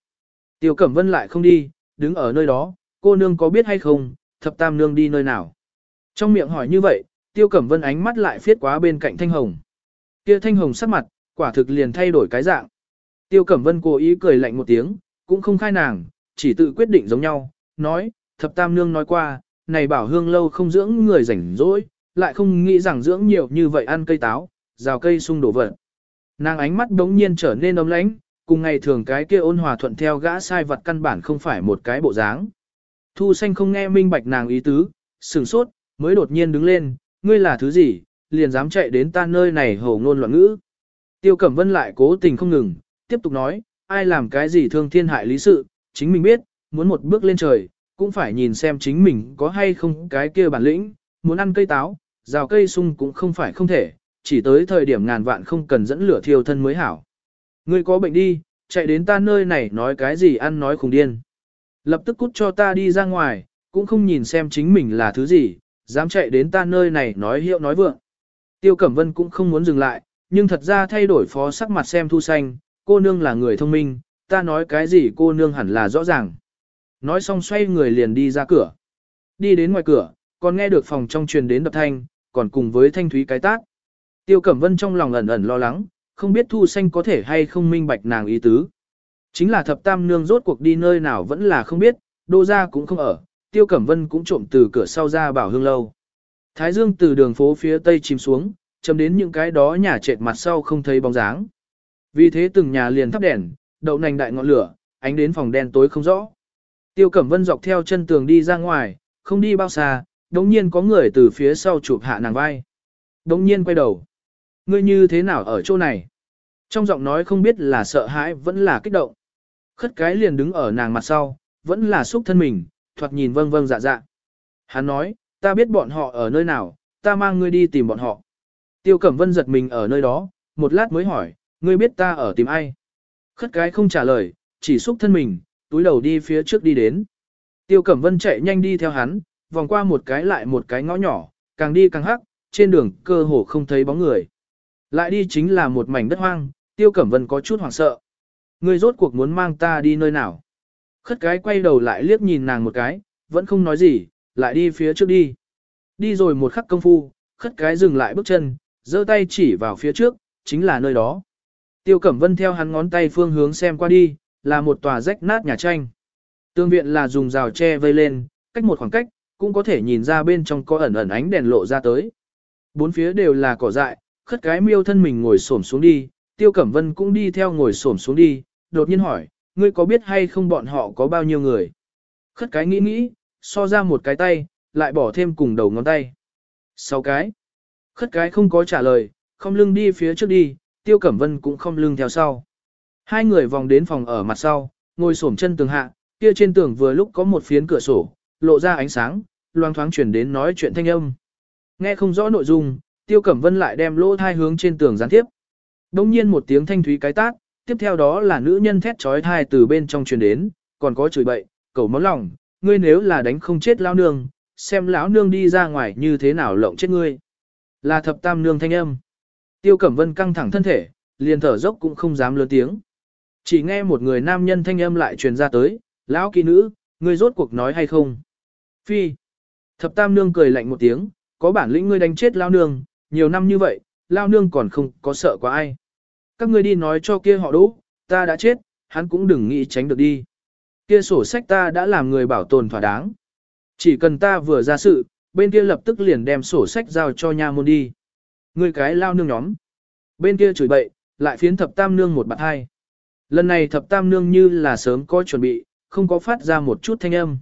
Tiêu Cẩm Vân lại không đi, đứng ở nơi đó, cô nương có biết hay không, thập tam nương đi nơi nào? Trong miệng hỏi như vậy, Tiêu Cẩm Vân ánh mắt lại phiết quá bên cạnh Thanh Hồng. Kia Thanh Hồng sắc mặt, quả thực liền thay đổi cái dạng. Tiêu Cẩm Vân cố ý cười lạnh một tiếng, cũng không khai nàng, chỉ tự quyết định giống nhau, nói, thập tam nương nói qua, này bảo hương lâu không dưỡng người rảnh rỗi, lại không nghĩ rằng dưỡng nhiều như vậy ăn cây táo, rào cây sung đổ vật. Nàng ánh mắt đống nhiên trở nên ấm lãnh, cùng ngày thường cái kia ôn hòa thuận theo gã sai vật căn bản không phải một cái bộ dáng. Thu xanh không nghe minh bạch nàng ý tứ, sừng sốt, mới đột nhiên đứng lên, ngươi là thứ gì, liền dám chạy đến ta nơi này hồ ngôn loạn ngữ. Tiêu Cẩm Vân lại cố tình không ngừng, tiếp tục nói, ai làm cái gì thương thiên hại lý sự, chính mình biết, muốn một bước lên trời, cũng phải nhìn xem chính mình có hay không cái kia bản lĩnh, muốn ăn cây táo, rào cây sung cũng không phải không thể, chỉ tới thời điểm ngàn vạn không cần dẫn lửa thiêu thân mới hảo. Ngươi có bệnh đi, chạy đến ta nơi này nói cái gì ăn nói khùng điên. Lập tức cút cho ta đi ra ngoài, cũng không nhìn xem chính mình là thứ gì, dám chạy đến ta nơi này nói hiệu nói vượng. Tiêu Cẩm Vân cũng không muốn dừng lại, nhưng thật ra thay đổi phó sắc mặt xem thu xanh, cô nương là người thông minh, ta nói cái gì cô nương hẳn là rõ ràng. Nói xong xoay người liền đi ra cửa. Đi đến ngoài cửa, còn nghe được phòng trong truyền đến đập thanh, còn cùng với thanh thúy cái tác. Tiêu Cẩm Vân trong lòng ẩn ẩn lo lắng, không biết thu xanh có thể hay không minh bạch nàng ý tứ. Chính là thập tam nương rốt cuộc đi nơi nào vẫn là không biết, đô gia cũng không ở, Tiêu Cẩm Vân cũng trộm từ cửa sau ra bảo hương lâu. Thái dương từ đường phố phía tây chìm xuống, chấm đến những cái đó nhà trệt mặt sau không thấy bóng dáng. Vì thế từng nhà liền thắp đèn, đậu nành đại ngọn lửa, ánh đến phòng đen tối không rõ. Tiêu Cẩm Vân dọc theo chân tường đi ra ngoài, không đi bao xa, đống nhiên có người từ phía sau chụp hạ nàng vai. Đống nhiên quay đầu. Ngươi như thế nào ở chỗ này? Trong giọng nói không biết là sợ hãi vẫn là kích động. Khất cái liền đứng ở nàng mặt sau, vẫn là xúc thân mình, thoạt nhìn vâng vâng dạ dạ. Hắn nói, ta biết bọn họ ở nơi nào, ta mang ngươi đi tìm bọn họ. Tiêu Cẩm Vân giật mình ở nơi đó, một lát mới hỏi, ngươi biết ta ở tìm ai? Khất cái không trả lời, chỉ xúc thân mình, túi đầu đi phía trước đi đến. Tiêu Cẩm Vân chạy nhanh đi theo hắn, vòng qua một cái lại một cái ngõ nhỏ, càng đi càng hắc, trên đường cơ hồ không thấy bóng người. Lại đi chính là một mảnh đất hoang, Tiêu Cẩm Vân có chút hoảng sợ. Ngươi rốt cuộc muốn mang ta đi nơi nào? Khất cái quay đầu lại liếc nhìn nàng một cái, vẫn không nói gì, lại đi phía trước đi. Đi rồi một khắc công phu, khất cái dừng lại bước chân, giơ tay chỉ vào phía trước, chính là nơi đó. Tiêu Cẩm Vân theo hắn ngón tay phương hướng xem qua đi, là một tòa rách nát nhà tranh. Tương viện là dùng rào tre vây lên, cách một khoảng cách, cũng có thể nhìn ra bên trong có ẩn ẩn ánh đèn lộ ra tới. Bốn phía đều là cỏ dại, khất cái miêu thân mình ngồi xổm xuống đi, Tiêu Cẩm Vân cũng đi theo ngồi xổm xuống đi, đột nhiên hỏi, ngươi có biết hay không bọn họ có bao nhiêu người? Khất cái nghĩ nghĩ, so ra một cái tay, lại bỏ thêm cùng đầu ngón tay. Sáu cái. Khất cái không có trả lời, không lưng đi phía trước đi, Tiêu Cẩm Vân cũng không lưng theo sau. Hai người vòng đến phòng ở mặt sau, ngồi xổm chân tường hạ, kia trên tường vừa lúc có một phiến cửa sổ, lộ ra ánh sáng, loang thoáng chuyển đến nói chuyện thanh âm. Nghe không rõ nội dung, Tiêu Cẩm Vân lại đem lỗ thai hướng trên tường gián tiếp. Đông nhiên một tiếng thanh thúy cái tát, tiếp theo đó là nữ nhân thét trói thai từ bên trong truyền đến, còn có chửi bậy, cầu máu lòng, ngươi nếu là đánh không chết lão nương, xem lão nương đi ra ngoài như thế nào lộng chết ngươi. Là thập tam nương thanh âm. Tiêu Cẩm Vân căng thẳng thân thể, liền thở dốc cũng không dám lớn tiếng. Chỉ nghe một người nam nhân thanh âm lại truyền ra tới, lão kỳ nữ, ngươi rốt cuộc nói hay không? Phi. Thập tam nương cười lạnh một tiếng, có bản lĩnh ngươi đánh chết lão nương, nhiều năm như vậy, lão nương còn không có sợ quá ai. Các ngươi đi nói cho kia họ đỗ, ta đã chết, hắn cũng đừng nghĩ tránh được đi. Kia sổ sách ta đã làm người bảo tồn thỏa đáng. Chỉ cần ta vừa ra sự, bên kia lập tức liền đem sổ sách giao cho nha môn đi. Người cái lao nương nhóm. Bên kia chửi bậy, lại phiến thập tam nương một bạn hai. Lần này thập tam nương như là sớm có chuẩn bị, không có phát ra một chút thanh âm.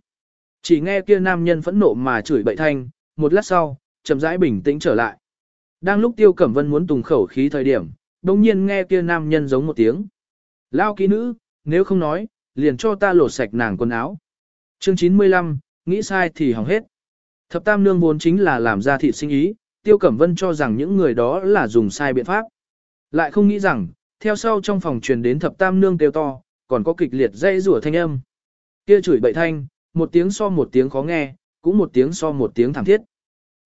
Chỉ nghe kia nam nhân phẫn nộ mà chửi bậy thanh, một lát sau, chậm rãi bình tĩnh trở lại. Đang lúc tiêu cẩm vân muốn tùng khẩu khí thời điểm, đồng nhiên nghe kia nam nhân giống một tiếng. Lao kỹ nữ, nếu không nói, liền cho ta lột sạch nàng quần áo. Chương 95, nghĩ sai thì hỏng hết. Thập tam nương vốn chính là làm ra thị sinh ý, Tiêu Cẩm Vân cho rằng những người đó là dùng sai biện pháp. Lại không nghĩ rằng, theo sau trong phòng truyền đến thập tam nương kêu to, còn có kịch liệt dây rủa thanh âm. Kia chửi bậy thanh, một tiếng so một tiếng khó nghe, cũng một tiếng so một tiếng thảm thiết.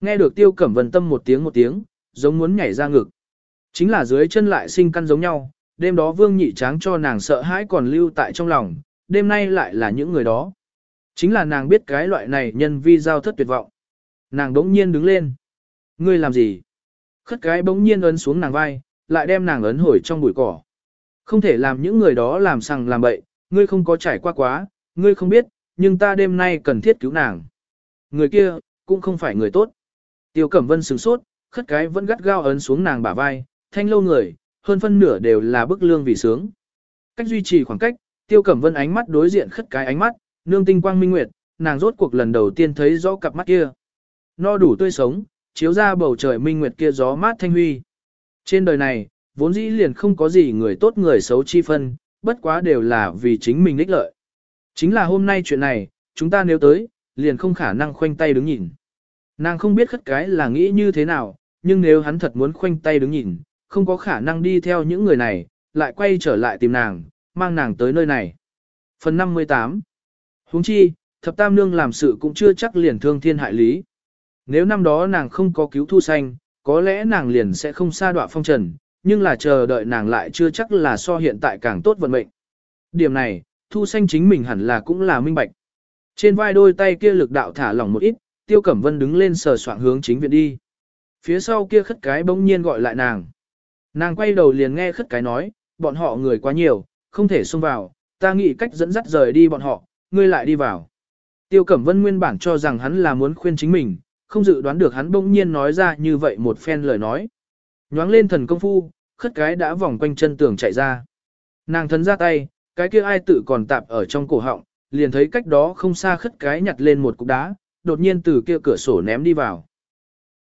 Nghe được Tiêu Cẩm Vân tâm một tiếng một tiếng, giống muốn nhảy ra ngực. Chính là dưới chân lại sinh căn giống nhau, đêm đó Vương Nhị Tráng cho nàng sợ hãi còn lưu tại trong lòng, đêm nay lại là những người đó. Chính là nàng biết cái loại này nhân vi giao thất tuyệt vọng. Nàng đống nhiên đứng lên. Ngươi làm gì? Khất cái bỗng nhiên ấn xuống nàng vai, lại đem nàng ấn hồi trong bụi cỏ. Không thể làm những người đó làm sằng làm bậy, ngươi không có trải qua quá, ngươi không biết, nhưng ta đêm nay cần thiết cứu nàng. Người kia, cũng không phải người tốt. Tiêu Cẩm Vân sửng sốt, khất cái vẫn gắt gao ấn xuống nàng bả vai, thanh lâu người, hơn phân nửa đều là bức lương vì sướng. Cách duy trì khoảng cách, Tiêu Cẩm Vân ánh mắt đối diện khất cái ánh mắt, nương tinh quang minh nguyệt, nàng rốt cuộc lần đầu tiên thấy rõ cặp mắt kia. No đủ tươi sống, chiếu ra bầu trời minh nguyệt kia gió mát thanh huy. Trên đời này, vốn dĩ liền không có gì người tốt người xấu chi phân, bất quá đều là vì chính mình ích lợi. Chính là hôm nay chuyện này, chúng ta nếu tới, liền không khả năng khoanh tay đứng nhìn. Nàng không biết khất cái là nghĩ như thế nào, nhưng nếu hắn thật muốn khoanh tay đứng nhìn, không có khả năng đi theo những người này, lại quay trở lại tìm nàng, mang nàng tới nơi này. Phần 58 huống chi, thập tam nương làm sự cũng chưa chắc liền thương thiên hại lý. Nếu năm đó nàng không có cứu thu xanh, có lẽ nàng liền sẽ không xa đọa phong trần, nhưng là chờ đợi nàng lại chưa chắc là so hiện tại càng tốt vận mệnh. Điểm này, thu xanh chính mình hẳn là cũng là minh bạch. Trên vai đôi tay kia lực đạo thả lỏng một ít, tiêu cẩm vân đứng lên sờ soạng hướng chính viện đi. Phía sau kia khất cái bỗng nhiên gọi lại nàng. Nàng quay đầu liền nghe khất cái nói, bọn họ người quá nhiều, không thể xông vào, ta nghĩ cách dẫn dắt rời đi bọn họ, ngươi lại đi vào. Tiêu Cẩm Vân nguyên bản cho rằng hắn là muốn khuyên chính mình, không dự đoán được hắn bỗng nhiên nói ra như vậy một phen lời nói. Nhoáng lên thần công phu, khất cái đã vòng quanh chân tường chạy ra. Nàng thân ra tay, cái kia ai tự còn tạp ở trong cổ họng, liền thấy cách đó không xa khất cái nhặt lên một cục đá, đột nhiên từ kia cửa sổ ném đi vào.